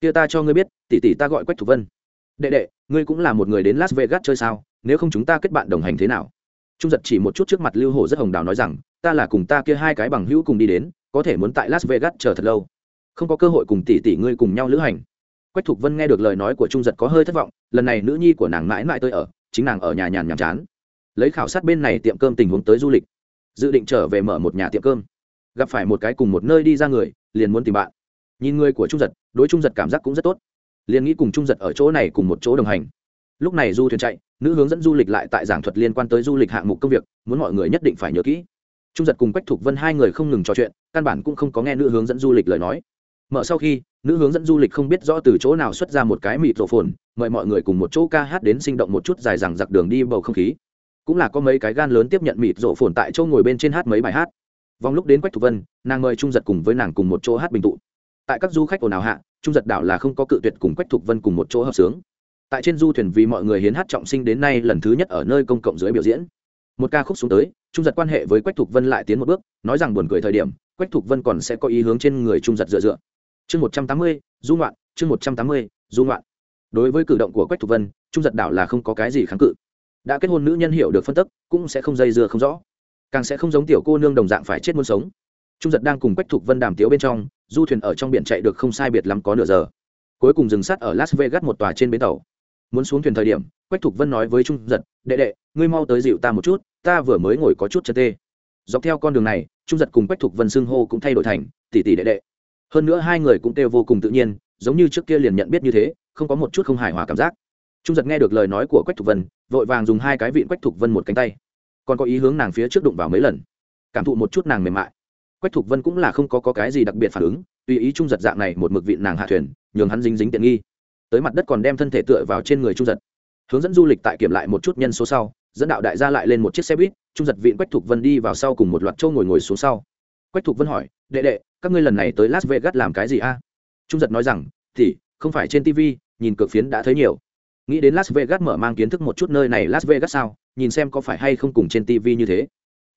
Kia ta cho ngươi biết, tỷ tỷ ta gọi quách thục vân. Đệ đệ, ngươi cũng là một người đến las vegas chơi sao, nếu không chúng ta kết bạn đồng hành thế nào? Trung giật chỉ một chút trước mặt lưu hổ rất hồng đào nói rằng, ta là cùng ta kia hai cái bằng hữu cùng đi đến, có thể muốn tại las vegas chờ thật lâu. Không có cơ hội cùng tỷ tỷ ngươi cùng nhau lữ hành. Quách thục vân nghe được lời nói của trung giật có hơi thất vọng, lần này nữ nhi của nàng mãi mãi tới ở, chính nàng ở nhà nhàn nhàm chán lấy khảo sát bên này tiệm cơm tình huống tới du lịch, dự định trở về mở một nhà tiệm cơm. Gặp phải một cái cùng một nơi đi ra người, liền muốn tìm bạn. Nhìn người của trung giật, đối trung giật cảm giác cũng rất tốt. Liền nghĩ cùng trung giật ở chỗ này cùng một chỗ đồng hành. Lúc này du thuyền chạy, nữ hướng dẫn du lịch lại tại giảng thuật liên quan tới du lịch hạng mục công việc, muốn mọi người nhất định phải nhớ kỹ. Trung giật cùng quách thục vân hai người không ngừng trò chuyện, căn bản cũng không có nghe nữ hướng dẫn du lịch lời nói. Mở sau khi, nữ hướng dẫn du lịch không biết rõ từ chỗ nào xuất ra một cái mịt rổ phồn, mời mọi người cùng một chỗ ca hát đến sinh động một chút dài dằng giặc đường đi bầu không khí cũng là có mấy cái gan lớn tiếp nhận mịt rộ phồn tại chỗ ngồi bên trên hát mấy bài hát. Vòng lúc đến quách thục vân, nàng mời trung giật cùng với nàng cùng một chỗ hát bình tụ. Tại các du khách ồn ào hạ, trung giật đảo là không có cự tuyệt cùng quách thục vân cùng một chỗ hợp sướng. Tại trên du thuyền vì mọi người hiến hát trọng sinh đến nay lần thứ nhất ở nơi công cộng dưới biểu diễn. Một ca khúc xuống tới, trung giật quan hệ với quách thục vân lại tiến một bước, nói rằng buồn cười thời điểm, quách thục vân còn sẽ có ý hướng trên người trung giật dựa dựa. Chương một trăm tám mươi, du ngoạn, chương một trăm tám mươi, du ngoạn. Đối với cử động của quách thục vân, trung giật đảo là không có cái gì kháng cự đã kết hôn nữ nhân hiểu được phân tức, cũng sẽ không dây dưa không rõ. Càng sẽ không giống tiểu cô nương đồng dạng phải chết muốn sống. Trung giật đang cùng quách thục vân đàm tiếu bên trong, du thuyền ở trong biển chạy được không sai biệt lắm có nửa giờ. Cuối cùng dừng sát ở las vegas một tòa trên bến tàu. Muốn xuống thuyền thời điểm, quách thục vân nói với trung giật, đệ đệ, ngươi mau tới dịu ta một chút, ta vừa mới ngồi có chút chân tê. Dọc theo con đường này, trung giật cùng quách thục vân xưng hô cũng thay đổi thành, tỷ tỷ đệ đệ. Hơn nữa hai người cũng kêu vô cùng tự nhiên, giống như trước kia liền nhận biết như thế, không có một chút không hài hòa cảm giác. Trung giật nghe được lời nói của quách thục vân vội vàng dùng hai cái vịn quách thục vân một cánh tay. Còn có ý hướng nàng phía trước đụng vào mấy lần. Cảm thụ một chút nàng mềm mại. Quách thục vân cũng là không có, có cái gì đặc biệt phản ứng tùy ý trung giật dạng này một mực vịn nàng hạ thuyền nhường hắn dính dính tiện nghi. Tới mặt đất còn đem thân thể tựa vào trên người trung giật. Hướng dẫn du lịch tại kiểm lại một chút nhân số sau dẫn đạo đại gia lại lên một chiếc xe buýt trung giật vịn quách thục vân đi vào sau cùng một loạt châu ngồi ngồi xuống sau. Quách thục vân hỏi đệ đệ các ngươi lần này tới las vegas làm cái gì a? Trung giật nói rằng thì không phải trên tv nhìn cược phiến đã thấy nhiều nghĩ đến las vegas mở mang kiến thức một chút nơi này, las vegas sao? Nhìn xem có phải hay không cùng trên tv như thế.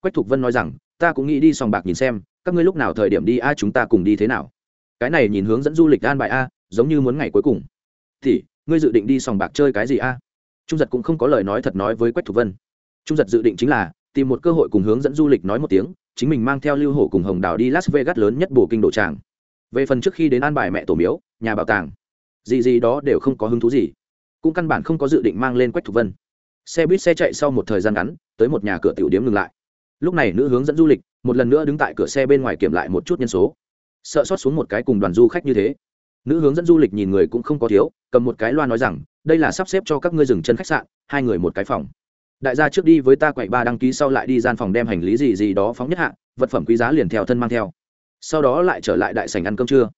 Quách thục vân nói rằng, ta cũng nghĩ đi sòng bạc nhìn xem, các ngươi lúc nào thời điểm đi a, chúng ta cùng đi thế nào? Cái này nhìn hướng dẫn du lịch an bài a, giống như muốn ngày cuối cùng. Thì, ngươi dự định đi sòng bạc chơi cái gì a? Trung giật cũng không có lời nói thật nói với quách thục vân. Trung giật dự định chính là tìm một cơ hội cùng hướng dẫn du lịch nói một tiếng, chính mình mang theo lưu hổ cùng hồng đào đi las vegas lớn nhất bổ kinh độ tràng. Về phần trước khi đến an bài mẹ tổ miếu, nhà bảo tàng, gì gì đó đều không có hứng thú gì cũng căn bản không có dự định mang lên quách thục vân. Xe buýt xe chạy sau một thời gian ngắn, tới một nhà cửa tiểu điếm ngừng lại. Lúc này nữ hướng dẫn du lịch, một lần nữa đứng tại cửa xe bên ngoài kiểm lại một chút nhân số. Sợ xót xuống một cái cùng đoàn du khách như thế. Nữ hướng dẫn du lịch nhìn người cũng không có thiếu, cầm một cái loa nói rằng, đây là sắp xếp cho các ngươi dừng chân khách sạn, hai người một cái phòng. Đại gia trước đi với ta quậy ba đăng ký sau lại đi gian phòng đem hành lý gì gì đó phóng nhất hạ, vật phẩm quý giá liền theo thân mang theo. Sau đó lại trở lại đại sảnh ăn cơm trưa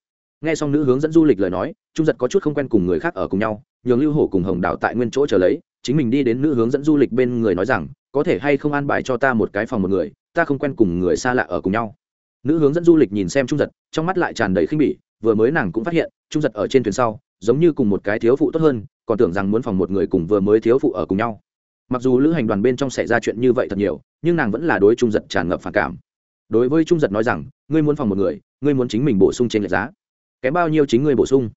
nghe xong nữ hướng dẫn du lịch lời nói, trung giật có chút không quen cùng người khác ở cùng nhau, nhường lưu hổ cùng hồng đào tại nguyên chỗ chờ lấy, chính mình đi đến nữ hướng dẫn du lịch bên người nói rằng, có thể hay không an bài cho ta một cái phòng một người, ta không quen cùng người xa lạ ở cùng nhau. Nữ hướng dẫn du lịch nhìn xem trung giật, trong mắt lại tràn đầy khinh bỉ, vừa mới nàng cũng phát hiện, trung giật ở trên thuyền sau, giống như cùng một cái thiếu phụ tốt hơn, còn tưởng rằng muốn phòng một người cùng vừa mới thiếu phụ ở cùng nhau. Mặc dù lữ hành đoàn bên trong xảy ra chuyện như vậy thật nhiều, nhưng nàng vẫn là đối trung giật tràn ngập phản cảm. Đối với trung giật nói rằng, ngươi muốn phòng một người, ngươi muốn chính mình bổ sung trên lệ giá kém bao nhiêu chính ngươi bổ sung.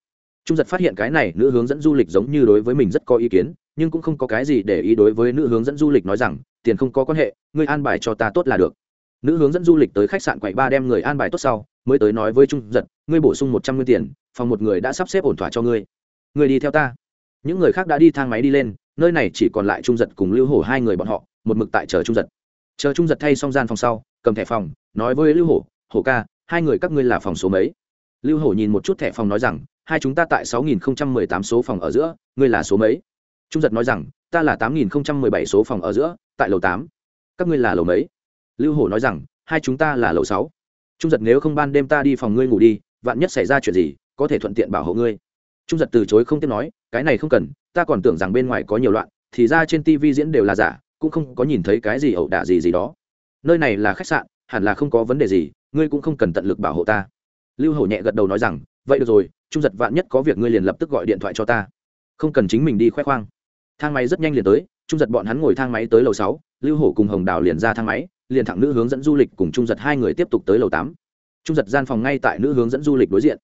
Trung giật phát hiện cái này, nữ hướng dẫn du lịch giống như đối với mình rất có ý kiến, nhưng cũng không có cái gì để ý đối với nữ hướng dẫn du lịch nói rằng, tiền không có quan hệ, ngươi an bài cho ta tốt là được. Nữ hướng dẫn du lịch tới khách sạn quầy ba đem người an bài tốt sau, mới tới nói với trung giật, ngươi bổ sung một trăm nguyên tiền, phòng một người đã sắp xếp ổn thỏa cho ngươi. Ngươi đi theo ta. Những người khác đã đi thang máy đi lên, nơi này chỉ còn lại trung giật cùng lưu hổ hai người bọn họ, một mực tại chờ trung giật. Chờ trung giật thay xong gian phòng sau, cầm thẻ phòng, nói với lưu hổ hổ ca, hai người các ngươi là phòng số mấy? Lưu hổ nhìn một chút thẻ phòng nói rằng, hai chúng ta tại sáu nghìn tám số phòng ở giữa, ngươi là số mấy? Trung giật nói rằng, ta là tám nghìn bảy số phòng ở giữa, tại lầu tám. Các ngươi là lầu mấy? Lưu hổ nói rằng, hai chúng ta là lầu sáu. Trung giật, nếu không ban đêm ta đi phòng ngươi ngủ đi, vạn nhất xảy ra chuyện gì, có thể thuận tiện bảo hộ ngươi. Trung giật từ chối không tiếp nói, cái này không cần, ta còn tưởng rằng bên ngoài có nhiều loạn, thì ra trên tv diễn đều là giả, cũng không có nhìn thấy cái gì ẩu đả gì gì đó. Nơi này là khách sạn, hẳn là không có vấn đề gì, ngươi cũng không cần tận lực bảo hộ ta lưu hổ nhẹ gật đầu nói rằng, vậy được rồi, trung giật vạn nhất có việc ngươi liền lập tức gọi điện thoại cho ta. Không cần chính mình đi khoe khoang. Thang máy rất nhanh liền tới, trung giật bọn hắn ngồi thang máy tới lầu sáu, lưu hổ cùng hồng đào liền ra thang máy, liền thẳng nữ hướng dẫn du lịch cùng trung giật hai người tiếp tục tới lầu tám. Trung giật gian phòng ngay tại nữ hướng dẫn du lịch đối diện.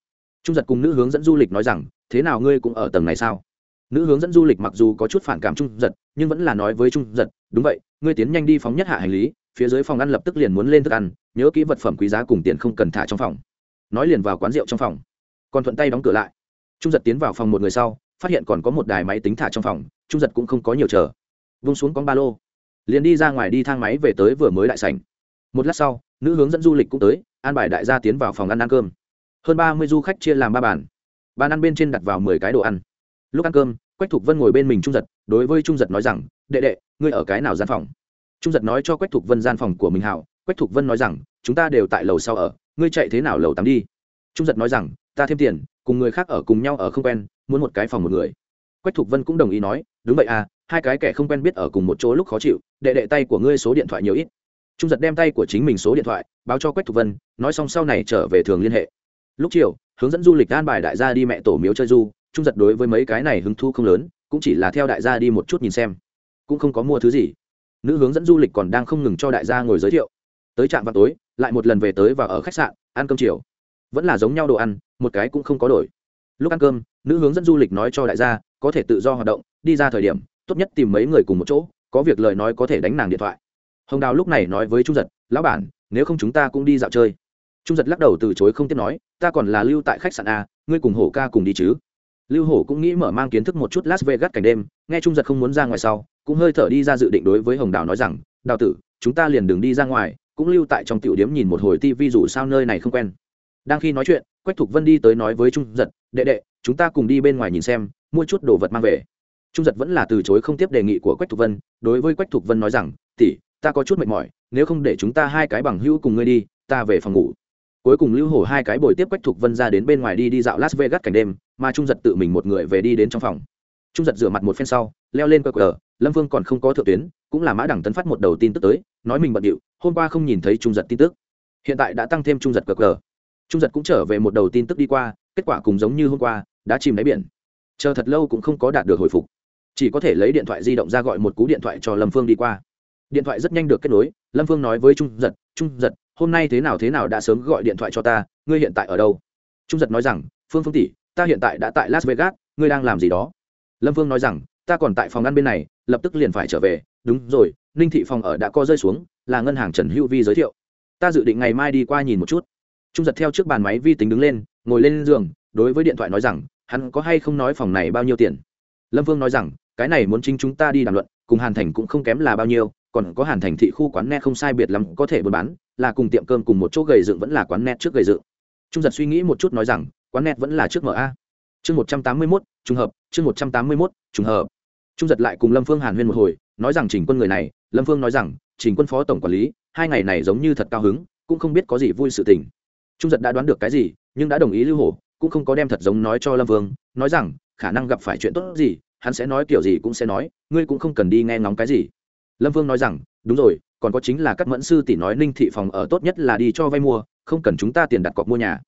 Trung giật cùng nữ hướng dẫn du lịch nói rằng, thế nào ngươi cũng ở tầng này sao? Nữ hướng dẫn du lịch mặc dù có chút phản cảm trung giật, nhưng vẫn là nói với trung giật, đúng vậy, ngươi tiến nhanh đi phóng nhất hạ hành lý, phía dưới phòng ăn lập tức liền muốn lên thức ăn, nhớ kỹ vật phẩm quý giá cùng tiền không cần thả trong phòng nói liền vào quán rượu trong phòng. Còn thuận tay đóng cửa lại. Trung giật tiến vào phòng một người sau, phát hiện còn có một đài máy tính thả trong phòng, trung giật cũng không có nhiều chờ. Vung xuống con ba lô. Liền đi ra ngoài đi thang máy về tới vừa mới đại sảnh. Một lát sau, nữ hướng dẫn du lịch cũng tới, an bài đại gia tiến vào phòng ăn ăn cơm. Hơn ba mươi du khách chia làm ba bàn. Bàn ăn bên trên đặt vào mười cái đồ ăn. Lúc ăn cơm, quách thục vân ngồi bên mình trung giật, đối với trung giật nói rằng, đệ đệ, ngươi ở cái nào gian phòng? Trung giật nói cho quách thục vân gian phòng của mình hảo. Quách thục vân nói rằng, chúng ta đều tại lầu sau ở ngươi chạy thế nào lầu tắm đi? Trung giật nói rằng, ta thêm tiền, cùng người khác ở cùng nhau ở không quen, muốn một cái phòng một người. Quách thục vân cũng đồng ý nói, đúng vậy à hai cái kẻ không quen biết ở cùng một chỗ lúc khó chịu, đệ đệ tay của ngươi số điện thoại nhiều ít. Trung giật đem tay của chính mình số điện thoại, báo cho quách thục vân, nói xong sau này trở về thường liên hệ. Lúc chiều, hướng dẫn du lịch an bài đại gia đi mẹ tổ miếu chơi du, trung giật đối với mấy cái này hứng thu không lớn, cũng chỉ là theo đại gia đi một chút nhìn xem. Cũng không có mua thứ gì. Nữ hướng dẫn du lịch còn đang không ngừng cho đại gia ngồi giới thiệu. Tới trạm vào tối lại một lần về tới và ở khách sạn, ăn cơm chiều. Vẫn là giống nhau đồ ăn, một cái cũng không có đổi. Lúc ăn cơm, nữ hướng dẫn du lịch nói cho đại gia, có thể tự do hoạt động, đi ra thời điểm, tốt nhất tìm mấy người cùng một chỗ, có việc lời nói có thể đánh nàng điện thoại. Hồng đào lúc này nói với trung giật, lão bản, nếu không chúng ta cũng đi dạo chơi. Trung giật lắc đầu từ chối không tiếp nói, ta còn là lưu tại khách sạn a, ngươi cùng hổ ca cùng đi chứ. Lưu hổ cũng nghĩ mở mang kiến thức một chút las vegas cảnh đêm, nghe trung giật không muốn ra ngoài sau, cũng hơi thở đi ra dự định đối với hồng đào nói rằng, đào tử, chúng ta liền đừng đi ra ngoài cũng lưu tại trong tiểu điếm nhìn một hồi tivi dù sao nơi này không quen. Đang khi nói chuyện, quách thục vân đi tới nói với trung giật, đệ đệ, chúng ta cùng đi bên ngoài nhìn xem, mua chút đồ vật mang về. Trung giật vẫn là từ chối không tiếp đề nghị của quách thục vân, đối với quách thục vân nói rằng, tỷ, ta có chút mệt mỏi, nếu không để chúng ta hai cái bằng hữu cùng ngươi đi, ta về phòng ngủ. Cuối cùng lưu hổ hai cái bồi tiếp quách thục vân ra đến bên ngoài đi đi dạo las vegas cảnh đêm, mà trung giật tự mình một người về đi đến trong phòng. Trung giật rửa mặt một phen sau, leo lên qr lâm vương còn không có thượng tuyến, cũng là mã đẳng tấn phát một đầu tin tức tới, nói mình bận điệu, hôm qua không nhìn thấy trung giật tin tức. Hiện tại đã tăng thêm trung giật qr trung giật cũng trở về một đầu tin tức đi qua, kết quả cùng giống như hôm qua, đã chìm đáy biển. Chờ thật lâu cũng không có đạt được hồi phục. Chỉ có thể lấy điện thoại di động ra gọi một cú điện thoại cho lâm phương đi qua. Điện thoại rất nhanh được kết nối, lâm phương nói với trung giật trung giật, hôm nay thế nào thế nào đã sớm gọi điện thoại cho ta, ngươi hiện tại ở đâu? Trung giật nói rằng, phương phương tỷ, ta hiện tại đã tại las vegas, ngươi đang làm gì đó? Lâm phương nói rằng, ta còn tại phòng ăn bên này lập tức liền phải trở về. Đúng rồi, ninh thị phòng ở đã co rơi xuống, là ngân hàng trần hữu vi giới thiệu. Ta dự định ngày mai đi qua nhìn một chút. Trung giật theo trước bàn máy vi tính đứng lên, ngồi lên giường, đối với điện thoại nói rằng, hắn có hay không nói phòng này bao nhiêu tiền? Lâm vương nói rằng, cái này muốn chính chúng ta đi đàm luận, cùng hàn thành cũng không kém là bao nhiêu, còn có hàn thành thị khu quán net không sai biệt lắm có thể buôn bán, là cùng tiệm cơm cùng một chỗ gầy dựng vẫn là quán net trước gầy dựng. Trung giật suy nghĩ một chút nói rằng, quán net vẫn là trước ma chương một trăm tám mươi mốt, trùng hợp, chương một trăm tám mươi mốt, trùng hợp trung giật lại cùng lâm phương hàn huyên một hồi, nói rằng trình quân người này, lâm phương nói rằng, trình quân phó tổng quản lý, hai ngày này giống như thật cao hứng, cũng không biết có gì vui sự tình. Trung giật đã đoán được cái gì, nhưng đã đồng ý lưu hổ cũng không có đem thật giống nói cho lâm vương nói rằng, khả năng gặp phải chuyện tốt gì, hắn sẽ nói kiểu gì cũng sẽ nói, ngươi cũng không cần đi nghe ngóng cái gì. Lâm vương nói rằng, đúng rồi, còn có chính là các mẫn sư tỷ nói ninh thị phòng ở tốt nhất là đi cho vay mua, không cần chúng ta tiền đặt cọc mua nhà.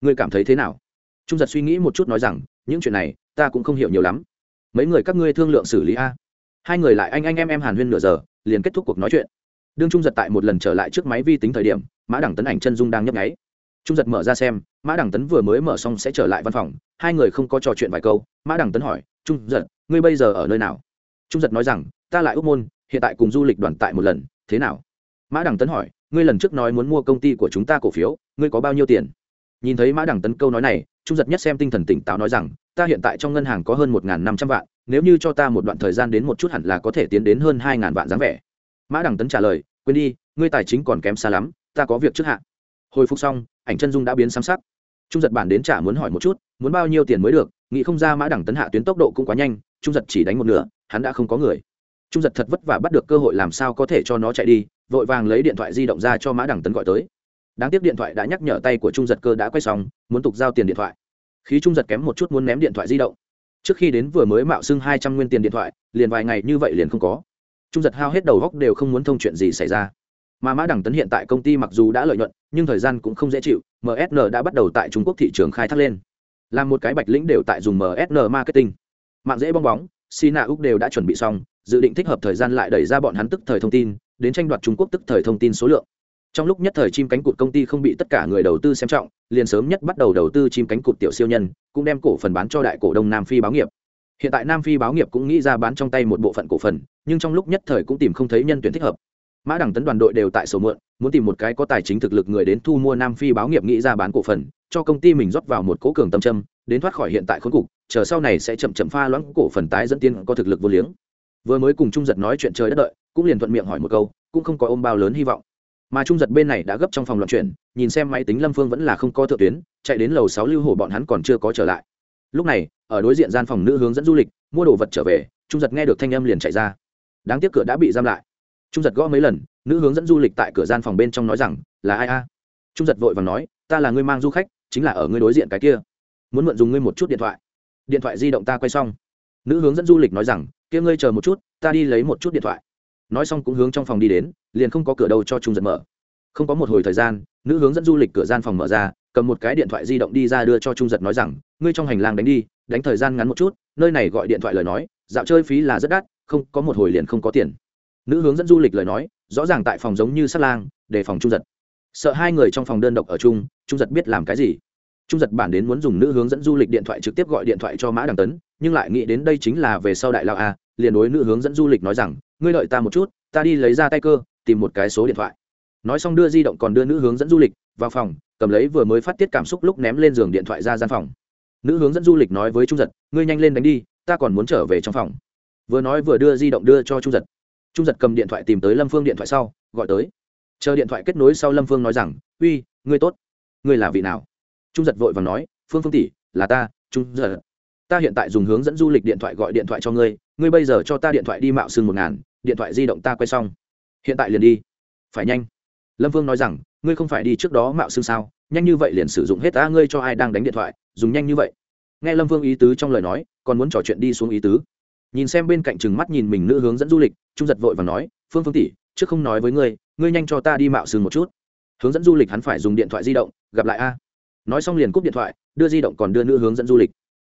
Ngươi cảm thấy thế nào? Trung giật suy nghĩ một chút nói rằng, những chuyện này, ta cũng không hiểu nhiều lắm mấy người các ngươi thương lượng xử lý a. Hai người lại anh anh em em hàn huyên nửa giờ, liền kết thúc cuộc nói chuyện. Đương trung giật tại một lần trở lại trước máy vi tính thời điểm, mã đẳng tấn ảnh chân dung đang nhấp nháy. Trung giật mở ra xem, mã đẳng tấn vừa mới mở xong sẽ trở lại văn phòng, hai người không có trò chuyện vài câu, mã đẳng tấn hỏi, trung giật, ngươi bây giờ ở nơi nào? Trung giật nói rằng, ta lại úc môn, hiện tại cùng du lịch đoàn tại một lần, thế nào? Mã đẳng tấn hỏi, ngươi lần trước nói muốn mua công ty của chúng ta cổ phiếu, ngươi có bao nhiêu tiền? Nhìn thấy mã đẳng tấn câu nói này, trung giật nhất xem tinh thần tỉnh táo nói rằng ta hiện tại trong ngân hàng có hơn một năm trăm vạn, nếu như cho ta một đoạn thời gian đến một chút hẳn là có thể tiến đến hơn hai vạn dáng vẻ. Mã đẳng tấn trả lời, quên đi, ngươi tài chính còn kém xa lắm, ta có việc trước hạn hồi phục xong, ảnh chân dung đã biến xám sắc. Trung giật bản đến trả muốn hỏi một chút, muốn bao nhiêu tiền mới được, nghĩ không ra mã đẳng tấn hạ tuyến tốc độ cũng quá nhanh, trung giật chỉ đánh một nửa, hắn đã không có người. Trung giật thật vất vả bắt được cơ hội làm sao có thể cho nó chạy đi, vội vàng lấy điện thoại di động ra cho mã đẳng tấn gọi tới. Đáng tiếc điện thoại đã nhắc nhở tay của trung giật cơ đã quay xong, muốn tục giao tiền điện thoại. Khí trung giật kém một chút muốn ném điện thoại di động. Trước khi đến vừa mới mạo xưng hai trăm nguyên tiền điện thoại, liền vài ngày như vậy liền không có. Trung giật hao hết đầu góc đều không muốn thông chuyện gì xảy ra. Mà mã đẳng tấn hiện tại công ty mặc dù đã lợi nhuận, nhưng thời gian cũng không dễ chịu msn đã bắt đầu tại trung quốc thị trường khai thác lên. Làm một cái bạch lĩnh đều tại dùng msn marketing. Mạng dễ bong bóng, sina úc đều đã chuẩn bị xong, dự định thích hợp thời gian lại đẩy ra bọn hắn tức thời thông tin, đến tranh đoạt trung quốc tức thời thông tin số lượng trong lúc nhất thời chim cánh cụt công ty không bị tất cả người đầu tư xem trọng, liền sớm nhất bắt đầu đầu tư chim cánh cụt tiểu siêu nhân, cũng đem cổ phần bán cho đại cổ đông nam phi báo nghiệp. Hiện tại nam phi báo nghiệp cũng nghĩ ra bán trong tay một bộ phận cổ phần, nhưng trong lúc nhất thời cũng tìm không thấy nhân tuyển thích hợp. Mã đẳng tấn đoàn đội đều tại sổ mượn muốn tìm một cái có tài chính thực lực người đến thu mua nam phi báo nghiệp nghĩ ra bán cổ phần, cho công ty mình rót vào một cố cường tâm châm, đến thoát khỏi hiện tại khốn cục, chờ sau này sẽ chậm chậm pha loãng cổ phần tái dẫn tiên có thực lực vô liếng. Vừa mới cùng trung giật nói chuyện trời đất đợi, cũng liền thuận miệng hỏi một câu, cũng không có ôm bao lớn hy vọng mà trung giật bên này đã gấp trong phòng loạn chuyển, nhìn xem máy tính lâm phương vẫn là không có thượng tuyến, chạy đến lầu sáu lưu hồ bọn hắn còn chưa có trở lại. Lúc này, ở đối diện gian phòng nữ hướng dẫn du lịch, mua đồ vật trở về, trung giật nghe được thanh âm liền chạy ra. Đáng tiếc cửa đã bị giam lại. Trung giật gõ mấy lần, nữ hướng dẫn du lịch tại cửa gian phòng bên trong nói rằng, là ai a? Trung giật vội và nói, ta là người mang du khách, chính là ở ngươi đối diện cái kia. Muốn mượn dùng ngươi một chút điện thoại. Điện thoại di động ta quay xong. Nữ hướng dẫn du lịch nói rằng, kia ngươi chờ một chút, ta đi lấy một chút điện thoại. Nói xong cũng hướng trong phòng đi đến liền không có cửa đâu cho trung giật mở. Không có một hồi thời gian, nữ hướng dẫn du lịch cửa gian phòng mở ra, cầm một cái điện thoại di động đi ra đưa cho trung giật nói rằng, ngươi trong hành lang đánh đi, đánh thời gian ngắn một chút, nơi này gọi điện thoại lời nói, dạo chơi phí là rất đắt, không, có một hồi liền không có tiền. Nữ hướng dẫn du lịch lời nói, rõ ràng tại phòng giống như sát lang, để phòng trung giật. Sợ hai người trong phòng đơn độc ở chung trung giật biết làm cái gì. Trung giật bản đến muốn dùng nữ hướng dẫn du lịch điện thoại trực tiếp gọi điện thoại cho mã đằng tấn, nhưng lại nghĩ đến đây chính là về sau đại lao a, liền đối nữ hướng dẫn du lịch nói rằng, ngươi đợi ta một chút, ta đi lấy ra tay cơ tìm một cái số điện thoại. Nói xong đưa di động còn đưa nữ hướng dẫn du lịch, vào phòng, cầm lấy vừa mới phát tiết cảm xúc lúc ném lên giường điện thoại ra gian phòng. Nữ hướng dẫn du lịch nói với trung giật, ngươi nhanh lên đánh đi, ta còn muốn trở về trong phòng. Vừa nói vừa đưa di động đưa cho trung giật. Trung giật cầm điện thoại tìm tới lâm phương điện thoại sau, gọi tới. Chờ điện thoại kết nối sau lâm phương nói rằng, uy, ngươi tốt. Ngươi là vị nào? Trung giật vội và nói, phương phương tỷ, là ta, trung giật. Ta hiện tại dùng hướng dẫn du lịch điện thoại gọi điện thoại cho ngươi ngươi bây giờ cho ta điện thoại đi mạo sương một ngàn, điện thoại di động ta quay xong hiện tại liền đi. Phải nhanh. Lâm Vương nói rằng, ngươi không phải đi trước đó mạo xương sao? Nhanh như vậy liền sử dụng hết ta ngươi cho ai đang đánh điện thoại, dùng nhanh như vậy. Nghe lâm Vương ý tứ trong lời nói, còn muốn trò chuyện đi xuống ý tứ. Nhìn xem bên cạnh chừng mắt nhìn mình nữ hướng dẫn du lịch, trung giật vội và nói, phương phương tỷ, trước không nói với ngươi ngươi nhanh cho ta đi mạo xương một chút. Hướng dẫn du lịch hắn phải dùng điện thoại di động, gặp lại a. Nói xong liền cúp điện thoại, đưa di động còn đưa nữ hướng dẫn du lịch.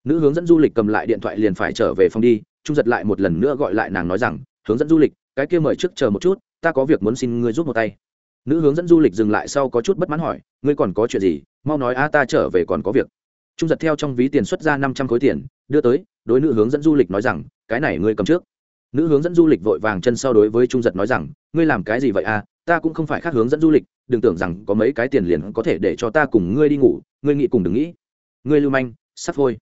Nữ hướng dẫn du lịch cầm lại điện thoại liền phải trở về phòng đi, trung giật lại một lần nữa gọi lại nàng nói rằng, hướng dẫn du lịch, cái kia mời trước chờ một chút ta có việc muốn xin ngươi giúp một tay. Nữ hướng dẫn du lịch dừng lại sau có chút bất mãn hỏi, ngươi còn có chuyện gì? Mau nói a, ta trở về còn có việc. Trung giật theo trong ví tiền xuất ra năm trăm khối tiền, đưa tới, đối nữ hướng dẫn du lịch nói rằng, cái này ngươi cầm trước. Nữ hướng dẫn du lịch vội vàng chân sau đối với trung giật nói rằng, ngươi làm cái gì vậy a? ta cũng không phải khác hướng dẫn du lịch, đừng tưởng rằng có mấy cái tiền liền có thể để cho ta cùng ngươi đi ngủ, ngươi nghĩ cùng đừng nghĩ. Ngươi lưu manh, sắp thôi.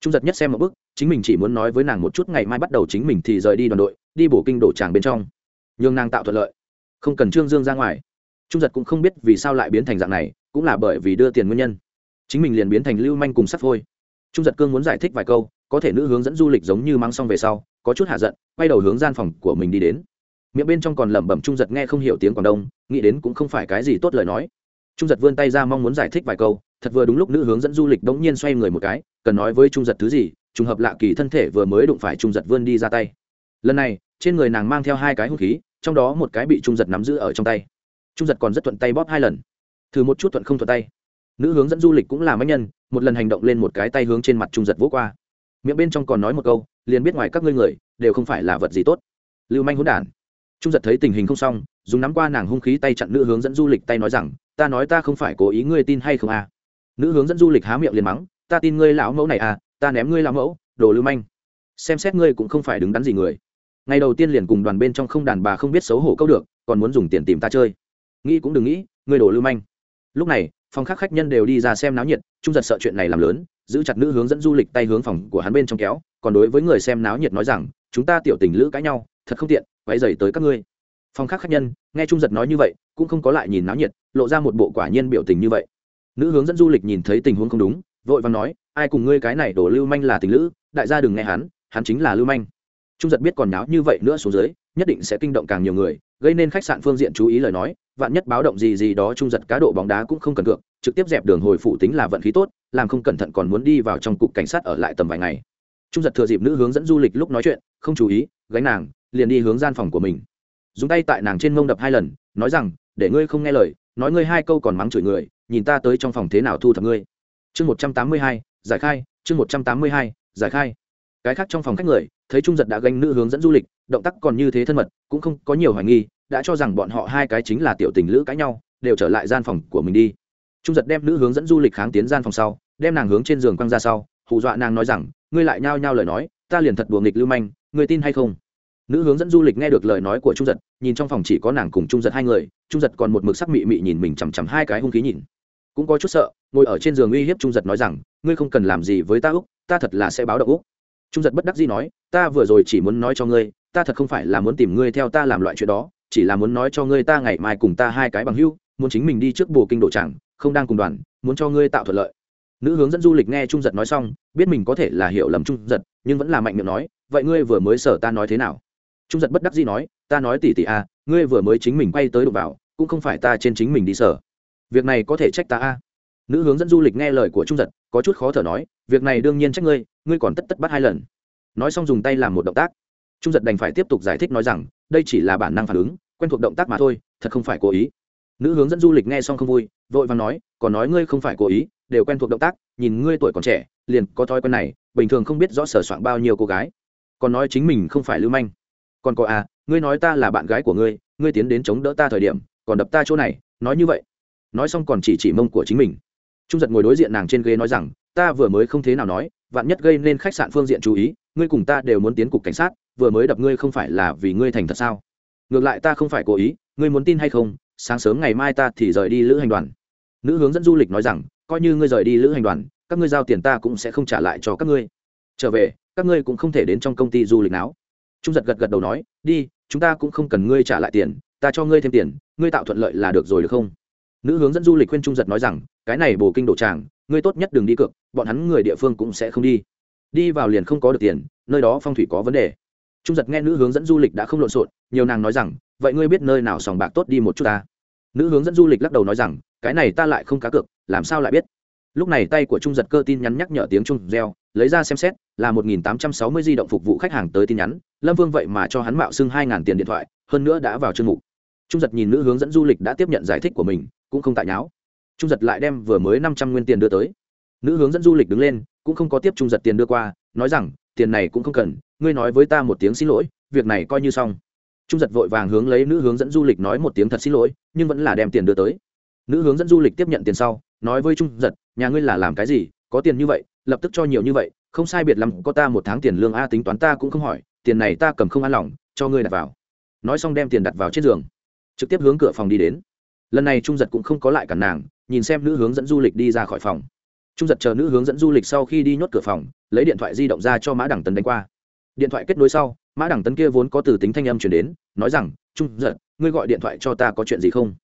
Trung giật nhất xem một bức chính mình chỉ muốn nói với nàng một chút, ngày mai bắt đầu chính mình thì rời đi đoàn đội, đi bổ kinh đổ tràng bên trong nhường nàng tạo thuận lợi. Không cần trương dương ra ngoài. Trung giật cũng không biết vì sao lại biến thành dạng này, cũng là bởi vì đưa tiền nguyên nhân. Chính mình liền biến thành lưu manh cùng sắt phôi. Trung giật cương muốn giải thích vài câu, có thể nữ hướng dẫn du lịch giống như mang xong về sau, có chút hạ giận, quay đầu hướng gian phòng của mình đi đến. Miệng bên trong còn lẩm bẩm trung giật nghe không hiểu tiếng quảng đông, nghĩ đến cũng không phải cái gì tốt lời nói. Trung giật vươn tay ra mong muốn giải thích vài câu, thật vừa đúng lúc nữ hướng dẫn du lịch đống nhiên xoay người một cái, cần nói với trung giật thứ gì, trùng hợp lạ kỳ thân thể vừa mới đụng phải trung giật vươn đi ra tay. Lần này, trên người nàng mang theo hai cái hung khí trong đó một cái bị trung giật nắm giữ ở trong tay. Trung giật còn rất thuận tay bóp hai lần. Thử một chút thuận không thuận tay. Nữ hướng dẫn du lịch cũng là máy nhân, một lần hành động lên một cái tay hướng trên mặt trung giật vỗ qua. Miệng bên trong còn nói một câu, liền biết ngoài các ngươi người, đều không phải là vật gì tốt. Lưu manh hỗn đản. Trung giật thấy tình hình không xong, dùng nắm qua nàng hung khí tay chặn nữ hướng dẫn du lịch tay nói rằng, ta nói ta không phải cố ý ngươi tin hay không à. nữ hướng dẫn du lịch há miệng liền mắng, ta tin ngươi lão mẫu này à ta ném ngươi lão mẫu, đồ lưu manh. Xem xét ngươi cũng không phải đứng đắn gì người ngày đầu tiên liền cùng đoàn bên trong không đàn bà không biết xấu hổ câu được, còn muốn dùng tiền tìm ta chơi. Nghĩ cũng đừng nghĩ, người đổ lưu manh. Lúc này, phòng khác khách nhân đều đi ra xem náo nhiệt, trung giật sợ chuyện này làm lớn, giữ chặt nữ hướng dẫn du lịch tay hướng phòng của hắn bên trong kéo, còn đối với người xem náo nhiệt nói rằng, chúng ta tiểu tình lữ cãi nhau, thật không tiện quay dày tới các ngươi. Phòng khác khách nhân, nghe trung giật nói như vậy, cũng không có lại nhìn náo nhiệt, lộ ra một bộ quả nhiên biểu tình như vậy. Nữ hướng dẫn du lịch nhìn thấy tình huống không đúng, vội vàng nói, ai cùng ngươi cái này đổ lưu manh là tình lữ, đại gia đừng nghe hắn hắn chính là lưu manh trung giật biết còn náo như vậy nữa xuống dưới, nhất định sẽ kinh động càng nhiều người, gây nên khách sạn phương diện chú ý lời nói, vạn nhất báo động gì gì đó trung giật cá độ bóng đá cũng không cần cược, trực tiếp dẹp đường hồi phủ tính là vận khí tốt, làm không cẩn thận còn muốn đi vào trong cục cảnh sát ở lại tầm vài ngày. Trung giật thừa dịp nữ hướng dẫn du lịch lúc nói chuyện, không chú ý, gánh nàng, liền đi hướng gian phòng của mình. Dùng tay tại nàng trên mông đập hai lần, nói rằng, để ngươi không nghe lời, nói ngươi hai câu còn mắng chửi người, nhìn ta tới trong phòng thế nào thu thập ngươi. Chương một trăm tám mươi hai, giải khai, chương một trăm tám mươi hai, giải khai cái khác trong phòng khách người, thấy trung giật đã gánh nữ hướng dẫn du lịch, động tác còn như thế thân mật, cũng không có nhiều hoài nghi, đã cho rằng bọn họ hai cái chính là tiểu tình lữ cãi nhau, đều trở lại gian phòng của mình đi. Trung giật đem nữ hướng dẫn du lịch kháng tiến gian phòng sau, đem nàng hướng trên giường quăng ra sau, hù dọa nàng nói rằng, ngươi lại nhao nhao lời nói, ta liền thật đùa nghịch lưu manh, ngươi tin hay không? Nữ hướng dẫn du lịch nghe được lời nói của trung giật, nhìn trong phòng chỉ có nàng cùng trung giật hai người, trung giật còn một mực sắc mị mị nhìn mình chằm chằm hai cái hung khí nhìn. Cũng có chút sợ, ngồi ở trên giường uy hiếp trung giật nói rằng, ngươi không cần làm gì với ta úc, ta thật là sẽ báo động úc trung giật bất đắc dĩ nói ta vừa rồi chỉ muốn nói cho ngươi ta thật không phải là muốn tìm ngươi theo ta làm loại chuyện đó chỉ là muốn nói cho ngươi ta ngày mai cùng ta hai cái bằng hưu muốn chính mình đi trước bồ kinh độ chẳng không đang cùng đoàn muốn cho ngươi tạo thuận lợi. Nữ hướng dẫn du lịch nghe trung giật nói xong biết mình có thể là hiểu lầm trung giật nhưng vẫn là mạnh miệng nói vậy ngươi vừa mới sở ta nói thế nào? Trung giật bất đắc dĩ nói ta nói tỉ tỉ a à, ngươi vừa mới chính mình quay tới đụng vào cũng không phải ta trên chính mình đi sở. Việc này có thể trách ta a à. nữ hướng dẫn du lịch nghe lời của trung giật có chút khó thở nói việc này đương nhiên trách ngươi ngươi còn tất tất bắt hai lần. Nói xong dùng tay làm một động tác. Trung giật đành phải tiếp tục giải thích nói rằng, đây chỉ là bản năng phản ứng, quen thuộc động tác mà thôi, thật không phải cố ý. Nữ hướng dẫn du lịch nghe xong không vui, vội vàng nói, còn nói ngươi không phải cố ý, đều quen thuộc động tác, nhìn ngươi tuổi còn trẻ, liền có thói quen này, bình thường không biết rõ sở soạn bao nhiêu cô gái. Còn nói chính mình không phải lưu manh. Còn có à ngươi nói ta là bạn gái của ngươi ngươi tiến đến chống đỡ ta thời điểm, còn đập ta chỗ này, nói như vậy. Nói xong còn chỉ chỉ mông của chính mình. Trung giật ngồi đối diện nàng trên ghế nói rằng ta vừa mới không thế nào nói, vạn nhất gây nên khách sạn phương diện chú ý, ngươi cùng ta đều muốn tiến cục cảnh sát, vừa mới đập ngươi không phải là vì ngươi thành thật sao? Ngược lại ta không phải cố ý, ngươi muốn tin hay không, sáng sớm ngày mai ta thì rời đi lữ hành đoàn. Nữ hướng dẫn du lịch nói rằng, coi như ngươi rời đi lữ hành đoàn, các ngươi giao tiền ta cũng sẽ không trả lại cho các ngươi. Trở về, các ngươi cũng không thể đến trong công ty du lịch nào. Trung giật gật gật đầu nói, đi, chúng ta cũng không cần ngươi trả lại tiền, ta cho ngươi thêm tiền, ngươi tạo thuận lợi là được rồi được không? Nữ hướng dẫn du lịch khuyên trung giật nói rằng, cái này bồ kinh đổ tràng ngươi tốt nhất đừng đi cược, bọn hắn người địa phương cũng sẽ không đi. Đi vào liền không có được tiền, nơi đó phong thủy có vấn đề. Trung giật nghe nữ hướng dẫn du lịch đã không lộn xộn, nhiều nàng nói rằng, vậy ngươi biết nơi nào sòng bạc tốt đi một chút ta? Nữ hướng dẫn du lịch lắc đầu nói rằng, cái này ta lại không cá cược, làm sao lại biết? Lúc này tay của trung giật cơ tin nhắn nhắc nhở tiếng trung reo, lấy ra xem xét, là một nghìn tám trăm sáu mươi di động phục vụ khách hàng tới tin nhắn, lâm vương vậy mà cho hắn mạo xưng hai tiền điện thoại, hơn nữa đã vào chương mục. Trung giật nhìn nữ hướng dẫn du lịch đã tiếp nhận giải thích của mình, cũng không tại nháo trung giật lại đem vừa mới năm trăm nguyên tiền đưa tới. Nữ hướng dẫn du lịch đứng lên, cũng không có tiếp trung giật tiền đưa qua, nói rằng, tiền này cũng không cần, ngươi nói với ta một tiếng xin lỗi, việc này coi như xong. Trung giật vội vàng hướng lấy nữ hướng dẫn du lịch nói một tiếng thật xin lỗi, nhưng vẫn là đem tiền đưa tới. Nữ hướng dẫn du lịch tiếp nhận tiền sau, nói với trung giật, nhà ngươi là làm cái gì, có tiền như vậy, lập tức cho nhiều như vậy, không sai biệt lắm, có ta một tháng tiền lương a tính toán ta cũng không hỏi, tiền này ta cầm không an lòng, cho ngươi đặt vào. Nói xong đem tiền đặt vào trên giường, trực tiếp hướng cửa phòng đi đến lần này trung giật cũng không có lại cản nàng, nhìn xem nữ hướng dẫn du lịch đi ra khỏi phòng. Trung giật chờ nữ hướng dẫn du lịch sau khi đi nhốt cửa phòng, lấy điện thoại di động ra cho mã đẳng tấn đánh qua. Điện thoại kết nối sau, mã đẳng tấn kia vốn có từ tính thanh âm chuyển đến, nói rằng, trung giật, ngươi gọi điện thoại cho ta có chuyện gì không?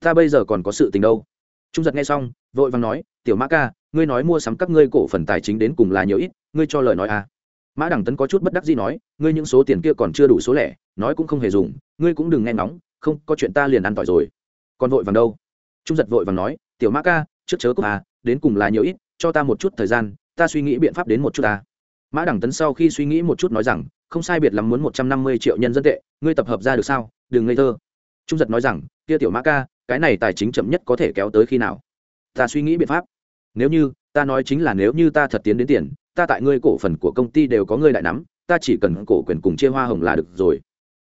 Ta bây giờ còn có sự tình đâu. Trung giật nghe xong, vội vàng nói, tiểu mã ca, ngươi nói mua sắm các ngươi cổ phần tài chính đến cùng là nhiều ít, ngươi cho lời nói à? Mã đẳng tấn có chút bất đắc gì nói, ngươi những số tiền kia còn chưa đủ số lẻ, nói cũng không hề dùng, ngươi cũng đừng nghe nóng không, có chuyện ta liền ăn tỏi rồi còn vội vàng đâu? Trung giật vội vàng nói, tiểu mã ca, trước chớ cốc à đến cùng là nhiều ít, cho ta một chút thời gian, ta suy nghĩ biện pháp đến một chút ta. Mã đẳng tấn sau khi suy nghĩ một chút nói rằng, không sai biệt lắm muốn một trăm năm mươi triệu nhân dân tệ, ngươi tập hợp ra được sao? Đừng ngây thơ. Trung giật nói rằng, kia tiểu mã ca, cái này tài chính chậm nhất có thể kéo tới khi nào? Ta suy nghĩ biện pháp. Nếu như, ta nói chính là nếu như ta thật tiến đến tiền, ta tại ngươi cổ phần của công ty đều có ngươi đại nắm, ta chỉ cần cổ quyền cùng chia hoa hồng là được rồi.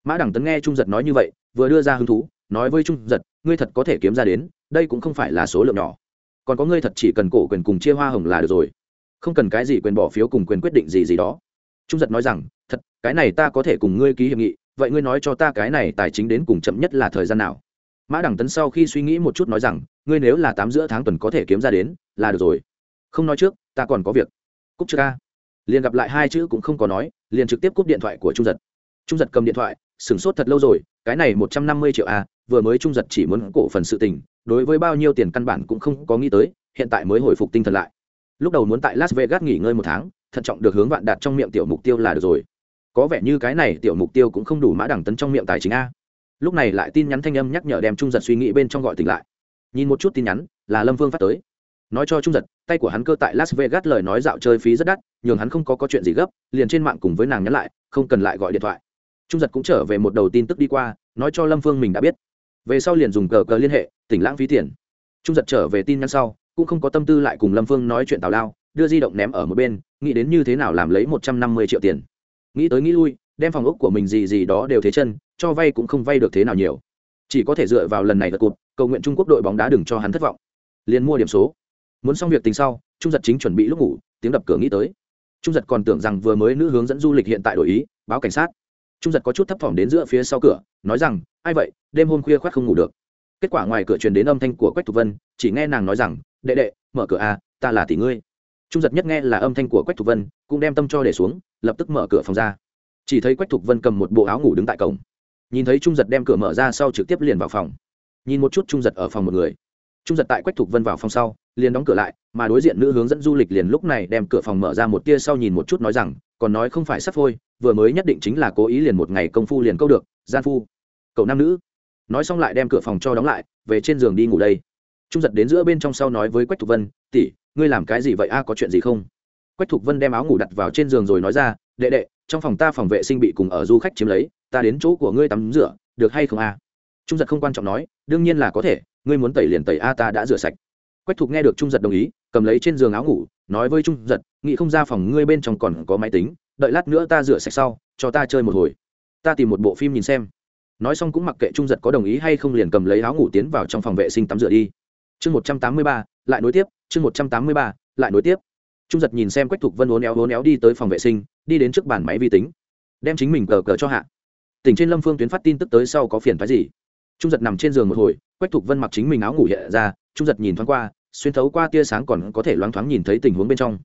Mã đẳng tấn nghe trung giật nói như vậy, vừa đưa ra hứng thú, nói với trung giật ngươi thật có thể kiếm ra đến, đây cũng không phải là số lượng nhỏ. Còn có ngươi thật chỉ cần cổ quyền cùng chia hoa hồng là được rồi. Không cần cái gì quyền bỏ phiếu cùng quyền quyết định gì gì đó. Trung giật nói rằng, thật, cái này ta có thể cùng ngươi ký hiệp nghị, vậy ngươi nói cho ta cái này tài chính đến cùng chậm nhất là thời gian nào? Mã đẳng tấn sau khi suy nghĩ một chút nói rằng, ngươi nếu là tám giữa tháng tuần có thể kiếm ra đến, là được rồi. Không nói trước, ta còn có việc. Cúc chưa ca liền gặp lại hai chữ cũng không có nói, liền trực tiếp cúp điện thoại của trung giật. Trung giật cầm điện thoại, sửng sốt thật lâu rồi, cái này một trăm năm mươi triệu a vừa mới trung giật chỉ muốn cổ phần sự tình, đối với bao nhiêu tiền căn bản cũng không có nghĩ tới, hiện tại mới hồi phục tinh thần lại. Lúc đầu muốn tại las vegas nghỉ ngơi một tháng, thận trọng được hướng vạn đạt trong miệng tiểu mục tiêu là được rồi. Có vẻ như cái này tiểu mục tiêu cũng không đủ mã đẳng tấn trong miệng tài chính a. Lúc này lại tin nhắn thanh âm nhắc nhở đem trung giật suy nghĩ bên trong gọi tỉnh lại. Nhìn một chút tin nhắn, là lâm vương phát tới. Nói cho trung giật, tay của hắn cơ tại las vegas lời nói dạo chơi phí rất đắt, nhường hắn không có có chuyện gì gấp, liền trên mạng cùng với nàng nhắn lại, không cần lại gọi điện thoại. Trung giật cũng trở về một đầu tin tức đi qua, nói cho lâm phương mình đã biết về sau liền dùng cờ cờ liên hệ, tỉnh lãng phí tiền. Trung giật trở về tin nhắn sau, cũng không có tâm tư lại cùng lâm phương nói chuyện tào lao, đưa di động ném ở một bên, nghĩ đến như thế nào làm lấy một trăm năm mươi triệu tiền. Nghĩ tới nghĩ lui, đem phòng ốc của mình gì gì đó đều thế chân, cho vay cũng không vay được thế nào nhiều. Chỉ có thể dựa vào lần này gật cụt cầu nguyện trung quốc đội bóng đá đừng cho hắn thất vọng. Liền mua điểm số. Muốn xong việc tình sau, trung giật chính chuẩn bị lúc ngủ, tiếng đập cửa nghĩ tới. Trung giật còn tưởng rằng vừa mới nữ hướng dẫn du lịch hiện tại đổi ý, báo cảnh sát trung giật có chút thấp thỏm đến giữa phía sau cửa, nói rằng, ai vậy? Đêm hôm khuya khoác không ngủ được. Kết quả ngoài cửa truyền đến âm thanh của quách thục vân, chỉ nghe nàng nói rằng, đệ đệ, mở cửa a ta là tỷ ngươi. Trung giật nhất nghe là âm thanh của quách thục vân, cũng đem tâm cho để xuống, lập tức mở cửa phòng ra. Chỉ thấy quách thục vân cầm một bộ áo ngủ đứng tại cổng. Nhìn thấy trung giật đem cửa mở ra sau trực tiếp liền vào phòng. Nhìn một chút trung giật ở phòng một người. Trung giật tại quách thục vân vào phòng sau, liền đóng cửa lại, mà đối diện nữ hướng dẫn du lịch liền lúc này đem cửa phòng mở ra một tia sau nhìn một chút nói rằng còn nói không phải sắp phôi, vừa mới nhất định chính là cố ý liền một ngày công phu liền câu được, gian phu. Cậu nam nữ. Nói xong lại đem cửa phòng cho đóng lại, về trên giường đi ngủ đây. Trung giật đến giữa bên trong sau nói với quách thục vân, tỷ, ngươi làm cái gì vậy? A, có chuyện gì không? Quách thục vân đem áo ngủ đặt vào trên giường rồi nói ra, đệ đệ, trong phòng ta phòng vệ sinh bị cùng ở du khách chiếm lấy, ta đến chỗ của ngươi tắm rửa, được hay không a? Trung giật không quan trọng nói, đương nhiên là có thể, ngươi muốn tẩy liền tẩy a, ta đã rửa sạch. Quách thục nghe được trung giật đồng ý, cầm lấy trên giường áo ngủ, nói với trung giật nghĩ không ra phòng ngươi bên trong còn có máy tính, đợi lát nữa ta rửa sạch sau, cho ta chơi một hồi. Ta tìm một bộ phim nhìn xem. Nói xong cũng mặc kệ trung giật có đồng ý hay không liền cầm lấy áo ngủ tiến vào trong phòng vệ sinh tắm rửa đi. Chương một trăm tám mươi ba, lại nối tiếp. Chương một trăm tám mươi ba, lại nối tiếp. Trung giật nhìn xem quách thục vân uốn éo uốn éo đi tới phòng vệ sinh, đi đến trước bàn máy vi tính. Đem chính mình cờ cờ cho hạ. Tỉnh trên lâm phương tuyến phát tin tức tới sau có phiền phái gì? Trung giật nằm trên giường một hồi, quách thục vân mặc chính mình áo ngủ hiện ra, trung giật nhìn thoáng qua, xuyên thấu qua tia sáng còn có thể loáng thoáng nhìn thấy tình huống bên trong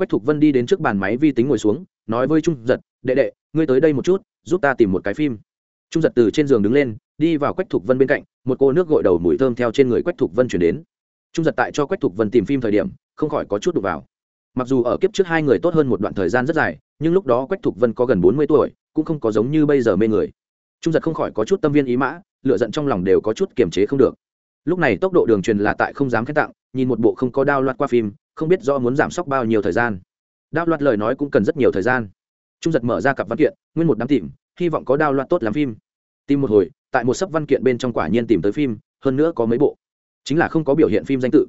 quách thục vân đi đến trước bàn máy vi tính ngồi xuống, nói với trung giật, đệ đệ, ngươi tới đây một chút, giúp ta tìm một cái phim. Trung giật từ trên giường đứng lên, đi vào quách thục vân bên cạnh, một cô nước gội đầu mùi thơm theo trên người quách thục vân chuyển đến. Trung giật tại cho quách thục vân tìm phim thời điểm, không khỏi có chút đụng vào. Mặc dù ở kiếp trước hai người tốt hơn một đoạn thời gian rất dài, nhưng lúc đó quách thục vân có gần bốn mươi tuổi, cũng không có giống như bây giờ mê người. Trung giật không khỏi có chút tâm viên ý mã lựa giận trong lòng đều có chút kiềm chế không được. Lúc này tốc độ đường truyền là tại không dám khen tặng, nhìn một bộ không có đao loạt qua phim không biết do muốn giảm sốc bao nhiêu thời gian. Đao loạt lời nói cũng cần rất nhiều thời gian. Trung giật mở ra cặp văn kiện, nguyên một đám tìm, hy vọng có đao loạt tốt làm phim. Tìm một hồi, tại một sấp văn kiện bên trong quả nhiên tìm tới phim, hơn nữa có mấy bộ. Chính là không có biểu hiện phim danh tự.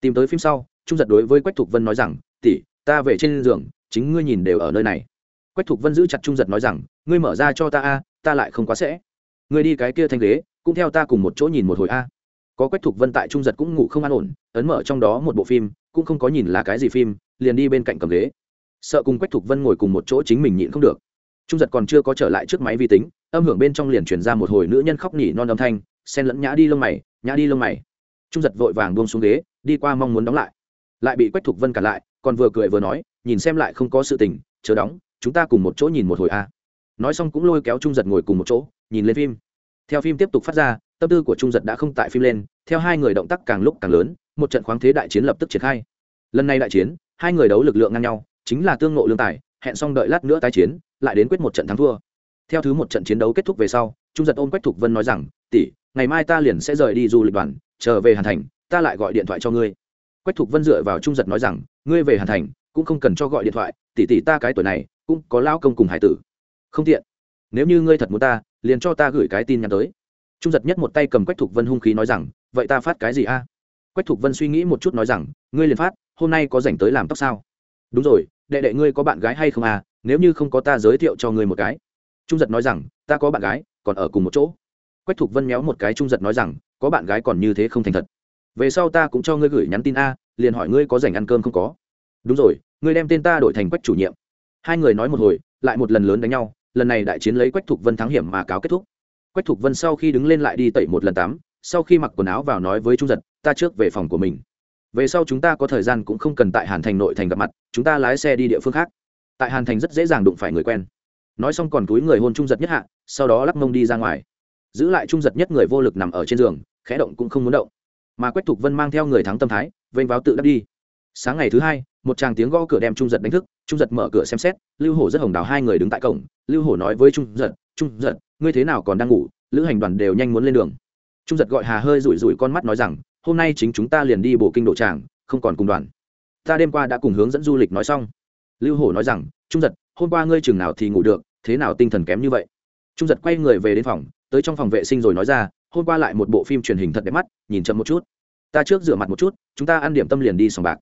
Tìm tới phim sau, trung giật đối với quách thục vân nói rằng, tỷ, ta về trên giường, chính ngươi nhìn đều ở nơi này. Quách thục vân giữ chặt trung giật nói rằng, ngươi mở ra cho ta a, ta lại không quá sẽ. Ngươi đi cái kia thanh ghế, cũng theo ta cùng một chỗ nhìn một hồi a. Có quách thục vân tại trung giật cũng ngủ không an ổn, ấn mở trong đó một bộ phim cũng không có nhìn là cái gì phim, liền đi bên cạnh cầm ghế. Sợ cùng quách thục vân ngồi cùng một chỗ chính mình nhịn không được. Trung giật còn chưa có trở lại trước máy vi tính, âm hưởng bên trong liền truyền ra một hồi nữ nhân khóc nỉ non âm thanh sen lẫn nhã đi lông mày, nhã đi lông mày. Trung giật vội vàng buông xuống ghế, đi qua mong muốn đóng lại. Lại bị quách thục vân cả lại, còn vừa cười vừa nói, nhìn xem lại không có sự tình, chờ đóng, chúng ta cùng một chỗ nhìn một hồi a nói xong cũng lôi kéo trung giật ngồi cùng một chỗ, nhìn lên phim. Theo phim tiếp tục phát ra, tâm tư của trung giật đã không tại phim lên, theo hai người động tác càng lúc càng lớn một trận khoáng thế đại chiến lập tức triển khai. Lần này đại chiến, hai người đấu lực lượng ngang nhau, chính là tương nộ lương tài, hẹn xong đợi lát nữa tái chiến, lại đến quyết một trận thắng thua. Theo thứ một trận chiến đấu kết thúc về sau, trung giật ôm quách thục vân nói rằng, tỷ, ngày mai ta liền sẽ rời đi du lịch đoàn, trở về hàn thành, ta lại gọi điện thoại cho ngươi. Quách thục vân dựa vào trung giật nói rằng, ngươi về hàn thành, cũng không cần cho gọi điện thoại, tỷ tỷ ta cái tuổi này, cũng có lao công cùng hải tử. Không tiện. Nếu như ngươi thật muốn ta, liền cho ta gửi cái tin nhắn tới. Trung giật nhất một tay cầm quách thục vân hung khí nói rằng, vậy ta phát cái gì a? Quách thục vân suy nghĩ một chút nói rằng, ngươi liền phát, hôm nay có dành tới làm tóc sao? Đúng rồi, đệ đệ ngươi có bạn gái hay không à? Nếu như không có ta giới thiệu cho ngươi một cái. Trung giật nói rằng, ta có bạn gái, còn ở cùng một chỗ. Quách thục vân méo một cái trung giật nói rằng, có bạn gái còn như thế không thành thật. Về sau ta cũng cho ngươi gửi nhắn tin a, liền hỏi ngươi có dành ăn cơm không có. Đúng rồi, ngươi đem tên ta đổi thành quách chủ nhiệm. Hai người nói một hồi, lại một lần lớn đánh nhau, lần này đại chiến lấy quách thục vân thắng hiểm mà cáo kết thúc. Quách thục vân sau khi đứng lên lại đi tẩy một lần tắm, sau khi mặc quần áo vào nói với trung giật ta trước về phòng của mình. Về sau chúng ta có thời gian cũng không cần tại hàn thành nội thành gặp mặt, chúng ta lái xe đi địa phương khác. Tại hàn thành rất dễ dàng đụng phải người quen. Nói xong còn túi người hôn trung giật nhất hạ, sau đó lắc mông đi ra ngoài. Giữ lại trung giật nhất người vô lực nằm ở trên giường, khẽ động cũng không muốn động. Mà quách thục vân mang theo người thắng tâm thái, vênh váo tự đắp đi. Sáng ngày thứ hai, một chàng tiếng gõ cửa đem trung giật đánh thức, trung giật mở cửa xem xét, lưu hổ rất hồng đào hai người đứng tại cổng. Lưu hổ nói với trung giật trung giật, ngươi thế nào còn đang ngủ? Lữ hành đoàn đều nhanh muốn lên đường. Trung giật gọi hà hơi rủi rủi con mắt nói rằng hôm nay chính chúng ta liền đi bộ kinh độ tràng, không còn cùng đoàn. Ta đêm qua đã cùng hướng dẫn du lịch nói xong. Lưu hổ nói rằng, trung giật, hôm qua ngươi chừng nào thì ngủ được, thế nào tinh thần kém như vậy? Trung giật quay người về đến phòng, tới trong phòng vệ sinh rồi nói ra, hôm qua lại một bộ phim truyền hình thật đẹp mắt, nhìn chậm một chút. Ta trước rửa mặt một chút, chúng ta ăn điểm tâm liền đi sòng bạc.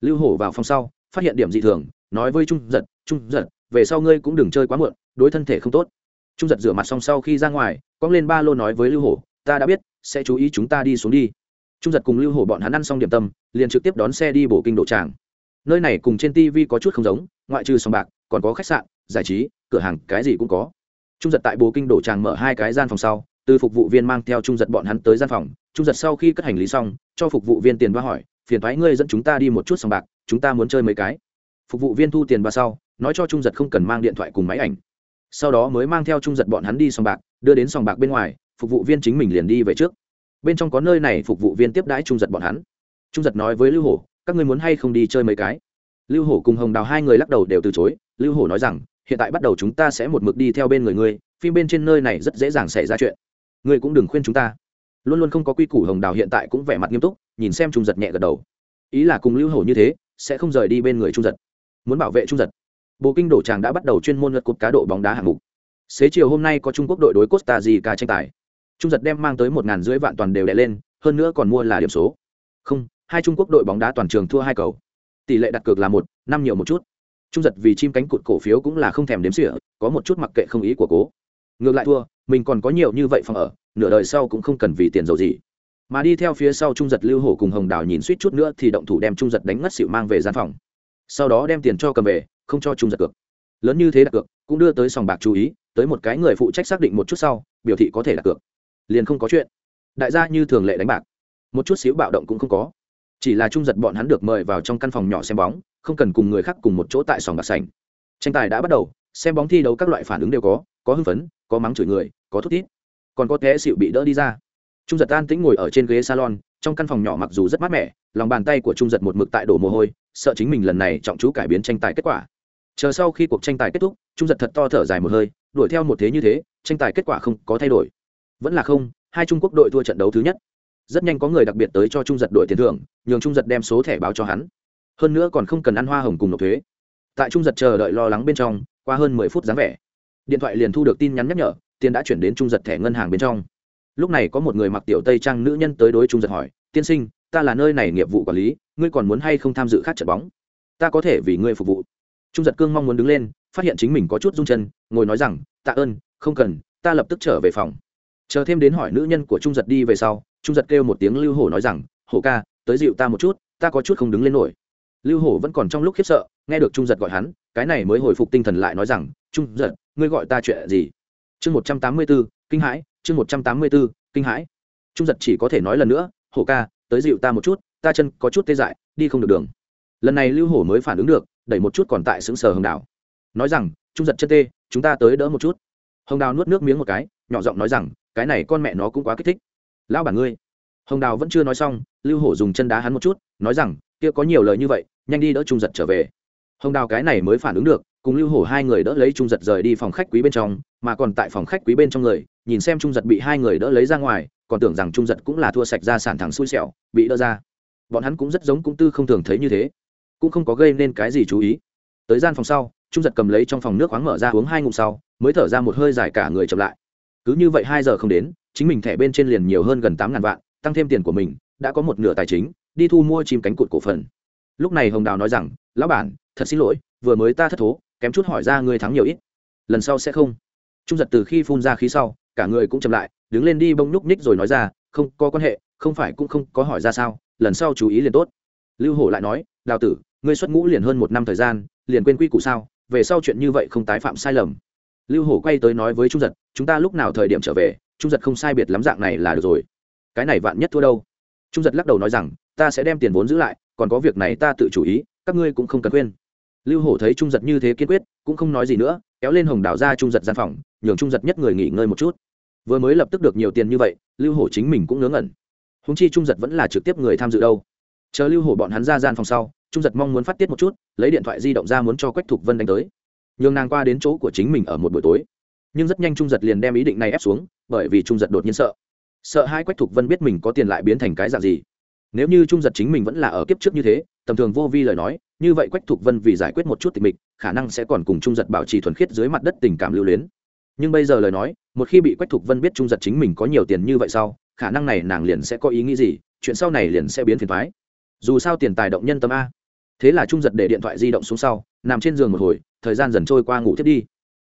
Lưu hổ vào phòng sau, phát hiện điểm dị thường, nói với trung giật trung giật, về sau ngươi cũng đừng chơi quá muộn, đối thân thể không tốt. Trung giật rửa mặt xong sau khi ra ngoài, cong lên ba lô nói với lưu hổ, ta đã biết, sẽ chú ý chúng ta đi xuống đi trung giật cùng lưu hổ bọn hắn ăn xong điểm tâm, liền trực tiếp đón xe đi bổ kinh đổ tràng. Nơi này cùng trên tv có chút không giống, ngoại trừ sòng bạc, còn có khách sạn, giải trí, cửa hàng, cái gì cũng có. Trung giật tại bồ kinh đổ tràng mở hai cái gian phòng sau, từ phục vụ viên mang theo trung giật bọn hắn tới gian phòng. Trung giật sau khi cất hành lý xong, cho phục vụ viên tiền ba hỏi, phiền thoái ngươi dẫn chúng ta đi một chút sòng bạc, chúng ta muốn chơi mấy cái? Phục vụ viên thu tiền ba sau, nói cho trung giật không cần mang điện thoại cùng máy ảnh. Sau đó mới mang theo trung giật bọn hắn đi sòng bạc, đưa đến sòng bạc bên ngoài, phục vụ viên chính mình liền đi về trước bên trong có nơi này phục vụ viên tiếp đãi trung giật bọn hắn. Trung giật nói với lưu hổ, các ngươi muốn hay không đi chơi mấy cái? Lưu hổ cùng hồng đào hai người lắc đầu đều từ chối. Lưu hổ nói rằng, hiện tại bắt đầu chúng ta sẽ một mực đi theo bên người ngươi, phim bên trên nơi này rất dễ dàng xảy ra chuyện. Ngươi cũng đừng khuyên chúng ta. Luôn luôn không có quy củ, hồng đào hiện tại cũng vẻ mặt nghiêm túc, nhìn xem trung giật nhẹ gật đầu. Ý là cùng lưu hổ như thế, sẽ không rời đi bên người trung giật. Muốn bảo vệ trung giật. Bộ kinh đổ tràng đã bắt đầu chuyên môn lật cột cá độ bóng đá hạng mục. Xế chiều hôm nay có trung quốc đội đối costa rica tranh tài trung giật đem mang tới một ngàn rưỡi vạn toàn đều đè lên, hơn nữa còn mua là điểm số. Không, hai trung quốc đội bóng đá toàn trường thua hai cầu. Tỷ lệ đặt cược là một, năm nhiều một chút. Trung giật vì chim cánh cụt cổ phiếu cũng là không thèm đếm sỉa có một chút mặc kệ không ý của cố. Ngược lại thua, mình còn có nhiều như vậy phòng ở, nửa đời sau cũng không cần vì tiền dầu gì. Mà đi theo phía sau trung giật lưu hổ cùng hồng đào nhìn suýt chút nữa thì động thủ đem trung giật đánh ngất xịu mang về gian phòng. Sau đó đem tiền cho cầm về, không cho trung giật cược. Lớn như thế đặt cược, cũng đưa tới sòng bạc chú ý, tới một cái người phụ trách xác định một chút sau, biểu thị có thể đặt cược liền không có chuyện. Đại gia như thường lệ đánh bạc. Một chút xíu bạo động cũng không có. Chỉ là trung giật bọn hắn được mời vào trong căn phòng nhỏ xem bóng, không cần cùng người khác cùng một chỗ tại sòng bạc sành tranh tài đã bắt đầu, xem bóng thi đấu các loại phản ứng đều có có hưng phấn, có mắng chửi người, có thút thít. Còn có té xịu bị đỡ đi ra. Trung giật an tĩnh ngồi ở trên ghế salon, trong căn phòng nhỏ mặc dù rất mát mẻ, lòng bàn tay của trung giật một mực tại đổ mồ hôi, sợ chính mình lần này trọng chú cải biến tranh tài kết quả. Chờ sau khi cuộc tranh tài kết thúc, trung giật thật to thở dài một hơi, đuổi theo một thế như thế, tranh tài kết quả không có thay đổi vẫn là không, hai trung quốc đội thua trận đấu thứ nhất. Rất nhanh có người đặc biệt tới cho trung giật đội tiền thưởng, nhường trung giật đem số thẻ báo cho hắn. Hơn nữa còn không cần ăn hoa hồng cùng nộp thuế. Tại trung giật chờ đợi lo lắng bên trong, qua hơn mười phút dáng vẻ, điện thoại liền thu được tin nhắn nhắc nhở, tiền đã chuyển đến trung giật thẻ ngân hàng bên trong. Lúc này có một người mặc tiểu tây trang nữ nhân tới đối trung giật hỏi, tiên sinh, ta là nơi này nghiệp vụ quản lý, ngươi còn muốn hay không tham dự khác trận bóng? Ta có thể vì ngươi phục vụ. Trung giật cương mong muốn đứng lên, phát hiện chính mình có chút rung chân, ngồi nói rằng, tạ ơn, không cần, ta lập tức trở về phòng chờ thêm đến hỏi nữ nhân của trung giật đi về sau, trung giật kêu một tiếng lưu hổ nói rằng, hổ ca, tới dịu ta một chút, ta có chút không đứng lên nổi. Lưu hổ vẫn còn trong lúc khiếp sợ, nghe được trung giật gọi hắn, cái này mới hồi phục tinh thần lại nói rằng, trung giật, ngươi gọi ta chuyện gì? Chương một trăm tám mươi b ố kinh hãi, chương một trăm tám mươi b ố kinh hãi. Trung giật chỉ có thể nói lần nữa, hổ ca, tới dịu ta một chút, ta chân có chút tê dại, đi không được đường. Lần này lưu hổ mới phản ứng được, đẩy một chút còn tại xứng sờ hồng đào. Nói rằng, trung giật chân tê, chúng ta tới đỡ một chút. Hồng đào nuốt nước miếng một cái, nhỏ giọng nói rằng cái này con mẹ nó cũng quá kích thích. Lão bản ngươi. Hồng đào vẫn chưa nói xong, lưu hổ dùng chân đá hắn một chút, nói rằng, kia có nhiều lời như vậy, nhanh đi đỡ trung giật trở về. Hồng đào cái này mới phản ứng được, cùng lưu hổ hai người đỡ lấy trung giật rời đi phòng khách quý bên trong, mà còn tại phòng khách quý bên trong người, nhìn xem trung giật bị hai người đỡ lấy ra ngoài, còn tưởng rằng trung giật cũng là thua sạch ra sản thẳng xui xẻo, bị đỡ ra. Bọn hắn cũng rất giống cũng tư không thường thấy như thế, cũng không có gây nên cái gì chú ý. Tới gian phòng sau, trung giật cầm lấy trong phòng nước khoáng mở ra uống hai ngụm sau, mới thở ra một hơi dài cả người chậm lại cứ như vậy hai giờ không đến, chính mình thẻ bên trên liền nhiều hơn gần tám ngàn vạn, tăng thêm tiền của mình, đã có một nửa tài chính, đi thu mua chim cánh cụt cổ phần. Lúc này hồng đào nói rằng, lão bản, thật xin lỗi, vừa mới ta thất thố, kém chút hỏi ra ngươi thắng nhiều ít. Lần sau sẽ không. Trung giật từ khi phun ra khí sau, cả người cũng chậm lại, đứng lên đi bông nhúc ních rồi nói ra, không, có quan hệ, không phải cũng không có hỏi ra sao, lần sau chú ý liền tốt. Lưu hổ lại nói, đào tử, ngươi xuất ngũ liền hơn một năm thời gian, liền quên quy củ sao, về sau chuyện như vậy không tái phạm sai lầm lưu hổ quay tới nói với trung giật, chúng ta lúc nào thời điểm trở về, trung giật không sai biệt lắm dạng này là được rồi. Cái này vạn nhất thua đâu? Trung giật lắc đầu nói rằng, ta sẽ đem tiền vốn giữ lại, còn có việc này ta tự chủ ý, các ngươi cũng không cần quên. Lưu hổ thấy trung giật như thế kiên quyết, cũng không nói gì nữa, kéo lên hồng đảo ra trung giật gian phòng, nhường trung giật nhất người nghỉ ngơi một chút. Vừa mới lập tức được nhiều tiền như vậy, lưu hổ chính mình cũng ngớ ngẩn. Húng chi trung giật vẫn là trực tiếp người tham dự đâu. Chờ lưu hổ bọn hắn ra gian phòng sau, trung giật mong muốn phát tiết một chút, lấy điện thoại di động ra muốn cho quách thục vân đánh tới nhường nàng qua đến chỗ của chính mình ở một buổi tối. Nhưng rất nhanh trung giật liền đem ý định này ép xuống, bởi vì trung giật đột nhiên sợ. Sợ hai quách thục vân biết mình có tiền lại biến thành cái dạng gì. Nếu như trung giật chính mình vẫn là ở kiếp trước như thế, tầm thường vô vi lời nói, như vậy quách thục vân vì giải quyết một chút tình mình khả năng sẽ còn cùng trung giật bảo trì thuần khiết dưới mặt đất tình cảm lưu luyến. Nhưng bây giờ lời nói, một khi bị quách thục vân biết trung giật chính mình có nhiều tiền như vậy sau, khả năng này nàng liền sẽ có ý nghĩ gì, chuyện sau này liền sẽ biến phiền thoái dù sao tiền tài động nhân tâm a. Thế là trung giật để điện thoại di động xuống sau, nằm trên giường một hồi thời gian dần trôi qua ngủ thiết đi.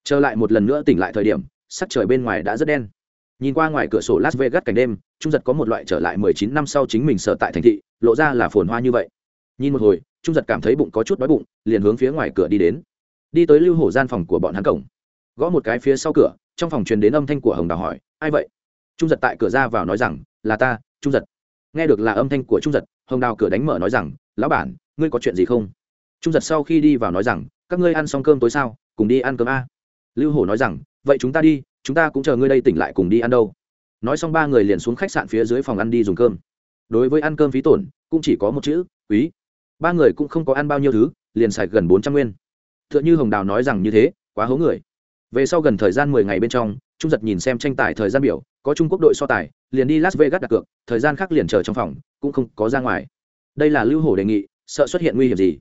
Trở lại một lần nữa tỉnh lại thời điểm, sắc trời bên ngoài đã rất đen. Nhìn qua ngoài cửa sổ las vegas cảnh đêm, trung giật có một loại trở lại mười chín năm sau chính mình sở tại thành thị, lộ ra là phồn hoa như vậy. Nhìn một hồi, trung giật cảm thấy bụng có chút đói bụng, liền hướng phía ngoài cửa đi đến. Đi tới lưu hổ gian phòng của bọn hắn cổng. Gõ một cái phía sau cửa, trong phòng truyền đến âm thanh của hồng đào hỏi, ai vậy? Trung giật tại cửa ra vào nói rằng, là ta, trung giật. Nghe được là âm thanh của trung giật, hồng đào cửa đánh mở nói rằng, lão bản, ngươi có chuyện gì không? Trung giật sau khi đi vào nói rằng các ngươi ăn xong cơm tối sao, cùng đi ăn cơm a. Lưu hổ nói rằng, vậy chúng ta đi, chúng ta cũng chờ ngươi đây tỉnh lại cùng đi ăn đâu. Nói xong ba người liền xuống khách sạn phía dưới phòng ăn đi dùng cơm. Đối với ăn cơm phí tổn, cũng chỉ có một chữ, quý. Ba người cũng không có ăn bao nhiêu thứ, liền xài gần bốn trăm nguyên. T h ư ợ n h ư hồng đào nói rằng như thế, quá hố người. Về sau gần thời gian mười ngày bên trong, trung giật nhìn xem tranh tài thời gian biểu, có trung quốc đội so tài, liền đi las vegas đặt cược, thời gian khác liền chờ trong phòng, cũng không có ra ngoài. Đây là lưu hổ đề nghị, sợ xuất hiện nguy hiểm gì?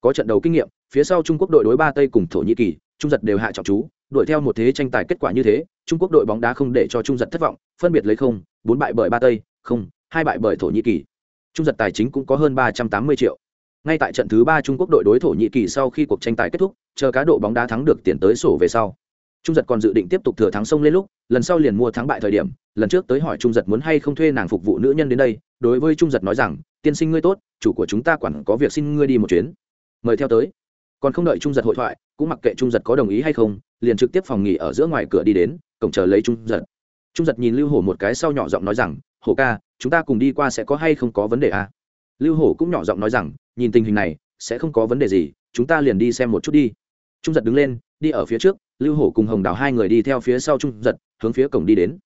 Có trận đấu kinh nghiệm phía sau trung quốc đội đối ba tây cùng thổ nhĩ kỳ, trung giật đều hạ trọng chú, đuổi theo một thế tranh tài kết quả như thế, trung quốc đội bóng đá không để cho trung giật thất vọng, phân biệt lấy không, bốn bại bởi ba tây, không, hai bại bởi thổ nhĩ kỳ. Trung giật tài chính cũng có hơn ba trăm tám mươi triệu. Ngay tại trận thứ ba trung quốc đội đối thổ nhĩ kỳ sau khi cuộc tranh tài kết thúc, chờ cá độ bóng đá thắng được tiền tới sổ về sau. Trung giật còn dự định tiếp tục thừa thắng sông lên lúc, lần sau liền mua thắng bại thời điểm, lần trước tới hỏi trung giật muốn hay không thuê nàng phục vụ nữ nhân đến đây, đối với trung giật nói rằng, tiên sinh ngươi tốt, chủ của chúng ta quản có việc xin ngươi đi một chuyến. Mời theo tới còn không đợi trung giật hội thoại, cũng mặc kệ trung giật có đồng ý hay không, liền trực tiếp phòng nghỉ ở giữa ngoài cửa đi đến, cổng chờ lấy trung giật. Trung giật nhìn lưu hổ một cái sau nhỏ giọng nói rằng, hổ ca, chúng ta cùng đi qua sẽ có hay không có vấn đề à? lưu hổ cũng nhỏ giọng nói rằng, nhìn tình hình này, sẽ không có vấn đề gì, chúng ta liền đi xem một chút đi. Trung giật đứng lên, đi ở phía trước, lưu hổ cùng hồng đào hai người đi theo phía sau trung giật, hướng phía cổng đi đến.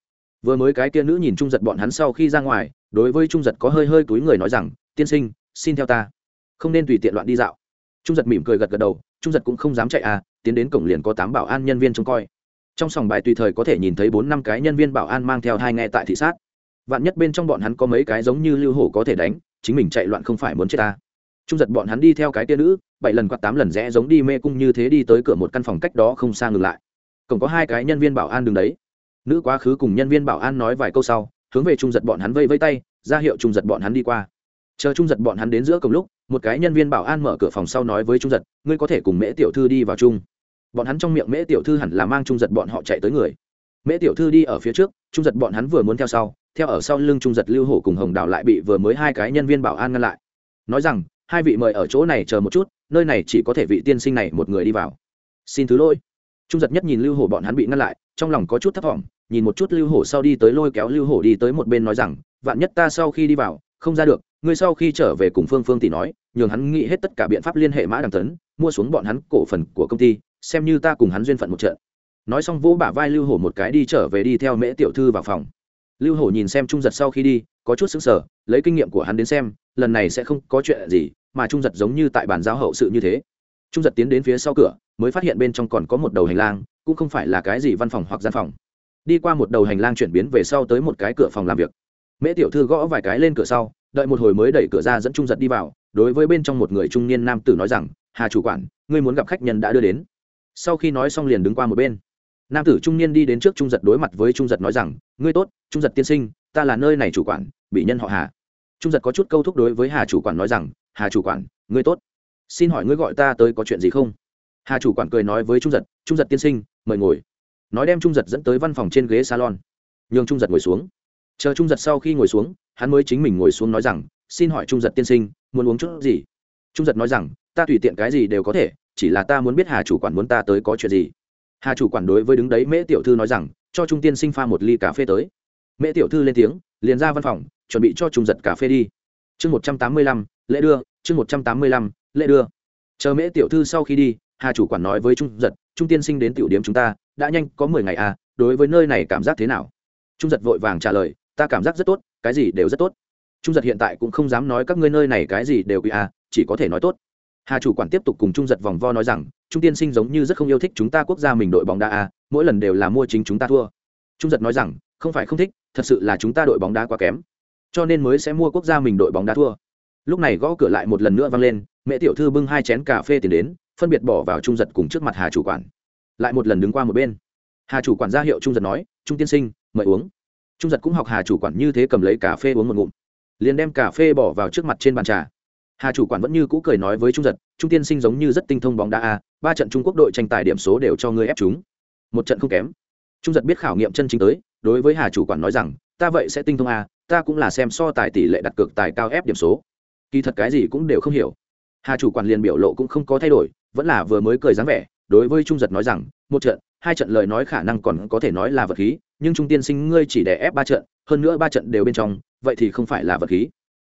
Vừa mới cái kia nữ nhìn trung giật bọn hắn sau khi ra ngoài, đối với trung giật có hơi hơi túi người nói rằng, tiên sinh, xin theo ta. Không nên tùy tiện loạn đi dạo trung giật mỉm cười gật gật đầu, trung giật cũng không dám chạy à tiến đến cổng liền có tám bảo an nhân viên trông coi. Trong sòng bài tùy thời có thể nhìn thấy bốn năm cái nhân viên bảo an mang theo hai nghe tại thị sát. Vạn nhất bên trong bọn hắn có mấy cái giống như lưu hổ có thể đánh, chính mình chạy loạn không phải muốn chết ta. Trung giật bọn hắn đi theo cái tia nữ, bảy lần quạt tám lần rẽ giống đi mê cung như thế đi tới cửa một căn phòng cách đó không xa ngừng lại. Cổng có hai cái nhân viên bảo an đứng đấy. Nữ quá khứ cùng nhân viên bảo an nói vài câu sau, hướng về trung giật bọn hắn vây vây tay, ra hiệu trung giật bọn hắn đi qua. Chờ trung giật bọn hắn đến giữa cổng lúc một cái nhân viên bảo an mở cửa phòng sau nói với trung giật, ngươi có thể cùng mễ tiểu thư đi vào chung. Bọn hắn trong miệng mễ tiểu thư hẳn là mang trung giật bọn họ chạy tới người. Mễ tiểu thư đi ở phía trước, trung giật bọn hắn vừa muốn theo sau, theo ở sau lưng trung giật lưu hổ cùng hồng đào lại bị vừa mới hai cái nhân viên bảo an ngăn lại. Nói rằng, hai vị mời ở chỗ này chờ một chút, nơi này chỉ có thể vị tiên sinh này một người đi vào. Xin thứ lỗi. Trung giật nhất nhìn lưu hổ bọn hắn bị ngăn lại, trong lòng có chút thấp t nhìn một chút lưu hổ sau đi tới lôi kéo lưu hổ đi tới một bên nói rằng, vạn nhất ta sau khi đi vào không ra được, ngươi sau khi trở về cùng phương phương tỷ nói, nhường hắn nghĩ hết tất cả biện pháp liên hệ mã đằng tấn, mua xuống bọn hắn cổ phần của công ty, xem như ta cùng hắn duyên phận một trận. Nói xong vỗ bả vai lưu hổ một cái đi trở về đi theo mễ tiểu thư vào phòng. Lưu hổ nhìn xem trung giật sau khi đi, có chút xứng sở lấy kinh nghiệm của hắn đến xem, lần này sẽ không có chuyện gì, mà trung giật giống như tại bàn giao hậu sự như thế. Trung giật tiến đến phía sau cửa, mới phát hiện bên trong còn có một đầu hành lang, cũng không phải là cái gì văn phòng hoặc gian phòng. Đi qua một đầu hành lang chuyển biến về sau tới một cái cửa phòng làm việc mễ tiểu thư gõ vài cái lên cửa sau, đợi một hồi mới đẩy cửa ra dẫn trung giật đi vào, đối với bên trong một người trung niên nam tử nói rằng, hà chủ quản, ngươi muốn gặp khách nhân đã đưa đến. Sau khi nói xong liền đứng qua một bên. Nam tử trung niên đi đến trước trung giật đối mặt với trung giật nói rằng, ngươi tốt, trung giật tiên sinh, ta là nơi này chủ quản, bị nhân họ hà. Trung giật có chút câu thúc đối với hà chủ quản nói rằng, hà chủ quản, ngươi tốt. Xin hỏi ngươi gọi ta tới có chuyện gì không? Hà chủ quản cười nói với trung giật trung giật tiên sinh, mời ngồi. Nói đem trung giật dẫn tới văn phòng trên ghế salon. Nhường trung giật ngồi xuống chờ trung giật sau khi ngồi xuống, hắn mới chính mình ngồi xuống nói rằng, xin hỏi trung giật tiên sinh, muốn uống chút gì? Trung giật nói rằng, ta tùy tiện cái gì đều có thể, chỉ là ta muốn biết hà chủ quản muốn ta tới có chuyện gì. Hà chủ quản đối với đứng đấy mễ tiểu thư nói rằng, cho trung tiên sinh pha một ly cà phê tới. Mễ tiểu thư lên tiếng, liền ra văn phòng, chuẩn bị cho trung giật cà phê đi. Chương một trăm tám mươi lăm, lễ đưa, chương một trăm tám mươi lăm, lễ đưa. Chờ mễ tiểu thư sau khi đi, hà chủ quản nói với trung giật, trung tiên sinh đến tiểu điểm chúng ta, đã nhanh có mười ngày à đối với nơi này cảm giác thế nào? Trung giật vội vàng trả lời ta cảm giác rất tốt, cái gì đều rất tốt. Trung giật hiện tại cũng không dám nói các ngươi nơi này cái gì đều bị à chỉ có thể nói tốt. Hà chủ quản tiếp tục cùng trung giật vòng vo nói rằng, trung tiên sinh giống như rất không yêu thích chúng ta quốc gia mình đội bóng đá à mỗi lần đều là mua chính chúng ta thua. Trung giật nói rằng, không phải không thích, thật sự là chúng ta đội bóng đá quá kém, cho nên mới sẽ mua quốc gia mình đội bóng đá thua. Lúc này gõ cửa lại một lần nữa vang lên, mẹ tiểu thư bưng hai chén cà phê tiền đến, phân biệt bỏ vào trung giật cùng trước mặt hà chủ quản. Lại một lần đứng qua một bên. Hà chủ quản ra hiệu trung giật nói, trung tiên sinh, mời uống trung giật cũng học hà chủ quản như thế cầm lấy cà phê uống một ngụm, liền đem cà phê bỏ vào trước mặt trên bàn trà. Hà chủ quản vẫn như cũ cười nói với trung giật, trung tiên sinh giống như rất tinh thông bóng đá a, ba trận trung quốc đội tranh tài điểm số đều cho ngươi ép chúng. Một trận không kém. Trung giật biết khảo nghiệm chân chính tới, đối với hà chủ quản nói rằng, ta vậy sẽ tinh thông a, ta cũng là xem so tài tỷ lệ đặt cược tài cao ép điểm số. Kỳ thật cái gì cũng đều không hiểu. Hà chủ quản liền biểu lộ cũng không có thay đổi, vẫn là vừa mới cười dáng vẻ, đối với trung giật nói rằng, một trận, hai trận lời nói khả năng còn có thể nói là vật khí nhưng trung tiên sinh ngươi chỉ để ép ba trận, hơn nữa ba trận đều bên trong, vậy thì không phải là vật khí.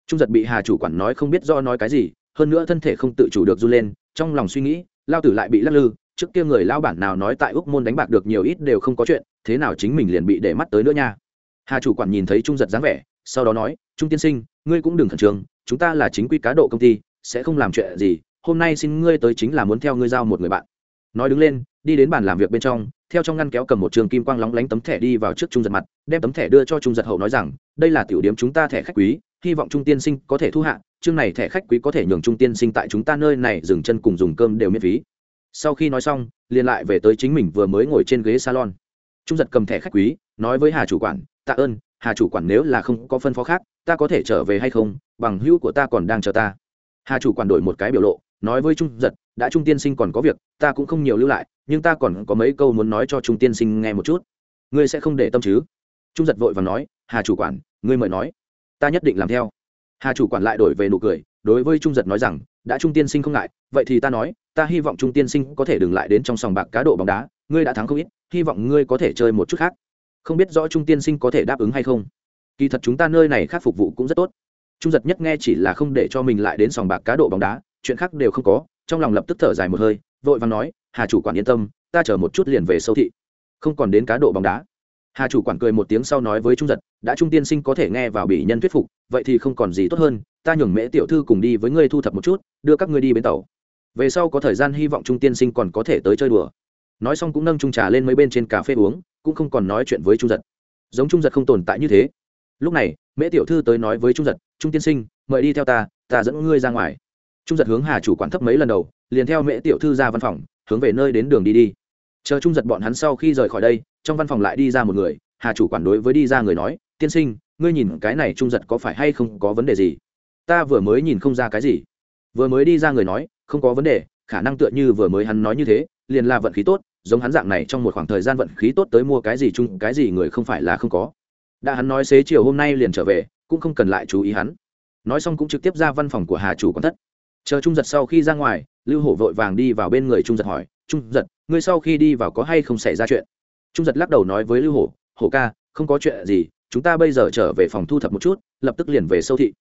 Trung giật bị hà chủ quản nói không biết do nói cái gì, hơn nữa thân thể không tự chủ được run lên, trong lòng suy nghĩ, lao tử lại bị lắc lư, trước kia người lao bản nào nói tại úc môn đánh bạc được nhiều ít đều không có chuyện, thế nào chính mình liền bị để mắt tới nữa nha. Hà chủ quản nhìn thấy trung giật dáng vẻ, sau đó nói, trung tiên sinh, ngươi cũng đừng khẩn trương, chúng ta là chính quy cá độ công ty, sẽ không làm chuyện gì, hôm nay xin ngươi tới chính là muốn theo ngươi giao một người bạn. Nói đứng lên đi đến bàn làm việc bên trong, theo trong ngăn kéo cầm một trường kim quang lóng lánh tấm thẻ đi vào trước trung giật mặt, đem tấm thẻ đưa cho trung giật hậu nói rằng, đây là tiểu điểm chúng ta thẻ khách quý, hy vọng trung tiên sinh có thể thu hạ, chương này thẻ khách quý có thể nhường trung tiên sinh tại chúng ta nơi này dừng chân cùng dùng cơm đều miễn phí. Sau khi nói xong, liền lại về tới chính mình vừa mới ngồi trên ghế salon. Trung giật cầm thẻ khách quý, nói với hà chủ quản, tạ ơn, hà chủ quản nếu là không có phân phó khác, ta có thể trở về hay không, bằng hữu của ta còn đang chờ ta. Hà chủ quản đổi một cái biểu lộ, nói với trung giật đã trung tiên sinh còn có việc, ta cũng không nhiều lưu lại, nhưng ta còn có mấy câu muốn nói cho trung tiên sinh nghe một chút. Ngươi sẽ không để tâm chứ? Trung giật vội và nói, hà chủ quản, ngươi mời nói. Ta nhất định làm theo. Hà chủ quản lại đổi về nụ cười, đối với trung giật nói rằng, đã trung tiên sinh không ngại, vậy thì ta nói, ta hy vọng trung tiên sinh có thể đừng lại đến trong sòng bạc cá độ bóng đá, ngươi đã thắng không ít, hy vọng ngươi có thể chơi một chút khác. Không biết rõ trung tiên sinh có thể đáp ứng hay không? Kỳ thật chúng ta nơi này khác phục vụ cũng rất tốt. Trung giật nhất nghe chỉ là không để cho mình lại đến sòng bạc cá độ bóng đá, chuyện khác đều không có trong lòng lập tức thở dài một hơi, vội và nói, hà chủ quản yên tâm, ta chờ một chút liền về sâu thị. Không còn đến cá độ bóng đá. Hà chủ quản cười một tiếng sau nói với trung giật, đã trung tiên sinh có thể nghe vào bị nhân thuyết phục, vậy thì không còn gì tốt hơn, ta nhường mễ tiểu thư cùng đi với ngươi thu thập một chút, đưa các ngươi đi bến tàu. Về sau có thời gian hy vọng trung tiên sinh còn có thể tới chơi đùa. Nói xong cũng nâng trung trà lên mấy bên trên cà phê uống, cũng không còn nói chuyện với trung giật. Giống trung giật không tồn tại như thế. Lúc này, mễ tiểu thư tới nói với trung giật, trung tiên sinh, mời đi theo ta ta dẫn ngươi ra ngoài trung giật hướng hà chủ quản thấp mấy lần đầu, liền theo mễ tiểu thư ra văn phòng, hướng về nơi đến đường đi đi. Chờ trung giật bọn hắn sau khi rời khỏi đây, trong văn phòng lại đi ra một người, hà chủ quản đối với đi ra người nói, tiên sinh, ngươi nhìn cái này trung giật có phải hay không có vấn đề gì? Ta vừa mới nhìn không ra cái gì. Vừa mới đi ra người nói, không có vấn đề, khả năng tựa như vừa mới hắn nói như thế, liền là vận khí tốt, giống hắn dạng này trong một khoảng thời gian vận khí tốt tới mua cái gì chung, cái gì người không phải là không có. Đã hắn nói xế chiều hôm nay liền trở về, cũng không cần lại chú ý hắn. Nói xong cũng trực tiếp ra văn phòng của hà chủ quản thất chờ trung giật sau khi ra ngoài, lưu hổ vội vàng đi vào bên người trung giật hỏi, trung giật, ngươi sau khi đi vào có hay không xảy ra chuyện? Trung giật lắc đầu nói với lưu hổ hổ ca, không có chuyện gì, chúng ta bây giờ trở về phòng thu thập một chút, lập tức liền về sâu thị.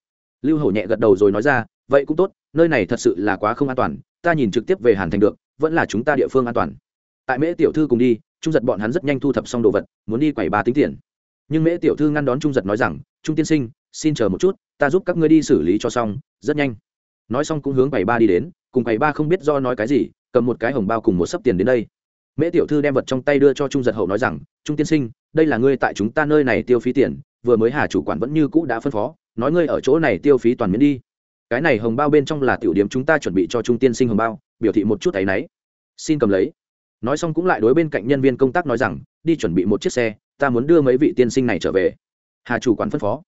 Lưu hổ nhẹ gật đầu rồi nói ra, vậy cũng tốt, nơi này thật sự là quá không an toàn, ta nhìn trực tiếp về hàn thành được, vẫn là chúng ta địa phương an toàn. Tại mễ tiểu thư cùng đi, trung giật bọn hắn rất nhanh thu thập xong đồ vật, muốn đi quầy ba tính tiền. Nhưng mễ tiểu thư ngăn đón trung giật nói rằng, trung tiên sinh, xin chờ một chút, ta giúp các ngươi đi xử lý cho xong, rất nhanh nói xong cũng hướng bảy ba đi đến, cùng bảy ba không biết do nói cái gì, cầm một cái hồng bao cùng một sấp tiền đến đây. Mễ tiểu thư đem vật trong tay đưa cho trung giật hậu nói rằng, trung tiên sinh, đây là ngươi tại chúng ta nơi này tiêu phí tiền, vừa mới hà chủ quản vẫn như cũ đã phân phó, nói ngươi ở chỗ này tiêu phí toàn miễn đi. Cái này hồng bao bên trong là tiểu điểm chúng ta chuẩn bị cho trung tiên sinh hồng bao, biểu thị một chút tay náy xin cầm lấy. Nói xong cũng lại đối bên cạnh nhân viên công tác nói rằng, đi chuẩn bị một chiếc xe, ta muốn đưa mấy vị tiên sinh này trở về. Hà chủ quản phân phó.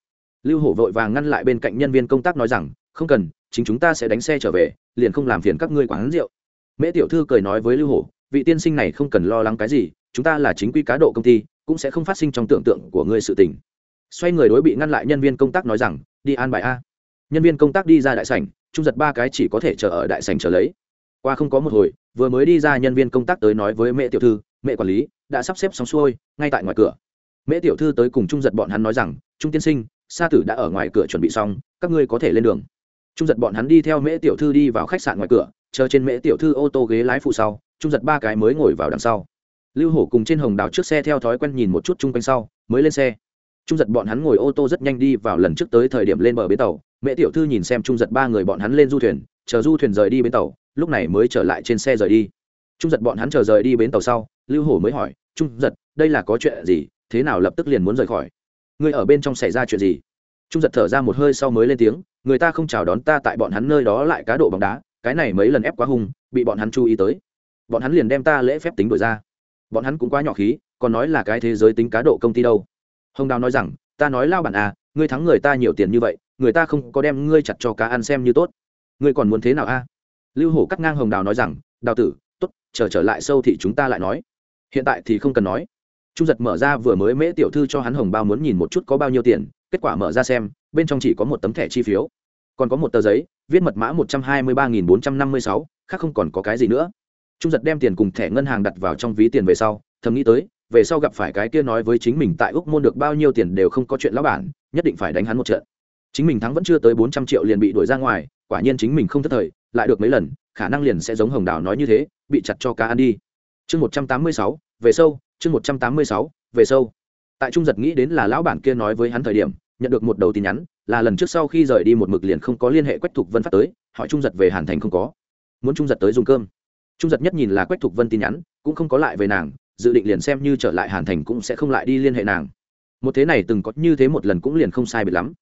Lưu hổ vội vàng ngăn lại bên cạnh nhân viên công tác nói rằng, không cần chính chúng ta sẽ đánh xe trở về, liền không làm phiền các ngươi quán rượu. Mễ tiểu thư cười nói với lưu hổ, vị tiên sinh này không cần lo lắng cái gì, chúng ta là chính quy cá độ công ty, cũng sẽ không phát sinh trong tưởng tượng của ngươi sự tình. Xoay người đối bị ngăn lại nhân viên công tác nói rằng, đi an bài a. Nhân viên công tác đi ra đại sảnh, trung giật ba cái chỉ có thể chờ ở đại sảnh chờ lấy. Qua không có một hồi, vừa mới đi ra nhân viên công tác tới nói với mẹ tiểu thư, mẹ quản lý, đã sắp xếp xong xuôi, ngay tại ngoài cửa. Mẹ tiểu thư tới cùng trung giật bọn hắn nói rằng, trung tiên sinh, sa tử đã ở ngoài cửa chuẩn bị xong, các ngươi có thể lên đường trung giật bọn hắn đi theo mễ tiểu thư đi vào khách sạn ngoài cửa, chờ trên mễ tiểu thư ô tô ghế lái phụ sau, trung giật ba cái mới ngồi vào đằng sau. Lưu hổ cùng trên hồng đào trước xe theo thói quen nhìn một chút chung quanh sau, mới lên xe. Trung giật bọn hắn ngồi ô tô rất nhanh đi vào lần trước tới thời điểm lên bờ bến tàu mẹ tiểu thư nhìn xem trung giật ba người bọn hắn lên du thuyền, chờ du thuyền rời đi bến tàu, lúc này mới trở lại trên xe rời đi. Trung giật bọn hắn chờ rời đi bến tàu sau, lưu hổ mới hỏi, trung giật, đây là có chuyện gì? Thế nào lập tức liền muốn rời khỏi? Người ở bên trong xảy ra chuyện gì? Trung giật thở ra một hơi sau mới lên tiếng, người ta không chào đón ta tại bọn hắn nơi đó lại cá độ bóng đá, cái này mấy lần ép quá hung, bị bọn hắn chú ý tới. Bọn hắn liền đem ta lễ phép tính đổi ra. Bọn hắn cũng quá nhỏ khí, còn nói là cái thế giới tính cá độ công ty đâu. Hồng đào nói rằng, ta nói lao bản à ngươi thắng người ta nhiều tiền như vậy, người ta không có đem ngươi chặt cho cá ăn xem như tốt. Ngươi còn muốn thế nào a lưu hổ cắt ngang hồng đào nói rằng, đào tử t ố t chờ trở lại sâu thì chúng ta lại nói. Hiện tại thì không cần nói. Trung giật mở ra vừa mới mễ tiểu thư cho hắn hồng bao muốn nhìn một chút có bao nhiêu tiền kết quả mở ra xem, bên trong chỉ có một tấm thẻ chi phiếu. Còn có một tờ giấy, viết mật mã một trăm hai mươi ba nghìn bốn trăm năm mươi sáu, khác không còn có cái gì nữa. Trung giật đem tiền cùng thẻ ngân hàng đặt vào trong ví tiền về sau, thầm nghĩ tới, về sau gặp phải cái kia nói với chính mình tại úc môn được bao nhiêu tiền đều không có chuyện lão bản, nhất định phải đánh hắn một trận. Chính mình thắng vẫn chưa tới bốn trăm triệu liền bị đuổi ra ngoài, quả nhiên chính mình không thất thời, lại được mấy lần, khả năng liền sẽ giống hồng đào nói như thế, bị chặt cho cá ăn đi. Chương một trăm tám mươi sáu, về sâu, chương một trăm tám mươi sáu, về sâu tại trung giật nghĩ đến là lão bản kia nói với hắn thời điểm, nhận được một đầu tin nhắn, là lần trước sau khi rời đi một mực liền không có liên hệ quách thục vân phát tới, hỏi trung giật về hàn thành không có. Muốn trung giật tới dùng cơm. Trung giật nhất nhìn là quách thục vân tin nhắn, cũng không có lại về nàng, dự định liền xem như trở lại hàn thành cũng sẽ không lại đi liên hệ nàng. Một thế này từng có như thế một lần cũng liền không sai biệt lắm.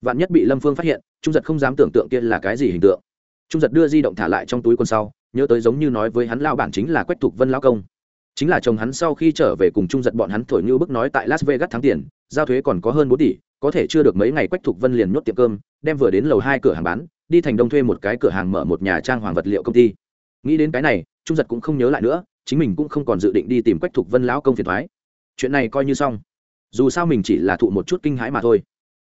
Vạn nhất bị lâm phương phát hiện, trung giật không dám tưởng tượng kia là cái gì hình tượng. Trung giật đưa di động thả lại trong túi quần sau, nhớ tới giống như nói với hắn lao bản chính là quách thục vân lao công chính là chồng hắn sau khi trở về cùng trung giật bọn hắn thổi như bức nói tại las vegas thắng tiền, giao thuế còn có hơn bốn tỷ, có thể chưa được mấy ngày quách thục vân liền nhốt tiệm cơm, đem vừa đến lầu hai cửa hàng bán, đi thành đông thuê một cái cửa hàng mở một nhà trang hoàng vật liệu công ty. Nghĩ đến cái này trung giật cũng không nhớ lại nữa, chính mình cũng không còn dự định đi tìm quách thục vân lão công phiền thoái. Chuyện này coi như xong. Dù sao mình chỉ là thụ một chút kinh hãi mà thôi.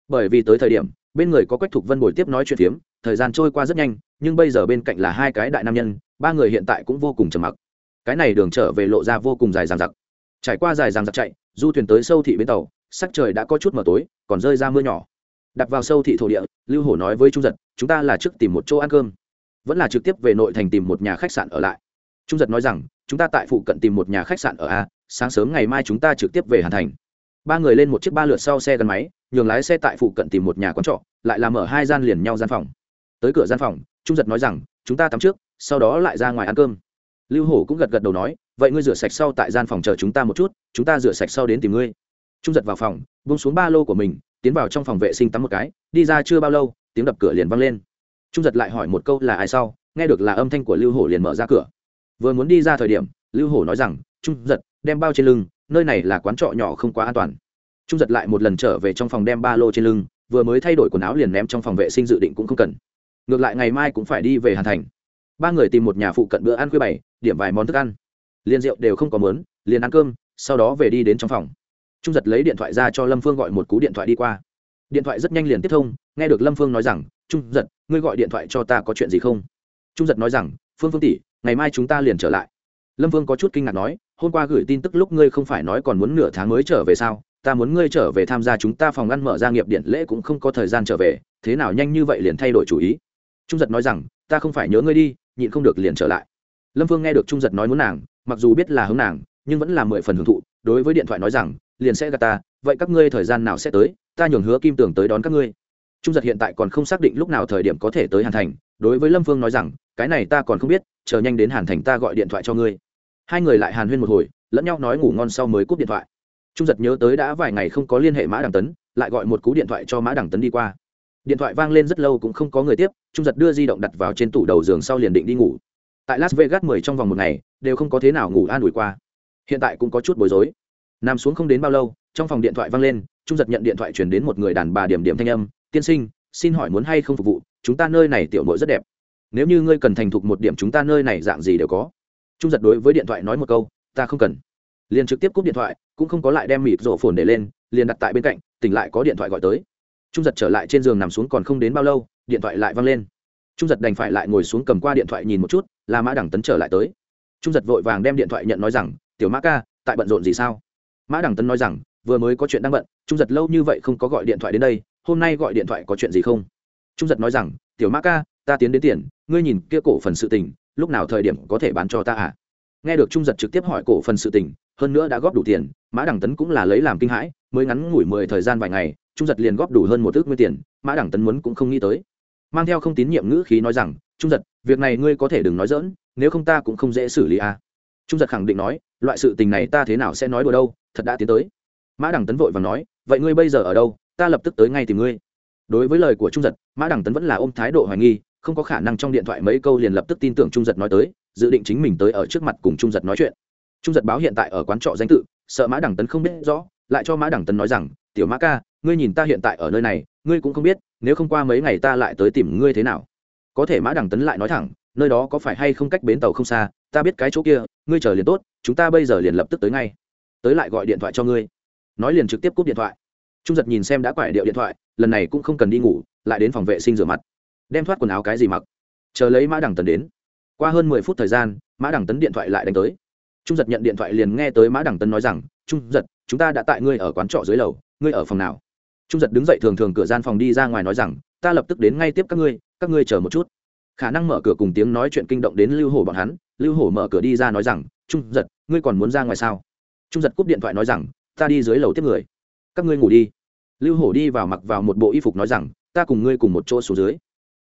Bởi vì tới thời điểm, bên người có quách thục vân bồi tiếp nói chuyện phiếm, thời gian trôi qua rất nhanh, nhưng bây giờ bên cạnh là hai cái đại nam nhân, ba người hiện tại cũng vô cùng trầm mặc cái này đường trở về lộ ra vô cùng dài dằng dặc. Trải qua dài dằng dặc chạy, du thuyền tới sâu thị bến tàu, sắc trời đã có chút mờ tối, còn rơi ra mưa nhỏ. Đặt vào sâu thị thổ địa, lưu hổ nói với trung giật, chúng ta là trước tìm một chỗ ăn cơm. Vẫn là trực tiếp về nội thành tìm một nhà khách sạn ở lại. Trung giật nói rằng, chúng ta tại phụ cận tìm một nhà khách sạn ở a, sáng sớm ngày mai chúng ta trực tiếp về hàn thành. Ba người lên một chiếc ba lượt sau xe gắn máy, nhường lái xe tại phụ cận tìm một nhà quán trọ, lại làm ở hai gian liền nhau gian phòng. Tới cửa gian phòng, trung giật nói rằng, chúng ta tắm trước, sau đó lại ra ngoài ăn cơm lưu hổ cũng gật gật đầu nói, vậy ngươi rửa sạch sau tại gian phòng chờ chúng ta một chút, chúng ta rửa sạch sau đến tìm ngươi. Trung giật vào phòng bông xuống ba lô của mình, tiến vào trong phòng vệ sinh tắm một cái, đi ra chưa bao lâu, tiếng đập cửa liền văng lên. Trung giật lại hỏi một câu là ai sau, nghe được là âm thanh của lưu hổ liền mở ra cửa. Vừa muốn đi ra thời điểm, lưu hổ nói rằng, trung giật, đem bao trên lưng, nơi này là quán trọ nhỏ không quá an toàn. Trung giật lại một lần trở về trong phòng đem ba lô trên lưng, vừa mới thay đổi quần áo liền ném trong phòng vệ sinh dự định cũng không cần. Ngược lại ngày mai cũng phải đi về hàn thành. Ba người tìm một nhà phụ cận bữa ăn khuya bảy điểm vài món thức ăn. Liền rượu đều không có mớn, liền ăn cơm, sau đó về đi đến trong phòng. Trung giật lấy điện thoại ra cho lâm phương gọi một cú điện thoại đi qua. Điện thoại rất nhanh liền tiếp thông, nghe được lâm phương nói rằng, trung giật, ngươi gọi điện thoại cho ta có chuyện gì không? Trung giật nói rằng, phương phương tỷ, ngày mai chúng ta liền trở lại. Lâm phương có chút kinh ngạc nói, hôm qua gửi tin tức lúc ngươi không phải nói còn muốn nửa tháng mới trở về sao? Ta muốn ngươi trở về tham gia chúng ta phòng ăn mở ra nghiệp điện lễ cũng không có thời gian trở về, thế nào nhanh như vậy liền thay đổi chủ ý? Trung giật nói rằng, ta không phải nhớ ngươi đi, nhịn không được liền trở lại lâm phương nghe được trung giật nói muốn nàng, mặc dù biết là hướng nàng, nhưng vẫn là mười phần hưởng thụ, đối với điện thoại nói rằng, liền sẽ gặp ta, vậy các ngươi thời gian nào sẽ tới, ta nhường hứa kim tưởng tới đón các ngươi. Trung giật hiện tại còn không xác định lúc nào thời điểm có thể tới hàn thành, đối với lâm phương nói rằng, cái này ta còn không biết, chờ nhanh đến hàn thành ta gọi điện thoại cho ngươi. Hai người lại hàn huyên một hồi, lẫn nhau nói ngủ ngon sau mới cúp điện thoại. Trung giật nhớ tới đã vài ngày không có liên hệ mã đằng tấn, lại gọi một cú điện thoại cho mã đằng tấn đi qua. Điện thoại vang lên rất lâu cũng không có người tiếp, trung giật đưa di động đặt vào trên tủ đầu giường sau liền định đi ngủ tại las vegas mười trong vòng một ngày, đều không có thế nào ngủ an ủi qua. Hiện tại cũng có chút bối rối. Nằm xuống không đến bao lâu, trong phòng điện thoại vang lên, trung giật nhận điện thoại chuyển đến một người đàn bà điểm điểm thanh âm, tiên sinh, xin hỏi muốn hay không phục vụ? Chúng ta nơi này tiểu mội rất đẹp. Nếu như ngươi cần thành thục một điểm, chúng ta nơi này dạng gì đều có. Trung giật đối với điện thoại nói một câu, ta không cần. Liền trực tiếp cúp điện thoại, cũng không có lại đem mịt rổ phồn để lên, liền đặt tại bên cạnh, tỉnh lại có điện thoại gọi tới. Trung giật trở lại trên giường nằm xuống còn không đến bao lâu, điện thoại lại văng lên trung giật đành phải lại ngồi xuống cầm qua điện thoại nhìn một chút là mã đẳng tấn trở lại tới. Trung giật vội vàng đem điện thoại nhận nói rằng, tiểu mã ca, tại bận rộn gì sao? Mã đẳng tấn nói rằng, vừa mới có chuyện đang bận, trung giật lâu như vậy không có gọi điện thoại đến đây, hôm nay gọi điện thoại có chuyện gì không? Trung giật nói rằng, tiểu mã ca, ta tiến đến tiền, ngươi nhìn kia cổ phần sự tình, lúc nào thời điểm có thể bán cho ta à? Nghe được trung giật trực tiếp hỏi cổ phần sự tình, hơn nữa đã góp đủ tiền, mã đẳng tấn cũng là lấy làm kinh hãi, mới ngắn ngủi mười thời gian vài ngày, trung giật liền góp đủ hơn một ước nguyên tiền, mã đẳng tấn muốn cũng không nghĩ tới mang theo không tín nhiệm ngữ khí nói rằng, trung giật, việc này ngươi có thể đừng nói dỡn nếu không ta cũng không dễ xử lý à. trung giật khẳng định nói, loại sự tình này ta thế nào sẽ nói đùa đâu, thật đã tiến tới. Mã đẳng tấn vội và nói, vậy ngươi bây giờ ở đâu, ta lập tức tới ngay tìm ngươi. Đối với lời của trung giật, mã đẳng tấn vẫn là ôm thái độ hoài nghi, không có khả năng trong điện thoại mấy câu liền lập tức tin tưởng trung giật nói tới, dự định chính mình tới ở trước mặt cùng trung giật nói chuyện. Trung giật báo hiện tại ở quán trọ danh tự, sợ mã đẳng tấn không biết rõ, lại cho mã đẳng tấn nói rằng, tiểu mã ca, ngươi nhìn ta hiện tại ở nơi này ngươi cũng không biết, nếu không qua mấy ngày ta lại tới tìm ngươi thế nào. Có thể mã Đằng tấn lại nói thẳng, nơi đó có phải hay không cách bến tàu không xa, ta biết cái chỗ kia, ngươi chờ liền tốt, chúng ta bây giờ liền lập tức tới ngay. Tới lại gọi điện thoại cho ngươi. Nói liền trực tiếp cúp điện thoại. Trung giật nhìn xem đã quải điệu điện thoại, lần này cũng không cần đi ngủ, lại đến phòng vệ sinh rửa mặt. Đem thoát quần áo cái gì mặc. Chờ lấy mã đằng tấn đến. Qua hơn mười phút thời gian, mã đằng tấn điện thoại lại đánh tới. Trung giật nhận điện thoại liền nghe tới mã đằng tấn nói rằng, trung giật, chúng ta đã tại ngươi ở quán trọ dưới lầu, ngươi ở phòng nào? Trung giật đứng dậy thường thường cửa gian phòng đi ra ngoài nói rằng, ta lập tức đến ngay tiếp các ngươi các ngươi chờ một chút. Khả năng mở cửa cùng tiếng nói chuyện kinh động đến lưu hổ bọn hắn, lưu hổ mở cửa đi ra nói rằng, trung giật, ngươi còn muốn ra ngoài sao? Trung giật cúp điện thoại nói rằng, ta đi dưới lầu tiếp người. Các ngươi ngủ đi. Lưu hổ đi vào mặc vào một bộ y phục nói rằng, ta cùng ngươi cùng một chỗ xuống dưới.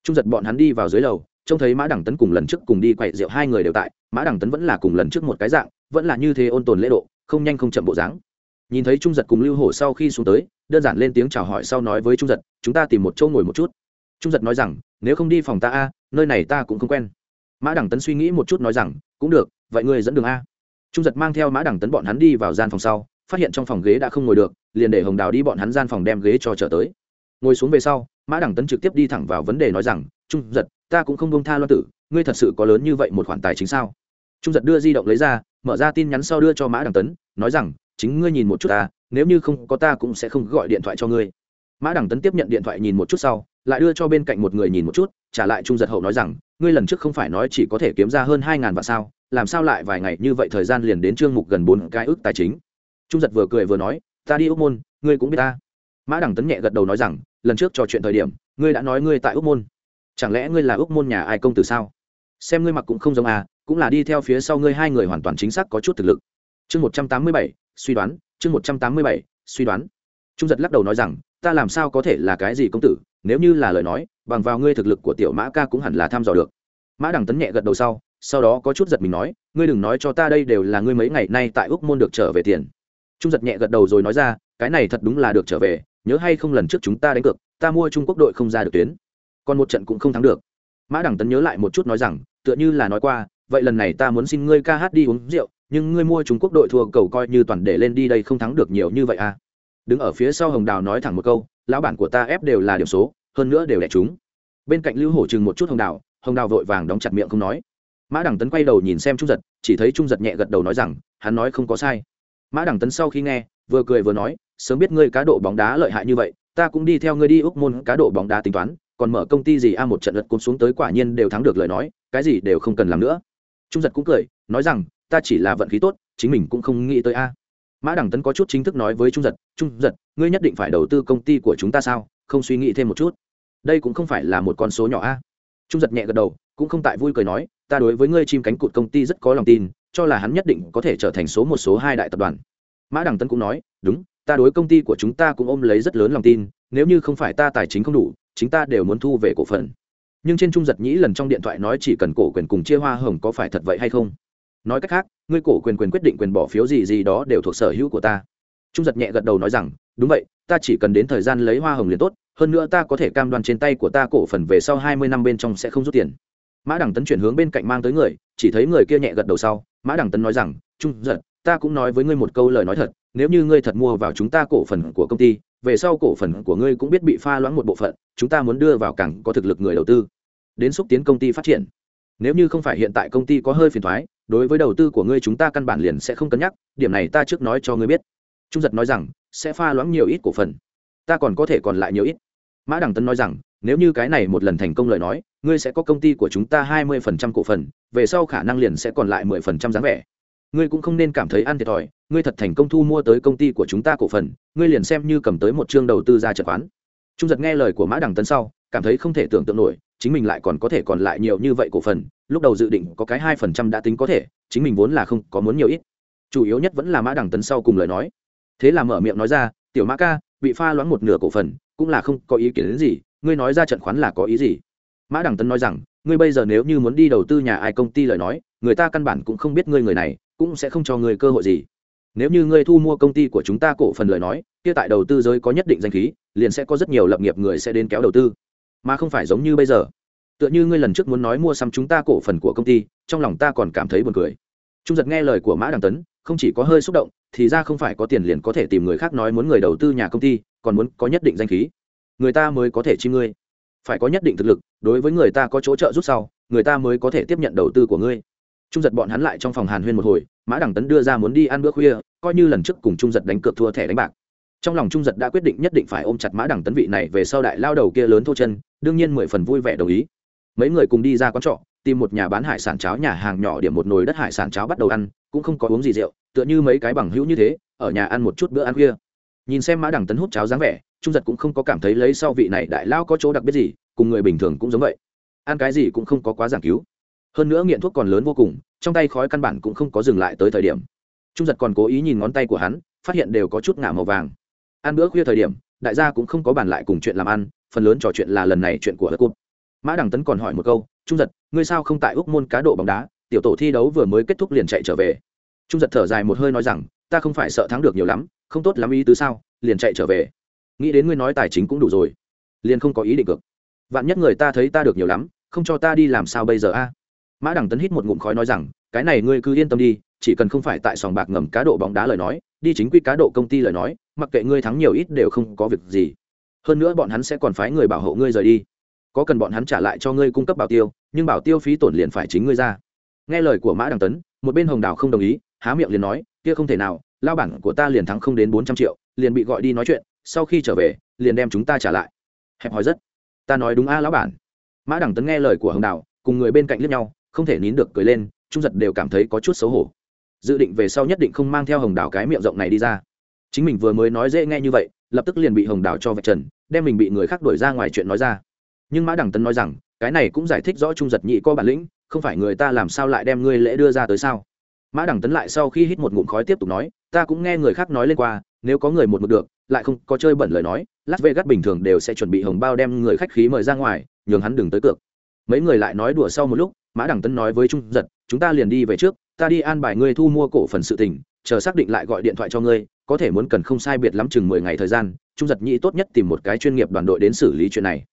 Trung giật bọn hắn đi vào dưới lầu, trông thấy mã đẳng tấn cùng lần trước cùng đi quậy rượu hai người đều tại, mã đẳng tấn vẫn là cùng lần trước một cái dạng, vẫn là như thế ôn tồn lễ độ, không nhanh không chậm bộ dáng nhìn thấy trung giật cùng lưu hổ sau khi xuống tới, đơn giản lên tiếng chào hỏi sau nói với trung giật, chúng ta tìm một chỗ ngồi một chút. Trung giật nói rằng, nếu không đi phòng ta a, nơi này ta cũng không quen. Mã đẳng tấn suy nghĩ một chút nói rằng, cũng được, vậy ngươi dẫn đường a. Trung giật mang theo mã đẳng tấn bọn hắn đi vào gian phòng sau, phát hiện trong phòng ghế đã không ngồi được, liền để hồng đào đi bọn hắn gian phòng đem ghế cho trở tới. Ngồi xuống về sau, mã đẳng tấn trực tiếp đi thẳng vào vấn đề nói rằng, trung giật, ta cũng không bông tha loan tử, ngươi thật sự có lớn như vậy một khoản tài chính sao? Trung giật đưa di động lấy ra, mở ra tin nhắn sau đưa cho mã đẳng tấn, nói rằng chính ngươi nhìn một chút ta, nếu như không có ta cũng sẽ không gọi điện thoại cho ngươi. Mã đẳng tấn tiếp nhận điện thoại nhìn một chút sau, lại đưa cho bên cạnh một người nhìn một chút, trả lại trung giật hậu nói rằng, ngươi lần trước không phải nói chỉ có thể kiếm ra hơn hai ngàn vạn sao, làm sao lại vài ngày như vậy thời gian liền đến trương mục gần bốn cái ước tài chính. Trung giật vừa cười vừa nói, ta đi ước môn, ngươi cũng biết ta. Mã đẳng tấn nhẹ gật đầu nói rằng, lần trước trò chuyện thời điểm, ngươi đã nói ngươi tại ước môn. Chẳng lẽ ngươi là ước môn nhà ai công tử sao? Xem ngươi mặc cũng không giống à cũng là đi theo phía sau ngươi hai người hoàn toàn chính xác có chút thực lực. Chương một trăm tám mươi bảy suy đoán, chương một trăm tám mươi bảy, suy đoán. Trung giật lắc đầu nói rằng, ta làm sao có thể là cái gì công tử, nếu như là lời nói, bằng vào ngươi thực lực của tiểu mã ca cũng hẳn là thăm dò được. Mã đằng tấn nhẹ gật đầu sau sau đó có chút giật mình nói, ngươi đừng nói cho ta đây đều là ngươi mấy ngày nay tại úc môn được trở về tiền. Trung giật nhẹ gật đầu rồi nói ra, cái này thật đúng là được trở về, nhớ hay không lần trước chúng ta đánh cược, ta mua trung quốc đội không ra được tuyến. Còn một trận cũng không thắng được. Mã đằng tấn nhớ lại một chút nói rằng, tựa như là nói qua, vậy lần này ta muốn xin ngươi ca hát đi uống rượu nhưng ngươi mua trung quốc đội thua, cầu coi như toàn để lên đi đây không thắng được nhiều như vậy à? Đứng ở phía sau hồng đào nói thẳng một câu, lão bản của ta ép đều là điểm số, hơn nữa đều đẻ chúng bên cạnh lưu hổ chừng một chút hồng đào hồng đào vội vàng đóng chặt miệng không nói. Mã đằng tấn quay đầu nhìn xem trung giật, chỉ thấy trung giật nhẹ gật đầu nói rằng, hắn nói không có sai. Mã đằng tấn sau khi nghe, vừa cười vừa nói, sớm biết ngươi cá độ bóng đá lợi hại như vậy, ta cũng đi theo ngươi đi úc môn cá độ bóng đá tính toán, còn mở công ty gì a một trận lật cuốn xuống tới quả nhiên đều thắng được lời nói, cái gì đều không cần làm nữa. Trung giật cũng cười, nói rằng ta chỉ là vận khí tốt, chính mình cũng không nghĩ tới a. Mã đằng tấn có chút chính thức nói với trung giật trung giật, ngươi nhất định phải đầu tư công ty của chúng ta sao? Không suy nghĩ thêm một chút. Đây cũng không phải là một con số nhỏ a. Trung giật nhẹ gật đầu, cũng không tại vui cười nói, ta đối với ngươi chim cánh cụt công ty rất có lòng tin, cho là hắn nhất định có thể trở thành số một, số hai đại tập đoàn. Mã đằng Tấn cũng nói, đúng, ta đối công ty của chúng ta cũng ôm lấy rất lớn lòng tin, nếu như không phải ta tài chính không đủ, chính ta đều muốn thu về cổ phần. Nhưng trên trung giật nhĩ lần trong điện thoại nói chỉ cần cổ quyền cùng chia hoa hồng có phải thật vậy hay không? Nói cách khác, ngươi cổ quyền quyền quyết định quyền bỏ phiếu gì gì đó đều thuộc sở hữu của ta. Trung giật nhẹ gật đầu nói rằng, đúng vậy, ta chỉ cần đến thời gian lấy hoa hồng liền tốt, hơn nữa ta có thể cam đoan trên tay của ta cổ phần về sau hai mươi năm bên trong sẽ không rút tiền. Mã đằng tấn chuyển hướng bên cạnh mang tới người, chỉ thấy người kia nhẹ gật đầu sau, mã đằng tấn nói rằng, trung giật, ta cũng nói với ngươi một câu lời nói thật, nếu như ngươi thật mua vào chúng ta cổ phần của công ty, về sau cổ phần của ngươi cũng biết bị pha loãng một bộ phận, chúng ta muốn đưa vào cảng có thực lực người đầu tư. Đến xúc tiến công ty phát triển. Nếu như không phải hiện tại công ty có hơi phiền thoái đối với đầu tư của ngươi chúng ta căn bản liền sẽ không cân nhắc, điểm này ta trước nói cho ngươi biết. Trung giật nói rằng, sẽ pha loãng nhiều ít cổ phần, ta còn có thể còn lại nhiều ít. Mã đằng tấn nói rằng, nếu như cái này một lần thành công lời nói, ngươi sẽ có công ty của chúng ta hai mươi phần trăm cổ phần, về sau khả năng liền sẽ còn lại mười phần trăm dáng vẻ. Ngươi cũng không nên cảm thấy ăn thiệt thòi, ngươi thật thành công thu mua tới công ty của chúng ta cổ phần, ngươi liền xem như cầm tới một chương đầu tư ra trật khoán trung giật nghe lời của mã đằng tấn sau, cảm thấy không thể tưởng tượng nổi chính mình lại còn có thể còn lại nhiều như vậy cổ phần, lúc đầu dự định có cái hai phần trăm đã tính có thể, chính mình vốn là không có muốn nhiều ít. Chủ yếu nhất vẫn là mã đằng tấn sau cùng lời nói. Thế là mở miệng nói ra, tiểu mã ca, bị pha loãng một nửa cổ phần, cũng là không có ý kiến đến gì, ngươi nói ra trận khoán là có ý gì? Mã đằng tấn nói rằng, ngươi bây giờ nếu như muốn đi đầu tư nhà ai công ty lời nói, người ta căn bản cũng không biết ngươi người này, cũng sẽ không cho ngươi cơ hội gì. Nếu như ngươi thu mua công ty của chúng ta cổ phần lời nói, kia tại đầu tư giới có nhất định danh khí, liền sẽ có rất nhiều lập nghiệp người sẽ đến kéo đầu tư mà không phải giống như bây giờ. Tựa như ngươi lần trước muốn nói mua xăm chúng ta cổ phần của công ty, trong lòng ta còn cảm thấy buồn cười. Trung giật nghe lời của mã đằng tấn, không chỉ có hơi xúc động, thì ra không phải có tiền liền có thể tìm người khác nói muốn người đầu tư nhà công ty, còn muốn có nhất định danh khí. Người ta mới có thể chi ngươi. Phải có nhất định thực lực, đối với người ta có chỗ trợ giúp sau, người ta mới có thể tiếp nhận đầu tư của ngươi. Trung giật bọn hắn lại trong phòng hàn huyên một hồi, mã Đằng tấn đưa ra muốn đi ăn bữa khuya, coi như lần trước cùng trung giật đánh cược thua thẻ đánh bạc trong lòng trung giật đã quyết định nhất định phải ôm chặt mã đẳng tấn vị này về sau đại lao đầu kia lớn thô chân, đương nhiên mười phần vui vẻ đồng ý. Mấy người cùng đi ra quán trọ, tìm một nhà bán hải sản cháo nhà hàng nhỏ điểm một nồi đất hải sản cháo bắt đầu ăn, cũng không có uống gì rượu, tựa như mấy cái bằng hữu như thế, ở nhà ăn một chút bữa ăn khuya. Nhìn xem mã đẳng tấn hút cháo dáng vẻ, trung giật cũng không có cảm thấy lấy sau vị này đại lao có chỗ đặc biệt gì, cùng người bình thường cũng giống vậy. Ăn cái gì cũng không có quá giảng cứu. Hơn nữa nghiện thuốc còn lớn vô cùng, trong tay khói căn bản cũng không có dừng lại tới thời điểm. Trung giật còn cố ý nhìn ngón tay của hắn, phát hiện đều có chút ngả màu vàng ăn bữa khuya thời điểm, đại gia cũng không có bàn lại cùng chuyện làm ăn, phần lớn trò chuyện là lần này chuyện của hớt cúp mã đằng tấn còn hỏi một câu, trung giật, ngươi sao không tại úc môn cá độ bóng đá, tiểu tổ thi đấu vừa mới kết thúc liền chạy trở về? Trung giật thở dài một hơi nói rằng, ta không phải sợ thắng được nhiều lắm, không tốt lắm ý tứ sao, liền chạy trở về. Nghĩ đến ngươi nói tài chính cũng đủ rồi, liền không có ý định cực vạn nhất người ta thấy ta được nhiều lắm, không cho ta đi làm sao bây giờ a? Mã đằng tấn hít một ngụm khói nói rằng, cái này ngươi cứ yên tâm đi, chỉ cần không phải tại sòng bạc ngầm cá độ bóng đá lời nói, đi chính quy cá độ công ty lời nói mặc kệ ngươi thắng nhiều ít đều không có việc gì. Hơn nữa bọn hắn sẽ còn phái người bảo hộ ngươi rời đi. Có cần bọn hắn trả lại cho ngươi cung cấp bảo tiêu, nhưng bảo tiêu phí tổn liền phải chính ngươi ra. Nghe lời của mã đằng tấn, một bên hồng đào không đồng ý, há miệng liền nói, kia không thể nào, lao bản của ta liền thắng không đến bốn trăm triệu, liền bị gọi đi nói chuyện, sau khi trở về, liền đem chúng ta trả lại. Hẹp hòi rất. Ta nói đúng a, lão bản. Mã đằng tấn nghe lời của hồng đào, cùng người bên cạnh liếc nhau, không thể nín được cười lên trung giật đều cảm thấy có chút xấu hổ. Dự định về sau nhất định không mang theo hồng đào cái miệng rộng này đi ra chính mình vừa mới nói dễ nghe như vậy, lập tức liền bị hồng đào cho vạch trần, đem mình bị người khác đuổi ra ngoài chuyện nói ra. Nhưng mã đằng tấn nói rằng, cái này cũng giải thích rõ trung giật nhị có bản lĩnh, không phải người ta làm sao lại đem ngươi lễ đưa ra tới sao? Mã đằng tấn lại sau khi hít một ngụm khói tiếp tục nói, ta cũng nghe người khác nói lên qua, nếu có người một mực được, lại không có chơi bẩn lời nói, las vegas bình thường đều sẽ chuẩn bị hồng bao đem người khách khí mời ra ngoài, nhường hắn đừng tới cược. Mấy người lại nói đùa sau một lúc, mã đằng tấn nói với trung giật, chúng ta liền đi về trước, ta đi an bài ngươi thu mua cổ phần sự tình, chờ xác định lại gọi điện thoại cho ngươi có thể muốn cần không sai biệt lắm chừng mười ngày thời gian, trung giật nhĩ tốt nhất tìm một cái chuyên nghiệp đoàn đội đến xử lý chuyện này.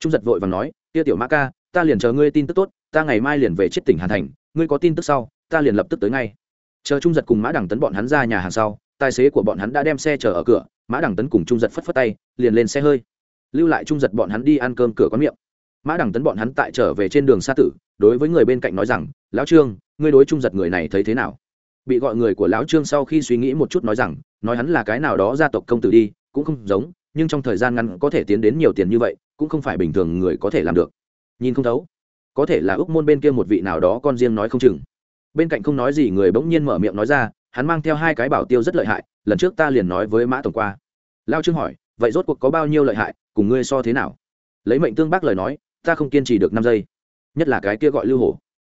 Trung giật vội và nói, tia tiểu mã ca, ta liền chờ ngươi tin tức tốt, ta ngày mai liền về chết tỉnh hàn thành, ngươi có tin tức sau, ta liền lập tức tới ngay. Chờ trung giật cùng mã đằng tấn bọn hắn ra nhà hàng sau, tài xế của bọn hắn đã đem xe chờ ở cửa, mã đằng tấn cùng trung giật phất phất tay, liền lên xe hơi. Lưu lại trung giật bọn hắn đi ăn cơm cửa quán miệng. Mã đằng tấn bọn hắn tại trở về trên đường xa tử, đối với người bên cạnh nói rằng, lão trương, ngươi đối trung giật người này thấy thế nào? Bị gọi người của lão trương sau khi suy nghĩ một chút nói rằng, nói hắn là cái nào đó gia tộc công tử đi, cũng không giống, nhưng trong thời gian ngắn có thể tiến đến nhiều tiền như vậy, cũng không phải bình thường người có thể làm được. Nhìn không thấu, có thể là ước môn bên kia một vị nào đó con riêng nói không chừng. Bên cạnh không nói gì người bỗng nhiên mở miệng nói ra, hắn mang theo hai cái bảo tiêu rất lợi hại, lần trước ta liền nói với mã tổng qua. Lao trương hỏi, vậy rốt cuộc có bao nhiêu lợi hại, cùng ngươi so thế nào? Lấy mệnh tương bác lời nói, ta không kiên trì được năm giây. Nhất là cái kia gọi lưu hổ.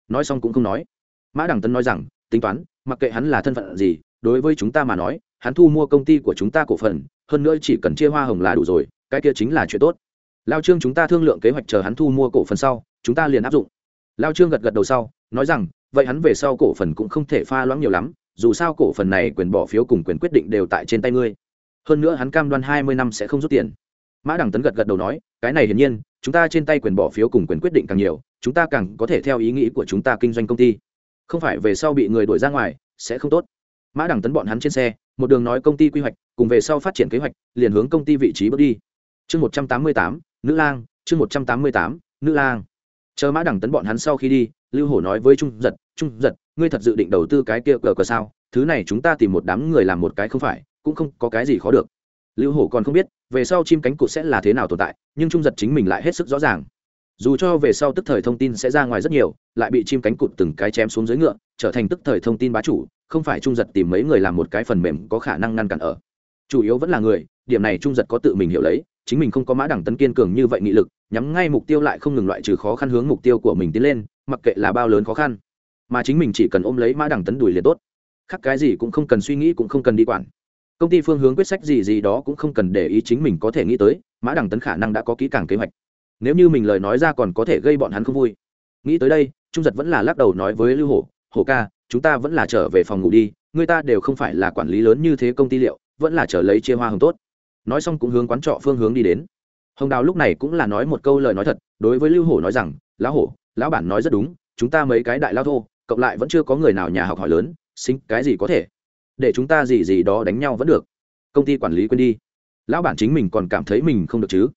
Nói xong cũng không nói. Mã đằng tấn nói rằng, tính toán mặc kệ hắn là thân phận gì, đối với chúng ta mà nói, hắn thu mua công ty của chúng ta cổ phần, hơn nữa chỉ cần chia hoa hồng là đủ rồi, cái kia chính là chuyện tốt. Lao trương chúng ta thương lượng kế hoạch chờ hắn thu mua cổ phần sau, chúng ta liền áp dụng. Lao trương gật gật đầu sau, nói rằng, vậy hắn về sau cổ phần cũng không thể pha loãng nhiều lắm, dù sao cổ phần này quyền bỏ phiếu cùng quyền quyết định đều tại trên tay ngươi. Hơn nữa hắn cam đoan hai mươi năm sẽ không rút tiền. Mã đằng tấn gật gật đầu nói, cái này hiển nhiên, chúng ta trên tay quyền bỏ phiếu cùng quyền quyết định càng nhiều, chúng ta càng có thể theo ý nghĩ của chúng ta kinh doanh công ty không phải về sau bị người đuổi ra ngoài, sẽ không tốt. Mã đằng tấn bọn hắn trên xe, một đường nói công ty quy hoạch, cùng về sau phát triển kế hoạch, liền hướng công ty vị trí bước đi. Chương một trăm tám mươi tám, nữ lang, chương một trăm tám mươi tám, nữ lang. Chờ mã đằng tấn bọn hắn sau khi đi, lưu hổ nói với trung giật trung giật, ngươi thật dự định đầu tư cái kia cờ cờ sao? Thứ này chúng ta tìm một đám người làm một cái không phải, cũng không có cái gì khó được. Lưu hổ còn không biết, về sau chim cánh cụt sẽ là thế nào tồn tại, nhưng trung giật chính mình lại hết sức rõ ràng dù cho về sau tức thời thông tin sẽ ra ngoài rất nhiều, lại bị chim cánh cụt từng cái chém xuống dưới ngựa, trở thành tức thời thông tin bá chủ, không phải trung giật tìm mấy người làm một cái phần mềm có khả năng ngăn cản ở. Chủ yếu vẫn là người, điểm này trung giật có tự mình hiểu lấy, chính mình không có mã đẳng tấn kiên cường như vậy nghị lực, nhắm ngay mục tiêu lại không ngừng loại trừ khó khăn hướng mục tiêu của mình tiến lên, mặc kệ là bao lớn khó khăn. Mà chính mình chỉ cần ôm lấy mã đẳng tấn đùi liền tốt. Khác cái gì cũng không cần suy nghĩ cũng không cần đi quản. Công ty phương hướng quyết sách gì gì đó cũng không cần để ý chính mình có thể nghĩ tới, mã đẳng tấn khả năng đã có kỹ càng kế hoạch nếu như mình lời nói ra còn có thể gây bọn hắn không vui. Nghĩ tới đây, trung giật vẫn là lắc đầu nói với lưu hổ hổ ca, chúng ta vẫn là trở về phòng ngủ đi, người ta đều không phải là quản lý lớn như thế công ty liệu, vẫn là trở lấy chia hoa hồng tốt. Nói xong cũng hướng quán trọ phương hướng đi đến. Hồng đào lúc này cũng là nói một câu lời nói thật, đối với lưu hổ nói rằng, lão hổ, lão bản nói rất đúng, chúng ta mấy cái đại lao thô, cộng lại vẫn chưa có người nào nhà học hỏi lớn sinh cái gì có thể? Để chúng ta gì gì đó đánh nhau vẫn được. Công ty quản lý quên đi. Lão bản chính mình còn cảm thấy mình không được chứ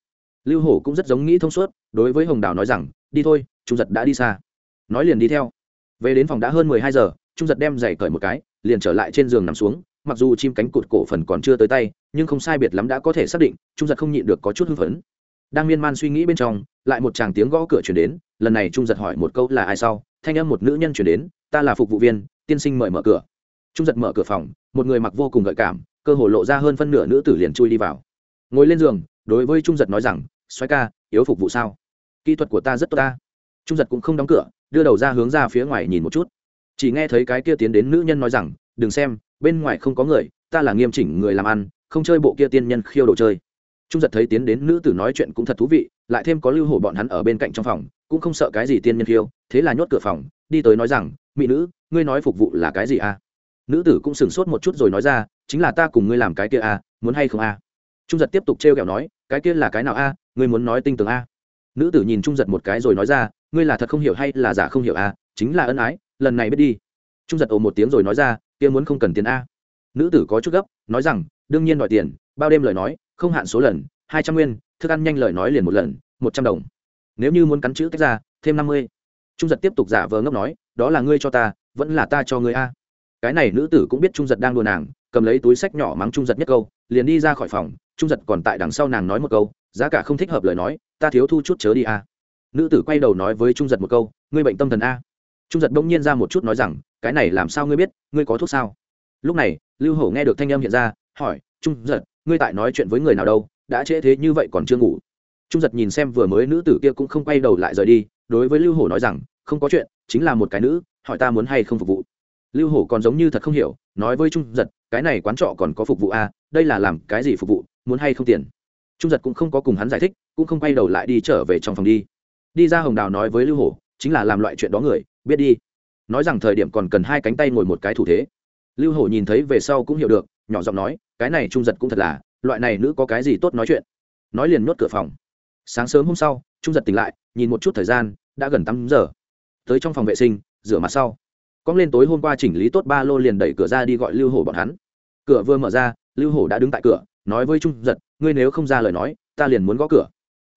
lưu hổ cũng rất giống nghĩ thông suốt, đối với hồng đào nói rằng, đi thôi, trung giật đã đi xa. Nói liền đi theo. Về đến phòng đã hơn mười hai giờ, trung giật đem giày cởi một cái, liền trở lại trên giường nằm xuống, mặc dù chim cánh cụt cổ phần còn chưa tới tay, nhưng không sai biệt lắm đã có thể xác định, trung giật không nhịn được có chút hưng phấn. Đang miên man suy nghĩ bên trong, lại một chàng tiếng gõ cửa chuyển đến, lần này trung giật hỏi một câu là ai sau, thanh âm một nữ nhân chuyển đến, ta là phục vụ viên, tiên sinh mời mở cửa. Trung giật mở cửa phòng, một người mặc vô cùng gợi cảm, cơ hồ lộ ra hơn phân nửa nữ tử liền chui đi vào. Ngồi lên giường, đối với trung giật nói rằng xoáy ca, yếu phục vụ sao? Kỹ thuật của ta rất tốt ta. Trung giật cũng không đóng cửa, đưa đầu ra hướng ra phía ngoài nhìn một chút. Chỉ nghe thấy cái kia tiến đến nữ nhân nói rằng, đừng xem, bên ngoài không có người, ta là nghiêm chỉnh người làm ăn, không chơi bộ kia tiên nhân khiêu đồ chơi. Trung giật thấy tiến đến nữ tử nói chuyện cũng thật thú vị, lại thêm có lưu hổ bọn hắn ở bên cạnh trong phòng, cũng không sợ cái gì tiên nhân khiêu, thế là nhốt cửa phòng, đi tới nói rằng, mỹ nữ, ngươi nói phục vụ là cái gì à? Nữ tử cũng sửng sốt một chút rồi nói ra, chính là ta cùng ngươi làm cái kia à muốn hay không à? Trung giật tiếp tục trêu ghẹo nói, cái kia là cái nào a ngươi muốn nói tinh tường a? Nữ tử nhìn trung giật một cái rồi nói ra, ngươi là thật không hiểu hay là giả không hiểu a? Chính là ân ái, lần này biết đi. Trung giật ồ một tiếng rồi nói ra, kia muốn không cần tiền a. Nữ tử có chút gấp, nói rằng, đương nhiên đòi tiền, bao đêm lời nói, không hạn số lần, hai trăm nguyên, thức ăn nhanh lời nói liền một lần, một trăm đồng. Nếu như muốn cắn chữ tách ra, thêm năm mươi. Trung giật tiếp tục giả vờ ngốc nói, đó là ngươi cho ta, vẫn là ta cho ngươi a. Cái này nữ tử cũng biết trung giật đang đùa nàng, cầm lấy túi sách nhỏ mắng trung giật nhất câu, liền đi ra khỏi phòng, trung giật còn tại đằng sau nàng nói một câu giá cả không thích hợp lời nói, ta thiếu thu chút chớ đi a. Nữ tử quay đầu nói với trung giật một câu, ngươi bệnh tâm thần a. Trung giật bỗng nhiên ra một chút nói rằng, cái này làm sao ngươi biết, ngươi có thuốc sao? Lúc này, lưu hổ nghe được thanh âm hiện ra, hỏi, trung giật, ngươi tại nói chuyện với người nào đâu, đã trễ thế như vậy còn chưa ngủ. Trung giật nhìn xem vừa mới nữ tử kia cũng không quay đầu lại rời đi, đối với lưu hổ nói rằng, không có chuyện, chính là một cái nữ, hỏi ta muốn hay không phục vụ. Lưu hổ còn giống như thật không hiểu, nói với trung giật, cái này quán trọ còn có phục vụ a, đây là làm cái gì phục vụ, muốn hay không tiền? Trung giật cũng không có cùng hắn giải thích, cũng không quay đầu lại đi trở về trong phòng đi. Đi ra hồng đào nói với lưu hổ, chính là làm loại chuyện đó người, biết đi. Nói rằng thời điểm còn cần hai cánh tay ngồi một cái thủ thế. Lưu hổ nhìn thấy về sau cũng hiểu được, nhỏ giọng nói, cái này trung giật cũng thật là, loại này nữ có cái gì tốt nói chuyện. Nói liền nhốt cửa phòng. Sáng sớm hôm sau, trung giật tỉnh lại, nhìn một chút thời gian, đã gần tám giờ. Tới trong phòng vệ sinh, rửa mặt sau. Cong lên tối hôm qua chỉnh lý tốt ba lô liền đẩy cửa ra đi gọi lưu hổ bọn hắn. Cửa vừa mở ra, lưu hổ đã đứng tại cửa nói với trung giật, ngươi nếu không ra lời nói, ta liền muốn gõ cửa.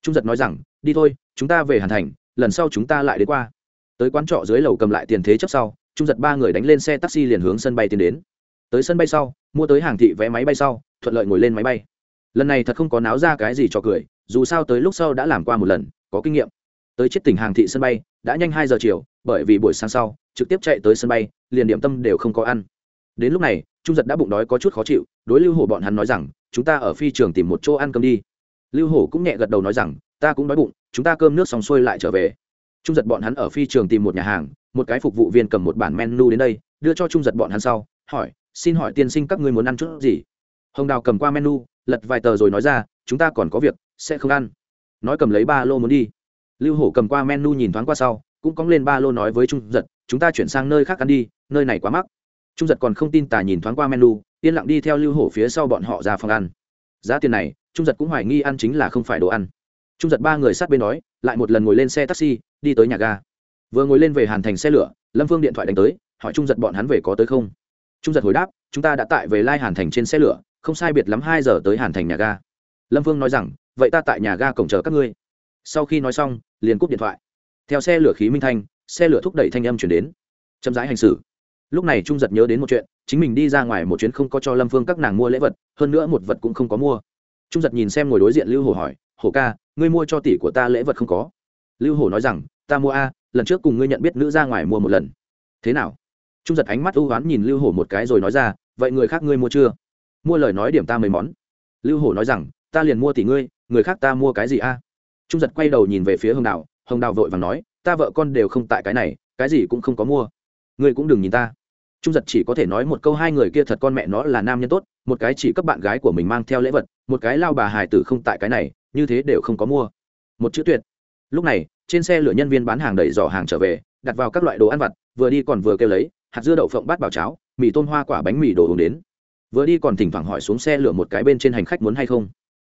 Trung giật nói rằng, đi thôi, chúng ta về hàn thành, lần sau chúng ta lại đến qua. Tới quán trọ dưới lầu cầm lại tiền thế chấp sau, trung giật ba người đánh lên xe taxi liền hướng sân bay tiến đến. Tới sân bay sau, mua tới hàng thị vé máy bay sau, thuận lợi ngồi lên máy bay. Lần này thật không có náo ra cái gì cho cười, dù sao tới lúc sau đã làm qua một lần, có kinh nghiệm. Tới chiếc tỉnh hàng thị sân bay, đã nhanh hai giờ chiều, bởi vì buổi sáng sau, trực tiếp chạy tới sân bay, liền điểm tâm đều không có ăn. Đến lúc này, trung giật đã bụng đói có chút khó chịu, đối lưu hổ bọn hắn nói rằng chúng ta ở phi trường tìm một chỗ ăn cơm đi. Lưu hổ cũng nhẹ gật đầu nói rằng, ta cũng đói bụng, chúng ta cơm nước xong xuôi lại trở về. Trung giật bọn hắn ở phi trường tìm một nhà hàng, một cái phục vụ viên cầm một bản menu đến đây, đưa cho trung giật bọn hắn sau, hỏi, xin hỏi tiên sinh các ngươi muốn ăn chút gì? Hồng đào cầm qua menu, lật vài tờ rồi nói ra, chúng ta còn có việc, sẽ không ăn. Nói cầm lấy ba lô muốn đi. Lưu hổ cầm qua menu nhìn thoáng qua sau, cũng cóng lên ba lô nói với trung giật, chúng ta chuyển sang nơi khác ăn đi, nơi này quá mắc. Trung giật còn không tin tà nhìn thoáng qua menu yên lặng đi theo lưu hổ phía sau bọn họ ra phòng ăn. Giá tiền này, trung giật cũng hoài nghi ăn chính là không phải đồ ăn. Trung giật ba người sát bên đói, lại một lần ngồi lên xe taxi, đi tới nhà ga. Vừa ngồi lên về hàn thành xe lửa, lâm phương điện thoại đánh tới, hỏi trung giật bọn hắn về có tới không. Trung giật hồi đáp, chúng ta đã tại về lai hàn thành trên xe lửa, không sai biệt lắm hai giờ tới hàn thành nhà ga. Lâm phương nói rằng, vậy ta tại nhà ga cổng chờ các ngươi. Sau khi nói xong, liền cúp điện thoại. Theo xe lửa khí minh thanh, xe lửa thúc đẩy thanh âm chuyển đến. Chậm rãi hành xử. Lúc này trung giật nhớ đến một chuyện chính mình đi ra ngoài một chuyến không có cho lâm phương các nàng mua lễ vật, hơn nữa một vật cũng không có mua. Trung giật nhìn xem ngồi đối diện lưu hồ hỏi hồ ca, ngươi mua cho tỷ của ta lễ vật không có? Lưu hồ nói rằng, ta mua a, lần trước cùng ngươi nhận biết nữ ra ngoài mua một lần. Thế nào? Trung giật ánh mắt ưu oán nhìn lưu hổ một cái rồi nói ra, vậy người khác ngươi mua chưa? Mua lời nói điểm ta mấy món. Lưu hổ nói rằng, ta liền mua tỷ ngươi, người khác ta mua cái gì a? Trung giật quay đầu nhìn về phía hồng đào hồng đào vội và nói, ta vợ con đều không tại cái này, cái gì cũng không có mua. Ngươi cũng đừng nhìn ta trung giật chỉ có thể nói một câu hai người kia thật con mẹ nó là nam nhân tốt, một cái chỉ cấp bạn gái của mình mang theo lễ vật, một cái lao bà hài tử không tại cái này, như thế đều không có mua. Một chữ tuyệt. Lúc này, trên xe lửa nhân viên bán hàng đẩy giỏ hàng trở về, đặt vào các loại đồ ăn vặt, vừa đi còn vừa kêu lấy, hạt dưa đậu phộng bát bảo cháo, mì tôm hoa quả bánh mì đồ uống đến. Vừa đi còn thỉnh thoảng hỏi xuống xe lửa một cái bên trên hành khách muốn hay không.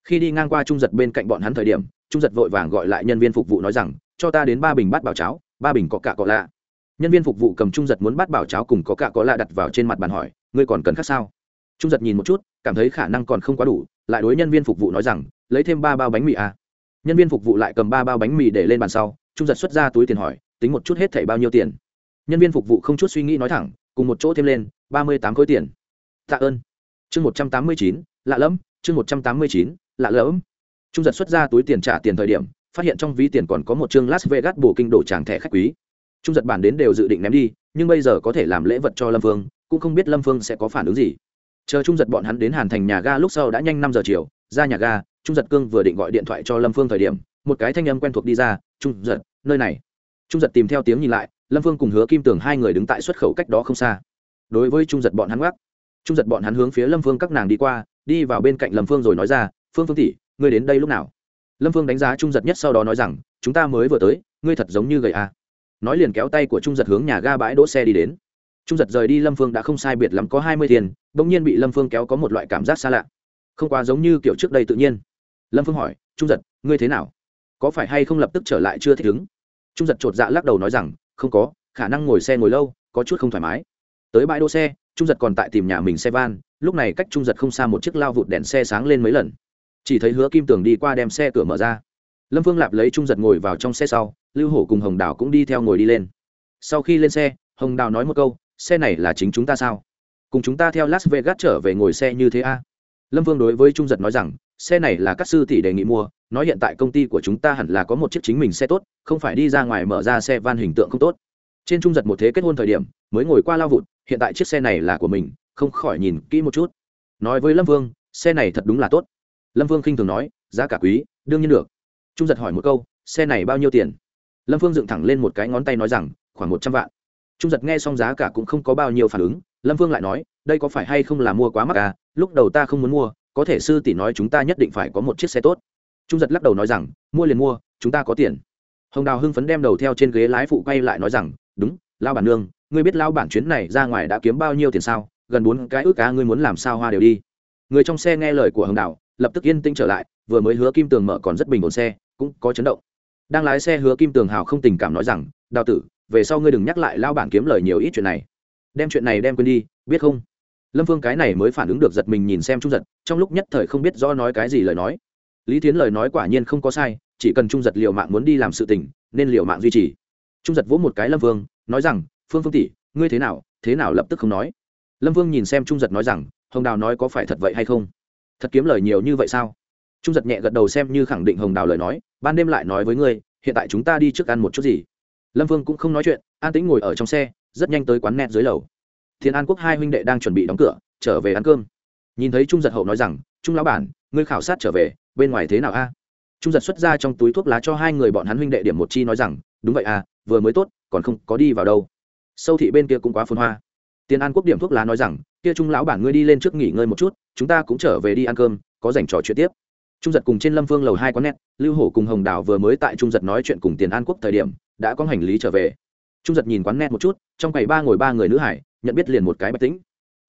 Khi đi ngang qua trung giật bên cạnh bọn hắn thời điểm, trung giật vội vàng gọi lại nhân viên phục vụ nói rằng, cho ta đến ba bình bát bảo cháo, ba bình có cả cọ lạ nhân viên phục vụ cầm trung giật muốn bắt bảo cháo cùng có cả có lạ đặt vào trên mặt bàn hỏi, ngươi còn cần khác sao? Trung giật nhìn một chút, cảm thấy khả năng còn không quá đủ, lại đối nhân viên phục vụ nói rằng, lấy thêm ba bao bánh mì à. nhân viên phục vụ lại cầm ba bao bánh mì để lên bàn sau, trung giật xuất ra túi tiền hỏi, tính một chút hết thảy bao nhiêu tiền? Nhân viên phục vụ không chút suy nghĩ nói thẳng, cùng một chỗ thêm lên, ba mươi tám khối tiền. Tạ ơn. Chương một trăm tám mươi chín, lạ lẫm, chương một trăm tám mươi chín, lạ lẫm. Trung giật xuất ra túi tiền trả tiền thời điểm, phát hiện trong ví tiền còn có một chương las vegas bổ kinh đổ tràng thẻ khách quý trung giật bản đến đều dự định ném đi, nhưng bây giờ có thể làm lễ vật cho lâm phương, cũng không biết lâm phương sẽ có phản ứng gì. Chờ trung giật bọn hắn đến hàn thành nhà ga lúc sau đã nhanh năm giờ chiều, ra nhà ga, trung giật cương vừa định gọi điện thoại cho lâm phương thời điểm, một cái thanh âm quen thuộc đi ra, trung giật nơi này. Trung giật tìm theo tiếng nhìn lại, lâm phương cùng hứa kim tường hai người đứng tại xuất khẩu cách đó không xa. Đối với trung giật bọn hắn gác trung giật bọn hắn hướng phía lâm phương các nàng đi qua, đi vào bên cạnh lâm phương rồi nói ra, phương phương tỷ, ngươi đến đây lúc nào? Lâm phương đánh giá trung giật nhất sau đó nói rằng, chúng ta mới vừa tới, ngươi thật giống như gầy à? Nói liền kéo tay của trung giật hướng nhà ga bãi đỗ xe đi đến. Trung giật rời đi lâm phương đã không sai biệt lắm có hai mươi tiền, bỗng nhiên bị lâm phương kéo có một loại cảm giác xa lạ. Không quá giống như kiểu trước đây tự nhiên. Lâm phương hỏi, trung giật, ngươi thế nào? Có phải hay không lập tức trở lại chưa thích ứng? Trung giật chột dạ lắc đầu nói rằng, không có, khả năng ngồi xe ngồi lâu, có chút không thoải mái. Tới bãi đỗ xe, trung giật còn tại tìm nhà mình xe van, lúc này cách trung giật không xa một chiếc lao vụt đèn xe sáng lên mấy lần. Chỉ thấy hứa kim tường đi qua đem xe cửa mở ra lâm phương lạp lấy trung giật ngồi vào trong xe sau, lưu hổ cùng hồng đào cũng đi theo ngồi đi lên. Sau khi lên xe, hồng đào nói một câu, xe này là chính chúng ta sao? Cùng chúng ta theo las vegas trở về ngồi xe như thế a? À? lâm vương đối với trung giật nói rằng, xe này là các sư tỷ đề nghị mua, nói hiện tại công ty của chúng ta hẳn là có một chiếc chính mình xe tốt, không phải đi ra ngoài mở ra xe van hình tượng không tốt. Trên trung giật một thế kết hôn thời điểm, mới ngồi qua lao vụt, hiện tại chiếc xe này là của mình, không khỏi nhìn kỹ một chút. Nói với lâm vương xe này thật đúng là tốt. Lâm vương khinh thường nói, giá cả quý, đương nhiên được trung giật hỏi một câu, xe này bao nhiêu tiền? Lâm Phương dựng thẳng lên một cái ngón tay nói rằng, khoảng một trăm vạn. Trung giật nghe xong giá cả cũng không có bao nhiêu phản ứng, lâm Phương lại nói, đây có phải hay không là mua quá mắc à? Lúc đầu ta không muốn mua, có thể sư tỷ nói chúng ta nhất định phải có một chiếc xe tốt. Trung giật lắc đầu nói rằng, mua liền mua, chúng ta có tiền. Hồng đào hưng phấn đem đầu theo trên ghế lái phụ quay lại nói rằng, đúng lao bản nương, ngươi biết lao bản chuyến này ra ngoài đã kiếm bao nhiêu tiền sao? Gần bốn cái ước cá ngươi muốn làm sao hoa đều đi. Người trong xe nghe lời của hồng đào, lập tức yên tĩnh trở lại, vừa mới hứa kim tường mở còn rất bình ổn xe cũng có chấn động. Đang lái xe hứa kim tường hào không tình cảm nói rằng, đào tử, về sau ngươi đừng nhắc lại lao bản kiếm lời nhiều ít chuyện này. Đem chuyện này đem quên đi, biết không? Lâm phương cái này mới phản ứng được giật mình nhìn xem trung giật, trong lúc nhất thời không biết do nói cái gì lời nói. Lý tiến lời nói quả nhiên không có sai, chỉ cần trung giật liệu mạng muốn đi làm sự tình, nên liệu mạng duy trì. Trung giật vỗ một cái lâm vương nói rằng, phương phương tỷ, ngươi thế nào thế nào lập tức không nói? Lâm vương nhìn xem trung giật nói rằng, hồng đào nói có phải thật vậy hay không? Thật kiếm lời nhiều như vậy sao? Trung giật nhẹ gật đầu xem như khẳng định hồng đào lời nói, ban đêm lại nói với ngươi, hiện tại chúng ta đi trước ăn một chút gì. Lâm vương cũng không nói chuyện, an tĩnh ngồi ở trong xe, rất nhanh tới quán net dưới lầu. Thiên an quốc hai huynh đệ đang chuẩn bị đóng cửa, trở về ăn cơm. Nhìn thấy trung giật hậu nói rằng, trung lão bản, ngươi khảo sát trở về, bên ngoài thế nào a? Trung giật xuất ra trong túi thuốc lá cho hai người bọn hắn huynh đệ điểm một chi nói rằng, đúng vậy à vừa mới tốt, còn không có đi vào đâu. Sâu thị bên kia cũng quá phun hoa. Tiền an quốc điểm thuốc lá nói rằng, kia trung lão bản, ngươi đi lên trước nghỉ ngơi một chút, chúng ta cũng trở về đi ăn cơm, có dành trò chuyện tiếp trung giật cùng trên lâm phương lầu hai quán nét lưu hổ cùng hồng đào vừa mới tại trung giật nói chuyện cùng tiền an quốc thời điểm, đã có hành lý trở về. Trung giật nhìn quán nét một chút, trong quầy ba ngồi ba người nữ hải, nhận biết liền một cái bạch tĩnh.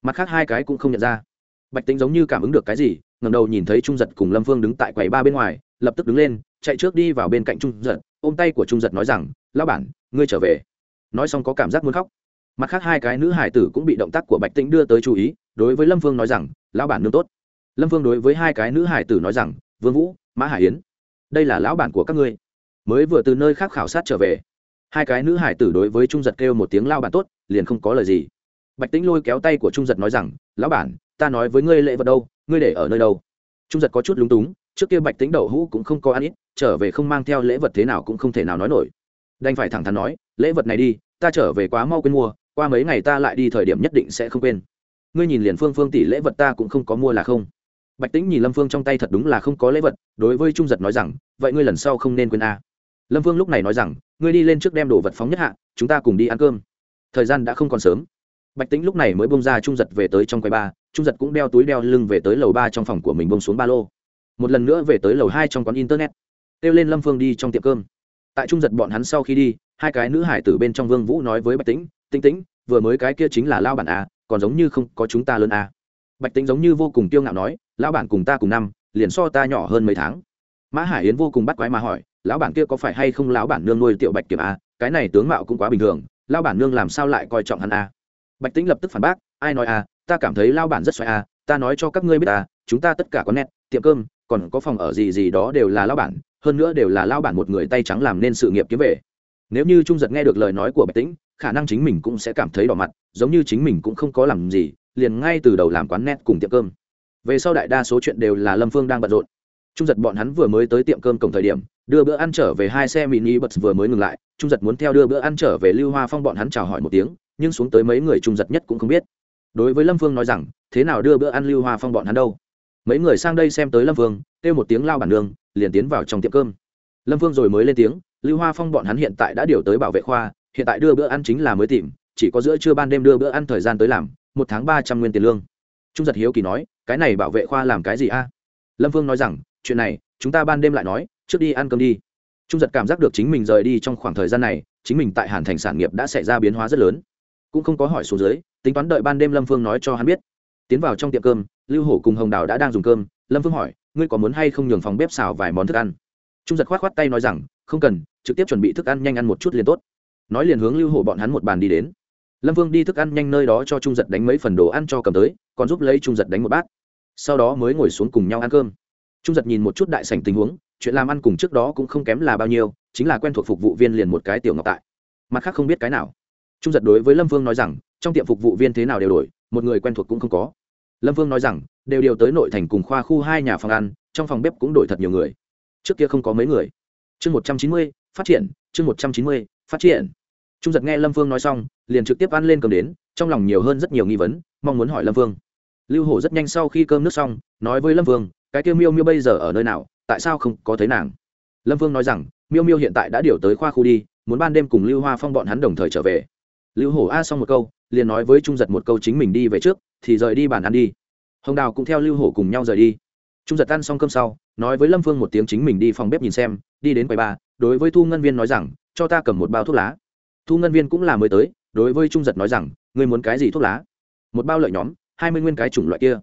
Mặt khác hai cái cũng không nhận ra. Bạch tĩnh giống như cảm ứng được cái gì ngầm đầu nhìn thấy trung giật cùng lâm phương đứng tại quầy ba bên ngoài, lập tức đứng lên, chạy trước đi vào bên cạnh trung giật, ôm tay của trung giật nói rằng, lão bản, ngươi trở về. Nói xong có cảm giác muốn khóc. Mặt khác hai cái nữ hải tử cũng bị động tác của bạch tĩnh đưa tới chú ý, đối với lâm phương nói rằng, lão bản nương tốt lâm phương đối với hai cái nữ hải tử nói rằng, vương vũ, mã hải yến, đây là lão bản của các ngươi. Mới vừa từ nơi khác khảo sát trở về, hai cái nữ hải tử đối với trung giật kêu một tiếng lao bản tốt liền không có lời gì. Bạch tĩnh lôi kéo tay của trung giật nói rằng, lão bản, ta nói với ngươi lễ vật đâu, ngươi để ở nơi đâu? Trung giật có chút lúng túng, trước kia bạch tĩnh đậu hũ cũng không có ăn ít, trở về không mang theo lễ vật thế nào cũng không thể nào nói nổi. Đành phải thẳng thắn nói, lễ vật này đi, ta trở về quá mau quên mua, qua mấy ngày ta lại đi thời điểm nhất định sẽ không quên. Ngươi nhìn liền phương phương tỷ lễ vật ta cũng không có mua là không bạch tĩnh nhìn lâm phương trong tay thật đúng là không có lễ vật, đối với trung giật nói rằng, vậy ngươi lần sau không nên quên a. Lâm phương lúc này nói rằng, ngươi đi lên trước đem đồ vật phóng nhất hạ, chúng ta cùng đi ăn cơm. Thời gian đã không còn sớm. Bạch tĩnh lúc này mới bông ra trung giật về tới trong quầy ba, trung giật cũng đeo túi đeo lưng về tới lầu ba trong phòng của mình bông xuống ba lô. Một lần nữa về tới lầu hai trong quán internet. Kêu lên lâm phương đi trong tiệm cơm. Tại trung giật bọn hắn sau khi đi, hai cái nữ hải tử bên trong vương vũ nói với bạch tĩnh Tĩnh tĩnh, vừa mới cái kia chính là lao bản a, còn giống như không có chúng ta lớn a. Bạch tĩnh giống như vô cùng tiêu ngạo nói lão bản cùng ta cùng năm, liền so ta nhỏ hơn mấy tháng. Mã hải yến vô cùng bắt quái mà hỏi, lão bản kia có phải hay không lão bản nương nuôi tiểu bạch kiểm a? Cái này tướng mạo cũng quá bình thường, lão bản nương làm sao lại coi trọng hắn a? Bạch tĩnh lập tức phản bác, ai nói a? Ta cảm thấy lão bản rất xoay a, ta nói cho các ngươi biết a, chúng ta tất cả có nét, tiệm cơm, còn có phòng ở gì gì đó đều là lão bản, hơn nữa đều là lão bản một người tay trắng làm nên sự nghiệp kiếm về. Nếu như trung giật nghe được lời nói của bạch tĩnh, khả năng chính mình cũng sẽ cảm thấy đỏ mặt, giống như chính mình cũng không có làm gì, liền ngay từ đầu làm quán net cùng tiệm cơm về sau đại đa số chuyện đều là lâm phương đang bận rộn. Trung giật bọn hắn vừa mới tới tiệm cơm cổng thời điểm, đưa bữa ăn trở về hai xe mini bật vừa mới ngừng lại, trung giật muốn theo đưa bữa ăn trở về lưu hoa phong bọn hắn chào hỏi một tiếng, nhưng xuống tới mấy người trung giật nhất cũng không biết. Đối với lâm phương nói rằng, thế nào đưa bữa ăn lưu hoa phong bọn hắn đâu? Mấy người sang đây xem tới lâm phương, kêu một tiếng lao bản nương liền tiến vào trong tiệm cơm. Lâm phương rồi mới lên tiếng, lưu hoa phong bọn hắn hiện tại đã điều tới bảo vệ khoa, hiện tại đưa bữa ăn chính là mới tìm, chỉ có giữa trưa ban đêm đưa bữa ăn thời gian tới làm, một tháng ba trăm nguyên tiền lương trung giật hiếu kỳ nói, cái này bảo vệ khoa làm cái gì a? Lâm Vương nói rằng, chuyện này, chúng ta ban đêm lại nói, trước đi ăn cơm đi. Trung giật cảm giác được chính mình rời đi trong khoảng thời gian này, chính mình tại hàn thành sản nghiệp đã xảy ra biến hóa rất lớn. Cũng không có hỏi xuống dưới, tính toán đợi ban đêm lâm phương nói cho hắn biết. Tiến vào trong tiệm cơm, lưu hổ cùng hồng đào đã đang dùng cơm, lâm phương hỏi, ngươi có muốn hay không nhường phòng bếp xào vài món thức ăn? Trung giật k h o á t k h o á t tay nói rằng, không cần, trực tiếp chuẩn bị thức ăn nhanh ăn một chút liền tốt. Nói liền hướng lưu hổ bọn hắn một bàn đi đến lâm vương đi thức ăn nhanh nơi đó cho trung giật đánh mấy phần đồ ăn cho cầm tới, còn giúp lấy trung giật đánh một bát. Sau đó mới ngồi xuống cùng nhau ăn cơm. Trung giật nhìn một chút đại sảnh tình huống, chuyện làm ăn cùng trước đó cũng không kém là bao nhiêu, chính là quen thuộc phục vụ viên liền một cái tiểu ngọc tại. Mặt khác không biết cái nào. Trung giật đối với lâm vương nói rằng, trong tiệm phục vụ viên thế nào đều đổi, một người quen thuộc cũng không có. Lâm vương nói rằng, đều điều tới nội thành cùng khoa khu hai nhà phòng ăn, trong phòng bếp cũng đổi thật nhiều người. Trước kia không có mấy người. Chương một trăm chín mươi, phát triển, chương một trăm chín mươi, phát triển trung giật nghe lâm vương nói xong, liền trực tiếp ăn lên cơm đến, trong lòng nhiều hơn rất nhiều nghi vấn, mong muốn hỏi lâm vương lưu hổ rất nhanh sau khi cơm nước xong, nói với lâm vương cái kêu miêu miêu bây giờ ở nơi nào, tại sao không có thấy nàng? Lâm vương nói rằng, miêu miêu hiện tại đã điều tới khoa khu đi, muốn ban đêm cùng lưu hoa phong bọn hắn đồng thời trở về. Lưu hổ a xong một câu, liền nói với trung giật một câu chính mình đi về trước, thì rời đi bàn ăn đi. Hồng đào cũng theo lưu hổ cùng nhau rời đi. Trung giật ăn xong cơm sau, nói với lâm phương một tiếng chính mình đi phòng bếp nhìn xem, đi đến quầy ba, đối với thu ngân viên nói rằng, cho ta cầm một bao thuốc lá thu ngân viên cũng là mới tới, đối với trung giật nói rằng, ngươi muốn cái gì thuốc lá? Một bao lợi nhóm, hai mươi nguyên cái chủng loại kia.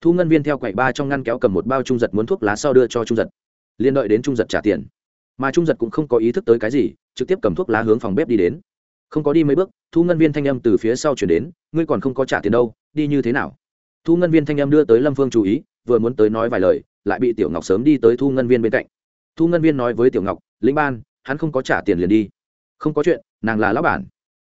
Thu ngân viên theo quầy ba trong ngăn kéo cầm một bao trung giật muốn thuốc lá sau đưa cho trung giật. Liên đợi đến trung giật trả tiền. Mà trung giật cũng không có ý thức tới cái gì, trực tiếp cầm thuốc lá hướng phòng bếp đi đến. Không có đi mấy bước, thu ngân viên thanh âm từ phía sau chuyển đến, ngươi còn không có trả tiền đâu, đi như thế nào? Thu ngân viên thanh âm đưa tới lâm phương chú ý, vừa muốn tới nói vài lời, lại bị tiểu ngọc sớm đi tới thu ngân viên bên cạnh. Thu ngân viên nói với tiểu ngọc, lĩnh ban, hắn không có trả tiền liền đi không có chuyện, nàng là lão bản.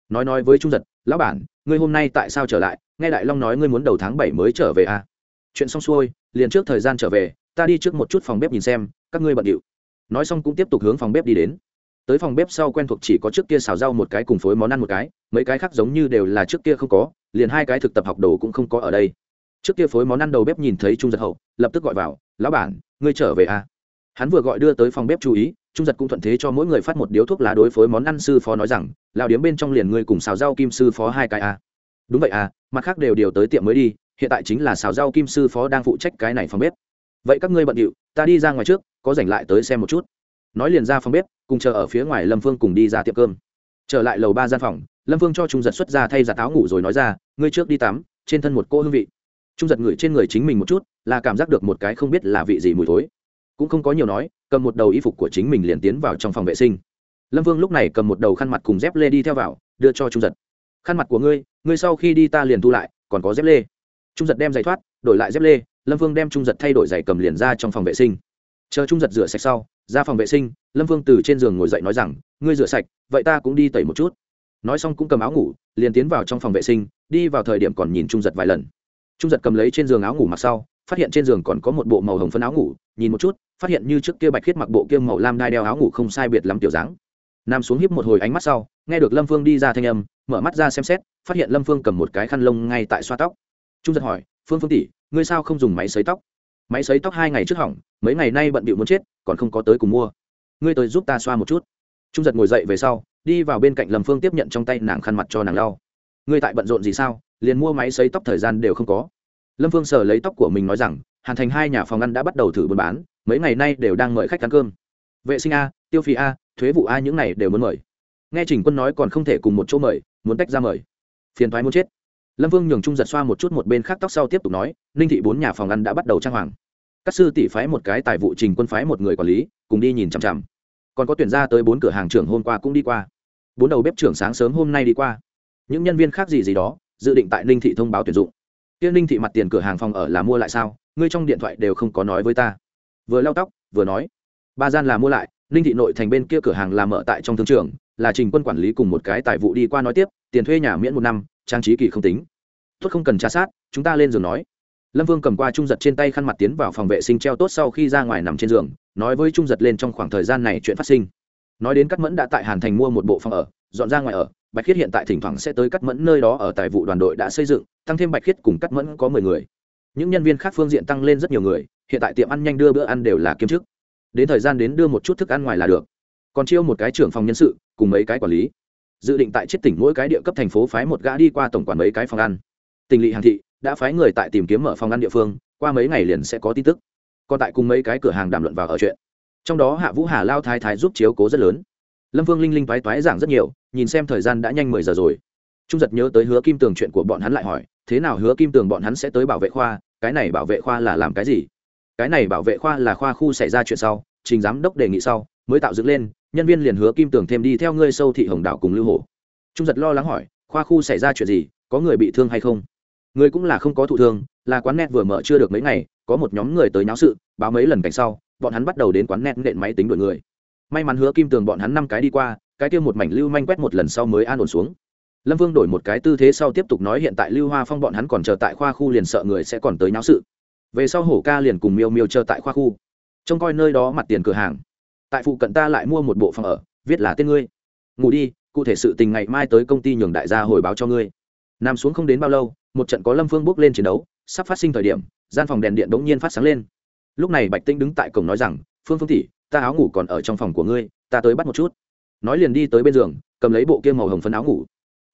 Nói nói với trung giật, lão bản, ngươi hôm nay tại sao trở lại? Nghe đại long nói ngươi muốn đầu tháng bảy mới trở về à? Chuyện xong xuôi, liền trước thời gian trở về, ta đi trước một chút phòng bếp nhìn xem, các ngươi bận điệu. Nói xong cũng tiếp tục hướng phòng bếp đi đến. Tới phòng bếp sau quen thuộc chỉ có trước kia xào rau một cái cùng phối món ăn một cái, mấy cái khác giống như đều là trước kia không có, liền hai cái thực tập học đồ cũng không có ở đây. Trước kia phối món ăn đầu bếp nhìn thấy trung giật hậu, lập tức gọi vào, lão bản, ngươi trở về à? Hắn vừa gọi đưa tới phòng bếp chú ý, trung giật cũng thuận thế cho mỗi người phát một điếu thuốc lá đối phối món ăn sư phó nói rằng lao điếm bên trong liền ngươi cùng xào rau kim sư phó hai cái à? đúng vậy à mặt khác đều điều tới tiệm mới đi, hiện tại chính là xào rau kim sư phó đang phụ trách cái này phòng bếp. Vậy các ngươi bận điệu, ta đi ra ngoài trước, có rảnh lại tới xem một chút. Nói liền ra phòng bếp, cùng chờ ở phía ngoài lâm phương cùng đi ra tiệm cơm. Trở lại lầu ba gian phòng, lâm phương cho trung giật xuất ra thay giặt áo ngủ rồi nói ra, ngươi trước đi tắm, trên thân một cô hương vị. Trung giật ngửi trên người chính mình một chút, là cảm giác được một cái không biết là vị gì mùi thối cũng không có nhiều nói, cầm một đầu y phục của chính mình liền tiến vào trong phòng vệ sinh. Lâm vương lúc này cầm một đầu khăn mặt cùng dép lê đi theo vào, đưa cho trung giật. Khăn mặt của ngươi ngươi sau khi đi ta liền thu lại, còn có dép lê. Trung giật đem giày thoát, đổi lại dép lê, lâm vương đem trung giật thay đổi giày cầm liền ra trong phòng vệ sinh. Chờ trung giật rửa sạch sau, ra phòng vệ sinh, lâm vương từ trên giường ngồi dậy nói rằng, ngươi rửa sạch, vậy ta cũng đi tẩy một chút. Nói xong cũng cầm áo ngủ, liền tiến vào trong phòng vệ sinh, đi vào thời điểm còn nhìn trung giật vài lần. Trung giật cầm lấy trên giường áo ngủ mặc sau phát hiện trên giường còn có một bộ màu hồng phân áo ngủ, nhìn một chút, phát hiện như trước kia bạch khiết mặc bộ kia màu lam đai đeo áo ngủ không sai biệt lắm tiểu dáng. Nằm xuống hiếp một hồi ánh mắt sau, nghe được lâm phương đi ra thanh âm, mở mắt ra xem xét, phát hiện lâm phương cầm một cái khăn lông ngay tại xoa tóc. Trung giật hỏi, phương phương tỷ, ngươi sao không dùng máy xấy tóc? Máy xấy tóc hai ngày trước hỏng, mấy ngày nay bận bịu muốn chết, còn không có tới cùng mua. Ngươi tới giúp ta xoa một chút. Trung giật ngồi dậy về sau, đi vào bên cạnh lâm phương tiếp nhận trong tay nàng khăn mặt cho nàng lau. Ngươi tại bận rộn gì sao? Liền mua máy xấy tóc thời gian đều không có lâm phương sờ lấy tóc của mình nói rằng, hàn thành hai nhà phòng ăn đã bắt đầu thử buôn bán, mấy ngày nay đều đang mời khách ăn cơm. Vệ sinh a, tiêu phí a, thuế vụ a những này đều muốn mời. Nghe trình quân nói còn không thể cùng một chỗ mời, muốn tách ra mời. Phiền thoái muốn chết. Lâm vương nhường trung giật xoa một chút một bên khác tóc sau tiếp tục nói, ninh thị bốn nhà phòng ăn đã bắt đầu trang hoàng. Các sư tỷ phái một cái tài vụ, trình quân phái một người quản lý, cùng đi nhìn chằm chằm. Còn có tuyển ra tới bốn cửa hàng trưởng hôm qua cũng đi qua. Bốn đầu bếp trưởng sáng sớm hôm nay đi qua. Những nhân viên khác gì gì đó, dự định tại ninh thị thông báo tuyển dụng tiên ninh thị mặt tiền cửa hàng phòng ở là mua lại sao? Ngươi trong điện thoại đều không có nói với ta. Vừa lau tóc, vừa nói. Ba gian là mua lại, ninh thị nội thành bên kia cửa hàng làm mở tại trong thương trường, là trình quân quản lý cùng một cái tài vụ đi qua nói tiếp, tiền thuê nhà miễn một năm, trang trí kỳ không tính. Tuất không cần tra sát, chúng ta lên giường nói. Lâm vương cầm qua trung giật trên tay khăn mặt tiến vào phòng vệ sinh treo tốt sau khi ra ngoài nằm trên giường, nói với trung giật lên trong khoảng thời gian này chuyện phát sinh. Nói đến cắt mẫn đã tại hàn thành mua một bộ phòng ở, dọn ra ngoài ở bạch khiết hiện tại thỉnh thoảng sẽ tới cắt mẫn nơi đó ở tài vụ đoàn đội đã xây dựng, tăng thêm bạch khiết cùng cắt mẫn có mười người. Những nhân viên khác phương diện tăng lên rất nhiều người, hiện tại tiệm ăn nhanh đưa bữa ăn đều là kiêm chức. Đến thời gian đến đưa một chút thức ăn ngoài là được. Còn chiêu một cái trưởng phòng nhân sự, cùng mấy cái quản lý. Dự định tại chiết tỉnh mỗi cái địa cấp thành phố phái một gã đi qua tổng quản mấy cái phòng ăn. Tỉnh lỵ hàng thị, đã phái người tại tìm kiếm mở phòng ăn địa phương, qua mấy ngày liền sẽ có tin tức. Còn tại cùng mấy cái cửa hàng đàm luận vào ở chuyện. Trong đó hạ vũ hà lao thái thái giúp chiếu cố rất lớn lâm vương linh linh toái toái giảng rất nhiều, nhìn xem thời gian đã nhanh mười giờ rồi. Trung giật nhớ tới hứa kim tường chuyện của bọn hắn lại hỏi, thế nào hứa kim tường bọn hắn sẽ tới bảo vệ khoa, cái này bảo vệ khoa là làm cái gì? Cái này bảo vệ khoa là khoa khu xảy ra chuyện sau, trình giám đốc đề nghị sau, mới tạo dựng lên, nhân viên liền hứa kim tường thêm đi theo ngươi sâu thị hồng Đảo cùng lưu hồ. Trung giật lo lắng hỏi, khoa khu xảy ra chuyện gì, có người bị thương hay không? Người cũng là không có thụ thương, là quán net vừa mở chưa được mấy ngày, có một nhóm người tới náo sự, báo mấy lần cảnh sau, bọn hắn bắt đầu đến quán net nện máy tính đuổi người may mắn hứa kim tường bọn hắn năm cái đi qua, cái kia một mảnh lưu manh quét một lần sau mới an ổn xuống. Lâm vương đổi một cái tư thế sau tiếp tục nói hiện tại lưu hoa phong bọn hắn còn chờ tại khoa khu liền sợ người sẽ còn tới náo sự. Về sau hổ ca liền cùng miêu miêu chờ tại khoa khu. Trông coi nơi đó mặt tiền cửa hàng. Tại phụ cận ta lại mua một bộ phòng ở, viết là tên ngươi. Ngủ đi, cụ thể sự tình ngày mai tới công ty nhường đại gia hồi báo cho ngươi. Nằm xuống không đến bao lâu, một trận có lâm phương bước lên chiến đấu, sắp phát sinh thời điểm, gian phòng đèn điện bỗng nhiên phát sáng lên. Lúc này bạch tinh đứng tại cổng nói rằng, phương phương tỷ ta áo ngủ còn ở trong phòng của ngươi, ta tới bắt một chút. Nói liền đi tới bên giường, cầm lấy bộ kia màu hồng phấn áo ngủ.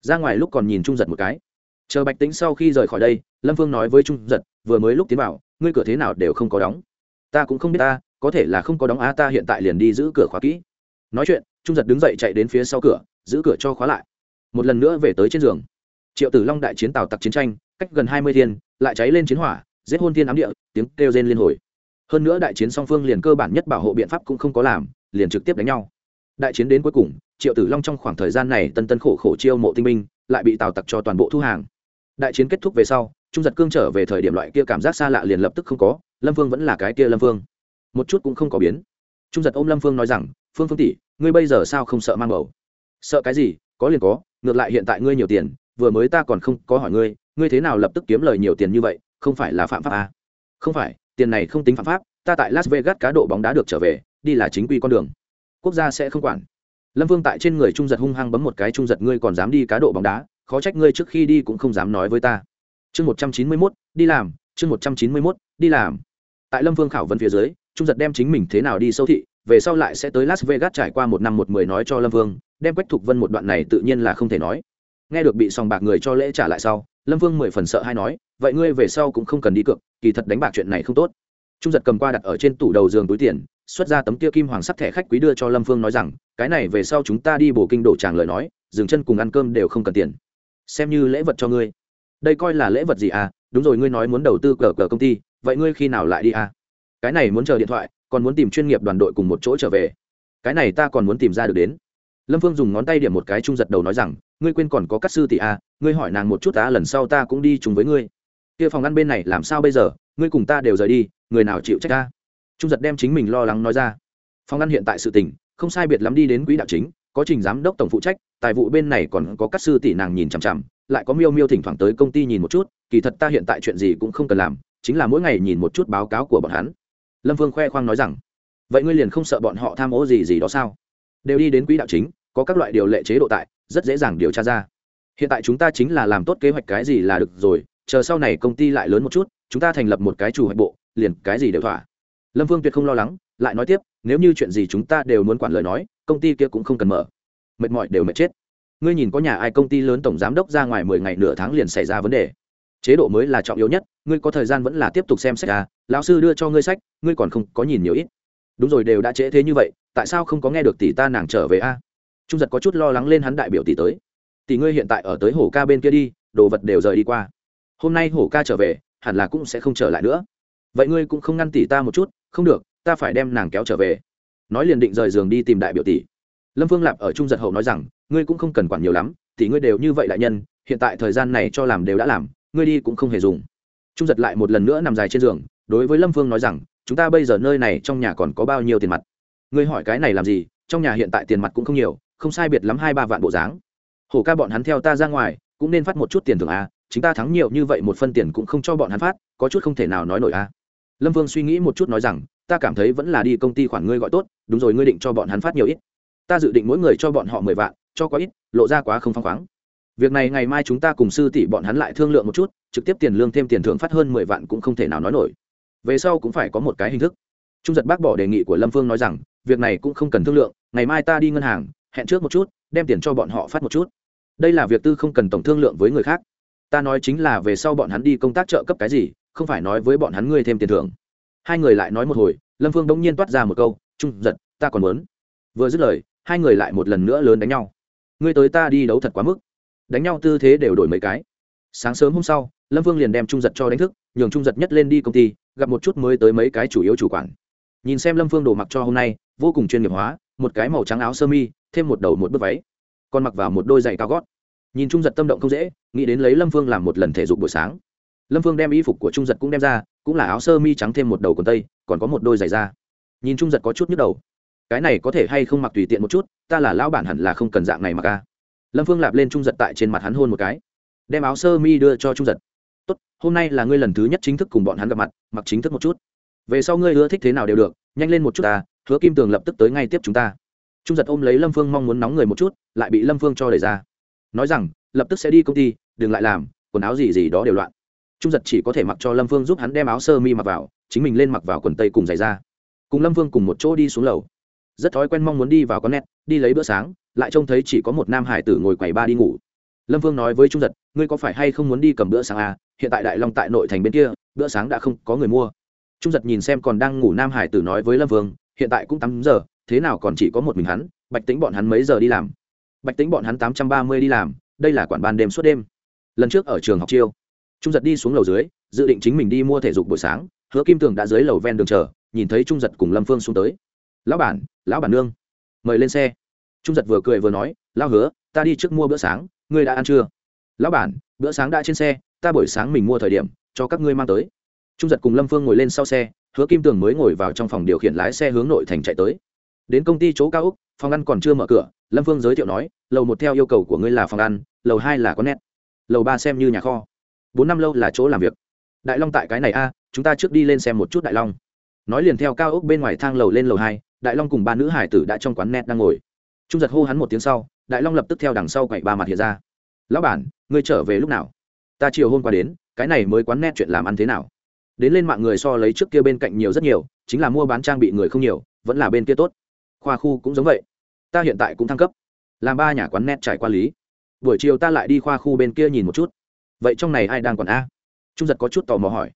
Ra ngoài lúc còn nhìn trung giật một cái. Chờ bạch tính sau khi rời khỏi đây, lâm phương nói với trung giật, vừa mới lúc tiến vào, ngươi cửa thế nào đều không có đóng. Ta cũng không biết ta, có thể là không có đóng á, ta hiện tại liền đi giữ cửa khóa kỹ. Nói chuyện, trung giật đứng dậy chạy đến phía sau cửa, giữ cửa cho khóa lại. Một lần nữa về tới trên giường. Triệu tử long đại chiến tàu tặc chiến tranh, cách gần hai mươi thiên, lại cháy lên chiến hỏa, giết hôn thiên ám địa, tiếng kêu rên liên hồi hơn nữa đại chiến song phương liền cơ bản nhất bảo hộ biện pháp cũng không có làm, liền trực tiếp đánh nhau. Đại chiến đến cuối cùng, triệu tử long trong khoảng thời gian này tân tân khổ khổ chiêu mộ tinh binh, lại bị tào tặc cho toàn bộ thu hàng. Đại chiến kết thúc về sau, trung giật cương trở về thời điểm loại kia cảm giác xa lạ liền lập tức không có, lâm phương vẫn là cái kia lâm phương một chút cũng không có biến. Trung giật ôm lâm phương nói rằng, phương phương tỷ, ngươi bây giờ sao không sợ mang bầu? Sợ cái gì? Có liền có, ngược lại hiện tại ngươi nhiều tiền, vừa mới ta còn không có hỏi ngươi ngươi thế nào lập tức kiếm lời nhiều tiền như vậy, không phải là phạm pháp à? không phải tiền này không tính phạm pháp, ta tại las vegas cá độ bóng đá được trở về, đi là chính quy con đường. Quốc gia sẽ không quản. Lâm vương tại trên người trung giật hung hăng bấm một cái trung giật, ngươi còn dám đi cá độ bóng đá, khó trách ngươi trước khi đi cũng không dám nói với ta. Chương một trăm chín mươi mốt, đi làm, chương một trăm chín mươi mốt, đi làm. Tại lâm vương khảo vấn phía dưới, trung giật đem chính mình thế nào đi sâu thị, về sau lại sẽ tới las vegas trải qua một năm một mười nói cho lâm vương, đem quách thục vân một đoạn này tự nhiên là không thể nói. Nghe được bị sòng bạc người cho lễ trả lại sau lâm vương mười phần sợ hay nói, vậy ngươi về sau cũng không cần đi cược, kỳ thật đánh bạc chuyện này không tốt. Trung giật cầm qua đặt ở trên tủ đầu giường túi tiền, xuất ra tấm kia kim hoàng sắt thẻ khách quý đưa cho lâm phương nói rằng, cái này về sau chúng ta đi bổ kinh đổ tràng lời nói, dừng chân cùng ăn cơm đều không cần tiền. Xem như lễ vật cho ngươi. Đây coi là lễ vật gì à? Đúng rồi, ngươi nói muốn đầu tư cờ cờ công ty, vậy ngươi khi nào lại đi à? Cái này muốn chờ điện thoại, còn muốn tìm chuyên nghiệp đoàn đội cùng một chỗ trở về. Cái này ta còn muốn tìm ra được đến lâm phương dùng ngón tay điểm một cái trung giật đầu nói rằng, ngươi quên còn có các sư tỷ à ngươi hỏi nàng một chút ta lần sau ta cũng đi chung với ngươi. Kia phòng ăn bên này làm sao bây giờ? Ngươi cùng ta đều rời đi, người nào chịu trách ta? Trung giật đem chính mình lo lắng nói ra. Phòng ăn hiện tại sự tình, không sai biệt lắm đi đến quỹ đạo chính, có trình giám đốc tổng phụ trách, tài vụ bên này còn có các sư tỷ nàng nhìn chằm chằm, lại có miêu miêu thỉnh thoảng tới công ty nhìn một chút, kỳ thật ta hiện tại chuyện gì cũng không cần làm, chính là mỗi ngày nhìn một chút báo cáo của bọn hắn. Lâm vương khoe khoang nói rằng, vậy ngươi liền không sợ bọn họ tham ô gì gì đó sao? Đều đi đến quỹ đạo chính, có các loại điều lệ chế độ tại, rất dễ dàng điều tra ra. Hiện tại chúng ta chính là làm tốt kế hoạch cái gì là được rồi, chờ sau này công ty lại lớn một chút, chúng ta thành lập một cái chủ hoạch bộ, liền cái gì đều thỏa. Lâm vương tuyệt không lo lắng, lại nói tiếp, nếu như chuyện gì chúng ta đều muốn quản lời nói, công ty kia cũng không cần mở. Mệt mỏi đều mệt chết. Ngươi nhìn có nhà ai công ty lớn tổng giám đốc ra ngoài mười ngày nửa tháng liền xảy ra vấn đề. Chế độ mới là trọng yếu nhất, ngươi có thời gian vẫn là tiếp tục xem sách à lão sư đưa cho ngươi sách, ngươi còn không có nhìn nhiều ít đúng rồi, đều đã trễ thế như vậy, tại sao không có nghe được tỷ ta nàng trở về a? À? trung giật có chút lo lắng lên hắn đại biểu tỷ tới. Tỷ ngươi hiện tại ở tới hổ ca bên kia đi, đồ vật đều rời đi qua. Hôm nay hổ ca trở về, hẳn là cũng sẽ không trở lại nữa. Vậy ngươi cũng không ngăn tỷ ta một chút, không được, ta phải đem nàng kéo trở về. Nói liền định rời giường đi tìm đại biểu tỷ. Lâm phương lạp ở trung giật hậu nói rằng, ngươi cũng không cần quản nhiều lắm, tỷ ngươi đều như vậy đại nhân, hiện tại thời gian này cho làm đều đã làm, ngươi đi cũng không hề dùng. Trung giật lại một lần nữa nằm dài trên giường, đối với lâm phương nói rằng chúng ta bây giờ nơi này trong nhà còn có bao nhiêu tiền mặt? Ngươi hỏi cái này làm gì? Trong nhà hiện tại tiền mặt cũng không nhiều, không sai biệt lắm hai ba vạn bộ dáng. Hổ ca bọn hắn theo ta ra ngoài, cũng nên phát một chút tiền thưởng a chính ta thắng nhiều như vậy một phân tiền cũng không cho bọn hắn phát, có chút không thể nào nói nổi a. Lâm vương suy nghĩ một chút nói rằng, ta cảm thấy vẫn là đi công ty khoản ngươi gọi tốt, đúng rồi ngươi định cho bọn hắn phát nhiều ít. Ta dự định mỗi người cho bọn họ mười vạn, cho quá ít, lộ ra quá không phăng khoáng. Việc này ngày mai chúng ta cùng sư tỷ bọn hắn lại thương lượng một chút, trực tiếp tiền lương thêm tiền thưởng phát hơn mười vạn cũng không thể nào nói nổi về sau cũng phải có một cái hình thức. Trung giật bác bỏ đề nghị của lâm phương nói rằng, việc này cũng không cần thương lượng, ngày mai ta đi ngân hàng, hẹn trước một chút, đem tiền cho bọn họ phát một chút. Đây là việc tư không cần tổng thương lượng với người khác. Ta nói chính là về sau bọn hắn đi công tác trợ cấp cái gì, không phải nói với bọn hắn ngươi thêm tiền thưởng. Hai người lại nói một hồi, lâm phương bỗng nhiên toát ra một câu, trung giật, ta còn muốn. Vừa dứt lời, hai người lại một lần nữa lớn đánh nhau. Ngươi tới ta đi đấu thật quá mức. Đánh nhau tư thế đều đổi mấy cái. Sáng sớm hôm sau, lâm Phương liền đem trung giật cho đánh thức, nhường trung giật nhất lên đi công ty gặp một chút mới tới mấy cái chủ yếu chủ quản. Nhìn xem lâm phương đồ mặc cho hôm nay, vô cùng chuyên nghiệp hóa, một cái màu trắng áo sơ mi, thêm một đầu một bước váy. Còn mặc vào một đôi giày cao gót. Nhìn trung giật tâm động không dễ, nghĩ đến lấy lâm phương làm một lần thể dục buổi sáng. Lâm phương đem y phục của trung giật cũng đem ra, cũng là áo sơ mi trắng thêm một đầu quần tây, còn có một đôi giày da. Nhìn trung giật có chút nhức đầu. Cái này có thể hay không mặc tùy tiện một chút, ta là lão bản hẳn là không cần dạng này mà ca lâm phương lạp lên trung giật tại trên mặt hắn hôn một cái. Đem áo sơ mi đưa cho trung giật hôm nay là ngươi lần thứ nhất chính thức cùng bọn hắn gặp mặt, mặc chính thức một chút. Về sau ngươi ưa thích thế nào đều được, nhanh lên một chút ta, hứa kim tường lập tức tới ngay tiếp chúng ta. Trung giật ôm lấy lâm phương mong muốn nóng người một chút, lại bị lâm phương cho đẩy ra. Nói rằng, lập tức sẽ đi công ty, đừng lại làm, quần áo gì gì đó đều loạn. Trung giật chỉ có thể mặc cho lâm phương giúp hắn đem áo sơ mi mặc vào, chính mình lên mặc vào quần tây cùng giày ra cùng lâm phương cùng một chỗ đi xuống lầu. Rất thói quen mong muốn đi vào con nét, đi lấy bữa sáng, lại trông thấy chỉ có một nam hải tử ngồi quầy ba đi ngủ. Lâm Phương nói với trung giật, ngươi có phải hay không muốn đi cầm bữa sáng à? Hiện tại đại long tại nội thành bên kia, bữa sáng đã không có người mua. Trung giật nhìn xem còn đang ngủ nam hải tử nói với lâm vương, hiện tại cũng tám giờ, thế nào còn chỉ có một mình hắn, bạch tính bọn hắn mấy giờ đi làm? Bạch tính bọn hắn tám trăm ba mươi đi làm, đây là quản ban đêm suốt đêm. Lần trước ở trường học chiêu, trung giật đi xuống lầu dưới, dự định chính mình đi mua thể dục buổi sáng, hứa kim tường đã dưới lầu ven đường chờ, nhìn thấy trung giật cùng lâm phương xuống tới. Lão bản lão bản nương, mời lên xe. Trung giật vừa cười vừa nói lao hứa, ta đi trước mua bữa sáng, ngươi đã ăn chưa? Lão bản, bữa sáng đã trên xe ta buổi sáng mình mua thời điểm, cho các ngươi mang tới. Trung giật cùng lâm phương ngồi lên sau xe, hứa kim tường mới ngồi vào trong phòng điều khiển lái xe hướng nội thành chạy tới. Đến công ty chỗ cao úc, phòng ăn còn chưa mở cửa, lâm phương giới thiệu nói, lầu một theo yêu cầu của ngươi là phòng ăn, lầu hai là có nét, lầu ba xem như nhà kho. Bốn năm lâu là chỗ làm việc. Đại long tại cái này a, chúng ta trước đi lên xem một chút đại long. Nói liền theo cao ốc bên ngoài thang lầu lên lầu hai, đại long cùng ba nữ hải tử đã trong quán net đang ngồi. Trung giật hô hắn một tiếng sau, đại long lập tức theo đằng sau quậy ba mặt hiện ra. Lão bản, ngươi trở về lúc nào? Ta chiều hôm qua đến, cái này mới quán net chuyện làm ăn thế nào? Đến lên mạng người so lấy trước kia bên cạnh nhiều rất nhiều, chính là mua bán trang bị người không nhiều, vẫn là bên kia tốt. Khoa khu cũng giống vậy. Ta hiện tại cũng thăng cấp. Làm ba nhà quán net trải qua lý. Buổi chiều ta lại đi khoa khu bên kia nhìn một chút. Vậy trong này ai đang còn a? Trung giật có chút tò mò hỏi.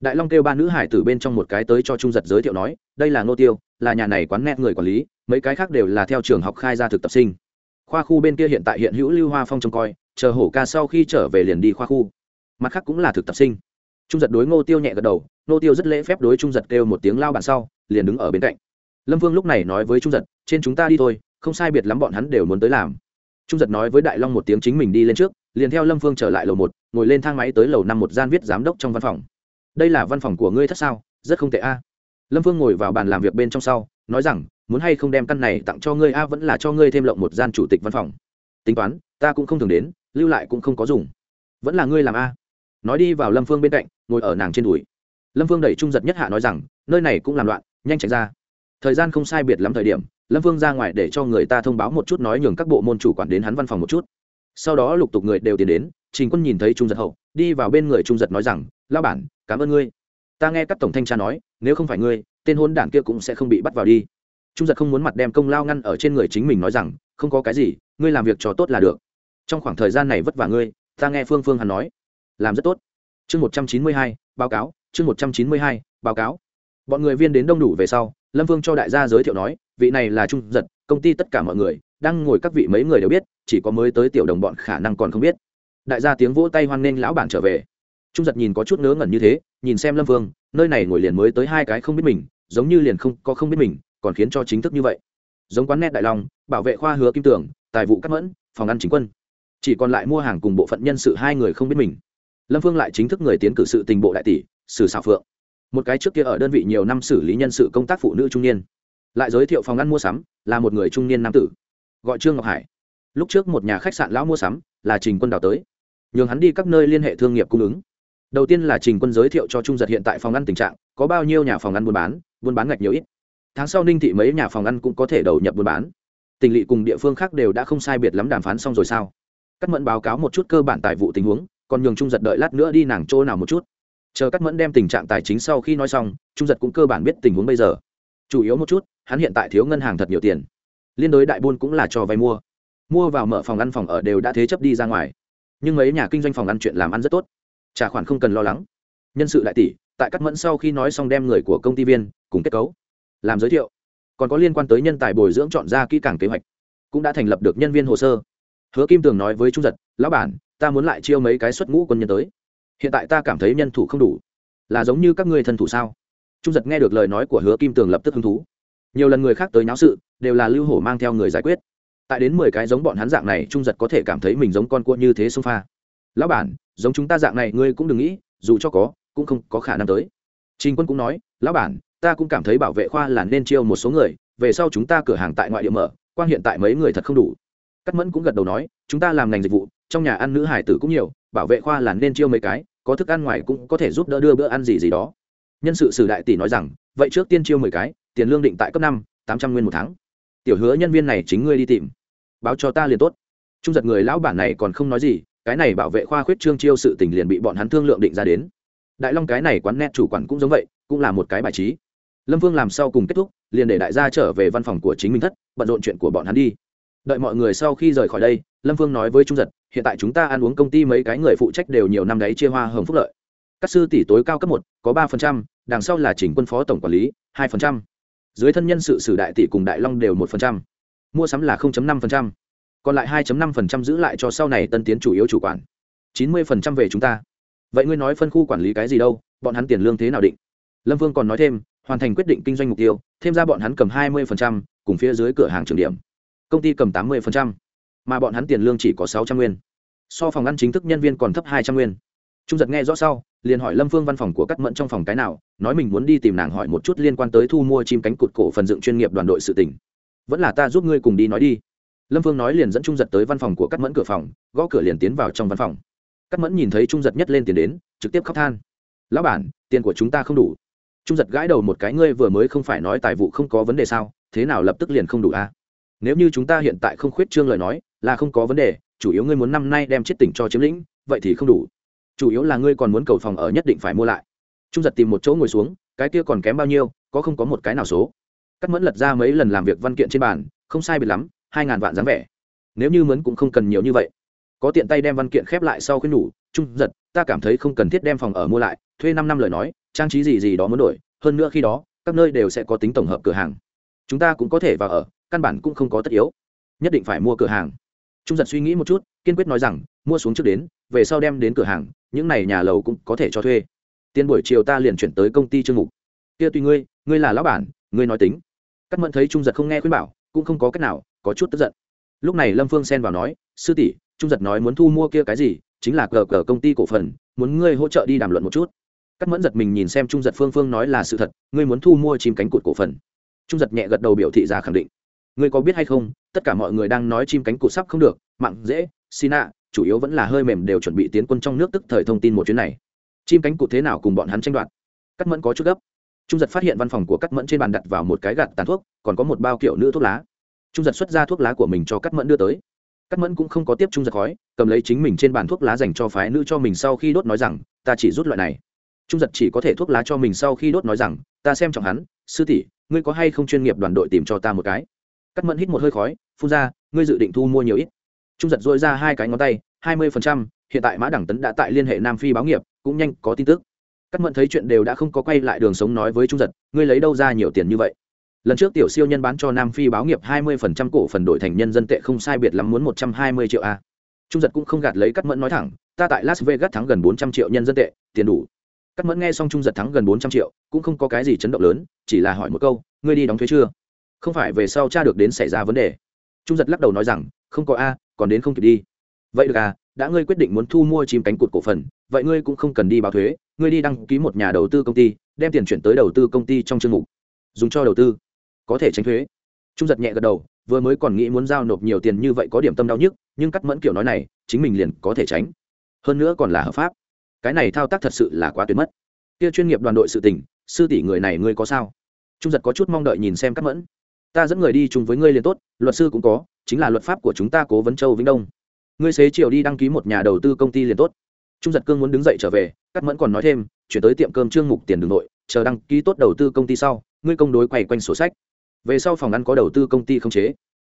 Đại long kêu ba nữ hải tử bên trong một cái tới cho trung giật giới thiệu nói, đây là nô tiêu, là nhà này quán net người quản lý, mấy cái khác đều là theo trường học khai ra thực tập sinh. Khoa khu bên kia hiện tại hiện hữu lưu hoa phong trông coi chờ hổ ca sau khi trở về liền đi khoa khu. Mặt khác cũng là thực tập sinh. Trung giật đối ngô tiêu nhẹ gật đầu, ngô tiêu rất lễ phép đối trung giật kêu một tiếng lao bàn sau, liền đứng ở bên cạnh. Lâm vương lúc này nói với trung giật, trên chúng ta đi thôi, không sai biệt lắm bọn hắn đều muốn tới làm. Trung giật nói với đại long một tiếng chính mình đi lên trước, liền theo lâm phương trở lại lầu một, ngồi lên thang máy tới lầu năm một gian viết giám đốc trong văn phòng. Đây là văn phòng của ngươi thất sao? Rất không tệ a. Lâm phương ngồi vào bàn làm việc bên trong sau, nói rằng, muốn hay không đem căn này tặng cho ngươi a, vẫn là cho ngươi thêm lộng một gian chủ tịch văn phòng. Tính toán, ta cũng không thường đến lưu lại cũng không có dùng. Vẫn là ngươi làm a. Nói đi vào lâm phương bên cạnh, ngồi ở nàng trên đùi. Lâm phương đẩy trung giật nhất hạ nói rằng, nơi này cũng làm loạn, nhanh tránh ra. Thời gian không sai biệt lắm thời điểm, lâm phương ra ngoài để cho người ta thông báo một chút nói nhường các bộ môn chủ quản đến hắn văn phòng một chút. Sau đó lục tục người đều tiến đến, trình quân nhìn thấy trung giật hậu, đi vào bên người trung giật nói rằng lao bản, cảm ơn ngươi. Ta nghe các tổng thanh tra nói, nếu không phải ngươi, tên hôn đảng kia cũng sẽ không bị bắt vào đi. Trung giật không muốn mặt đem công lao ngăn ở trên người chính mình nói rằng, không có cái gì, ngươi làm việc cho tốt là được trong khoảng thời gian này vất vả ngươi, ta nghe phương phương hắn nói. Làm rất tốt. Chương một trăm chín mươi hai, báo cáo, chương một trăm chín mươi hai, báo cáo. Bọn người viên đến đông đủ về sau, lâm vương cho đại gia giới thiệu nói, vị này là trung giật, công ty tất cả mọi người, đang ngồi các vị mấy người đều biết, chỉ có mới tới tiểu đồng bọn khả năng còn không biết. Đại gia tiếng vỗ tay hoan nghênh lão bản trở về. Trung giật nhìn có chút ngớ ngẩn như thế, nhìn xem lâm vương, nơi này ngồi liền mới tới hai cái không biết mình, giống như liền không có không biết mình, còn khiến cho chính thức như vậy. Giống quán net đại long, bảo vệ khoa hứa kim tưởng tài vụ cắt mẫn, phòng ăn chính quân chỉ còn lại mua hàng cùng bộ phận nhân sự hai người không biết mình. Lâm phương lại chính thức người tiến cử sự tình bộ đại tỷ, sử xảo phượng. Một cái trước kia ở đơn vị nhiều năm xử lý nhân sự công tác phụ nữ trung niên. Lại giới thiệu phòng ăn mua sắm, là một người trung niên nam tử. Gọi trương ngọc hải. Lúc trước một nhà khách sạn lão mua sắm, là trình quân đào tới. Nhường hắn đi các nơi liên hệ thương nghiệp cung ứng. Đầu tiên là trình quân giới thiệu cho trung giật hiện tại phòng ăn tình trạng, có bao nhiêu nhà phòng ăn buôn bán buôn bán ngạch nhiều ít. Tháng sau ninh thị mấy nhà phòng ăn cũng có thể đầu nhập buôn bán. Tình lỵ cùng địa phương khác đều đã không sai biệt lắm đàm phán xong rồi sao? Cắt mẫn báo cáo một chút cơ bản tài vụ tình huống, còn nhường trung giật đợi lát nữa đi nàng chỗ nào một chút. Chờ cắt mẫn đem tình trạng tài chính sau khi nói xong, trung giật cũng cơ bản biết tình huống bây giờ. Chủ yếu một chút, hắn hiện tại thiếu ngân hàng thật nhiều tiền. Liên đối đại buôn cũng là cho vay mua. Mua vào mở phòng ăn phòng ở đều đã thế chấp đi ra ngoài. Nhưng mấy nhà kinh doanh phòng ăn chuyện làm ăn rất tốt. Trả khoản không cần lo lắng. Nhân sự đại tỷ, tại cắt mẫn sau khi nói xong đem người của công ty viên cùng kết cấu làm giới thiệu. Còn có liên quan tới nhân tài bồi dưỡng chọn ra kỹ càng kế hoạch. Cũng đã thành lập được nhân viên hồ sơ hứa kim tường nói với trung giật, lão bản, ta muốn lại chiêu mấy cái xuất ngũ quân nhân tới. Hiện tại ta cảm thấy nhân thủ không đủ. Là giống như các ngươi thân thủ sao? Trung giật nghe được lời nói của hứa kim tường lập tức hứng thú. Nhiều lần người khác tới nháo sự, đều là lưu hổ mang theo người giải quyết. Tại đến mười cái giống bọn hắn dạng này, trung giật có thể cảm thấy mình giống con cua như thế xông pha. Lão bản, giống chúng ta dạng này, ngươi cũng đừng nghĩ, dù cho có, cũng không có khả năng tới. Trình quân cũng nói, lão bản, ta cũng cảm thấy bảo vệ khoa là nên chiêu một số người, về sau chúng ta cửa hàng tại ngoại địa mở quan hiện tại mấy người thật không đủ cắt mẫn cũng gật đầu nói, chúng ta làm ngành dịch vụ, trong nhà ăn nữ hải tử cũng nhiều, bảo vệ khoa là nên chiêu mấy cái, có thức ăn ngoài cũng có thể giúp đỡ đưa bữa ăn gì gì đó. Nhân sự sử đại tỷ nói rằng, vậy trước tiên chiêu mười cái, tiền lương định tại cấp năm, tám trăm nguyên một tháng. Tiểu hứa nhân viên này chính ngươi đi tìm. Báo cho ta liền tốt. Trung giật người lão bản này còn không nói gì, cái này bảo vệ khoa khuyết trương chiêu sự tình liền bị bọn hắn thương lượng định ra đến. Đại long cái này quán net chủ quản cũng giống vậy, cũng là một cái bài trí. Lâm vương làm sau cùng kết thúc, liền để đại gia trở về văn phòng của chính mình thất, bận rộn chuyện của bọn hắn đi đợi mọi người sau khi rời khỏi đây lâm vương nói với trung giật hiện tại chúng ta ăn uống công ty mấy cái người phụ trách đều nhiều năm đấy chia hoa hồng phúc lợi. Các sư tỷ tối cao cấp một có ba phần trăm đằng sau là chỉnh quân phó tổng quản lý hai phần trăm. Dưới thân nhân sự sử đại tỷ cùng đại long đều một phần trăm. Mua sắm là năm phần trăm. Còn lại hai năm phần trăm giữ lại cho sau này tân tiến chủ yếu chủ quản. chín mươi phần trăm về chúng ta. Vậy ngươi nói phân khu quản lý cái gì đâu bọn hắn tiền lương thế nào định? Lâm vương còn nói thêm hoàn thành quyết định kinh doanh mục tiêu thêm ra bọn hắn cầm hai mươi phần trăm, cùng phía dưới cửa hàng trường điểm công ty cầm tám mươi mà bọn hắn tiền lương chỉ có sáu trăm nguyên. So phòng ăn chính thức nhân viên còn thấp hai trăm nguyên. Trung giật nghe rõ sau, liền hỏi lâm phương văn phòng của cắt mẫn trong phòng cái nào, nói mình muốn đi tìm nàng hỏi một chút liên quan tới thu mua chim cánh cụt cổ phần dựng chuyên nghiệp đoàn đội sự tỉnh vẫn là ta giúp ngươi cùng đi nói đi. Lâm phương nói liền dẫn trung giật tới văn phòng của cắt mẫn cửa phòng, gõ cửa liền tiến vào trong văn phòng. Cắt mẫn nhìn thấy trung giật nhất lên tiền đến, trực tiếp khóc than. Lão bản, tiền của chúng ta không đủ. Trung giật gãi đầu một cái, ngươi vừa mới không phải nói tài vụ không có vấn đề sao? Thế nào lập tức liền không đủ a nếu như chúng ta hiện tại không khuyết trương lời nói, là không có vấn đề, chủ yếu ngươi muốn năm nay đem chết tỉnh cho chiếm lĩnh, vậy thì không đủ. Chủ yếu là ngươi còn muốn cầu phòng ở nhất định phải mua lại. Trung giật tìm một chỗ ngồi xuống, cái kia còn kém bao nhiêu, có không có một cái nào số. Cắt mẫn lật ra mấy lần làm việc văn kiện trên bàn, không sai biệt lắm, hai ngàn vạn dáng vẻ. Nếu như mướn cũng không cần nhiều như vậy. Có tiện tay đem văn kiện khép lại sau khuyên nhủ, trung giật, ta cảm thấy không cần thiết đem phòng ở mua lại, thuê năm năm lời nói, trang trí gì gì đó muốn đổi, hơn nữa khi đó, các nơi đều sẽ có tính tổng hợp cửa hàng. Chúng ta cũng có thể vào ở căn bản cũng không có tất yếu. Nhất định phải mua cửa hàng. Trung giật suy nghĩ một chút, kiên quyết nói rằng, mua xuống trước đến, về sau đem đến cửa hàng, những này nhà lầu cũng có thể cho thuê. Tiền buổi chiều ta liền chuyển tới công ty chương mục. Kia tùy ngươi ngươi là lão bản, ngươi nói tính. Cắt mẫn thấy trung giật không nghe khuyên bảo, cũng không có cách nào, có chút tức giận. Lúc này lâm phương xen vào nói, sư tỷ, trung giật nói muốn thu mua kia cái gì, chính là cờ cờ công ty cổ phần, muốn ngươi hỗ trợ đi đàm luận một chút. Cắt mẫn giật mình nhìn xem trung giật phương phương nói là sự thật, ngươi muốn thu mua chim cánh cụt cổ phần. Trung giật nhẹ gật đầu biểu thị ra khẳng định ngươi có biết hay không, tất cả mọi người đang nói chim cánh cụt sắp không được mặn dễ xin ạ chủ yếu vẫn là hơi mềm đều chuẩn bị tiến quân trong nước tức thời thông tin một chuyến này. Chim cánh cụt thế nào cùng bọn hắn tranh đoạt? Cắt mẫn có chút gấp. Trung giật phát hiện văn phòng của cắt mẫn trên bàn đặt vào một cái gạt tàn thuốc, còn có một bao kiểu nữ thuốc lá. Trung giật xuất ra thuốc lá của mình cho cắt mẫn đưa tới. Cắt mẫn cũng không có tiếp trung giật khói, cầm lấy chính mình trên bàn thuốc lá dành cho phái nữ cho mình sau khi đốt nói rằng, ta chỉ rút loại này. Trung giật chỉ có thể thuốc lá cho mình sau khi đốt nói rằng, ta xem trọng hắn, sư tỷ, ngươi có hay không chuyên nghiệp đoàn đội tìm cho ta một cái? Cắt mẫn hít một hơi khói, phun ra, ngươi dự định thu mua nhiều ít. Trung giật dội ra hai cái ngón tay, hai mươi phần trăm, hiện tại mã đẳng tấn đã tại liên hệ nam phi báo nghiệp, cũng nhanh có tin tức. Cắt mẫn thấy chuyện đều đã không có quay lại đường sống nói với trung giật, ngươi lấy đâu ra nhiều tiền như vậy? Lần trước tiểu siêu nhân bán cho nam phi báo nghiệp hai mươi phần trăm cổ phần đổi thành nhân dân tệ không sai biệt lắm muốn một trăm hai mươi triệu a. Trung giật cũng không gạt lấy cắt mẫn nói thẳng, ta tại las vegas thắng gần bốn trăm triệu nhân dân tệ, tiền đủ. Cắt mẫn nghe xong trung giật thắng gần bốn trăm triệu, cũng không có cái gì chấn động lớn, chỉ là hỏi một câu, ngươi đi đóng thuế chưa? Không phải về sau cha được đến xảy ra vấn đề. Trung giật lắc đầu nói rằng, không có a, còn đến không kịp đi. Vậy được à đã ngươi quyết định muốn thu mua chim cánh cụt cổ phần, vậy ngươi cũng không cần đi báo thuế, ngươi đi đăng ký một nhà đầu tư công ty, đem tiền chuyển tới đầu tư công ty trong chương mục. Dùng cho đầu tư, có thể tránh thuế. Trung giật nhẹ gật đầu, vừa mới còn nghĩ muốn giao nộp nhiều tiền như vậy có điểm tâm đau nhức, nhưng cắt mẫn kiểu nói này, chính mình liền có thể tránh. Hơn nữa còn là hợp pháp. Cái này thao tác thật sự là quá tuyệt mất. Kia chuyên nghiệp đoàn đội sự tình, sư tỷ người này ngươi có sao? Trung giật có chút mong đợi nhìn xem cắt mẫn ta dẫn người đi chung với ngươi liền tốt, luật sư cũng có, chính là luật pháp của chúng ta cố vấn châu vĩnh đông. Ngươi xế chiều đi đăng ký một nhà đầu tư công ty liền tốt. Trung giật cương muốn đứng dậy trở về, cắt mẫn còn nói thêm, chuyển tới tiệm cơm trương mục tiền đường nội, chờ đăng ký tốt đầu tư công ty sau, ngươi công đối quay quanh sổ sách. Về sau phòng ăn có đầu tư công ty không chế.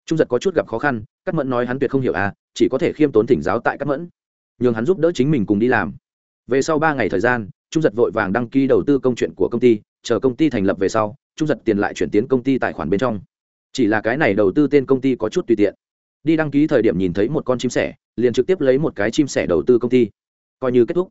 Trung giật có chút gặp khó khăn, cắt mẫn nói hắn tuyệt không hiểu à chỉ có thể khiêm tốn thỉnh giáo tại cắt mẫn. Nhường hắn giúp đỡ chính mình cùng đi làm. Về sau ba ngày thời gian, trung giật vội vàng đăng ký đầu tư công chuyện của công ty chờ công ty thành lập về sau, trung giật tiền lại chuyển tiến công ty tài khoản bên trong. Chỉ là cái này đầu tư tên công ty có chút tùy tiện. Đi đăng ký thời điểm nhìn thấy một con chim sẻ, liền trực tiếp lấy một cái chim sẻ đầu tư công ty. Coi như kết thúc.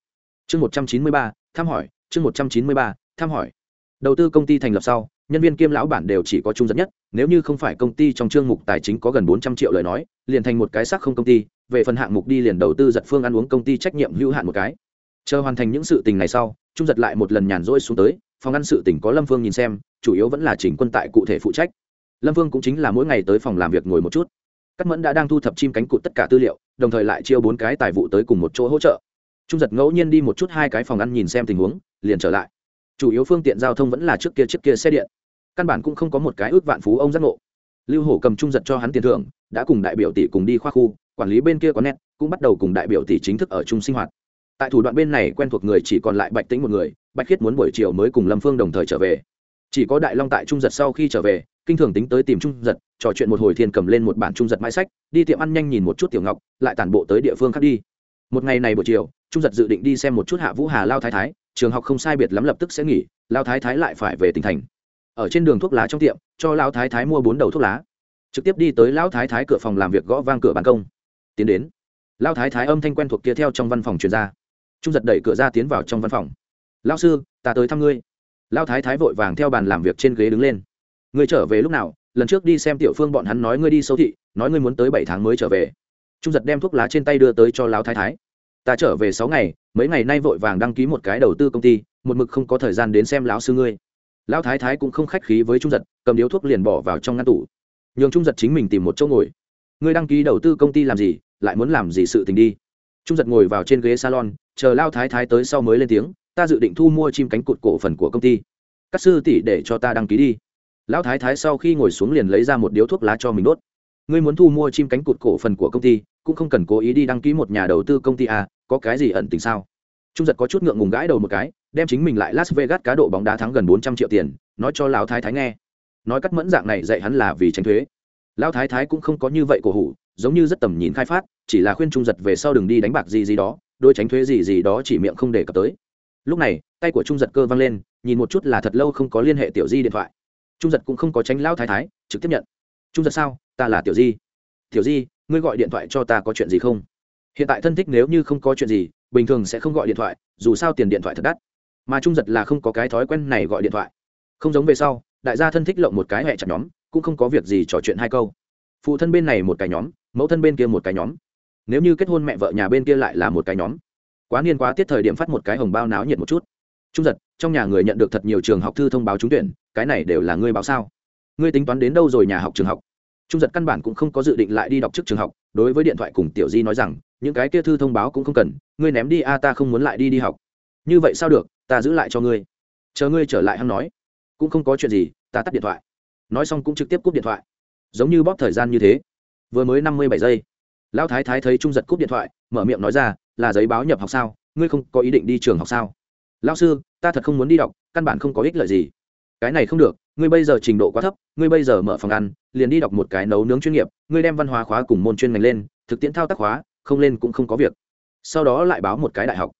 Chương một trăm chín mươi ba thăm hỏi. Chương một trăm chín mươi ba thăm hỏi. Đầu tư công ty thành lập sau, nhân viên kiêm lão bản đều chỉ có trung dẫn nhất, nếu như không phải công ty trong chương mục tài chính có gần bốn trăm triệu lời nói, liền thành một cái xác không công ty, về phần hạng mục đi liền đầu tư giật phương ăn uống công ty trách nhiệm hữu hạn một cái. Chờ hoàn thành những sự tình này sau, trung giật lại một lần nhàn rỗi xuống tới phòng ăn sự tỉnh có lâm phương nhìn xem, chủ yếu vẫn là chỉnh quân tại cụ thể phụ trách. Lâm phương cũng chính là mỗi ngày tới phòng làm việc ngồi một chút. Cắt mẫn đã đang thu thập chim cánh cụt tất cả tư liệu, đồng thời lại chiêu bốn cái tài vụ tới cùng một chỗ hỗ trợ. Trung giật ngẫu nhiên đi một chút hai cái phòng ăn nhìn xem tình huống, liền trở lại. Chủ yếu phương tiện giao thông vẫn là trước kia trước kia xe điện. Căn bản cũng không có một cái ước vạn phú ông giác ngộ. Lưu hổ cầm trung giật cho hắn tiền thưởng, đã cùng đại biểu tỷ cùng đi khoa khu, quản lý bên kia có nét cũng bắt đầu cùng đại biểu tỷ chính thức ở chung sinh hoạt tại thủ đoạn bên này quen thuộc người chỉ còn lại bạch tính một người, bạch khiết muốn buổi chiều mới cùng lâm phương đồng thời trở về. Chỉ có đại long tại trung giật sau khi trở về, kinh thường tính tới tìm trung giật, trò chuyện một hồi thiên cầm lên một bản trung giật mãi sách, đi tiệm ăn nhanh nhìn một chút tiểu ngọc, lại tản bộ tới địa phương khác đi. Một ngày này buổi chiều, trung giật dự định đi xem một chút hạ vũ hà lao thái thái, trường học không sai biệt lắm lập tức sẽ nghỉ, lao thái thái lại phải về tỉnh thành. Ở trên đường thuốc lá trong tiệm, cho lao thái thái mua bốn đầu thuốc lá. Trực tiếp đi tới lão thái thái cửa phòng làm việc gõ vang cửa ban công. Tiến đến. Lao thái thái âm thanh quen thuộc kia theo trong văn phòng truyền ra trung giật đẩy cửa ra tiến vào trong văn phòng. Lao sư, ta tới thăm ngươi. Lao thái thái vội vàng theo bàn làm việc trên ghế đứng lên. Ngươi trở về lúc nào? Lần trước đi xem tiểu phương bọn hắn nói ngươi đi sâu thị, nói ngươi muốn tới bảy tháng mới trở về. Trung giật đem thuốc lá trên tay đưa tới cho lao thái thái. Ta trở về sáu ngày, mấy ngày nay vội vàng đăng ký một cái đầu tư công ty, một mực không có thời gian đến xem lão sư ngươi. Lão thái thái cũng không khách khí với trung giật, cầm điếu thuốc liền bỏ vào trong ngăn tủ. Nhường trung giật chính mình tìm một chỗ ngồi. Ngươi đăng ký đầu tư công ty làm gì? Lại muốn làm gì sự tình đi? Trung giật ngồi vào trên ghế salon chờ lao thái thái tới sau mới lên tiếng ta dự định thu mua chim cánh cụt cổ phần của công ty. Các sư tỷ để cho ta đăng ký đi. Lão thái thái sau khi ngồi xuống liền lấy ra một điếu thuốc lá cho mình đốt. Ngươi muốn thu mua chim cánh cụt cổ phần của công ty cũng không cần cố ý đi đăng ký một nhà đầu tư công ty à, có cái gì ẩn tình sao? Trung giật có chút ngượng ngùng gãi đầu một cái đem chính mình lại las vegas cá độ bóng đá thắng gần bốn trăm triệu tiền nói cho lão thái thái nghe. Nói cắt mẫn dạng này dạy hắn là vì tránh thuế. Lão thái thái cũng không có như vậy cổ hủ giống như rất tầm nhìn khai phát chỉ là khuyên trung giật về sau đừng đi đánh bạc gì gì đó đôi tránh thuế gì gì đó chỉ miệng không đề cập tới. Lúc này, tay của trung giật cơ văng lên, nhìn một chút là thật lâu không có liên hệ tiểu di điện thoại. Trung giật cũng không có tránh lão thái thái, trực tiếp nhận. Trung giật sao? Ta là tiểu di. Tiểu di, ngươi gọi điện thoại cho ta có chuyện gì không? Hiện tại thân thích nếu như không có chuyện gì, bình thường sẽ không gọi điện thoại, dù sao tiền điện thoại thật đắt. Mà trung giật là không có cái thói quen này gọi điện thoại. Không giống về sau, đại gia thân thích lộng một cái hẹ chặt nhóm, cũng không có việc gì trò chuyện hai câu. Phụ thân bên này một cái nhóm, mẫu thân bên kia một cái nhóm nếu như kết hôn mẹ vợ nhà bên kia lại là một cái nhóm, quá niên quá tiết thời điểm phát một cái hồng bao náo nhiệt một chút. Trung giật, trong nhà người nhận được thật nhiều trường học thư thông báo trúng tuyển, cái này đều là ngươi báo sao? Ngươi tính toán đến đâu rồi nhà học trường học? Trung giật căn bản cũng không có dự định lại đi đọc trước trường học, đối với điện thoại cùng tiểu di nói rằng, những cái kia thư thông báo cũng không cần, ngươi ném đi a, ta không muốn lại đi đi học. Như vậy sao được, ta giữ lại cho ngươi. Chờ ngươi trở lại hăng nói. Cũng không có chuyện gì, ta tắt điện thoại. Nói xong cũng trực tiếp cúp điện thoại. Giống như bóp thời gian như thế. Vừa mới năm mươi bảy giây lão thái thái thấy trung giật cúp điện thoại, mở miệng nói ra, là giấy báo nhập học sao? Ngươi không có ý định đi trường học sao? Lão sư, ta thật không muốn đi đọc, căn bản không có ích lợi gì. Cái này không được, ngươi bây giờ trình độ quá thấp, ngươi bây giờ mở phòng ăn, liền đi đọc một cái nấu nướng chuyên nghiệp, ngươi đem văn hóa khóa cùng môn chuyên ngành lên, thực tiễn thao tác khóa, không lên cũng không có việc. Sau đó lại báo một cái đại học.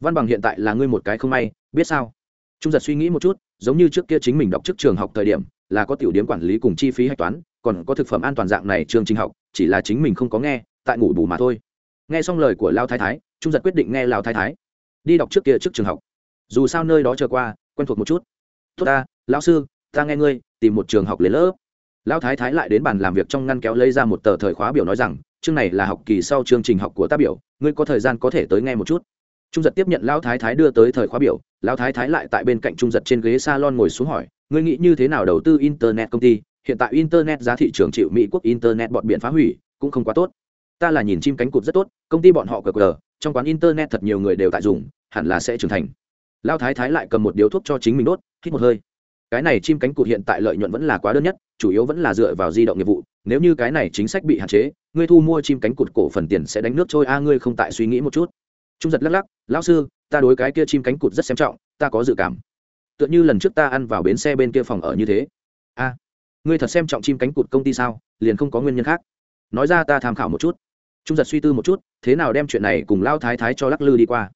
Văn bằng hiện tại là ngươi một cái không may, biết sao? Trung giật suy nghĩ một chút, giống như trước kia chính mình đọc trước trường học thời điểm, là có tiểu điểm quản lý cùng chi phí hạch toán, còn có thực phẩm an toàn dạng này trường trình học, chỉ là chính mình không có nghe tại ngủ bù mà thôi. Nghe xong lời của lao thái thái, trung giật quyết định nghe lao thái thái. Đi đọc trước kia trước trường học. Dù sao nơi đó chờ qua, quen thuộc một chút. Tốt ta, lão sư, ta nghe ngươi, tìm một trường học lấy lớp. Lão thái thái lại đến bàn làm việc trong ngăn kéo lấy ra một tờ thời khóa biểu nói rằng, chương này là học kỳ sau chương trình học của ta biểu, ngươi có thời gian có thể tới nghe một chút. Trung giật tiếp nhận lão thái thái đưa tới thời khóa biểu lão thái thái lại tại bên cạnh trung giật trên ghế s a lon ngồi xuống hỏi, ngươi nghĩ như thế nào đầu tư internet công ty? Hiện tại internet giá thị trường chịu mỹ quốc internet bọn biện phá hủy, cũng không quá tốt ta là nhìn chim cánh cụt rất tốt, công ty bọn họ cờ cờ, trong quán internet thật nhiều người đều tại dùng, hẳn là sẽ trưởng thành. Lao thái thái lại cầm một điếu thuốc cho chính mình đốt, hít một hơi. Cái này chim cánh cụt hiện tại lợi nhuận vẫn là quá đơn nhất, chủ yếu vẫn là dựa vào di động nghiệp vụ. Nếu như cái này chính sách bị hạn chế, ngươi thu mua chim cánh cụt cổ phần tiền sẽ đánh nước trôi, a, ngươi không tại suy nghĩ một chút. Trung giật lắc lắc, lão sư, ta đối cái kia chim cánh cụt rất xem trọng, ta có dự cảm. Tựa như lần trước ta ăn vào bến xe bên kia phòng ở như thế. A, ngươi thật xem trọng chim cánh cụt công ty sao? Liền không có nguyên nhân khác. Nói ra ta tham khảo một chút trung giật suy tư một chút, thế nào đem chuyện này cùng lao thái thái cho lắc lư đi qua.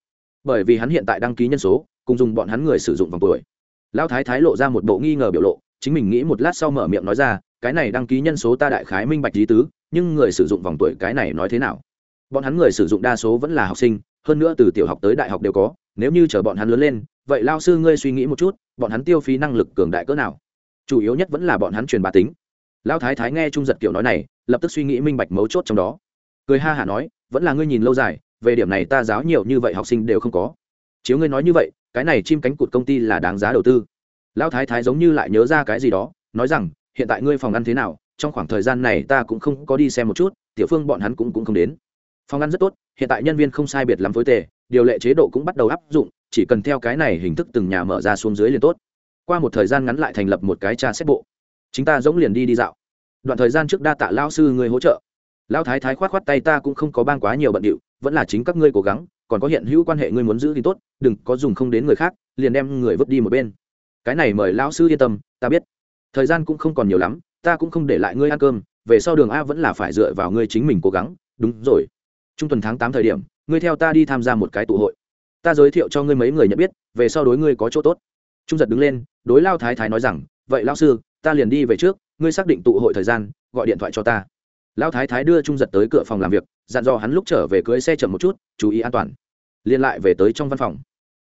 Bởi vì hắn hiện tại đăng ký nhân số, cùng dùng bọn hắn người sử dụng vòng tuổi. Lao thái thái lộ ra một bộ nghi ngờ biểu lộ, chính mình nghĩ một lát sau mở miệng nói ra, cái này đăng ký nhân số ta đại khái minh bạch lý tứ, nhưng người sử dụng vòng tuổi cái này nói thế nào? Bọn hắn người sử dụng đa số vẫn là học sinh, hơn nữa từ tiểu học tới đại học đều có, nếu như chờ bọn hắn lớn lên, vậy lao sư ngươi suy nghĩ một chút, bọn hắn tiêu phí năng lực cường đại cỡ nào? Chủ yếu nhất vẫn là bọn hắn truyền bá tính. Lao thái thái nghe trung giật kiểu nói này, lập tức suy nghĩ minh bạch mấu chốt trong đó cười ha hả nói, vẫn là ngươi nhìn lâu dài, về điểm này ta giáo nhiều như vậy học sinh đều không có. Chiếu ngươi nói như vậy, cái này chim cánh cụt công ty là đáng giá đầu tư. Lão thái thái giống như lại nhớ ra cái gì đó, nói rằng, hiện tại ngươi phòng ăn thế nào? Trong khoảng thời gian này ta cũng không có đi xem một chút, tiểu phương bọn hắn cũng cũng không đến. Phòng ăn rất tốt, hiện tại nhân viên không sai biệt lắm phối tề, điều lệ chế độ cũng bắt đầu áp dụng, chỉ cần theo cái này hình thức từng nhà mở ra xuống dưới liền tốt. Qua một thời gian ngắn lại thành lập một cái tra xét bộ. Chúng ta giống liền đi đi dạo. Đoạn thời gian trước đa tạ lao sư người hỗ trợ lão thái thái khoát khoát tay, ta cũng không có ban quá nhiều bận điệu, vẫn là chính các ngươi cố gắng, còn có hiện hữu quan hệ ngươi muốn giữ thì tốt, đừng có dùng không đến người khác, liền đem người vứt đi một bên. Cái này mời lão sư yên tâm, ta biết. Thời gian cũng không còn nhiều lắm, ta cũng không để lại ngươi ăn cơm, về sau đường a vẫn là phải dựa vào ngươi chính mình cố gắng. Đúng rồi. Trung tuần tháng tám thời điểm, ngươi theo ta đi tham gia một cái tụ hội. Ta giới thiệu cho ngươi mấy người nhận biết, về sau đối ngươi có chỗ tốt. Trung giật đứng lên, đối lao thái thái nói rằng, vậy lão sư, ta liền đi về trước, ngươi xác định tụ hội thời gian, gọi điện thoại cho ta lão thái thái đưa trung giật tới cửa phòng làm việc, dặn dò hắn lúc trở về cưới xe chậm một chút, chú ý an toàn. Liên lại về tới trong văn phòng.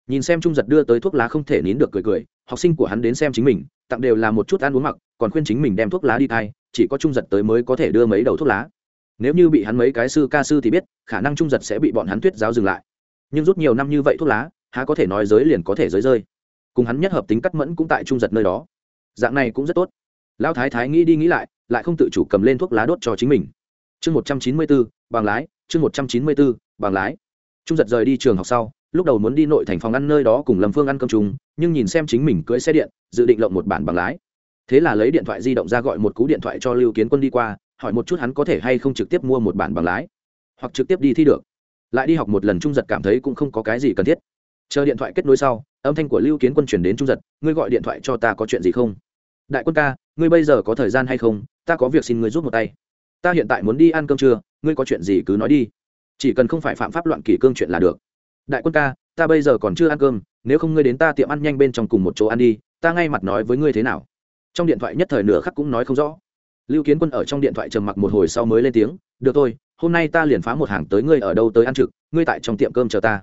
Nhìn xem trung giật đưa tới thuốc lá không thể nín được cười cười, học sinh của hắn đến xem chính mình, tặng đều là một chút ăn uống mặc, còn khuyên chính mình đem thuốc lá đi thai chỉ có trung giật tới mới có thể đưa mấy đầu thuốc lá. Nếu như bị hắn mấy cái sư ca sư thì biết, khả năng trung giật sẽ bị bọn hắn tuyết giáo dừng lại. Nhưng rút nhiều năm như vậy thuốc lá, há có thể nói giới liền có thể giới rơi. Cùng hắn nhất hợp tính cắt mẫn cũng tại trung giật nơi đó. Dạng này cũng rất tốt. Lão thái thái nghĩ đi nghĩ lại lại không tự chủ cầm lên thuốc lá đốt cho chính mình. Chương một trăm chín mươi bốn bằng lái, chương một trăm chín mươi bốn bằng lái. Trung giật rời đi trường học sau, lúc đầu muốn đi nội thành phòng ăn nơi đó cùng lâm phương ăn cơm chung, nhưng nhìn xem chính mình cưỡi xe điện, dự định lộng một bản bằng lái. Thế là lấy điện thoại di động ra gọi một cú điện thoại cho lưu kiến quân đi qua, hỏi một chút hắn có thể hay không trực tiếp mua một bản bằng lái. Hoặc trực tiếp đi thi được. Lại đi học một lần trung giật cảm thấy cũng không có cái gì cần thiết. Chờ điện thoại kết nối sau, âm thanh của lưu kiến quân chuyển đến trung giật, ngươi gọi điện thoại cho ta có chuyện gì không? Đại quân ca ngươi bây giờ có thời gian hay không? Ta có việc xin ngươi giúp một tay. Ta hiện tại muốn đi ăn cơm trưa, ngươi có chuyện gì cứ nói đi. Chỉ cần không phải phạm pháp loạn kỷ cương chuyện là được. Đại quân ca, ta bây giờ còn chưa ăn cơm, nếu không ngươi đến ta tiệm ăn nhanh bên trong cùng một chỗ ăn đi, ta ngay mặt nói với ngươi thế nào? Trong điện thoại nhất thời nửa khắc cũng nói không rõ. Lưu kiến quân ở trong điện thoại trầm mặc một hồi sau mới lên tiếng, được thôi, hôm nay ta liền phá một hàng tới ngươi ở đâu tới ăn trực, ngươi tại trong tiệm cơm chờ ta.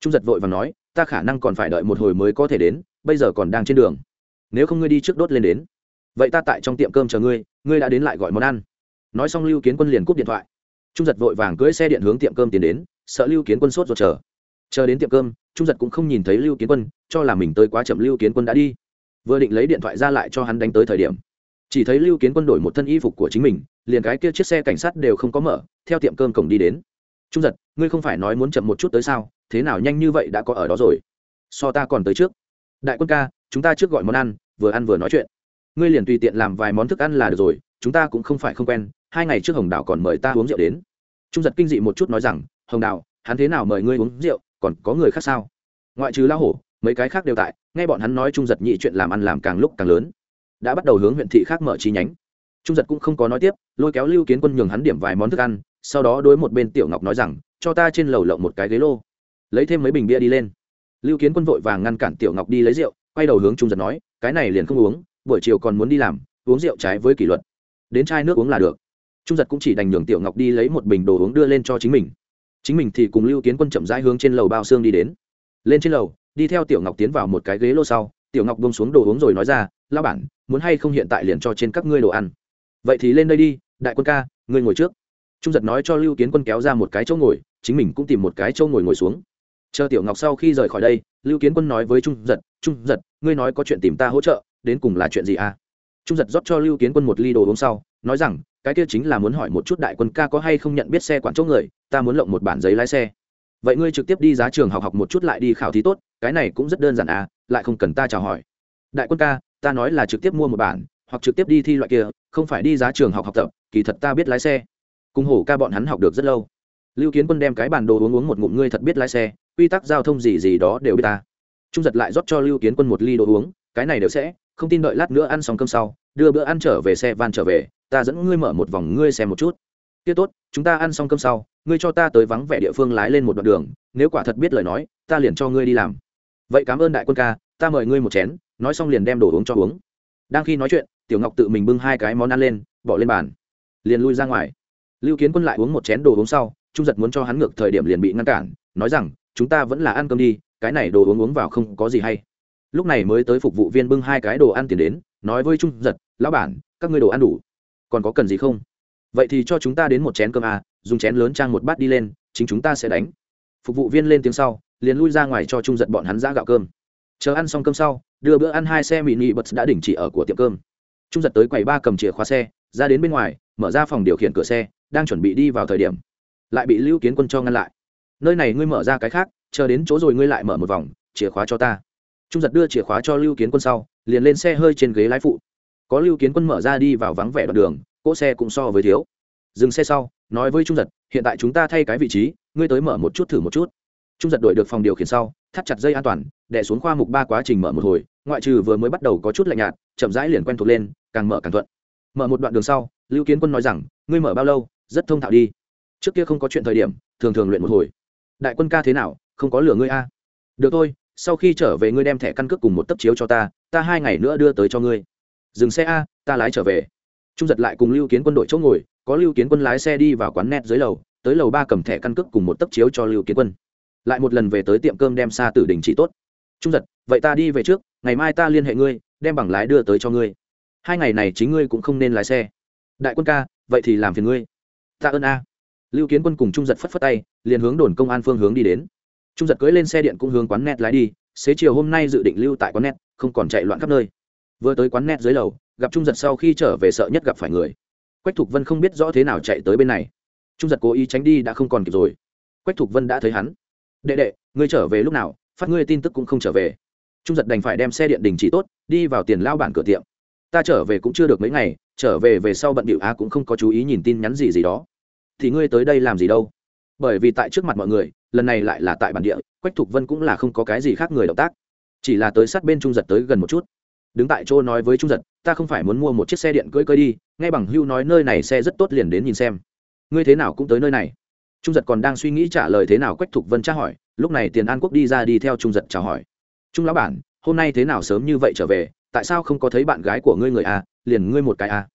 Trung giật vội và nói, ta khả năng còn phải đợi một hồi mới có thể đến, bây giờ còn đang trên đường. Nếu không ngươi đi trước đốt lên đến vậy ta tại trong tiệm cơm chờ ngươi ngươi đã đến lại gọi món ăn. Nói xong lưu kiến quân liền cúp điện thoại. Trung giật vội vàng cưỡi xe điện hướng tiệm cơm tiến đến, sợ lưu kiến quân sốt ruột chờ. Chờ đến tiệm cơm, trung giật cũng không nhìn thấy lưu kiến quân, cho là mình tới quá chậm lưu kiến quân đã đi. Vừa định lấy điện thoại ra lại cho hắn đánh tới thời điểm, chỉ thấy lưu kiến quân đổi một thân y phục của chính mình, liền cái kia chiếc xe cảnh sát đều không có mở, theo tiệm cơm cổng đi đến. Trung giật, ngươi không phải nói muốn chậm một chút tới sao? Thế nào nhanh như vậy đã có ở đó rồi? So ta còn tới trước. Đại quân ca, chúng ta trước gọi món ăn, vừa ăn vừa nói chuyện ngươi liền tùy tiện làm vài món thức ăn là được rồi, chúng ta cũng không phải không quen, hai ngày trước hồng đào còn mời ta uống rượu đến. Trung giật kinh dị một chút nói rằng, hồng đào, hắn thế nào mời ngươi uống rượu, còn có người khác sao? Ngoại trừ lao hổ, mấy cái khác đều tại, nghe bọn hắn nói trung giật nhị chuyện làm ăn làm càng lúc càng lớn. Đã bắt đầu hướng huyện thị khác mở chi nhánh. Trung giật cũng không có nói tiếp, lôi kéo lưu kiến quân nhường hắn điểm vài món thức ăn, sau đó đối một bên tiểu ngọc nói rằng, cho ta trên lầu lộng một cái ghế lô. Lấy thêm mấy bình bia đi lên. Lưu kiến quân vội vàng ngăn cản tiểu ngọc đi lấy rượu, quay đầu hướng trung giật nói, cái này liền không uống buổi chiều còn muốn đi làm, uống rượu trái với kỷ luật. Đến chai nước uống là được. Trung giật cũng chỉ đành nhường tiểu ngọc đi lấy một bình đồ uống đưa lên cho chính mình. Chính mình thì cùng lưu kiến quân chậm rãi hướng trên lầu bao xương đi đến. Lên trên lầu, đi theo tiểu ngọc tiến vào một cái ghế lô sau, tiểu ngọc bông xuống đồ uống rồi nói ra lao bản, muốn hay không hiện tại liền cho trên các ngươi đồ ăn? Vậy thì lên đây đi, đại quân ca, ngươi ngồi trước. Trung giật nói cho lưu kiến quân kéo ra một cái chỗ ngồi, chính mình cũng tìm một cái chỗ ngồi ngồi xuống. Chờ tiểu ngọc sau khi rời khỏi đây, lưu kiến quân nói với trung giật trung giật, ngươi nói có chuyện tìm ta hỗ trợ đến cùng là chuyện gì à? Trung giật rót cho lưu kiến quân một ly đồ uống sau, nói rằng, cái kia chính là muốn hỏi một chút đại quân ca có hay không nhận biết xe quản chỗ người, ta muốn lộng một bản giấy lái xe. Vậy ngươi trực tiếp đi giá trường học học một chút lại đi khảo thí tốt, cái này cũng rất đơn giản à lại không cần ta chào hỏi. Đại quân ca, ta nói là trực tiếp mua một bản, hoặc trực tiếp đi thi loại kia, không phải đi giá trường học học tập, kỳ thật ta biết lái xe. Cùng hổ ca bọn hắn học được rất lâu. Lưu kiến quân đem cái bản đồ uống uống một ngụm ngươi thật biết lái xe, quy tắc giao thông gì gì đó đều biết ta. Trung giật lại rót cho lưu kiến quân một ly đồ uống, cái này đều sẽ không tin đợi lát nữa ăn xong cơm sau, đưa bữa ăn trở về xe van trở về, ta dẫn ngươi mở một vòng ngươi xem một chút. Tiết tốt, chúng ta ăn xong cơm sau, ngươi cho ta tới vắng vẻ địa phương lái lên một đoạn đường, nếu quả thật biết lời nói, ta liền cho ngươi đi làm. Vậy cảm ơn đại quân ca, ta mời ngươi một chén, nói xong liền đem đồ uống cho uống. Đang khi nói chuyện, tiểu ngọc tự mình bưng hai cái món ăn lên, bỏ lên bàn, liền lui ra ngoài. Lưu kiến quân lại uống một chén đồ uống sau, trung giật muốn cho hắn ngược thời điểm liền bị ngăn cản, nói rằng, chúng ta vẫn là ăn cơm đi, cái này đồ uống uống vào không có gì hay lúc này mới tới phục vụ viên bưng hai cái đồ ăn tiền đến, nói với trung giật, lão bản, các ngươi đồ ăn đủ, còn có cần gì không? Vậy thì cho chúng ta đến một chén cơm à dùng chén lớn trang một bát đi lên, chính chúng ta sẽ đánh. Phục vụ viên lên tiếng sau, liền lui ra ngoài cho trung giật bọn hắn ra gạo cơm. Chờ ăn xong cơm sau, đưa bữa ăn hai xe mini bật đã đỉnh chỉ ở của tiệm cơm. Trung giật tới quầy ba cầm chìa khóa xe, ra đến bên ngoài, mở ra phòng điều khiển cửa xe, đang chuẩn bị đi vào thời điểm, lại bị lưu kiến quân cho ngăn lại. Nơi này ngươi mở ra cái khác, chờ đến chỗ rồi ngươi lại mở một vòng, chìa khóa cho ta trung giật đưa chìa khóa cho lưu kiến quân sau, liền lên xe hơi trên ghế lái phụ. Có lưu kiến quân mở ra đi vào vắng vẻ đoạn đường, cỗ xe cũng so với thiếu. Dừng xe sau, nói với trung giật, hiện tại chúng ta thay cái vị trí, ngươi tới mở một chút thử một chút. Trung giật đổi được phòng điều khiển sau, thắt chặt dây an toàn đẻ xuống khoa mục ba quá trình mở một hồi, ngoại trừ vừa mới bắt đầu có chút lạnh nhạt, chậm rãi liền quen thuộc lên, càng mở càng thuận. Mở một đoạn đường sau, lưu kiến quân nói rằng, ngươi mở bao lâu, rất thông thạo đi. Trước kia không có chuyện thời điểm, thường thường luyện một hồi. Đại quân ca thế nào, không có lửa ngươi a. Được thôi sau khi trở về ngươi đem thẻ căn cước cùng một tấc chiếu cho ta ta hai ngày nữa đưa tới cho ngươi. Dừng xe a, ta lái trở về. Trung giật lại cùng lưu kiến quân đội chỗ ngồi, có lưu kiến quân lái xe đi vào quán net dưới lầu, tới lầu ba cầm thẻ căn cước cùng một tấc chiếu cho lưu kiến quân. Lại một lần về tới tiệm cơm đem xa tử đình chỉ tốt. Trung giật, vậy ta đi về trước, ngày mai ta liên hệ ngươi, đem bằng lái đưa tới cho ngươi. Hai ngày này chính ngươi cũng không nên lái xe. Đại quân ca, vậy thì làm phiền ngươi. Tạ ơn a. Lưu kiến quân cùng trung giật phất phất tay, liền hướng đồn công an phương hướng đi đến trung giật cưỡi lên xe điện cũng hướng quán net lái đi, xế chiều hôm nay dự định lưu tại quán net, không còn chạy loạn khắp nơi. Vừa tới quán net dưới lầu, gặp trung giật sau khi trở về sợ nhất gặp phải người. Quách thục vân không biết rõ thế nào chạy tới bên này. Trung giật cố ý tránh đi đã không còn kịp rồi. Quách thục vân đã thấy hắn. Đệ đệ, ngươi trở về lúc nào? Phát ngươi tin tức cũng không trở về. Trung giật đành phải đem xe điện đình chỉ tốt, đi vào tiền lao bản cửa tiệm. Ta trở về cũng chưa được mấy ngày, trở về về sau bận điệu á cũng không có chú ý nhìn tin nhắn gì gì đó. Thì ngươi tới đây làm gì đâu? Bởi vì tại trước mặt mọi người lần này lại là tại bản địa, quách thục vân cũng là không có cái gì khác người động tác. Chỉ là tới sát bên trung giật tới gần một chút. Đứng tại chỗ nói với trung giật, ta không phải muốn mua một chiếc xe điện cưỡi cưỡi đi ngay bằng hưu nói nơi này xe rất tốt liền đến nhìn xem. Ngươi thế nào cũng tới nơi này. Trung giật còn đang suy nghĩ trả lời thế nào quách thục vân tra hỏi, lúc này tiền an quốc đi ra đi theo trung giật chào hỏi. Trung lão bản, hôm nay thế nào sớm như vậy trở về, tại sao không có thấy bạn gái của ngươi người a liền ngươi một cái a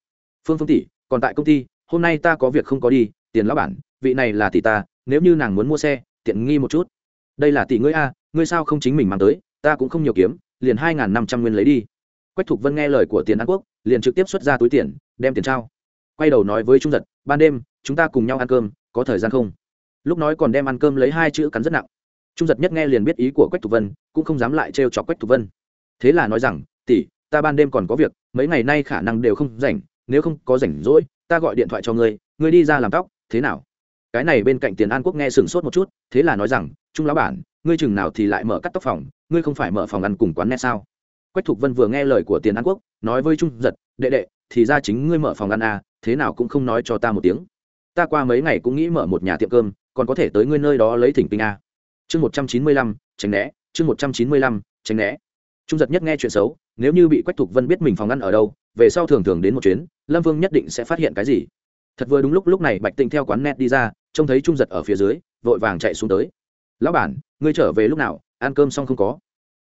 phương phương tỷ, còn tại công ty, hôm nay ta có việc không có đi, tiền lão bản, vị này là tỷ ta, nếu như nàng muốn mua xe tiện nghi một chút. Đây là tỷ ngươi a, ngươi sao không chính mình mang tới, ta cũng không nhiều kiếm, liền hai n g h n năm trăm nguyên lấy đi. Quách thục vân nghe lời của tiền an quốc, liền trực tiếp xuất ra túi tiền, đem tiền trao. Quay đầu nói với trung giật, ban đêm, chúng ta cùng nhau ăn cơm, có thời gian không? Lúc nói còn đem ăn cơm lấy hai chữ cắn rất nặng. Trung giật nhất nghe liền biết ý của quách thục vân, cũng không dám lại trêu chọc quách thục vân. Thế là nói rằng, tỷ, ta ban đêm còn có việc, mấy ngày nay khả năng đều không rảnh, nếu không có rảnh rỗi, ta gọi điện thoại cho ngươi ngươi đi ra làm tóc, thế nào? Cái này bên cạnh tiền an quốc nghe sừng sốt một chút thế là nói rằng trung lão bản ngươi chừng nào thì lại mở cắt tóc phòng ngươi không phải mở phòng ăn cùng quán net sao? Quách thục vân vừa nghe lời của tiền an quốc nói với trung giật đệ đệ thì ra chính ngươi mở phòng ăn à, thế nào cũng không nói cho ta một tiếng. Ta qua mấy ngày cũng nghĩ mở một nhà tiệm cơm còn có thể tới ngươi nơi đó lấy thỉnh kinh à? chương một trăm chín mươi lăm tránh né chương một trăm chín mươi lăm tránh né. Trung giật nhất nghe chuyện xấu nếu như bị quách thục vân biết mình phòng ăn ở đâu về sau thường thường đến một chuyến lâm vương nhất định sẽ phát hiện cái gì. Thật vừa đúng lúc lúc này bạch tinh theo quán net đi ra trông thấy trung giật ở phía dưới, vội vàng chạy xuống tới. Lão bản, ngươi trở về lúc nào? Ăn cơm xong không có?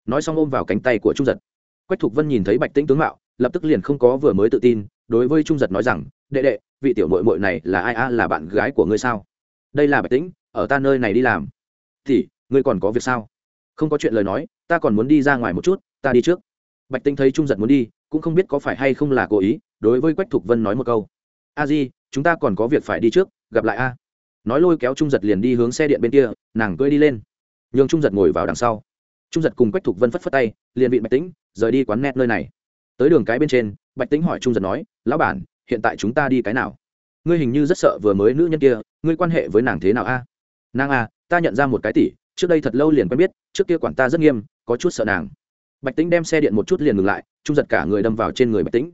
Nói xong ôm vào cánh tay của trung giật. Quách thục vân nhìn thấy bạch tĩnh tướng mạo, lập tức liền không có vừa mới tự tin, đối với trung giật nói rằng, đệ đệ, vị tiểu mội mội này là ai a? Là bạn gái của ngươi sao? Đây là bạch tĩnh, ở ta nơi này đi làm. Thì, ngươi còn có việc sao? Không có chuyện lời nói, ta còn muốn đi ra ngoài một chút, ta đi trước. Bạch tĩnh thấy trung giật muốn đi, cũng không biết có phải hay không là cố ý, đối với quách thục vân nói một câu. A di, chúng ta còn có việc phải đi trước, gặp lại a nói lôi kéo trung giật liền đi hướng xe điện bên kia, nàng cưỡi đi lên. Nhường trung giật ngồi vào đằng sau. Trung giật cùng quách thục vân phất phất tay, liền bị bạch tĩnh, rời đi quán net nơi này. Tới đường cái bên trên, bạch tính hỏi trung giật nói, lão bản, hiện tại chúng ta đi cái nào? Ngươi hình như rất sợ vừa mới nữ nhân kia, ngươi quan hệ với nàng thế nào a? Nàng a ta nhận ra một cái tỷ, trước đây thật lâu liền quen biết, trước kia quản ta rất nghiêm, có chút sợ nàng. Bạch tính đem xe điện một chút liền ngừng lại, trung giật cả người đâm vào trên người bạch tính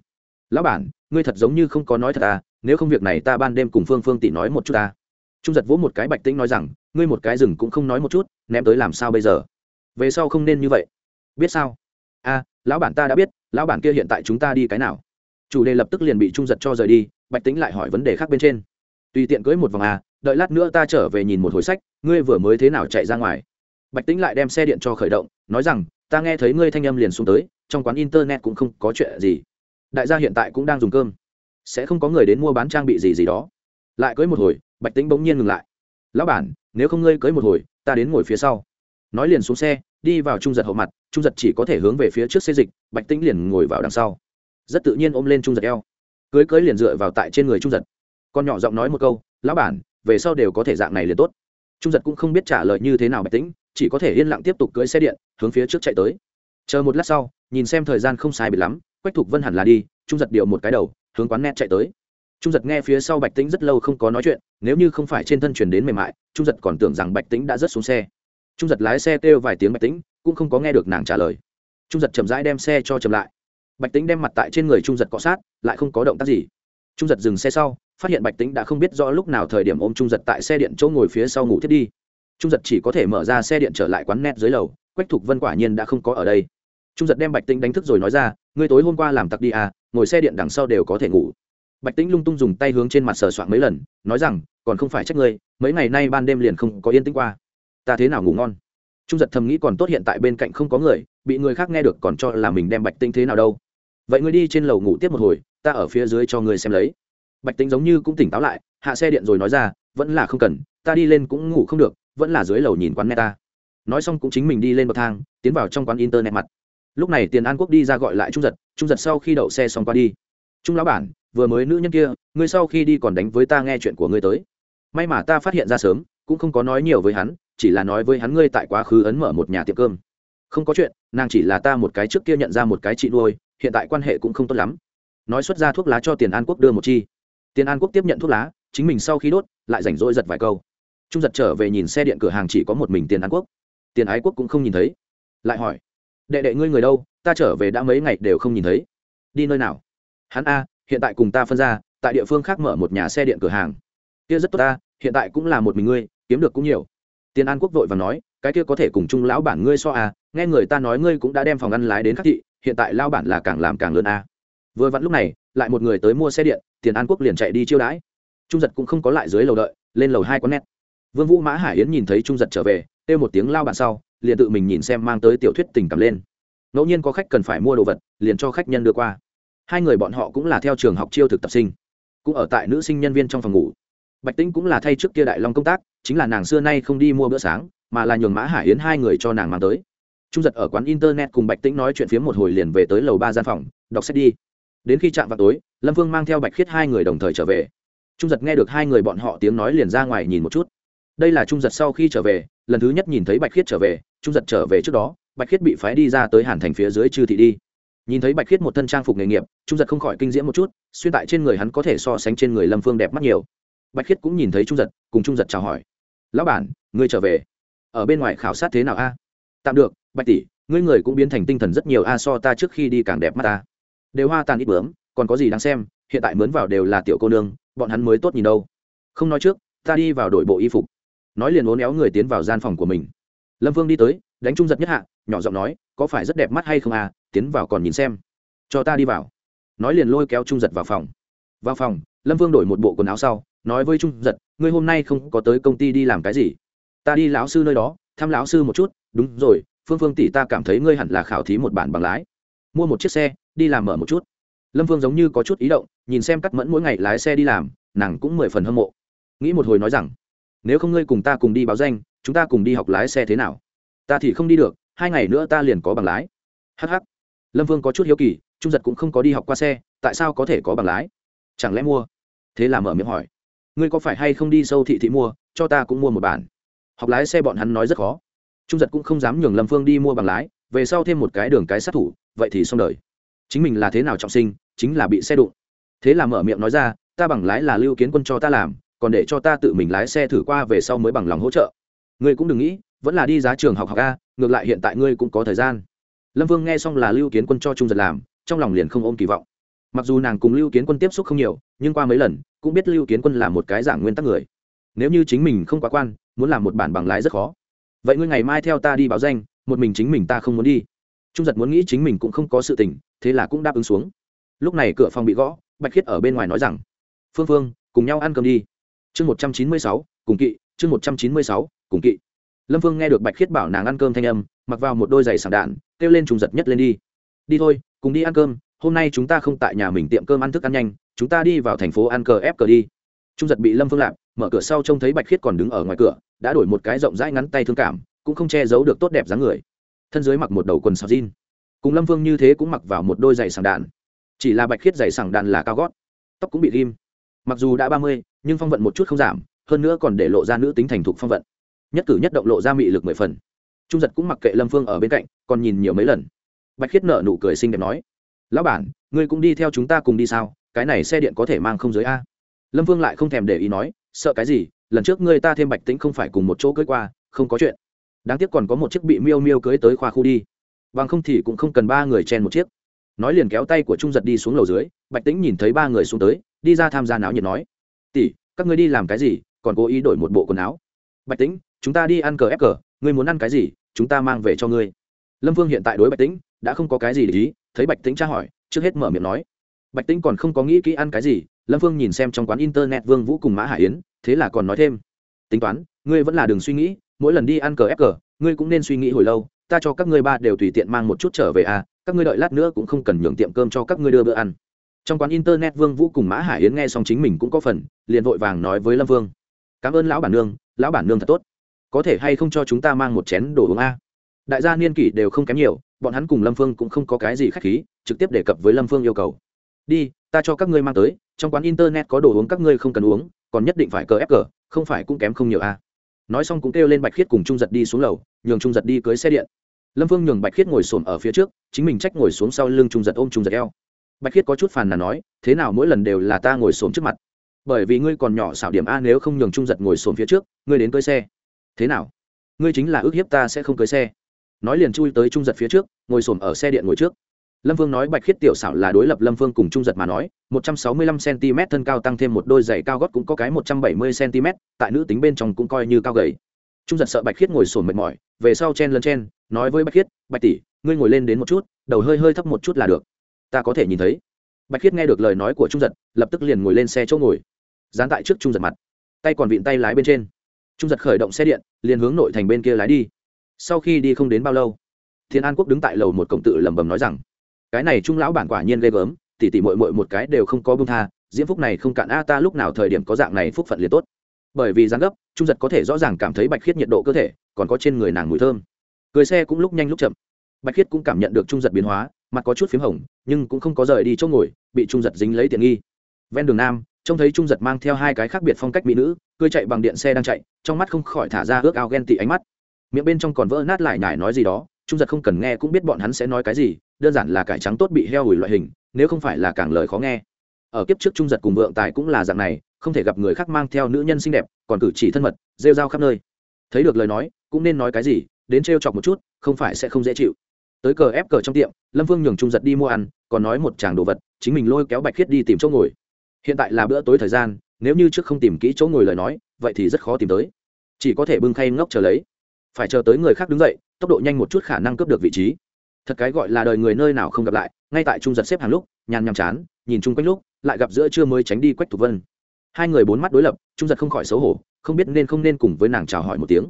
lão bản, ngươi thật giống như không có nói thật à nếu không việc này ta ban đêm cùng phương phương tỷ nói một chút ta trung giật vỗ một cái bạch tĩnh nói rằng, ngươi một cái rừng cũng không nói một chút, ném tới làm sao bây giờ? Về sau không nên như vậy. Biết sao? A, lão bản ta đã biết, lão bản kia hiện tại chúng ta đi cái nào? Chủ đề lập tức liền bị trung giật cho rời đi, bạch tĩnh lại hỏi vấn đề khác bên trên. Tùy tiện cưới một vòng à đợi lát nữa ta trở về nhìn một hồi sách, ngươi vừa mới thế nào chạy ra ngoài? Bạch tĩnh lại đem xe điện cho khởi động, nói rằng, ta nghe thấy ngươi thanh âm liền xuống tới, trong quán internet cũng không có chuyện gì. Đại gia hiện tại cũng đang dùng cơm. Sẽ không có người đến mua bán trang bị gì gì đó lại cưới một hồi, bạch tĩnh bỗng nhiên ngừng lại. Lão bản, nếu không ngươi cưới một hồi, ta đến ngồi phía sau. Nói liền xuống xe, đi vào trung giật hậu mặt, trung giật chỉ có thể hướng về phía trước xe dịch, bạch tĩnh liền ngồi vào đằng sau. Rất tự nhiên ôm lên trung giật eo. Cưới cưới liền dựa vào tại trên người trung giật. Con nhỏ giọng nói một câu, lão bản, về sau đều có thể dạng này liền tốt. Trung giật cũng không biết trả lời như thế nào bạch tĩnh, chỉ có thể yên lặng tiếp tục cưới xe điện, hướng phía trước chạy tới. Chờ một lát sau, nhìn xem thời gian không sai bị lắm, quách thục vân hẳn là đi, trung giật điệu một cái đầu, hướng quán net chạy tới trung giật nghe phía sau bạch tĩnh rất lâu không có nói chuyện, nếu như không phải trên thân chuyển đến mềm mại, trung giật còn tưởng rằng bạch tĩnh đã rớt xuống xe. Trung giật lái xe kêu vài tiếng bạch tĩnh, cũng không có nghe được nàng trả lời. Trung giật chậm rãi đem xe cho chậm lại. Bạch tĩnh đem mặt tại trên người trung giật cọ sát, lại không có động tác gì. Trung giật dừng xe sau, phát hiện bạch tĩnh đã không biết rõ lúc nào thời điểm ôm trung giật tại xe điện chỗ ngồi phía sau ngủ thiết đi. Trung giật chỉ có thể mở ra xe điện trở lại quán net dưới lầu, quách thục vân quả nhiên đã không có ở đây. Trung giật đem bạch tĩnh đánh thức rồi nói ra, ngươi tối hôm qua làm tặc đi à ngồi xe điện đằng sau đều có thể ngủ bạch tĩnh lung tung dùng tay hướng trên mặt sờ soạn mấy lần, nói rằng, còn không phải trách ngươi, mấy ngày nay ban đêm liền không có yên tĩnh qua. Ta thế nào ngủ ngon? Trung giật thầm nghĩ còn tốt hiện tại bên cạnh không có người, bị người khác nghe được còn cho là mình đem bạch tĩnh thế nào đâu. Vậy ngươi đi trên lầu ngủ tiếp một hồi, ta ở phía dưới cho ngươi xem lấy. Bạch tĩnh giống như cũng tỉnh táo lại, hạ xe điện rồi nói ra, vẫn là không cần, ta đi lên cũng ngủ không được, vẫn là dưới lầu nhìn quán ta. nói xong cũng chính mình đi lên bậc thang, tiến vào trong quán internet mặt. Lúc này tiền an quốc đi ra gọi lại trung giật trung giật sau khi đậu xe xong qua đi. Trung lão bản vừa mới nữ nhân kia, ngươi sau khi đi còn đánh với ta nghe chuyện của ngươi tới. May mà ta phát hiện ra sớm, cũng không có nói nhiều với hắn, chỉ là nói với hắn ngươi tại quá khứ ấn mở một nhà tiệm cơm. Không có chuyện, nàng chỉ là ta một cái trước kia nhận ra một cái chị nuôi, hiện tại quan hệ cũng không tốt lắm. Nói xuất ra thuốc lá cho tiền an quốc đưa một chi. Tiền an quốc tiếp nhận thuốc lá, chính mình sau khi đốt, lại rảnh rỗi giật vài câu. Trung giật trở về nhìn xe điện cửa hàng chỉ có một mình tiền an quốc. Tiền ái quốc cũng không nhìn thấy. Lại hỏi, đệ đệ ngươi người đâu? Ta trở về đã mấy ngày đều không nhìn thấy. Đi nơi nào? Hắn a hiện tại cùng ta phân ra, tại địa phương khác mở một nhà xe điện cửa hàng. Kia rất tốt ta, hiện tại cũng là một mình ngươi, kiếm được cũng nhiều. Tiền an quốc vội và nói, cái kia có thể cùng chung lão bản ngươi so à nghe người ta nói ngươi cũng đã đem phòng ăn lái đến khắc thị, hiện tại lao bản là càng làm càng lớn à. Vừa vặn lúc này, lại một người tới mua xe điện tiền an quốc liền chạy đi chiêu đãi. Trung giật cũng không có lại dưới lầu đợi, lên lầu hai con nét vương vũ mã hải yến nhìn thấy trung giật trở về, kêu một tiếng lao bản sau, liền tự mình nhìn xem mang tới tiểu thuyết tình cảm lên. Ngẫu nhiên có khách cần phải mua đồ vật, liền cho khách nhân đưa qua hai người bọn họ cũng là theo trường học chiêu thực tập sinh, cũng ở tại nữ sinh nhân viên trong phòng ngủ. Bạch tĩnh cũng là thay trước kia đại long công tác, chính là nàng xưa nay không đi mua bữa sáng, mà là nhường mã hải yến hai người cho nàng mang tới. Trung giật ở quán internet cùng bạch tĩnh nói chuyện phía một hồi liền về tới lầu ba gian phòng, đọc sách đi. Đến khi chạm vào tối, lâm vương mang theo bạch khiết hai người đồng thời trở về. Trung giật nghe được hai người bọn họ tiếng nói liền ra ngoài nhìn một chút. Đây là trung giật sau khi trở về, lần thứ nhất nhìn thấy bạch khiết trở về, trung giật trở về trước đó, bạch khiết bị phái đi ra tới hàn thành phía dưới chư thị đi nhìn thấy bạch khiết một thân trang phục nghề nghiệp, trung giật không khỏi kinh diễm một chút, xuyên tại trên người hắn có thể so sánh trên người lâm phương đẹp mắt nhiều. Bạch khiết cũng nhìn thấy trung giật, cùng trung giật chào hỏi. Lão bản, ngươi trở về. Ở bên ngoài khảo sát thế nào a? Tạm được, bạch tỷ, ngươi người cũng biến thành tinh thần rất nhiều a, so ta trước khi đi càng đẹp mắt ta. Đều hoa tàn ít bướm, còn có gì đáng xem, hiện tại mướn vào đều là tiểu cô nương, bọn hắn mới tốt nhìn đâu. Không nói trước, ta đi vào đội bộ y phục. Nói liền uốn éo người tiến vào gian phòng của mình. Lâm vương đi tới, đánh trung giật nhất hạ, nhỏ giọng nói, có phải rất đẹp mắt hay không à tiến vào còn nhìn xem. Cho ta đi vào. Nói liền lôi kéo trung giật vào phòng. Vào phòng, lâm vương đổi một bộ quần áo sau, nói với trung giật, ngươi hôm nay không có tới công ty đi làm cái gì? Ta đi lão sư nơi đó, thăm lão sư một chút. Đúng rồi, phương phương tỷ ta cảm thấy ngươi hẳn là khảo thí một bản bằng lái. Mua một chiếc xe, đi làm mở một chút. Lâm phương giống như có chút ý động, nhìn xem cắt mẫn mỗi ngày lái xe đi làm, nàng cũng mười phần hâm mộ. Nghĩ một hồi nói rằng, nếu không ngươi cùng ta cùng đi báo danh, chúng ta cùng đi học lái xe thế nào? Ta thì không đi được, hai ngày nữa ta liền có bằng lái. Hh lâm vương có chút hiếu kỳ, trung giật cũng không có đi học qua xe, tại sao có thể có bằng lái? Chẳng lẽ mua? Thế là mở miệng hỏi. Ngươi có phải hay không đi sâu thị thị mua, cho ta cũng mua một bản. Học lái xe bọn hắn nói rất khó. Trung giật cũng không dám nhường lâm phương đi mua bằng lái, về sau thêm một cái đường cái sát thủ, vậy thì xong đời. Chính mình là thế nào trọng sinh, chính là bị xe đụng. Thế là mở miệng nói ra, ta bằng lái là lưu kiến quân cho ta làm, còn để cho ta tự mình lái xe thử qua về sau mới bằng lòng hỗ trợ. Ngươi cũng đừng nghĩ, vẫn là đi giá trường học học a, ngược lại hiện tại ngươi cũng có thời gian lâm vương nghe xong là lưu kiến quân cho trung giật làm, trong lòng liền không ôm kỳ vọng. Mặc dù nàng cùng lưu kiến quân tiếp xúc không nhiều, nhưng qua mấy lần, cũng biết lưu kiến quân là một cái dạng nguyên tắc người. Nếu như chính mình không quá quan, muốn làm một bản bằng lái rất khó. Vậy ngươi ngày mai theo ta đi báo danh, một mình chính mình ta không muốn đi. Trung giật muốn nghĩ chính mình cũng không có sự tình, thế là cũng đáp ứng xuống. Lúc này cửa phòng bị gõ, bạch khiết ở bên ngoài nói rằng, phương phương, cùng nhau ăn cơm đi. Chương một trăm chín mươi sáu, cùng kỵ, chương một trăm chín mươi sáu, cùng kỵ. Lâm phương nghe được bạch khiết bảo nàng ăn cơm thanh âm mặc vào một đôi giày sảng đạn, kêu lên trùng giật nhất lên đi. Đi thôi, cùng đi ăn cơm, hôm nay chúng ta không tại nhà mình tiệm cơm ăn thức ăn nhanh, chúng ta đi vào thành phố ăn cờ ép cờ đi. Trung giật bị lâm phương lạp, mở cửa sau trông thấy bạch khiết còn đứng ở ngoài cửa, đã đổi một cái rộng rãi ngắn tay thương cảm, cũng không che giấu được tốt đẹp dáng người. Thân dưới mặc một đầu quần sọc jean. Cùng lâm phương như thế cũng mặc vào một đôi giày sàng đạn. Chỉ là bạch khiết giày sàng đạn là cao gót, tóc cũng bị ghim. Mặc dù đã ba mươi, nhưng phong vận một chút không giảm, hơn nữa còn để lộ ra nữ tính thành thục phong vận. Nhất cử nhất động lộ ra mị lực mười phần trung giật cũng mặc kệ lâm phương ở bên cạnh, còn nhìn nhiều mấy lần. Bạch khiết nợ nụ cười xinh đẹp nói, lão bản, ngươi cũng đi theo chúng ta cùng đi sao? Cái này xe điện có thể mang không giới a. Lâm phương lại không thèm để ý nói, sợ cái gì? Lần trước ngươi ta thêm bạch tĩnh không phải cùng một chỗ cưới qua, không có chuyện. Đáng tiếc còn có một chiếc bị miêu miêu cưới tới khoa khu đi. Bằng không thì cũng không cần ba người chen một chiếc. Nói liền kéo tay của trung giật đi xuống lầu dưới, bạch tĩnh nhìn thấy ba người xuống tới, đi ra tham gia náo nhiệt nói, tỷ, các ngươi đi làm cái gì? Còn cố ý đổi một bộ quần áo. Bạch tĩnh, chúng ta đi ăn cờ ép cờ, ngươi muốn ăn cái gì? Chúng ta mang về cho ngươi. Lâm vương hiện tại đối bạch tĩnh đã không có cái gì để ý, thấy bạch tĩnh tra hỏi, trước hết mở miệng nói. Bạch tĩnh còn không có nghĩ kỹ ăn cái gì, lâm vương nhìn xem trong quán internet vương vũ cùng mã hải yến, thế là còn nói thêm. Tính toán, ngươi vẫn là đừng suy nghĩ, mỗi lần đi ăn cờ ép cờ ngươi cũng nên suy nghĩ hồi lâu, ta cho các ngươi ba đều tùy tiện mang một chút trở về à các ngươi đợi lát nữa cũng không cần nhường tiệm cơm cho các ngươi đưa bữa ăn. Trong quán internet vương vũ cùng mã hải yến nghe xong chính mình cũng có phần, liền vội vàng nói với lâm vương. Cảm ơn lão bản nương, lão bản nương thật tốt có thể hay không cho chúng ta mang một chén đồ uống a? Đại gia niên kỷ đều không kém nhiều, bọn hắn cùng lâm phương cũng không có cái gì khách khí, trực tiếp đề cập với lâm phương yêu cầu. Đi, ta cho các ngươi mang tới, trong quán internet có đồ uống các ngươi không cần uống, còn nhất định phải cờ ép cờ, không phải cũng kém không nhiều a. Nói xong cũng kêu lên bạch khiết cùng trung giật đi xuống lầu, nhường trung giật đi cưới xe điện. Lâm phương nhường bạch khiết ngồi xổm ở phía trước, chính mình trách ngồi xuống sau lưng trung giật ôm trung giật eo. Bạch khiết có chút phàn là nói, thế nào mỗi lần đều là ta ngồi xổm trước mặt? Bởi vì ngươi còn nhỏ xảo điểm a, nếu không nhường trung giật ngồi xổm phía trước, ngươi đến cưới xe thế nào? Ngươi chính là ước hiếp ta sẽ không cưới xe. Nói liền chui tới trung giật phía trước, ngồi xổm ở xe điện ngồi trước. Lâm phương nói bạch khiết tiểu xảo là đối lập lâm phương cùng trung giật mà nói, một trăm sáu mươi lăm cm thân cao tăng thêm một đôi giày cao gót cũng có cái một trăm bảy mươi cm tại nữ tính bên trong cũng coi như cao gầy. Trung giật sợ bạch khiết ngồi sổn mệt mỏi, về sau chen lân chen, nói với bạch khiết, bạch tỷ, ngươi ngồi lên đến một chút, đầu hơi hơi thấp một chút là được. Ta có thể nhìn thấy. Bạch khiết nghe được lời nói của trung giật, lập tức liền ngồi lên xe chỗ ngồi. Dán tại trước trung giật mặt, tay còn vịn tay lái bên trên trung giật khởi động xe điện, liền hướng nội thành bên kia lái đi. Sau khi đi không đến bao lâu, thiên an quốc đứng tại lầu một cổng tự lẩm bẩm nói rằng, cái này trung lão bản quả nhiên ghê gớm, tỉ tỉ mội mội một cái đều không có bưng tha, diễm phúc này không cạn a, ta lúc nào thời điểm có dạng này phúc phận liền tốt. Bởi vì gián gấp, trung giật có thể rõ ràng cảm thấy bạch khiết nhiệt độ cơ thể, còn có trên người nàng mùi thơm. Cười xe cũng lúc nhanh lúc chậm. Bạch khiết cũng cảm nhận được trung giật biến hóa, mặt có chút p h í m hồng, nhưng cũng không có rời đi chỗ ngồi, bị trung giật dính lấy tiện nghi. Ven đường nam, trông thấy trung giật mang theo hai cái khác biệt phong cách mỹ nữ, cười chạy bằng điện xe đang chạy trong mắt không khỏi thả ra ước ao ghen tị ánh mắt. Miệng bên trong còn vỡ nát lại nhải nói gì đó, trung giật không cần nghe cũng biết bọn hắn sẽ nói cái gì, đơn giản là cải trắng tốt bị heo ủi loại hình, nếu không phải là càng lời khó nghe. Ở kiếp trước trung giật cùng vượng tài cũng là dạng này, không thể gặp người khác mang theo nữ nhân xinh đẹp, còn cử chỉ thân mật, rêu rao khắp nơi. Thấy được lời nói, cũng nên nói cái gì, đến trêu chọc một chút, không phải sẽ không dễ chịu. Tới cờ ép cờ trong tiệm, lâm vương nhường trung giật đi mua ăn, còn nói một chàng đồ vật, chính mình lôi kéo bạch khiết đi tìm chỗ ngồi. Hiện tại là bữa tối thời gian, nếu như trước không tìm kỹ chỗ ngồi lời nói vậy thì rất khó tìm tới. Chỉ có thể bưng khay ngốc chờ lấy. Phải chờ tới người khác đứng dậy, tốc độ nhanh một chút khả năng cướp được vị trí. Thật cái gọi là đời người nơi nào không gặp lại, ngay tại trung giật xếp hàng lúc, nhàn nhàm chán, nhìn chung quanh lúc, lại gặp giữa trưa mới tránh đi quách thục vân. Hai người bốn mắt đối lập, trung giật không khỏi xấu hổ, không biết nên không nên cùng với nàng chào hỏi một tiếng.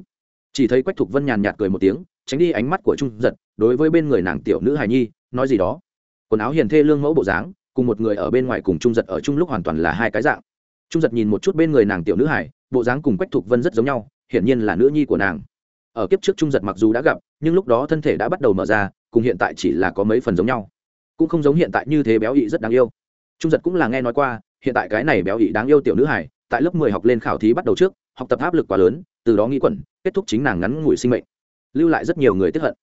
Chỉ thấy quách thục vân nhàn nhạt cười một tiếng, tránh đi ánh mắt của trung giật, đối với bên người nàng tiểu nữ hài nhi, nói gì đó. Quần áo hiền thê lương mẫu bộ dáng, cùng một người ở bên ngoài cùng trung giật ở chung lúc hoàn toàn là hai cái dạng trung giật nhìn một chút bên người nàng tiểu nữ hải, bộ dáng cùng quách thục vân rất giống nhau, hiển nhiên là nữ nhi của nàng. Ở kiếp trước trung giật mặc dù đã gặp, nhưng lúc đó thân thể đã bắt đầu mở ra, cùng hiện tại chỉ là có mấy phần giống nhau. Cũng không giống hiện tại như thế béo ị rất đáng yêu. Trung giật cũng là nghe nói qua, hiện tại cái này béo ị đáng yêu tiểu nữ hải, tại lớp mười học lên khảo thí bắt đầu trước, học tập áp lực quá lớn, từ đó nghĩ quẩn, kết thúc chính nàng ngắn ngủi sinh mệnh. Lưu lại rất nhiều người tiếp hận.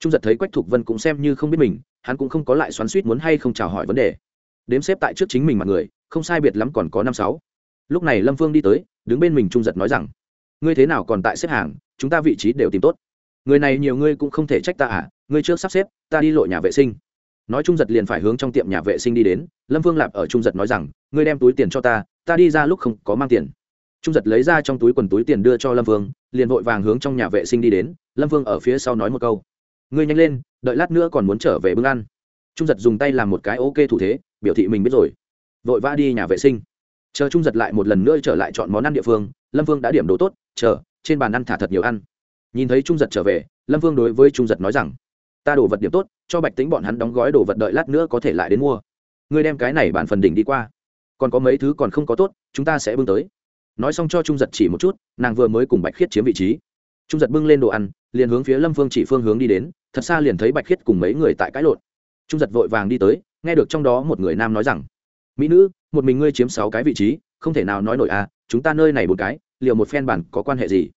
Trung giật thấy quách thục vân cũng xem như không biết mình, hắn cũng không có lại xoắn suýt muốn hay không chào hỏi vấn đề. Đếm xếp tại trước chính mình mặt người, không sai biệt lắm còn có năm sáu lúc này lâm phương đi tới, đứng bên mình trung giật nói rằng, ngươi thế nào còn tại xếp hàng, chúng ta vị trí đều tìm tốt. Người này nhiều ngươi cũng không thể trách ta à ngươi trước sắp xếp, ta đi lội nhà vệ sinh. Nói trung giật liền phải hướng trong tiệm nhà vệ sinh đi đến, lâm phương lạp ở trung giật nói rằng, ngươi đem túi tiền cho ta ta đi ra lúc không có mang tiền. Trung giật lấy ra trong túi quần túi tiền đưa cho lâm phương, liền vội vàng hướng trong nhà vệ sinh đi đến, lâm phương ở phía sau nói một câu, ngươi nhanh lên, đợi lát nữa còn muốn trở về bưng ăn. Trung giật dùng tay làm một cái ok thủ thế, biểu thị mình biết rồi, vội vã đi nhà vệ sinh chờ trung giật lại một lần nữa trở lại chọn món ăn địa phương, lâm Vương đã điểm đồ tốt, chờ, trên bàn ăn thả thật nhiều ăn. Nhìn thấy trung giật trở về, lâm Vương đối với trung giật nói rằng, ta đổ vật điểm tốt, cho bạch tính bọn hắn đóng gói đồ vật đợi lát nữa có thể lại đến mua. Ngươi đem cái này bản phần đỉnh đi qua. Còn có mấy thứ còn không có tốt, chúng ta sẽ bưng tới. Nói xong cho trung giật chỉ một chút, nàng vừa mới cùng bạch khiết chiếm vị trí. Trung giật bưng lên đồ ăn, liền hướng phía lâm phương chỉ phương hướng đi đến, thật xa liền thấy bạch khiết cùng mấy người tại cãi lộn. Trung giật vội vàng đi tới, nghe được trong đó một người nam nói rằng mỹ nữ, một mình ngươi chiếm sáu cái vị trí, không thể nào nói nổi à chúng ta nơi này một cái liệu một phen bản có quan hệ gì?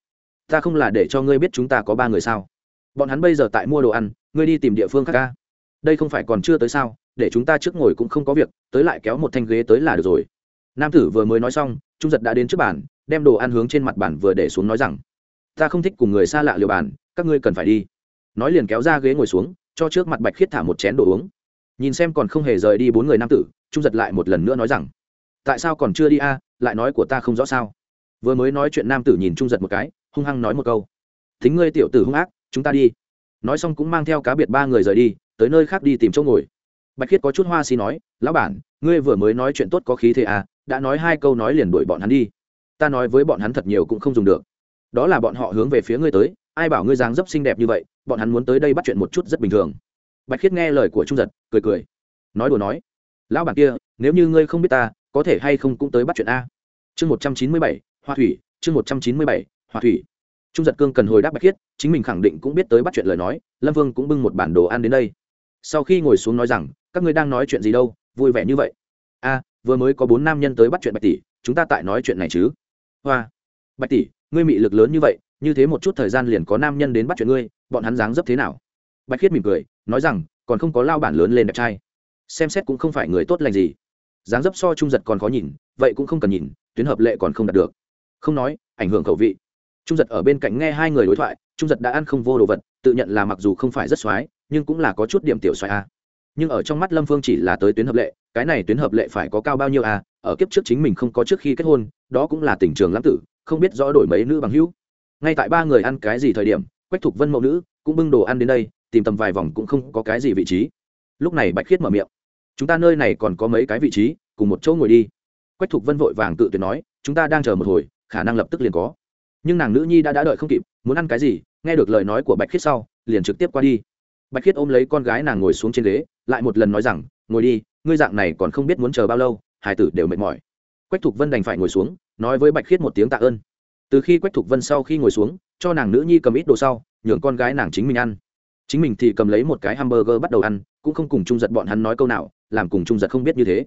Ta không là để cho ngươi biết chúng ta có ba người sao. Bọn hắn bây giờ tại mua đồ ăn, ngươi đi tìm địa phương khác ca. Đây không phải còn chưa tới sao, để chúng ta trước ngồi cũng không có việc, tới lại kéo một thanh ghế tới là được rồi. Nam tử vừa mới nói xong, trung giật đã đến trước bàn, đem đồ ăn hướng trên mặt bàn vừa để xuống nói rằng, ta không thích cùng người xa lạ liều bàn, các ngươi cần phải đi. Nói liền kéo ra ghế ngồi xuống, cho trước mặt bạch khiết thả một chén đồ uống. Nhìn xem còn không hề rời đi bốn người nam tử trung giật lại một lần nữa nói rằng, tại sao còn chưa đi a? Lại nói của ta không rõ sao? Vừa mới nói chuyện nam tử nhìn trung giật một cái, hung hăng nói một câu, thính ngươi tiểu tử hung ác, chúng ta đi. Nói xong cũng mang theo cá biệt ba người rời đi, tới nơi khác đi tìm chỗ ngồi. Bạch khiết có chút hoa xi nói, lão bản, ngươi vừa mới nói chuyện tốt có khí thế à đã nói hai câu nói liền đuổi bọn hắn đi. Ta nói với bọn hắn thật nhiều cũng không dùng được. Đó là bọn họ hướng về phía ngươi tới, ai bảo ngươi dáng dấp xinh đẹp như vậy, bọn hắn muốn tới đây bắt chuyện một chút rất bình thường. Bạch khiết nghe lời của trung giật, cười cười. Nói đùa nói lão bản kia, nếu như ngươi không biết ta, có thể hay không cũng tới bắt chuyện a. Chương một trăm chín mươi bảy, hoa thủy, chương một trăm chín mươi bảy, hoa thủy. Trung giật cương cần hồi đáp bạch khiết, chính mình khẳng định cũng biết tới bắt chuyện lời nói, lâm vương cũng bưng một bản đồ ăn đến đây. Sau khi ngồi xuống nói rằng, các ngươi đang nói chuyện gì đâu, vui vẻ như vậy. A, vừa mới có bốn nam nhân tới bắt chuyện bạch tỷ, chúng ta tại nói chuyện này chứ? Hoa, bạch tỷ, ngươi mị lực lớn như vậy, như thế một chút thời gian liền có nam nhân đến bắt chuyện ngươi, bọn hắn dáng dấp thế nào? Bạch khiết mỉm cười, nói rằng, còn không có lao bản lớn lên đẹp trai xem xét cũng không phải người tốt lành gì. Dáng dấp so trung giật còn khó nhìn, vậy cũng không cần nhìn, tuyến hợp lệ còn không đạt được. Không nói, ảnh hưởng khẩu vị. Trung giật ở bên cạnh nghe hai người đối thoại, trung giật đã ăn không vô đồ vật, tự nhận là mặc dù không phải rất x nhưng cũng là có chút điểm tiểu xoài a. Nhưng ở trong mắt lâm phương chỉ là tới tuyến hợp lệ, cái này tuyến hợp lệ phải có cao bao nhiêu a, ở kiếp trước chính mình không có trước khi kết hôn, đó cũng là tình trường lãng tử, không biết rõ đổi mấy nữ bằng hữu. Ngay tại ba người ăn cái gì thời điểm, quách thục vân mẫu nữ cũng bưng đồ ăn đến đây, tìm tầm vài vòng cũng không có cái gì vị trí. Lúc này bạch khiết mở miệng chúng ta nơi này còn có mấy cái vị trí, cùng một chỗ ngồi đi. Quách thục vân vội vàng tự tuyệt nói, chúng ta đang chờ một hồi, khả năng lập tức liền có. Nhưng nàng nữ nhi đã đã đợi không kịp, muốn ăn cái gì, nghe được lời nói của bạch khiết sau, liền trực tiếp qua đi. Bạch khiết ôm lấy con gái nàng ngồi xuống trên ghế, lại một lần nói rằng, ngồi đi, ngươi dạng này còn không biết muốn chờ bao lâu hải tử đều mệt mỏi. Quách thục vân đành phải ngồi xuống, nói với bạch khiết một tiếng tạ ơn. Từ khi quách thục vân sau khi ngồi xuống, cho nàng nữ nhi cầm ít đồ sau, nhường con gái nàng chính mình ăn. Chính mình thì cầm lấy một cái hamburger bắt đầu ăn, cũng không cùng trung giật bọn hắn nói câu nào làm cùng trung giật không biết như thế.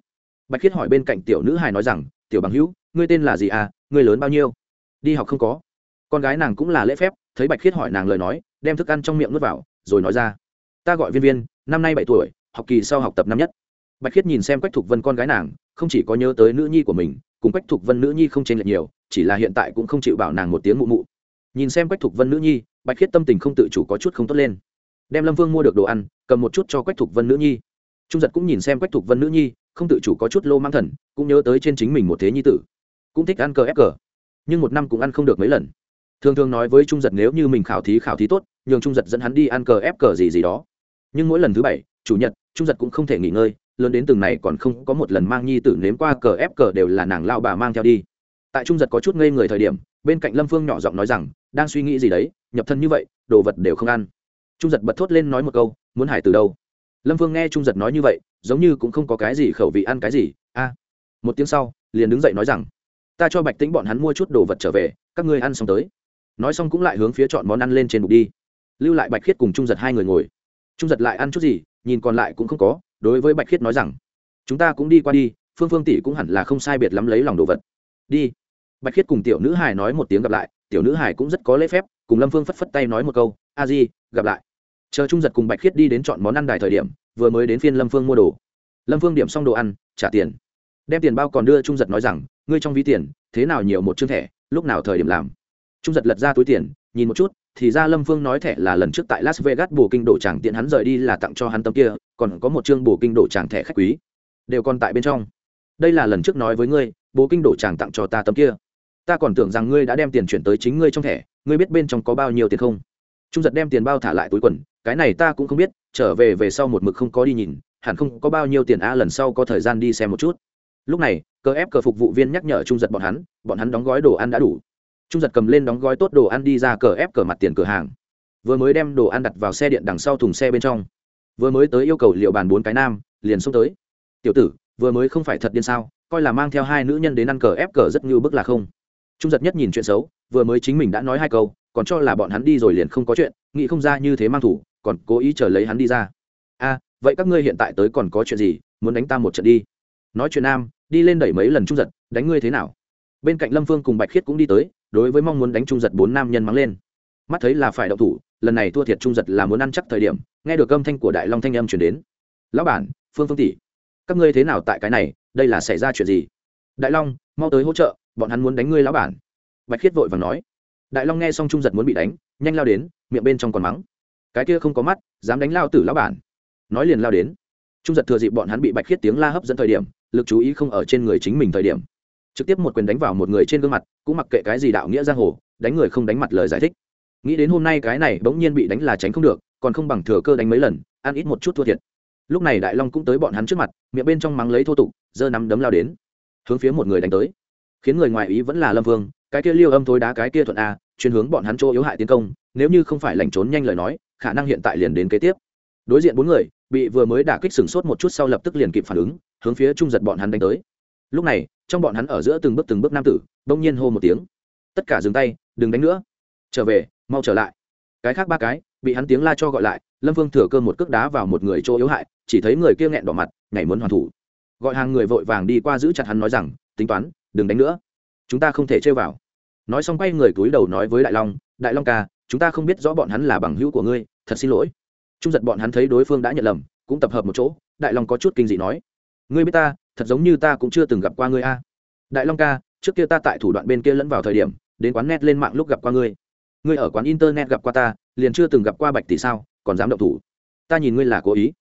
Bạch khiết hỏi bên cạnh tiểu nữ hài nói rằng, tiểu bằng hữu, ngươi tên là gì à? Ngươi lớn bao nhiêu? Đi học không có. Con gái nàng cũng là lễ phép, thấy bạch khiết hỏi nàng lời nói, đem thức ăn trong miệng nuốt vào, rồi nói ra, ta gọi viên viên, năm nay bảy tuổi, học kỳ sau học tập năm nhất. Bạch khiết nhìn xem quách thục vân con gái nàng, không chỉ có nhớ tới nữ nhi của mình, cùng quách thục vân nữ nhi không chênh lệch nhiều, chỉ là hiện tại cũng không chịu bảo nàng một tiếng mụ mụ. Nhìn xem quách thục vân nữ nhi, bạch khiết tâm tình không tự chủ có chút không tốt lên. Đem lâm vương mua được đồ ăn, cầm một chút cho quách thục vân nữ nhi trung giật cũng nhìn xem quách thục vân nữ nhi, không tự chủ có chút lô mang thần, cũng nhớ tới trên chính mình một thế nhi tử. Cũng thích ăn cờ ép cờ. Nhưng một năm cũng ăn không được mấy lần. Thường thường nói với trung giật nếu như mình khảo thí khảo thí tốt, nhường trung giật dẫn hắn đi ăn cờ ép cờ gì gì đó. Nhưng mỗi lần thứ bảy, chủ nhật, trung giật cũng không thể nghỉ ngơi, lớn đến từng này còn không có một lần mang nhi tử nếm qua cờ ép cờ đều là nàng lao bà mang theo đi. Tại trung giật có chút ngây người thời điểm, bên cạnh lâm phương nhỏ giọng nói rằng, đang suy nghĩ gì đấy, nhập thân như vậy, đồ vật đều không ăn. Trung giật bật thốt lên nói một câu, muốn hải từ đâu? Lâm phương nghe trung giật nói như vậy, giống như cũng không có cái gì khẩu vị ăn cái gì. A, một tiếng sau, liền đứng dậy nói rằng, ta cho bạch tính bọn hắn mua chút đồ vật trở về, các ngươi ăn xong tới. Nói xong cũng lại hướng phía chọn món ăn lên trên bục đi. Lưu lại bạch khiết cùng trung giật hai người ngồi. Trung giật lại ăn chút gì, nhìn còn lại cũng không có, đối với bạch khiết nói rằng, chúng ta cũng đi qua đi, phương phương tỷ cũng hẳn là không sai biệt lắm lấy lòng đồ vật. Đi. Bạch khiết cùng tiểu nữ hải nói một tiếng gặp lại, tiểu nữ hải cũng rất có lễ phép, cùng lâm phương phất phất tay nói một câu, a di, gặp lại chờ trung giật cùng bạch khiết đi đến chọn món ăn đài thời điểm, vừa mới đến phiên lâm phương mua đồ. Lâm phương điểm xong đồ ăn, trả tiền. Đem tiền bao còn đưa trung giật nói rằng, ngươi trong ví tiền, thế nào nhiều một chương thẻ, lúc nào thời điểm làm? Trung giật lật ra túi tiền, nhìn một chút, thì ra lâm phương nói thẻ là lần trước tại las vegas bổ kinh đổ tràng tiện hắn rời đi là tặng cho hắn tấm kia, còn có một chương bổ kinh đổ tràng thẻ khách quý. Đều còn tại bên trong. Đây là lần trước nói với ngươi bố kinh đổ tràng tặng cho ta tấm kia. Ta còn tưởng rằng ngươi đã đem tiền chuyển tới chính ngươi trong thẻ, ngươi biết bên trong có bao nhiêu tiền không? Trung giật đem tiền bao thả lại túi quần, cái này ta cũng không biết, trở về về sau một mực không có đi nhìn, hẳn không có bao nhiêu tiền a lần sau có thời gian đi xem một chút. Lúc này, cờ ép cờ phục vụ viên nhắc nhở trung giật bọn hắn bọn hắn đóng gói đồ ăn đã đủ. Trung giật cầm lên đóng gói tốt đồ ăn đi ra cờ ép cờ mặt tiền cửa hàng. Vừa mới đem đồ ăn đặt vào xe điện đằng sau thùng xe bên trong. Vừa mới tới yêu cầu liệu bàn bốn cái nam, liền xông tới. Tiểu tử, vừa mới không phải thật điên sao, coi là mang theo hai nữ nhân đến ăn cờ ép cờ rất như bức là không. Trung giật nhất nhìn chuyện xấu, vừa mới chính mình đã nói hai câu còn cho là bọn hắn đi rồi liền không có chuyện, nghĩ không ra như thế mang thủ, còn cố ý chờ lấy hắn đi ra. A, vậy các ngươi hiện tại tới còn có chuyện gì, muốn đánh ta một trận đi? Nói chuyện nam, đi lên đẩy mấy lần trung giật, đánh ngươi thế nào? Bên cạnh lâm phương cùng bạch khiết cũng đi tới, đối với mong muốn đánh trung giật bốn nam nhân mắng lên. Mắt thấy là phải đậu thủ, lần này thua thiệt trung giật là muốn ăn chắc thời điểm, nghe được âm thanh của đại long thanh âm chuyển đến. Lão bản, phương phương tỷ, các ngươi thế nào tại cái này, đây là xảy ra chuyện gì? Đại long, mau tới hỗ trợ, bọn hắn muốn đánh ngươi lão bản. Bạch khiết vội và nói đại long nghe xong trung giật muốn bị đánh, nhanh lao đến, miệng bên trong còn mắng. Cái kia không có mắt, dám đánh lao tử lão bản. Nói liền lao đến. Trung giật thừa dịp bọn hắn bị bạch khiết tiếng la hấp dẫn thời điểm, lực chú ý không ở trên người chính mình thời điểm. Trực tiếp một quyền đánh vào một người trên gương mặt, cũng mặc kệ cái gì đạo nghĩa giang hồ, đánh người không đánh mặt lời giải thích. Nghĩ đến hôm nay cái này bỗng nhiên bị đánh là tránh không được, còn không bằng thừa cơ đánh mấy lần, ăn ít một chút thua thiệt. Lúc này đại long cũng tới bọn hắn trước mặt, miệng bên trong mắng lấy thô tục, giơ nắm đấm lao đến. Hướng phía một người đánh tới. Khiến người ngoài ý vẫn là lâm vương, cái kia liêu âm thối đá cái kia thuận a chuyên hướng bọn hắn chỗ yếu hại tiến công, nếu như không phải lảnh trốn nhanh lời nói, khả năng hiện tại liền đến kế tiếp. Đối diện bốn người, bị vừa mới đả kích sừng sốt một chút sau lập tức liền kịp phản ứng, hướng phía trung giật bọn hắn đánh tới. Lúc này, trong bọn hắn ở giữa từng bước từng bước nam tử, bỗng nhiên hô một tiếng. Tất cả dừng tay, đừng đánh nữa. Trở về, mau trở lại. Cái khác ba cái, bị hắn tiếng la cho gọi lại, lâm vương thừa cơ một cước đá vào một người chỗ yếu hại, chỉ thấy người kia nghẹn đỏ mặt, nhảy muốn hoàn thủ. Gọi hàng người vội vàng đi qua giữ chặt hắn nói rằng, tính toán, đừng đánh nữa. Chúng ta không thể chơi vào nói xong quay người túi đầu nói với đại long đại long ca, chúng ta không biết rõ bọn hắn là bằng hữu của ngươi, thật xin lỗi. Trung giật bọn hắn thấy đối phương đã nhận lầm, cũng tập hợp một chỗ, đại long có chút kinh dị nói, ngươi biết ta, thật giống như ta cũng chưa từng gặp qua ngươi a. Đại long ca, trước kia ta tại thủ đoạn bên kia lẫn vào thời điểm, đến quán net lên mạng lúc gặp qua ngươi. Ngươi ở quán internet gặp qua ta, liền chưa từng gặp qua bạch tỷ sao, còn dám động thủ. Ta nhìn ngươi là cố ý.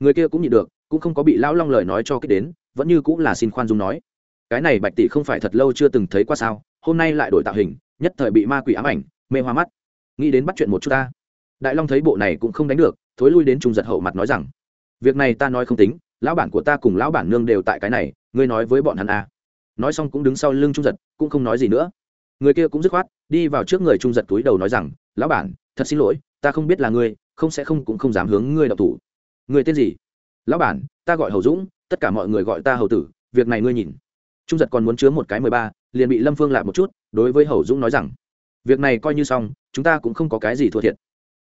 Người kia cũng nhịn được, cũng không có bị lão long lời nói cho kích đến, vẫn như cũng là xin khoan dung nói, cái này bạch tỷ không phải thật lâu chưa từng thấy qua sao hôm nay lại đổi tạo hình, nhất thời bị ma quỷ ám ảnh, mê hoa mắt. Nghĩ đến bắt chuyện một chút ta. Đại long thấy bộ này cũng không đánh được, thối lui đến trung giật hậu mặt nói rằng, việc này ta nói không tính, lão bản của ta cùng lão bản nương đều tại cái này, ngươi nói với bọn hắn à. nói xong cũng đứng sau lưng trung giật, cũng không nói gì nữa. Người kia cũng dứt khoát, đi vào trước người trung giật túi đầu nói rằng, lão bản, thật xin lỗi, ta không biết là ngươi, không sẽ không cũng không dám hướng ngươi đọc thủ. Người tên gì? Lão bản, ta gọi hầu dũng, tất cả mọi người gọi ta hầu tử, việc này ngươi nhìn. Trung giật còn muốn chứa một cái mười ba liền bị lâm phương lạp một chút đối với hầu dũng nói rằng việc này coi như xong chúng ta cũng không có cái gì thua thiệt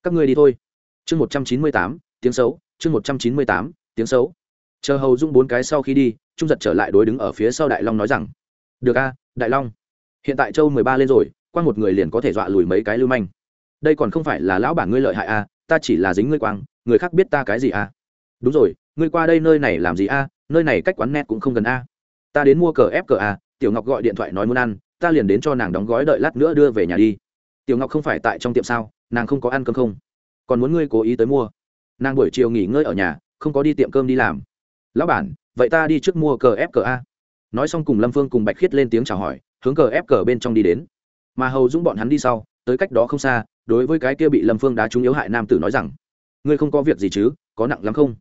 các ngươi đi thôi chương một trăm chín mươi tám tiếng xấu chương một trăm chín mươi tám tiếng xấu chờ hầu dũng bốn cái sau khi đi trung giật trở lại đối đứng ở phía sau đại long nói rằng được a đại long hiện tại châu mười ba lên rồi quang một người liền có thể dọa lùi mấy cái lưu manh đây còn không phải là lão bản ngươi lợi hại a ta chỉ là dính ngươi quang người khác biết ta cái gì a đúng rồi ngươi qua đây nơi này làm gì a nơi này cách quán net cũng không gần a ta đến mua cờ ép cờ a tiểu ngọc gọi điện thoại nói muốn ăn, ta liền đến cho nàng đóng gói đợi lát nữa đưa về nhà đi. Tiểu ngọc không phải tại trong tiệm sao, nàng không có ăn cơm không? Còn muốn ngươi cố ý tới mua. Nàng buổi chiều nghỉ ngơi ở nhà, không có đi tiệm cơm đi làm. Lão bản, vậy ta đi trước mua cờ ép cờ a. Nói xong cùng lâm phương cùng bạch khiết lên tiếng chào hỏi, hướng cờ ép cờ bên trong đi đến. Mà hầu dũng bọn hắn đi sau, tới cách đó không xa, đối với cái kia bị lâm phương đá trúng yếu hại nam tử nói rằng, ngươi không có việc gì chứ, có nặng lắm không?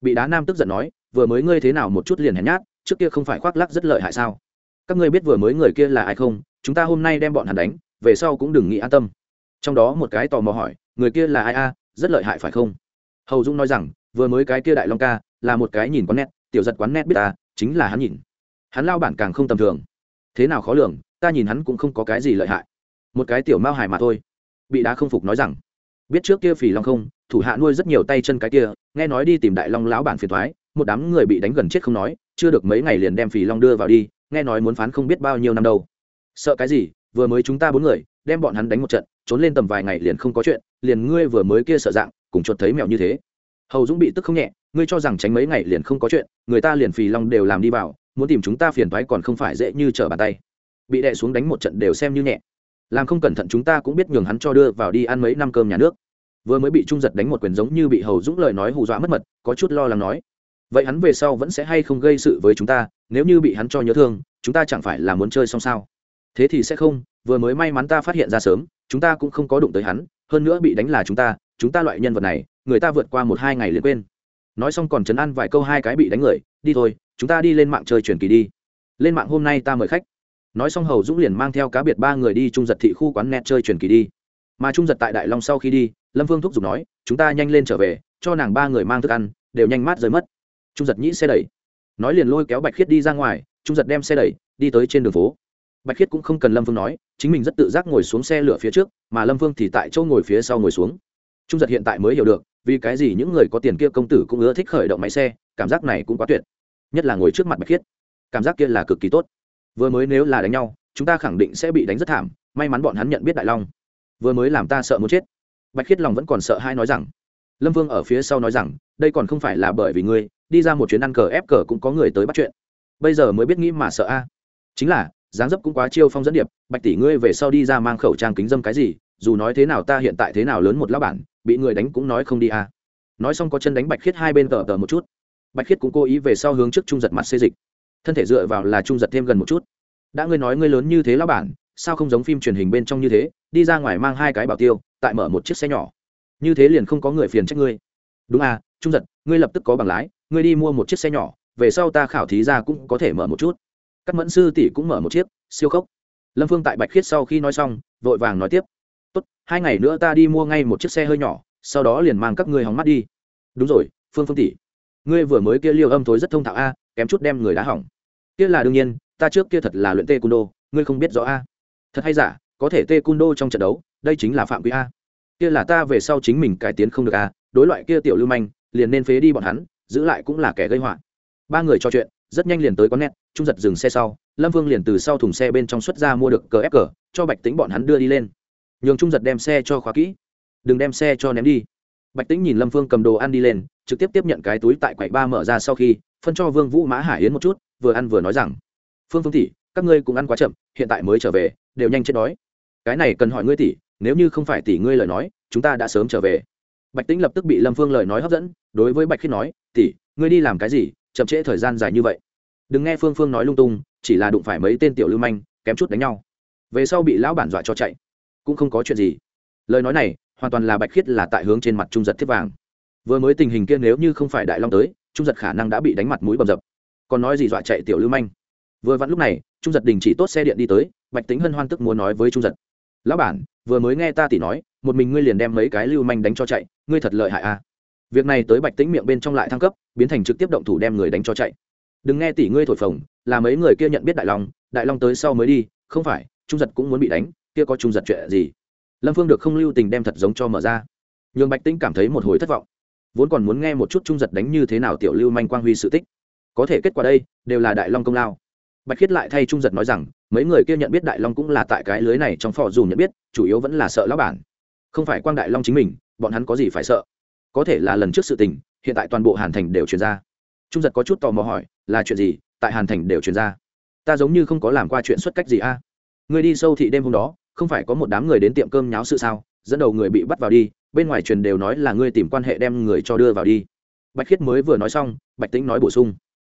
Bị đá nam tức giận nói, vừa mới ngươi thế nào một chút liền hèn nhát, trước kia không phải khoác lắc rất lợi hại sao? Các ngươi biết vừa mới người kia là ai không? Chúng ta hôm nay đem bọn hắn đánh, về sau cũng đừng nghĩ an tâm. Trong đó một cái tò mò hỏi, người kia là ai a? Rất lợi hại phải không? Hầu dung nói rằng, vừa mới cái kia đại long ca, là một cái nhìn quán nét, tiểu giật quán nét biết ta, chính là hắn nhìn. Hắn lao bản càng không tầm thường. Thế nào khó lường, ta nhìn hắn cũng không có cái gì lợi hại. Một cái tiểu mao hài mà thôi. Bị đá không phục nói rằng, biết trước kia phì long không? Thủ hạ nuôi rất nhiều tay chân cái kia, nghe nói đi tìm đại long lão bản phiền thoái, một đám người bị đánh gần chết không nói, chưa được mấy ngày liền đem phì long đưa vào đi nghe nói muốn phán không biết bao nhiêu năm đâu. Sợ cái gì, vừa mới chúng ta bốn người, đem bọn hắn đánh một trận, trốn lên tầm vài ngày liền không có chuyện, liền ngươi vừa mới kia sợ dạng, cùng chuột thấy mèo như thế. Hầu dũng bị tức không nhẹ, ngươi cho rằng tránh mấy ngày liền không có chuyện, người ta liền phì long đều làm đi vào, muốn tìm chúng ta phiền thoái còn không phải dễ như trở bàn tay. Bị đè xuống đánh một trận đều xem như nhẹ. Làm không cẩn thận chúng ta cũng biết nhường hắn cho đưa vào đi ăn mấy năm cơm nhà nước. Vừa mới bị trung giật đánh một quyền giống như bị hầu dũng lời nói hù dọa mất mật, có chút lo lắng nói. Vậy hắn về sau vẫn sẽ hay không gây sự với chúng ta nếu như bị hắn cho nhớ thương, chúng ta chẳng phải là muốn chơi xong sao? Thế thì sẽ không, vừa mới may mắn ta phát hiện ra sớm, chúng ta cũng không có đụng tới hắn, hơn nữa bị đánh là chúng ta chúng ta loại nhân vật này, người ta vượt qua một hai ngày liền quên. Nói xong còn chấn an vài câu hai cái bị đánh người, đi thôi, chúng ta đi lên mạng chơi truyền kỳ đi. Lên mạng hôm nay ta mời khách. Nói xong hầu dũng liền mang theo cá biệt ba người đi trung giật thị khu quán net chơi truyền kỳ đi. Mà trung giật tại đại long sau khi đi, lâm vương thúc giục nói, chúng ta nhanh lên trở về, cho nàng ba người mang thức ăn, đều nhanh mát rời mất. Trung giật nhĩ xe đẩy nói liền lôi kéo bạch khiết đi ra ngoài, trung giật đem xe đẩy, đi tới trên đường phố. Bạch khiết cũng không cần lâm vương nói, chính mình rất tự giác ngồi xuống xe lửa phía trước, mà lâm vương thì tại chỗ ngồi phía sau ngồi xuống. Trung giật hiện tại mới hiểu được, vì cái gì những người có tiền kia công tử cũng ưa thích khởi động máy xe, cảm giác này cũng quá tuyệt. Nhất là ngồi trước mặt bạch khiết, cảm giác kia là cực kỳ tốt. Vừa mới nếu là đánh nhau, chúng ta khẳng định sẽ bị đánh rất thảm, may mắn bọn hắn nhận biết đại long. Vừa mới làm ta sợ muốn chết. Bạch khiết lòng vẫn còn sợ hai nói rằng, lâm vương ở phía sau nói rằng, đây còn không phải là bởi vì ngươi đi ra một chuyến ăn cờ ép cờ cũng có người tới bắt chuyện. Bây giờ mới biết nghĩ mà sợ a. Chính là, dáng dấp cũng quá chiêu phong dẫn điệp, bạch tỷ ngươi về sau đi ra mang khẩu trang kính dâm cái gì, dù nói thế nào ta hiện tại thế nào lớn một lão bản, bị người đánh cũng nói không đi a. Nói xong có chân đánh bạch khiết hai bên tờ tờ một chút. Bạch khiết cũng cố ý về sau hướng trước trung giật mặt xê dịch. Thân thể dựa vào là trung giật thêm gần một chút. Đã ngươi nói ngươi lớn như thế lão bản, sao không giống phim truyền hình bên trong như thế, đi ra ngoài mang hai cái bảo tiêu, tại mở một chiếc xe nhỏ. Như thế liền không có người phiền trách ngươi. Đúng à trung giật, ngươi lập tức có bằng lái ngươi đi mua một chiếc xe nhỏ, về sau ta khảo thí ra cũng có thể mở một chút. Các mẫn sư tỷ cũng mở một chiếc, siêu khốc. Lâm phương tại bạch khiết sau khi nói xong, vội vàng nói tiếp. Tốt, hai ngày nữa ta đi mua ngay một chiếc xe hơi nhỏ, sau đó liền mang các ngươi hóng mắt đi. Đúng rồi, phương phương tỷ. Ngươi vừa mới kia liêu âm thối rất thông thạo a, kém chút đem người đá hỏng. Kia là đương nhiên, ta trước kia thật là luyện tê cung đô ngươi không biết rõ a. Thật hay giả, có thể tê cung đô trong trận đấu, đây chính là phạm quý a. Kia là ta về sau chính mình cải tiến không được a, đối loại kia tiểu lưu manh, liền nên phế đi bọn hắn giữ lại cũng là kẻ gây họa. Ba người trò chuyện, rất nhanh liền tới quán net, trung giật dừng xe sau, lâm vương liền từ sau thùng xe bên trong xuất ra mua được cờ ép cờ, cho bạch tính bọn hắn đưa đi lên. Nhường trung giật đem xe cho khóa kỹ. Đừng đem xe cho ném đi. Bạch tính nhìn lâm vương cầm đồ ăn đi lên, trực tiếp tiếp nhận cái túi tại quầy ba mở ra sau khi, phân cho vương vũ mã hải yến một chút, vừa ăn vừa nói rằng, phương phương tỷ, các ngươi cũng ăn quá chậm, hiện tại mới trở về, đều nhanh chết đói. Cái này cần hỏi ngươi tỷ, nếu như không phải tỷ ngươi lời nói, chúng ta đã sớm trở về bạch tĩnh lập tức bị lâm phương lời nói hấp dẫn, đối với bạch khiết nói, tỷ, ngươi đi làm cái gì? Chậm trễ thời gian dài như vậy. Đừng nghe phương phương nói lung tung, chỉ là đụng phải mấy tên tiểu lưu manh, kém chút đánh nhau. Về sau bị lão bản dọa cho chạy, cũng không có chuyện gì. Lời nói này, hoàn toàn là bạch khiết là tại hướng trên mặt trung giật thiết vàng. Vừa mới tình hình kia nếu như không phải đại long tới, trung giật khả năng đã bị đánh mặt mũi bầm dập. Còn nói gì dọa chạy tiểu lưu manh? Vừa vặn lúc này, trung giật đình chỉ tốt xe điện đi tới, bạch tính hân hoan tức muốn nói với trung giật, lão bản vừa mới nghe ta tỉ nói, một mình ngươi liền đem mấy cái lưu manh đánh cho chạy, ngươi thật lợi hại a à. việc này tới bạch tính miệng bên trong lại thăng cấp, biến thành trực tiếp động thủ đem người đánh cho chạy. Đừng nghe tỷ ngươi thổi phồng, là mấy người kia nhận biết đại long đại long tới sau mới đi, không phải, trung giật cũng muốn bị đánh, kia có trung giật chuyện gì? Lâm phương được không lưu tình đem thật giống cho mở ra. Nhường bạch tĩnh cảm thấy một hồi thất vọng. Vốn còn muốn nghe một chút trung giật đánh như thế nào tiểu lưu manh quang huy sự tích. Có thể kết quả đây, đều là đại long công lao. Bạch khiết lại thay trung giật nói rằng mấy người kia nhận biết đại long cũng là tại cái lưới này trong phò dù nhận biết, chủ yếu vẫn là sợ lão bản. Không phải quang đại long chính mình, bọn hắn có gì phải sợ? Có thể là lần trước sự tình, hiện tại toàn bộ hàn thành đều truyền ra. Trung giật có chút tò mò hỏi, là chuyện gì? Tại hàn thành đều truyền ra. Ta giống như không có làm qua chuyện xuất cách gì a. À? người đi sâu thị đêm hôm đó, không phải có một đám người đến tiệm cơm nháo sự sao? Dẫn đầu người bị bắt vào đi, bên ngoài truyền đều nói là ngươi tìm quan hệ đem người cho đưa vào đi. Bạch khiết mới vừa nói xong, bạch tĩnh nói bổ sung.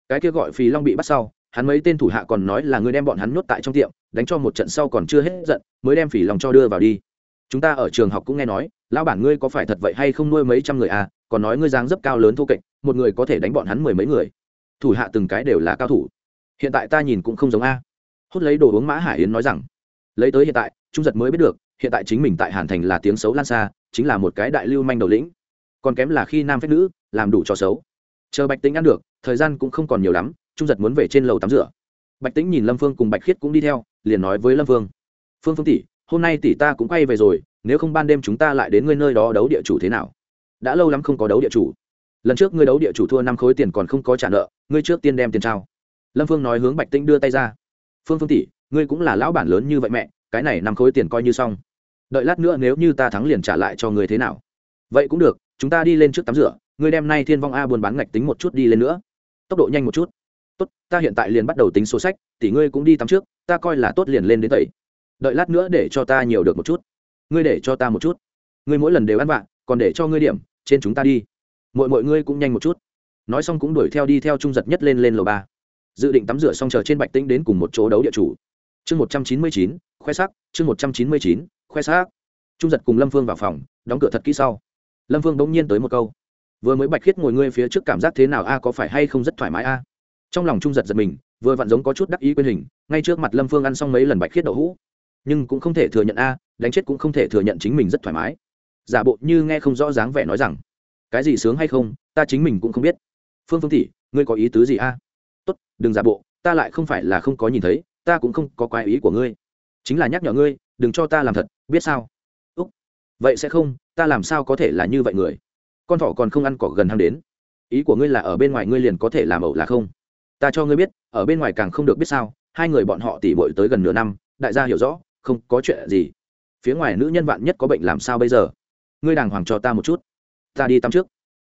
Cái kia gọi phì long bị bắt sau hắn mấy tên thủ hạ còn nói là ngươi đem bọn hắn nhốt tại trong tiệm, đánh cho một trận sau còn chưa hết giận, mới đem phỉ lòng cho đưa vào đi. Chúng ta ở trường học cũng nghe nói, lão bản ngươi có phải thật vậy hay không nuôi mấy trăm người à còn nói ngươi dáng dấp cao lớn thô kệch, một người có thể đánh bọn hắn mười mấy người. Thủ hạ từng cái đều là cao thủ. Hiện tại ta nhìn cũng không giống a. Hút lấy đồ uống mã hải yến nói rằng, lấy tới hiện tại trung giật mới biết được, hiện tại chính mình tại hàn thành là tiếng xấu lan xa, chính là một cái đại lưu manh đầu lĩnh. Còn kém là khi nam phép nữ, làm đủ trò xấu. Chờ bạch tính ăn được, thời gian cũng không còn nhiều lắm trung giật muốn về trên lầu tắm rửa. Bạch tính nhìn lâm phương cùng bạch khiết cũng đi theo, liền nói với lâm phương phương phương tỷ, hôm nay tỷ ta cũng quay về rồi, nếu không ban đêm chúng ta lại đến ngươi nơi đó đấu địa chủ thế nào? Đã lâu lắm không có đấu địa chủ. Lần trước ngươi đấu địa chủ thua năm khối tiền còn không có trả nợ, ngươi trước tiên đem tiền trao. Lâm phương nói hướng bạch tĩnh đưa tay ra, phương phương tỷ, ngươi cũng là lão bản lớn như vậy mẹ, cái này năm khối tiền coi như xong. Đợi lát nữa nếu như ta thắng liền trả lại cho ngươi thế nào? Vậy cũng được, chúng ta đi lên trước tắm rửa, ngươi đem nay thiên vong a buôn bán ngạch tính một chút đi lên nữa. Tốc độ nhanh một chút tốt, ta hiện tại liền bắt đầu tính số sách, tỷ ngươi cũng đi tắm trước, ta coi là tốt liền lên đến tẩy. Đợi lát nữa để cho ta nhiều được một chút. Ngươi để cho ta một chút. Ngươi mỗi lần đều ăn vạ, còn để cho ngươi điểm, trên chúng ta đi. Mọi mọi ngươi cũng nhanh một chút. Nói xong cũng đuổi theo đi theo trung giật nhất lên lên lầu ba. Dự định tắm rửa xong chờ trên bạch tĩnh đến cùng một chỗ đấu địa chủ. Chương một trăm chín mươi chín, khoe sắc, chương một trăm chín mươi chín, khoe sắc. Trung giật cùng lâm phương vào phòng, đóng cửa thật kỹ sau. Lâm phương bỗng nhiên tới một câu. Vừa mới bạch khiết ngồi ngươi phía trước cảm giác thế nào? A, có phải hay không rất thoải mái a? Trong lòng trung giật giật mình, vừa vặn giống có chút đắc ý quyên hình, ngay trước mặt lâm phương ăn xong mấy lần bạch khiết đậu hũ. Nhưng cũng không thể thừa nhận a, đánh chết cũng không thể thừa nhận chính mình rất thoải mái. Giả bộ như nghe không rõ dáng vẻ nói rằng, cái gì sướng hay không, ta chính mình cũng không biết. Phương phương tỷ, ngươi có ý tứ gì a? Tốt, đừng giả bộ, ta lại không phải là không có nhìn thấy, ta cũng không có quái ý của ngươi. Chính là nhắc nhở ngươi, đừng cho ta làm thật, biết sao? Úc, vậy sẽ không, ta làm sao có thể là như vậy người? Con thỏ còn không ăn cỏ gần hang đến. Ý của ngươi là ở bên ngoài ngươi liền có thể làm ẩu là không? Ta cho ngươi biết, ở bên ngoài càng không được biết sao, hai người bọn họ tỉ bội tới gần nửa năm, đại gia hiểu rõ, không có chuyện gì. Phía ngoài nữ nhân vạn nhất có bệnh làm sao bây giờ? Ngươi đàng hoàng cho ta một chút. Ta đi tắm trước.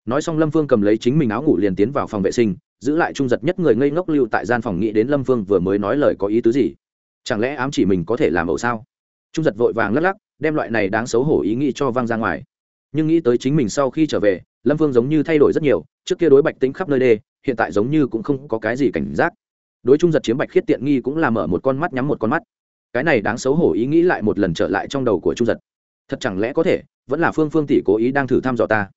Nói xong lâm phương cầm lấy chính mình áo ngủ liền tiến vào phòng vệ sinh, giữ lại trung giật nhất người ngây ngốc lưu tại gian phòng nghĩ đến lâm phương vừa mới nói lời có ý tứ gì. Chẳng lẽ ám chỉ mình có thể làm ẩu sao? Trung giật vội vàng lắc lắc, đem loại này đáng xấu hổ ý nghĩ cho văng ra ngoài. Nhưng nghĩ tới chính mình sau khi trở về, lâm phương giống như thay đổi rất nhiều, trước kia đối bạch tính khắp nơi đê hiện tại giống như cũng không có cái gì cảnh giác. Đối trung giật chiếm bạch khiết tiện nghi cũng là mở một con mắt nhắm một con mắt. Cái này đáng xấu hổ ý nghĩ lại một lần trở lại trong đầu của trung giật. Thật chẳng lẽ có thể, vẫn là phương phương tỷ cố ý đang thử thăm dò ta?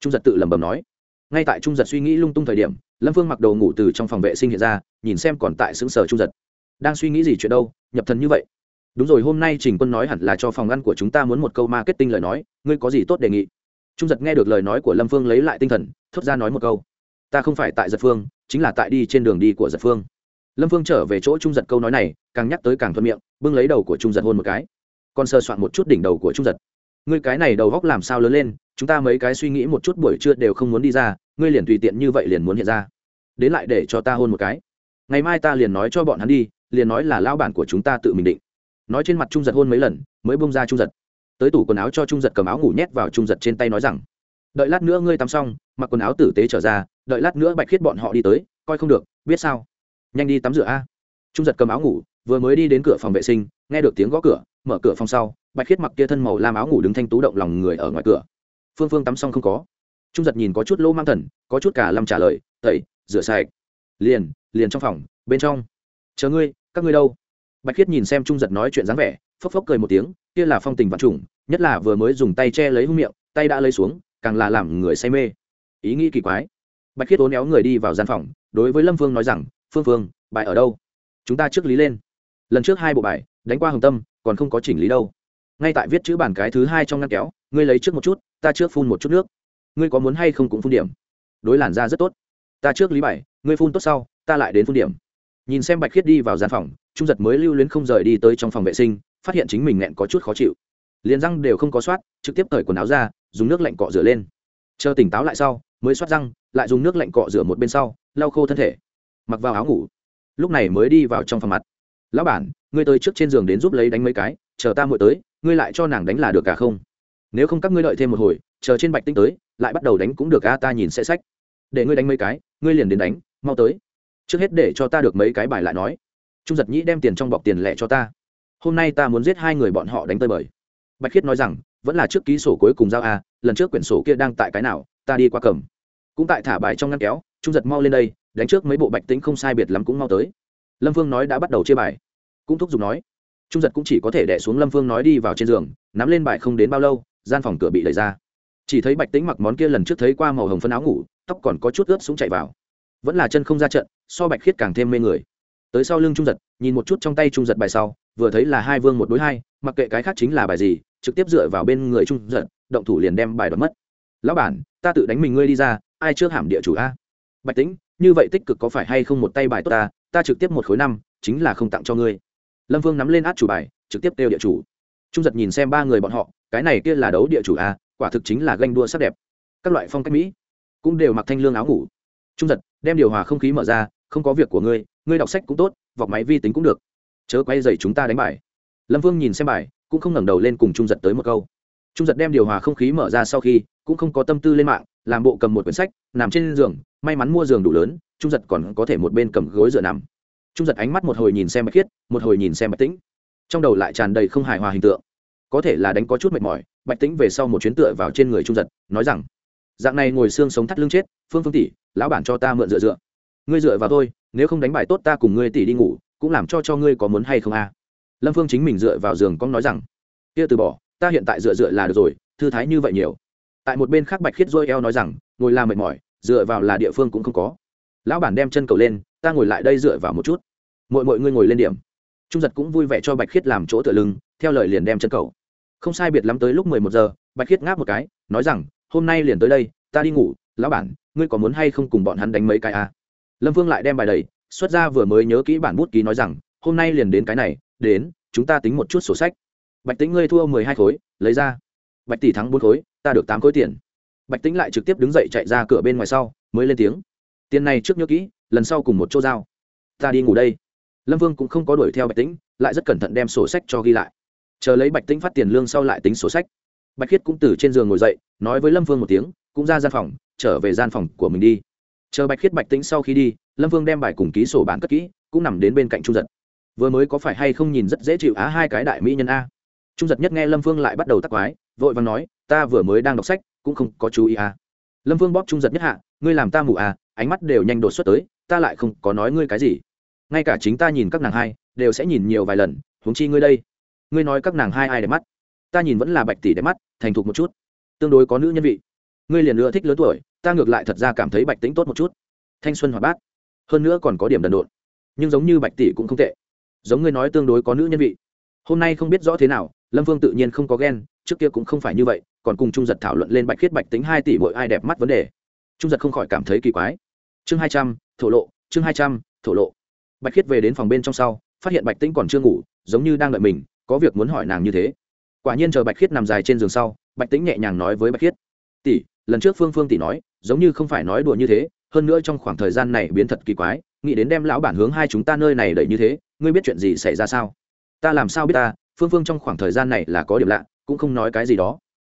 Trung giật tự lẩm bẩm nói. Ngay tại trung giật suy nghĩ lung tung thời điểm, lâm phương mặc đồ ngủ từ trong phòng vệ sinh hiện ra, nhìn xem còn tại xứng sở trung giật. Đang suy nghĩ gì chuyện đâu, nhập thần như vậy. Đúng rồi, hôm nay trình quân nói hẳn là cho phòng ăn của chúng ta muốn một câu marketing lời nói, ngươi có gì tốt đề nghị? Trung giật nghe được lời nói của lâm phương lấy lại tinh thần, thốt ra nói một câu ta không phải tại giật phương, chính là tại đi trên đường đi của giật phương. Lâm phương trở về chỗ trung giật câu nói này, càng nhắc tới càng thuận miệng, bưng lấy đầu của trung giật hôn một cái. Còn sơ soạn một chút đỉnh đầu của trung giật. Ngươi cái này đầu góc làm sao lớn lên, chúng ta mấy cái suy nghĩ một chút buổi trưa đều không muốn đi ra, ngươi liền tùy tiện như vậy liền muốn hiện ra. Đến lại để cho ta hôn một cái. Ngày mai ta liền nói cho bọn hắn đi, liền nói là lao bản của chúng ta tự mình định. Nói trên mặt trung giật hôn mấy lần, mới bông ra trung giật. Tới tủ quần áo cho trung giật cầm áo ngủ nhét vào trung giật trên tay nói rằng, đợi lát nữa ngươi tắm xong, mặc quần áo tử tế trở ra đợi lát nữa bạch khiết bọn họ đi tới, coi không được, biết sao? Nhanh đi tắm rửa a. Trung giật cầm áo ngủ, vừa mới đi đến cửa phòng vệ sinh, nghe được tiếng gõ cửa, mở cửa phòng sau, bạch khiết mặc kia thân màu lam áo ngủ đứng thanh tú động lòng người ở ngoài cửa. Phương phương tắm xong không có. Trung giật nhìn có chút lô mang thần, có chút cả lâm trả lời, tẩy, rửa sạch. Liền liền trong phòng, bên trong. Chờ ngươi, các ngươi đâu? Bạch khiết nhìn xem trung giật nói chuyện dáng vẻ, phốc phốc cười một tiếng, kia là phong tình vạn trùng, nhất là vừa mới dùng tay che lấy hung miệng, tay đã lấy xuống, càng là làm người say mê. Ý nghĩ kỳ quái bạch khiết ố néo người đi vào gian phòng, đối với lâm phương nói rằng, phương phương, bài ở đâu? Chúng ta trước lý lên. Lần trước hai bộ bài, đánh qua hồng tâm, còn không có chỉnh lý đâu. Ngay tại viết chữ bản cái thứ hai trong ngăn kéo, ngươi lấy trước một chút, ta trước phun một chút nước. Ngươi có muốn hay không cũng phun điểm. Đối làn da rất tốt. Ta trước lý bảy ngươi phun tốt sau, ta lại đến phun điểm. Nhìn xem bạch khiết đi vào gian phòng, trung giật mới lưu luyến không rời đi tới trong phòng vệ sinh, phát hiện chính mình nghẹn có chút khó chịu. Liền răng đều không có soát, trực tiếp cởi quần áo ra, dùng nước lạnh cọ rửa lên chờ tỉnh táo lại sau, mới soát răng, lại dùng nước lạnh cọ rửa một bên sau, lau khô thân thể, mặc vào áo ngủ. Lúc này mới đi vào trong phòng mặt. Lão bản, ngươi tới trước trên giường đến giúp lấy đánh mấy cái, chờ ta muội tới, ngươi lại cho nàng đánh là được cả không? Nếu không các ngươi đợi thêm một hồi, chờ trên bạch tinh tới, lại bắt đầu đánh cũng được, a, ta nhìn sẽ sách. Để ngươi đánh mấy cái, ngươi liền đến đánh, mau tới. Trước hết để cho ta được mấy cái bài lại nói. Trung giật nhĩ đem tiền trong bọc tiền lẻ cho ta. Hôm nay ta muốn giết hai người bọn họ đánh tơi bời. Bạch khiết nói rằng vẫn là trước ký sổ cuối cùng giao a, lần trước quyển sổ kia đang tại cái nào, ta đi qua cầm. Cũng tại thả bài trong ngăn kéo, trung giật mau lên đây, đánh trước mấy bộ bạch tính không sai biệt lắm cũng mau tới. Lâm vương nói đã bắt đầu chia bài. Cũng thúc giục nói, trung giật cũng chỉ có thể đẻ xuống lâm vương nói đi vào trên giường, nắm lên bài không đến bao lâu, gian phòng cửa bị đẩy ra. Chỉ thấy bạch tính mặc món kia lần trước thấy qua màu hồng phân áo ngủ, tóc còn có chút ướt súng chạy vào. Vẫn là chân không ra trận, so bạch khiết càng thêm mê người. Tới sau lưng trung giật, nhìn một chút trong tay trung giật bài sau, vừa thấy là hai vương một đối hai, mặc kệ cái khác chính là bài gì trực tiếp dựa vào bên người trung giật, động thủ liền đem bài đoạt mất. Lão bản, ta tự đánh mình ngươi đi ra, ai trước hàm địa chủ a? Bạch tính như vậy tích cực có phải hay không một tay bài tốt ta ta trực tiếp một khối năm, chính là không tặng cho ngươi. Lâm vương nắm lên át chủ bài, trực tiếp kêu địa chủ. Trung giật nhìn xem ba người bọn họ, cái này kia là đấu địa chủ a, quả thực chính là ganh đua sắc đẹp. Các loại phong cách mỹ cũng đều mặc thanh lương áo ngủ. Trung giật đem điều hòa không khí mở ra, không có việc của ngươi ngươi đọc sách cũng tốt, vọc máy vi tính cũng được. Chớ quay dậy chúng ta đánh bài. Lâm vương nhìn xem bài cũng không ngẩng đầu lên cùng trung giật tới một câu. Trung giật đem điều hòa không khí mở ra sau khi, cũng không có tâm tư lên mạng, làm bộ cầm một quyển sách, nằm trên giường, may mắn mua giường đủ lớn, trung giật còn có thể một bên cầm gối dựa nằm. Trung giật ánh mắt một hồi nhìn xem bạch khiết, một hồi nhìn xem bạch tĩnh. Trong đầu lại tràn đầy không hài hòa hình tượng. Có thể là đánh có chút mệt mỏi, bạch tĩnh về sau một chuyến tựa vào trên người trung giật, nói rằng, dạng này ngồi xương sống thắt lưng chết, phương phương tỷ, lão bản cho ta mượn dựa dựa. Ngươi dựa vào tôi, nếu không đánh bài tốt ta cùng ngươi tỷ đi ngủ, cũng làm cho cho ngươi có muốn hay không a? Lâm phương chính mình dựa vào giường con nói rằng, kia từ bỏ, ta hiện tại dựa dựa là được rồi, thư thái như vậy nhiều. Tại một bên khác bạch khiết dôi eo nói rằng, ngồi là mệt mỏi, dựa vào là địa phương cũng không có. Lão bản đem chân cầu lên, ta ngồi lại đây dựa vào một chút. Mọi mọi ngươi ngồi lên điểm. Trung giật cũng vui vẻ cho bạch khiết làm chỗ tựa lưng, theo lời liền đem chân cầu. Không sai biệt lắm tới lúc mười một giờ, bạch khiết ngáp một cái, nói rằng, hôm nay liền tới đây, ta đi ngủ, lão bản, ngươi có muốn hay không cùng bọn hắn đánh mấy cái à? lâm vương lại đem bài đầy xuất ra vừa mới nhớ kỹ bản bút ký nói rằng hôm nay liền đến cái này, đến, chúng ta tính một chút sổ sách. Bạch tính ngươi thua mười hai khối, lấy ra. Bạch tỷ thắng bốn khối, ta được tám khối tiền. Bạch tính lại trực tiếp đứng dậy chạy ra cửa bên ngoài sau, mới lên tiếng. Tiền này trước nhớ kỹ, lần sau cùng một chỗ giao. Ta đi ngủ đây. Lâm vương cũng không có đuổi theo bạch tính lại rất cẩn thận đem sổ sách cho ghi lại. Chờ lấy bạch tính phát tiền lương sau lại tính sổ sách. Bạch khiết cũng từ trên giường ngồi dậy, nói với lâm vương một tiếng, cũng ra gian phòng, trở về gian phòng của mình đi. Chờ bạch khiết bạch tính sau khi đi, lâm vương đem bài cùng ký sổ bản cất kỹ, cũng nằm đến bên cạnh trung giật vừa mới có phải hay không nhìn rất dễ chịu á hai cái đại mỹ nhân a? Trung giật nhất nghe lâm vương lại bắt đầu tắc quái, vội và nói, ta vừa mới đang đọc sách, cũng không có chú ý à. lâm vương bóp trung giật nhất hạ, ngươi làm ta mù à ánh mắt đều nhanh đột xuất tới, ta lại không có nói ngươi cái gì. Ngay cả chính ta nhìn các nàng hai, đều sẽ nhìn nhiều vài lần, huống chi ngươi đây. Ngươi nói các nàng hai ai đẹp mắt? Ta nhìn vẫn là bạch tỷ đẹp mắt, thành thục một chút. Tương đối có nữ nhân vị. Ngươi liền nữa thích lớn tuổi, ta ngược lại thật ra cảm thấy bạch tính tốt một chút. Thanh xuân hoạt bát. Hơn nữa còn có điểm đần độn. Nhưng giống như bạch tỷ cũng không tệ giống ngươi nói tương đối có nữ nhân vị. Hôm nay không biết rõ thế nào, lâm vương tự nhiên không có ghen, trước kia cũng không phải như vậy, còn cùng trung giật thảo luận lên bạch khiết bạch tính hai tỷ mỗi ai đẹp mắt vấn đề. Trung giật không khỏi cảm thấy kỳ quái. Chương hai trăm, thổ lộ, chương hai trăm, thổ lộ. Bạch khiết về đến phòng bên trong sau, phát hiện bạch tĩnh còn chưa ngủ, giống như đang đợi mình, có việc muốn hỏi nàng như thế. Quả nhiên chờ bạch khiết nằm dài trên giường sau, bạch tĩnh nhẹ nhàng nói với bạch khiết. Tỷ, lần trước phương phương tỷ nói, giống như không phải nói đùa như thế, hơn nữa trong khoảng thời gian này biến thật kỳ quái nghĩ đến đem lão bản hướng hai chúng ta nơi này đẩy như thế, ngươi biết chuyện gì xảy ra sao? Ta làm sao biết ta? Phương phương trong khoảng thời gian này là có điểm lạ, cũng không nói cái gì đó.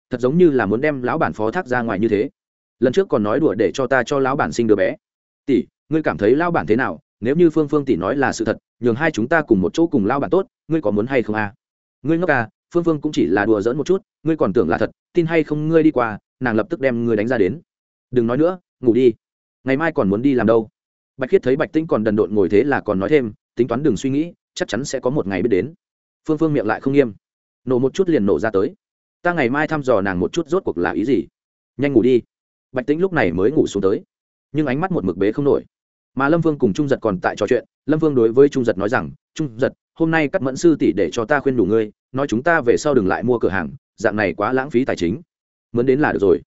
Thật giống như là muốn đem lão bản phó thác ra ngoài như thế. Lần trước còn nói đùa để cho ta cho lão bản sinh đứa bé. Tỷ, ngươi cảm thấy lão bản thế nào? Nếu như phương phương tỷ nói là sự thật, nhường hai chúng ta cùng một chỗ cùng lão bản tốt, ngươi có muốn hay không à? ngươi ngốc à phương phương cũng chỉ là đùa giỡn một chút, ngươi còn tưởng là thật, tin hay không ngươi đi qua, nàng lập tức đem ngươi đánh ra đến. Đừng nói nữa, ngủ đi. Ngày mai còn muốn đi làm đâu? Bạch khiết thấy bạch tinh còn đần độn ngồi thế là còn nói thêm, tính toán đừng suy nghĩ, chắc chắn sẽ có một ngày biết đến. Phương phương miệng lại không nghiêm. Nổ một chút liền nổ ra tới. Ta ngày mai thăm dò nàng một chút rốt cuộc là ý gì? Nhanh ngủ đi. Bạch tĩnh lúc này mới ngủ xuống tới. Nhưng ánh mắt một mực bế không nổi. Mà lâm vương cùng trung giật còn tại trò chuyện, lâm vương đối với trung giật nói rằng, trung giật, hôm nay cắt mẫn sư tỷ để cho ta khuyên đủ ngươi, nói chúng ta về sau đừng lại mua cửa hàng, dạng này quá lãng phí tài chính. Mướn đến là được rồi.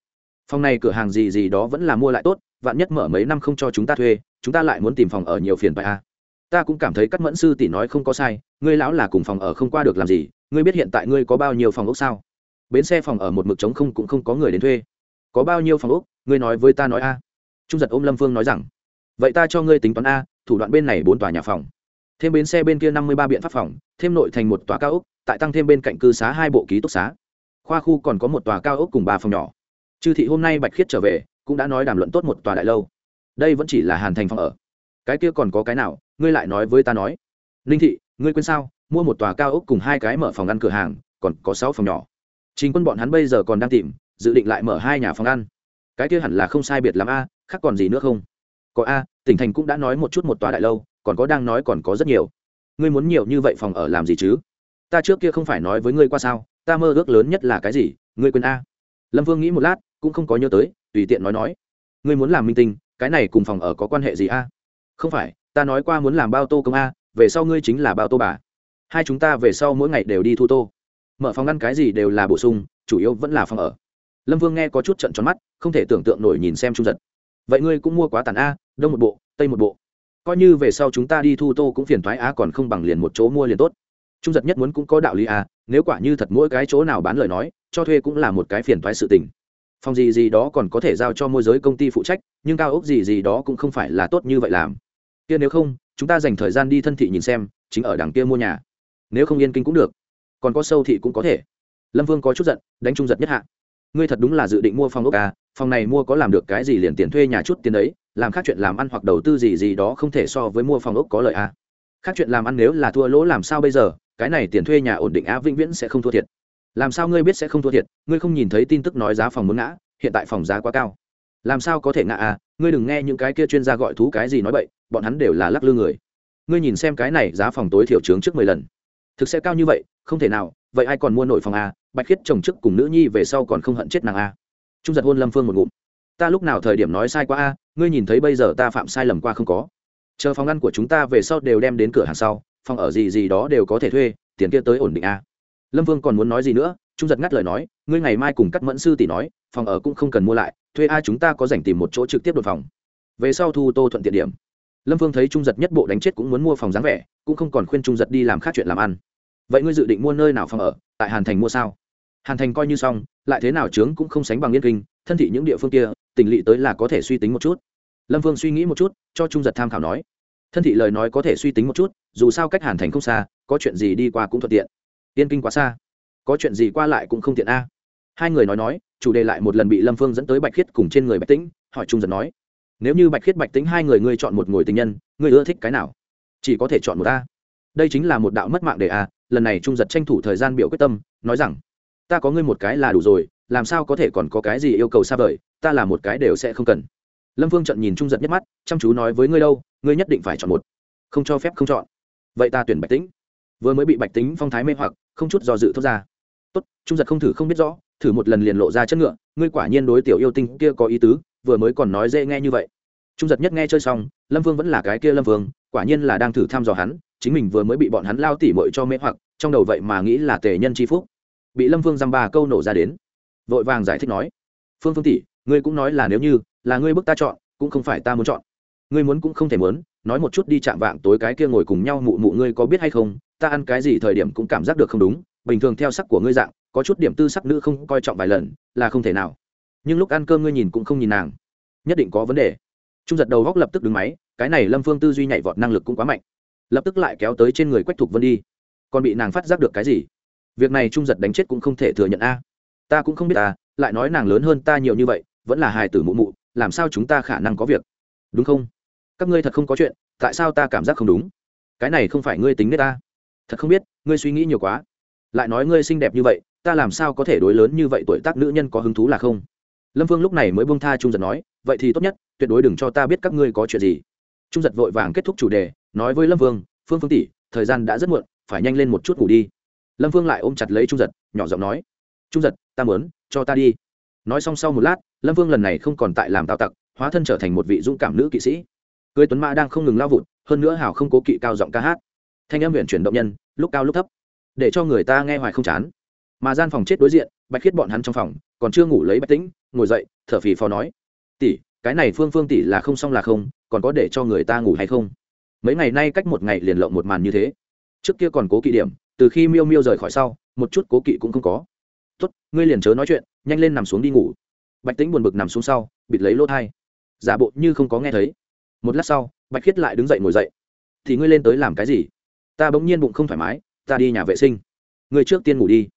Phòng này cửa hàng gì gì đó vẫn là mua lại tốt vạn nhất mở mấy năm không cho chúng ta thuê, chúng ta lại muốn tìm phòng ở nhiều phiền phải a à. ta cũng cảm thấy cắt mẫn sư tỷ nói không có sai, ngươi lão là cùng phòng ở không qua được làm gì, ngươi biết hiện tại ngươi có bao nhiêu phòng ốc sao? Bến xe phòng ở một mực trống không cũng không có người đến thuê. Có bao nhiêu phòng ốc, ngươi nói với ta nói a. Trung giật ôm lâm phương nói rằng, vậy ta cho ngươi tính toán a, thủ đoạn bên này bốn tòa nhà phòng. Thêm bến xe bên kia năm mươi ba biện pháp phòng, thêm nội thành một tòa cao ốc, tại tăng thêm bên cạnh cư xá hai bộ ký túc xá. Khoa khu còn có một tòa cao ốc cùng ba phòng nhỏ. Chư thị hôm nay bạch khiết trở về cũng đã nói đàm luận tốt một tòa đại lâu. Đây vẫn chỉ là hàn thành phòng ở. Cái kia còn có cái nào, ngươi lại nói với ta nói. Ninh thị, ngươi quên sao, mua một tòa cao ốc cùng hai cái mở phòng ăn cửa hàng, còn có sáu phòng nhỏ. Chính quân bọn hắn bây giờ còn đang tìm, dự định lại mở hai nhà phòng ăn. Cái kia hẳn là không sai biệt lắm a, khác còn gì nữa không? Có a, tỉnh thành cũng đã nói một chút một tòa đại lâu, còn có đang nói còn có rất nhiều. Ngươi muốn nhiều như vậy phòng ở làm gì chứ? Ta trước kia không phải nói với ngươi qua sao, ta mơ ước lớn nhất là cái gì, ngươi quên a. Lâm vương nghĩ một lát, cũng không có nhớ tới tùy tiện nói nói. Ngươi muốn làm minh tinh, cái này cùng phòng ở có quan hệ gì a? Không phải, ta nói qua muốn làm bao tô công a, về sau ngươi chính là bao tô bà. Hai chúng ta về sau mỗi ngày đều đi thu tô. Mở phòng ngăn cái gì đều là bổ sung, chủ yếu vẫn là phòng ở. Lâm vương nghe có chút trận tròn mắt, không thể tưởng tượng nổi nhìn xem trung giật. Vậy ngươi cũng mua quá tàn a, đông một bộ, tây một bộ. Coi như về sau chúng ta đi thu tô cũng phiền thoái a, còn không bằng liền một chỗ mua liền tốt. Trung giật nhất muốn cũng có đạo lý a, nếu quả như thật mỗi cái chỗ nào bán lời nói, cho thuê cũng là một cái phiền thoái sự tình phòng gì gì đó còn có thể giao cho môi giới công ty phụ trách, nhưng cao ốc gì gì đó cũng không phải là tốt như vậy làm. Kia nếu không, chúng ta dành thời gian đi thân thị nhìn xem, chính ở đằng kia mua nhà. Nếu không yên kinh cũng được. Còn có sâu thị cũng có thể. Lâm vương có chút giận, đánh trung giật nhất hạ. Ngươi thật đúng là dự định mua phòng ốc à phòng này mua có làm được cái gì liền tiền thuê nhà chút tiền đấy, làm khác chuyện làm ăn hoặc đầu tư gì gì đó không thể so với mua phòng ốc có lợi à. Khác chuyện làm ăn nếu là thua lỗ làm sao bây giờ, cái này tiền thuê nhà ổn định á, vĩnh viễn sẽ không thua thiệt làm sao ngươi biết sẽ không thua thiệt? Ngươi không nhìn thấy tin tức nói giá phòng muốn ngã, hiện tại phòng giá quá cao. Làm sao có thể ngã à? Ngươi đừng nghe những cái kia chuyên gia gọi thú cái gì nói bậy, bọn hắn đều là lắc lư người. Ngươi nhìn xem cái này giá phòng tối thiểu trướng trước mười lần. Thực sẽ cao như vậy, không thể nào, vậy ai còn mua nổi phòng à? Bạch khiết chồng chức cùng nữ nhi về sau còn không hận chết nàng à? Trung giật hôn lâm phương một ngụm. Ta lúc nào thời điểm nói sai quá a ngươi nhìn thấy bây giờ ta phạm sai lầm qua không có? Chờ phòng ăn của chúng ta về sau đều đem đến cửa hàng sau, phòng ở gì gì đó đều có thể thuê, tiền kia tới ổn định a lâm vương còn muốn nói gì nữa, trung giật ngắt lời nói, ngươi ngày mai cùng cắt mẫn sư tỷ nói, phòng ở cũng không cần mua lại, thuê ai chúng ta có dành tìm một chỗ trực tiếp đột phòng. Về sau thu tô thuận tiện điểm. Lâm vương thấy trung giật nhất bộ đánh chết cũng muốn mua phòng dáng vẻ, cũng không còn khuyên trung giật đi làm khác chuyện làm ăn. Vậy ngươi dự định mua nơi nào phòng ở, tại hàn thành mua sao? Hàn thành coi như xong, lại thế nào trướng cũng không sánh bằng yên kinh, thân thị những địa phương kia tỉnh lỵ tới là có thể suy tính một chút. Lâm vương suy nghĩ một chút, cho trung giật tham khảo nói. Thân thị lời nói có thể suy tính một chút, dù sao cách hàn thành không xa, có chuyện gì đi qua cũng thuận tiện yên kinh quá xa. Có chuyện gì qua lại cũng không tiện a. Hai người nói nói, chủ đề lại một lần bị lâm phương dẫn tới bạch khiết cùng trên người bạch tĩnh, hỏi trung giật nói, nếu như bạch khiết, bạch tĩnh hai người ngươi chọn một ngồi tình nhân, ngươi ưa thích cái nào? Chỉ có thể chọn một a. Đây chính là một đạo mất mạng đề a. Lần này trung giật tranh thủ thời gian biểu quyết tâm, nói rằng, ta có ngươi một cái là đủ rồi, làm sao có thể còn có cái gì yêu cầu xa vời, ta là một cái đều sẽ không cần. Lâm Phương trận nhìn trung giật nhất mắt, chăm chú nói với ngươi đâu, ngươi nhất định phải chọn một, không cho phép không chọn. Vậy ta tuyển bạch Tĩnh vừa mới bị bạch tính phong thái mê hoặc, không chút do dự thốt ra. Tốt, trung giật không thử không biết rõ, thử một lần liền lộ ra chất ngựa, ngươi quả nhiên đối tiểu yêu tinh kia có ý tứ, vừa mới còn nói dễ nghe như vậy. Trung giật nhất nghe chơi xong, lâm vương vẫn là cái kia lâm vương, quả nhiên là đang thử thăm dò hắn, chính mình vừa mới bị bọn hắn lao tỉ mội cho mê hoặc, trong đầu vậy mà nghĩ là tề nhân c phúc. Bị lâm vương dăm ba câu nổ ra đến, vội vàng giải thích nói, phương phương tỷ, ngươi cũng nói là nếu như, là ngươi bức ta chọn, cũng không phải ta muốn chọn. Ngươi muốn cũng không thể muốn, nói một chút đi chạm vạng tối cái kia ngồi cùng nhau mụ mụ ngươi có biết hay không ta ăn cái gì thời điểm cũng cảm giác được không đúng, bình thường theo sắc của ngươi dạng, có chút điểm tư sắc nữ không coi trọng vài lần, là không thể nào. Nhưng lúc ăn cơm ngươi nhìn cũng không nhìn nàng. Nhất định có vấn đề. Trung giật đầu góc lập tức đứng máy, cái này lâm phương tư duy nhảy vọt năng lực cũng quá mạnh. Lập tức lại kéo tới trên người quách thục vân đi. Còn bị nàng phát giác được cái gì? Việc này trung giật đánh chết cũng không thể thừa nhận a. Ta cũng không biết ta lại nói nàng lớn hơn ta nhiều như vậy, vẫn là hài tử mụ mụ, làm sao chúng ta khả năng có việc? Đúng không? Các ngươi thật không có chuyện, tại sao ta cảm giác không đúng? Cái này không phải ngươi tính nết ta thật không biết, ngươi suy nghĩ nhiều quá. Lại nói ngươi xinh đẹp như vậy, ta làm sao có thể đối lớn như vậy tuổi tác nữ nhân có hứng thú là không? Lâm vương lúc này mới bông tha trung giật nói, vậy thì tốt nhất, tuyệt đối đừng cho ta biết các ngươi có chuyện gì. Trung giật vội vàng kết thúc chủ đề, nói với lâm vương phương phương tỷ, thời gian đã rất muộn, phải nhanh lên một chút ngủ đi. Lâm vương lại ôm chặt lấy trung giật, nhỏ giọng nói, trung giật, ta mớn cho ta đi. Nói xong sau một lát, lâm vương lần này không còn tại làm tào tặc, hóa thân trở thành một vị dũng cảm nữ kỵ sĩ. Cưới tuấn mã đang không ngừng lao vụt, hơn nữa hào không cố kỵ cao giọng ca hát thanh âm huyện chuyển động nhân, lúc cao lúc thấp, để cho người ta nghe hoài không chán. Mà gian phòng chết đối diện, bạch khiết bọn hắn trong phòng, còn chưa ngủ lấy bạch tĩnh, ngồi dậy, thở phì phò nói, tỷ, cái này phương phương tỷ là không xong là không, còn có để cho người ta ngủ hay không? Mấy ngày nay cách một ngày liền lộng một màn như thế. Trước kia còn cố kỵ điểm, từ khi miêu miêu rời khỏi sau, một chút cố kỵ cũng không có. Tốt, ngươi liền chớ nói chuyện, nhanh lên nằm xuống đi ngủ. Bạch tĩnh buồn bực nằm xuống sau, bịt lấy lỗ thai. Giả bộ như không có nghe thấy. Một lát sau, bạch khiết lại đứng dậy ngồi dậy. Thì ngươi lên tới làm cái gì? Ta bỗng nhiên bụng không thoải mái, ta đi nhà vệ sinh. Người trước tiên ngủ đi.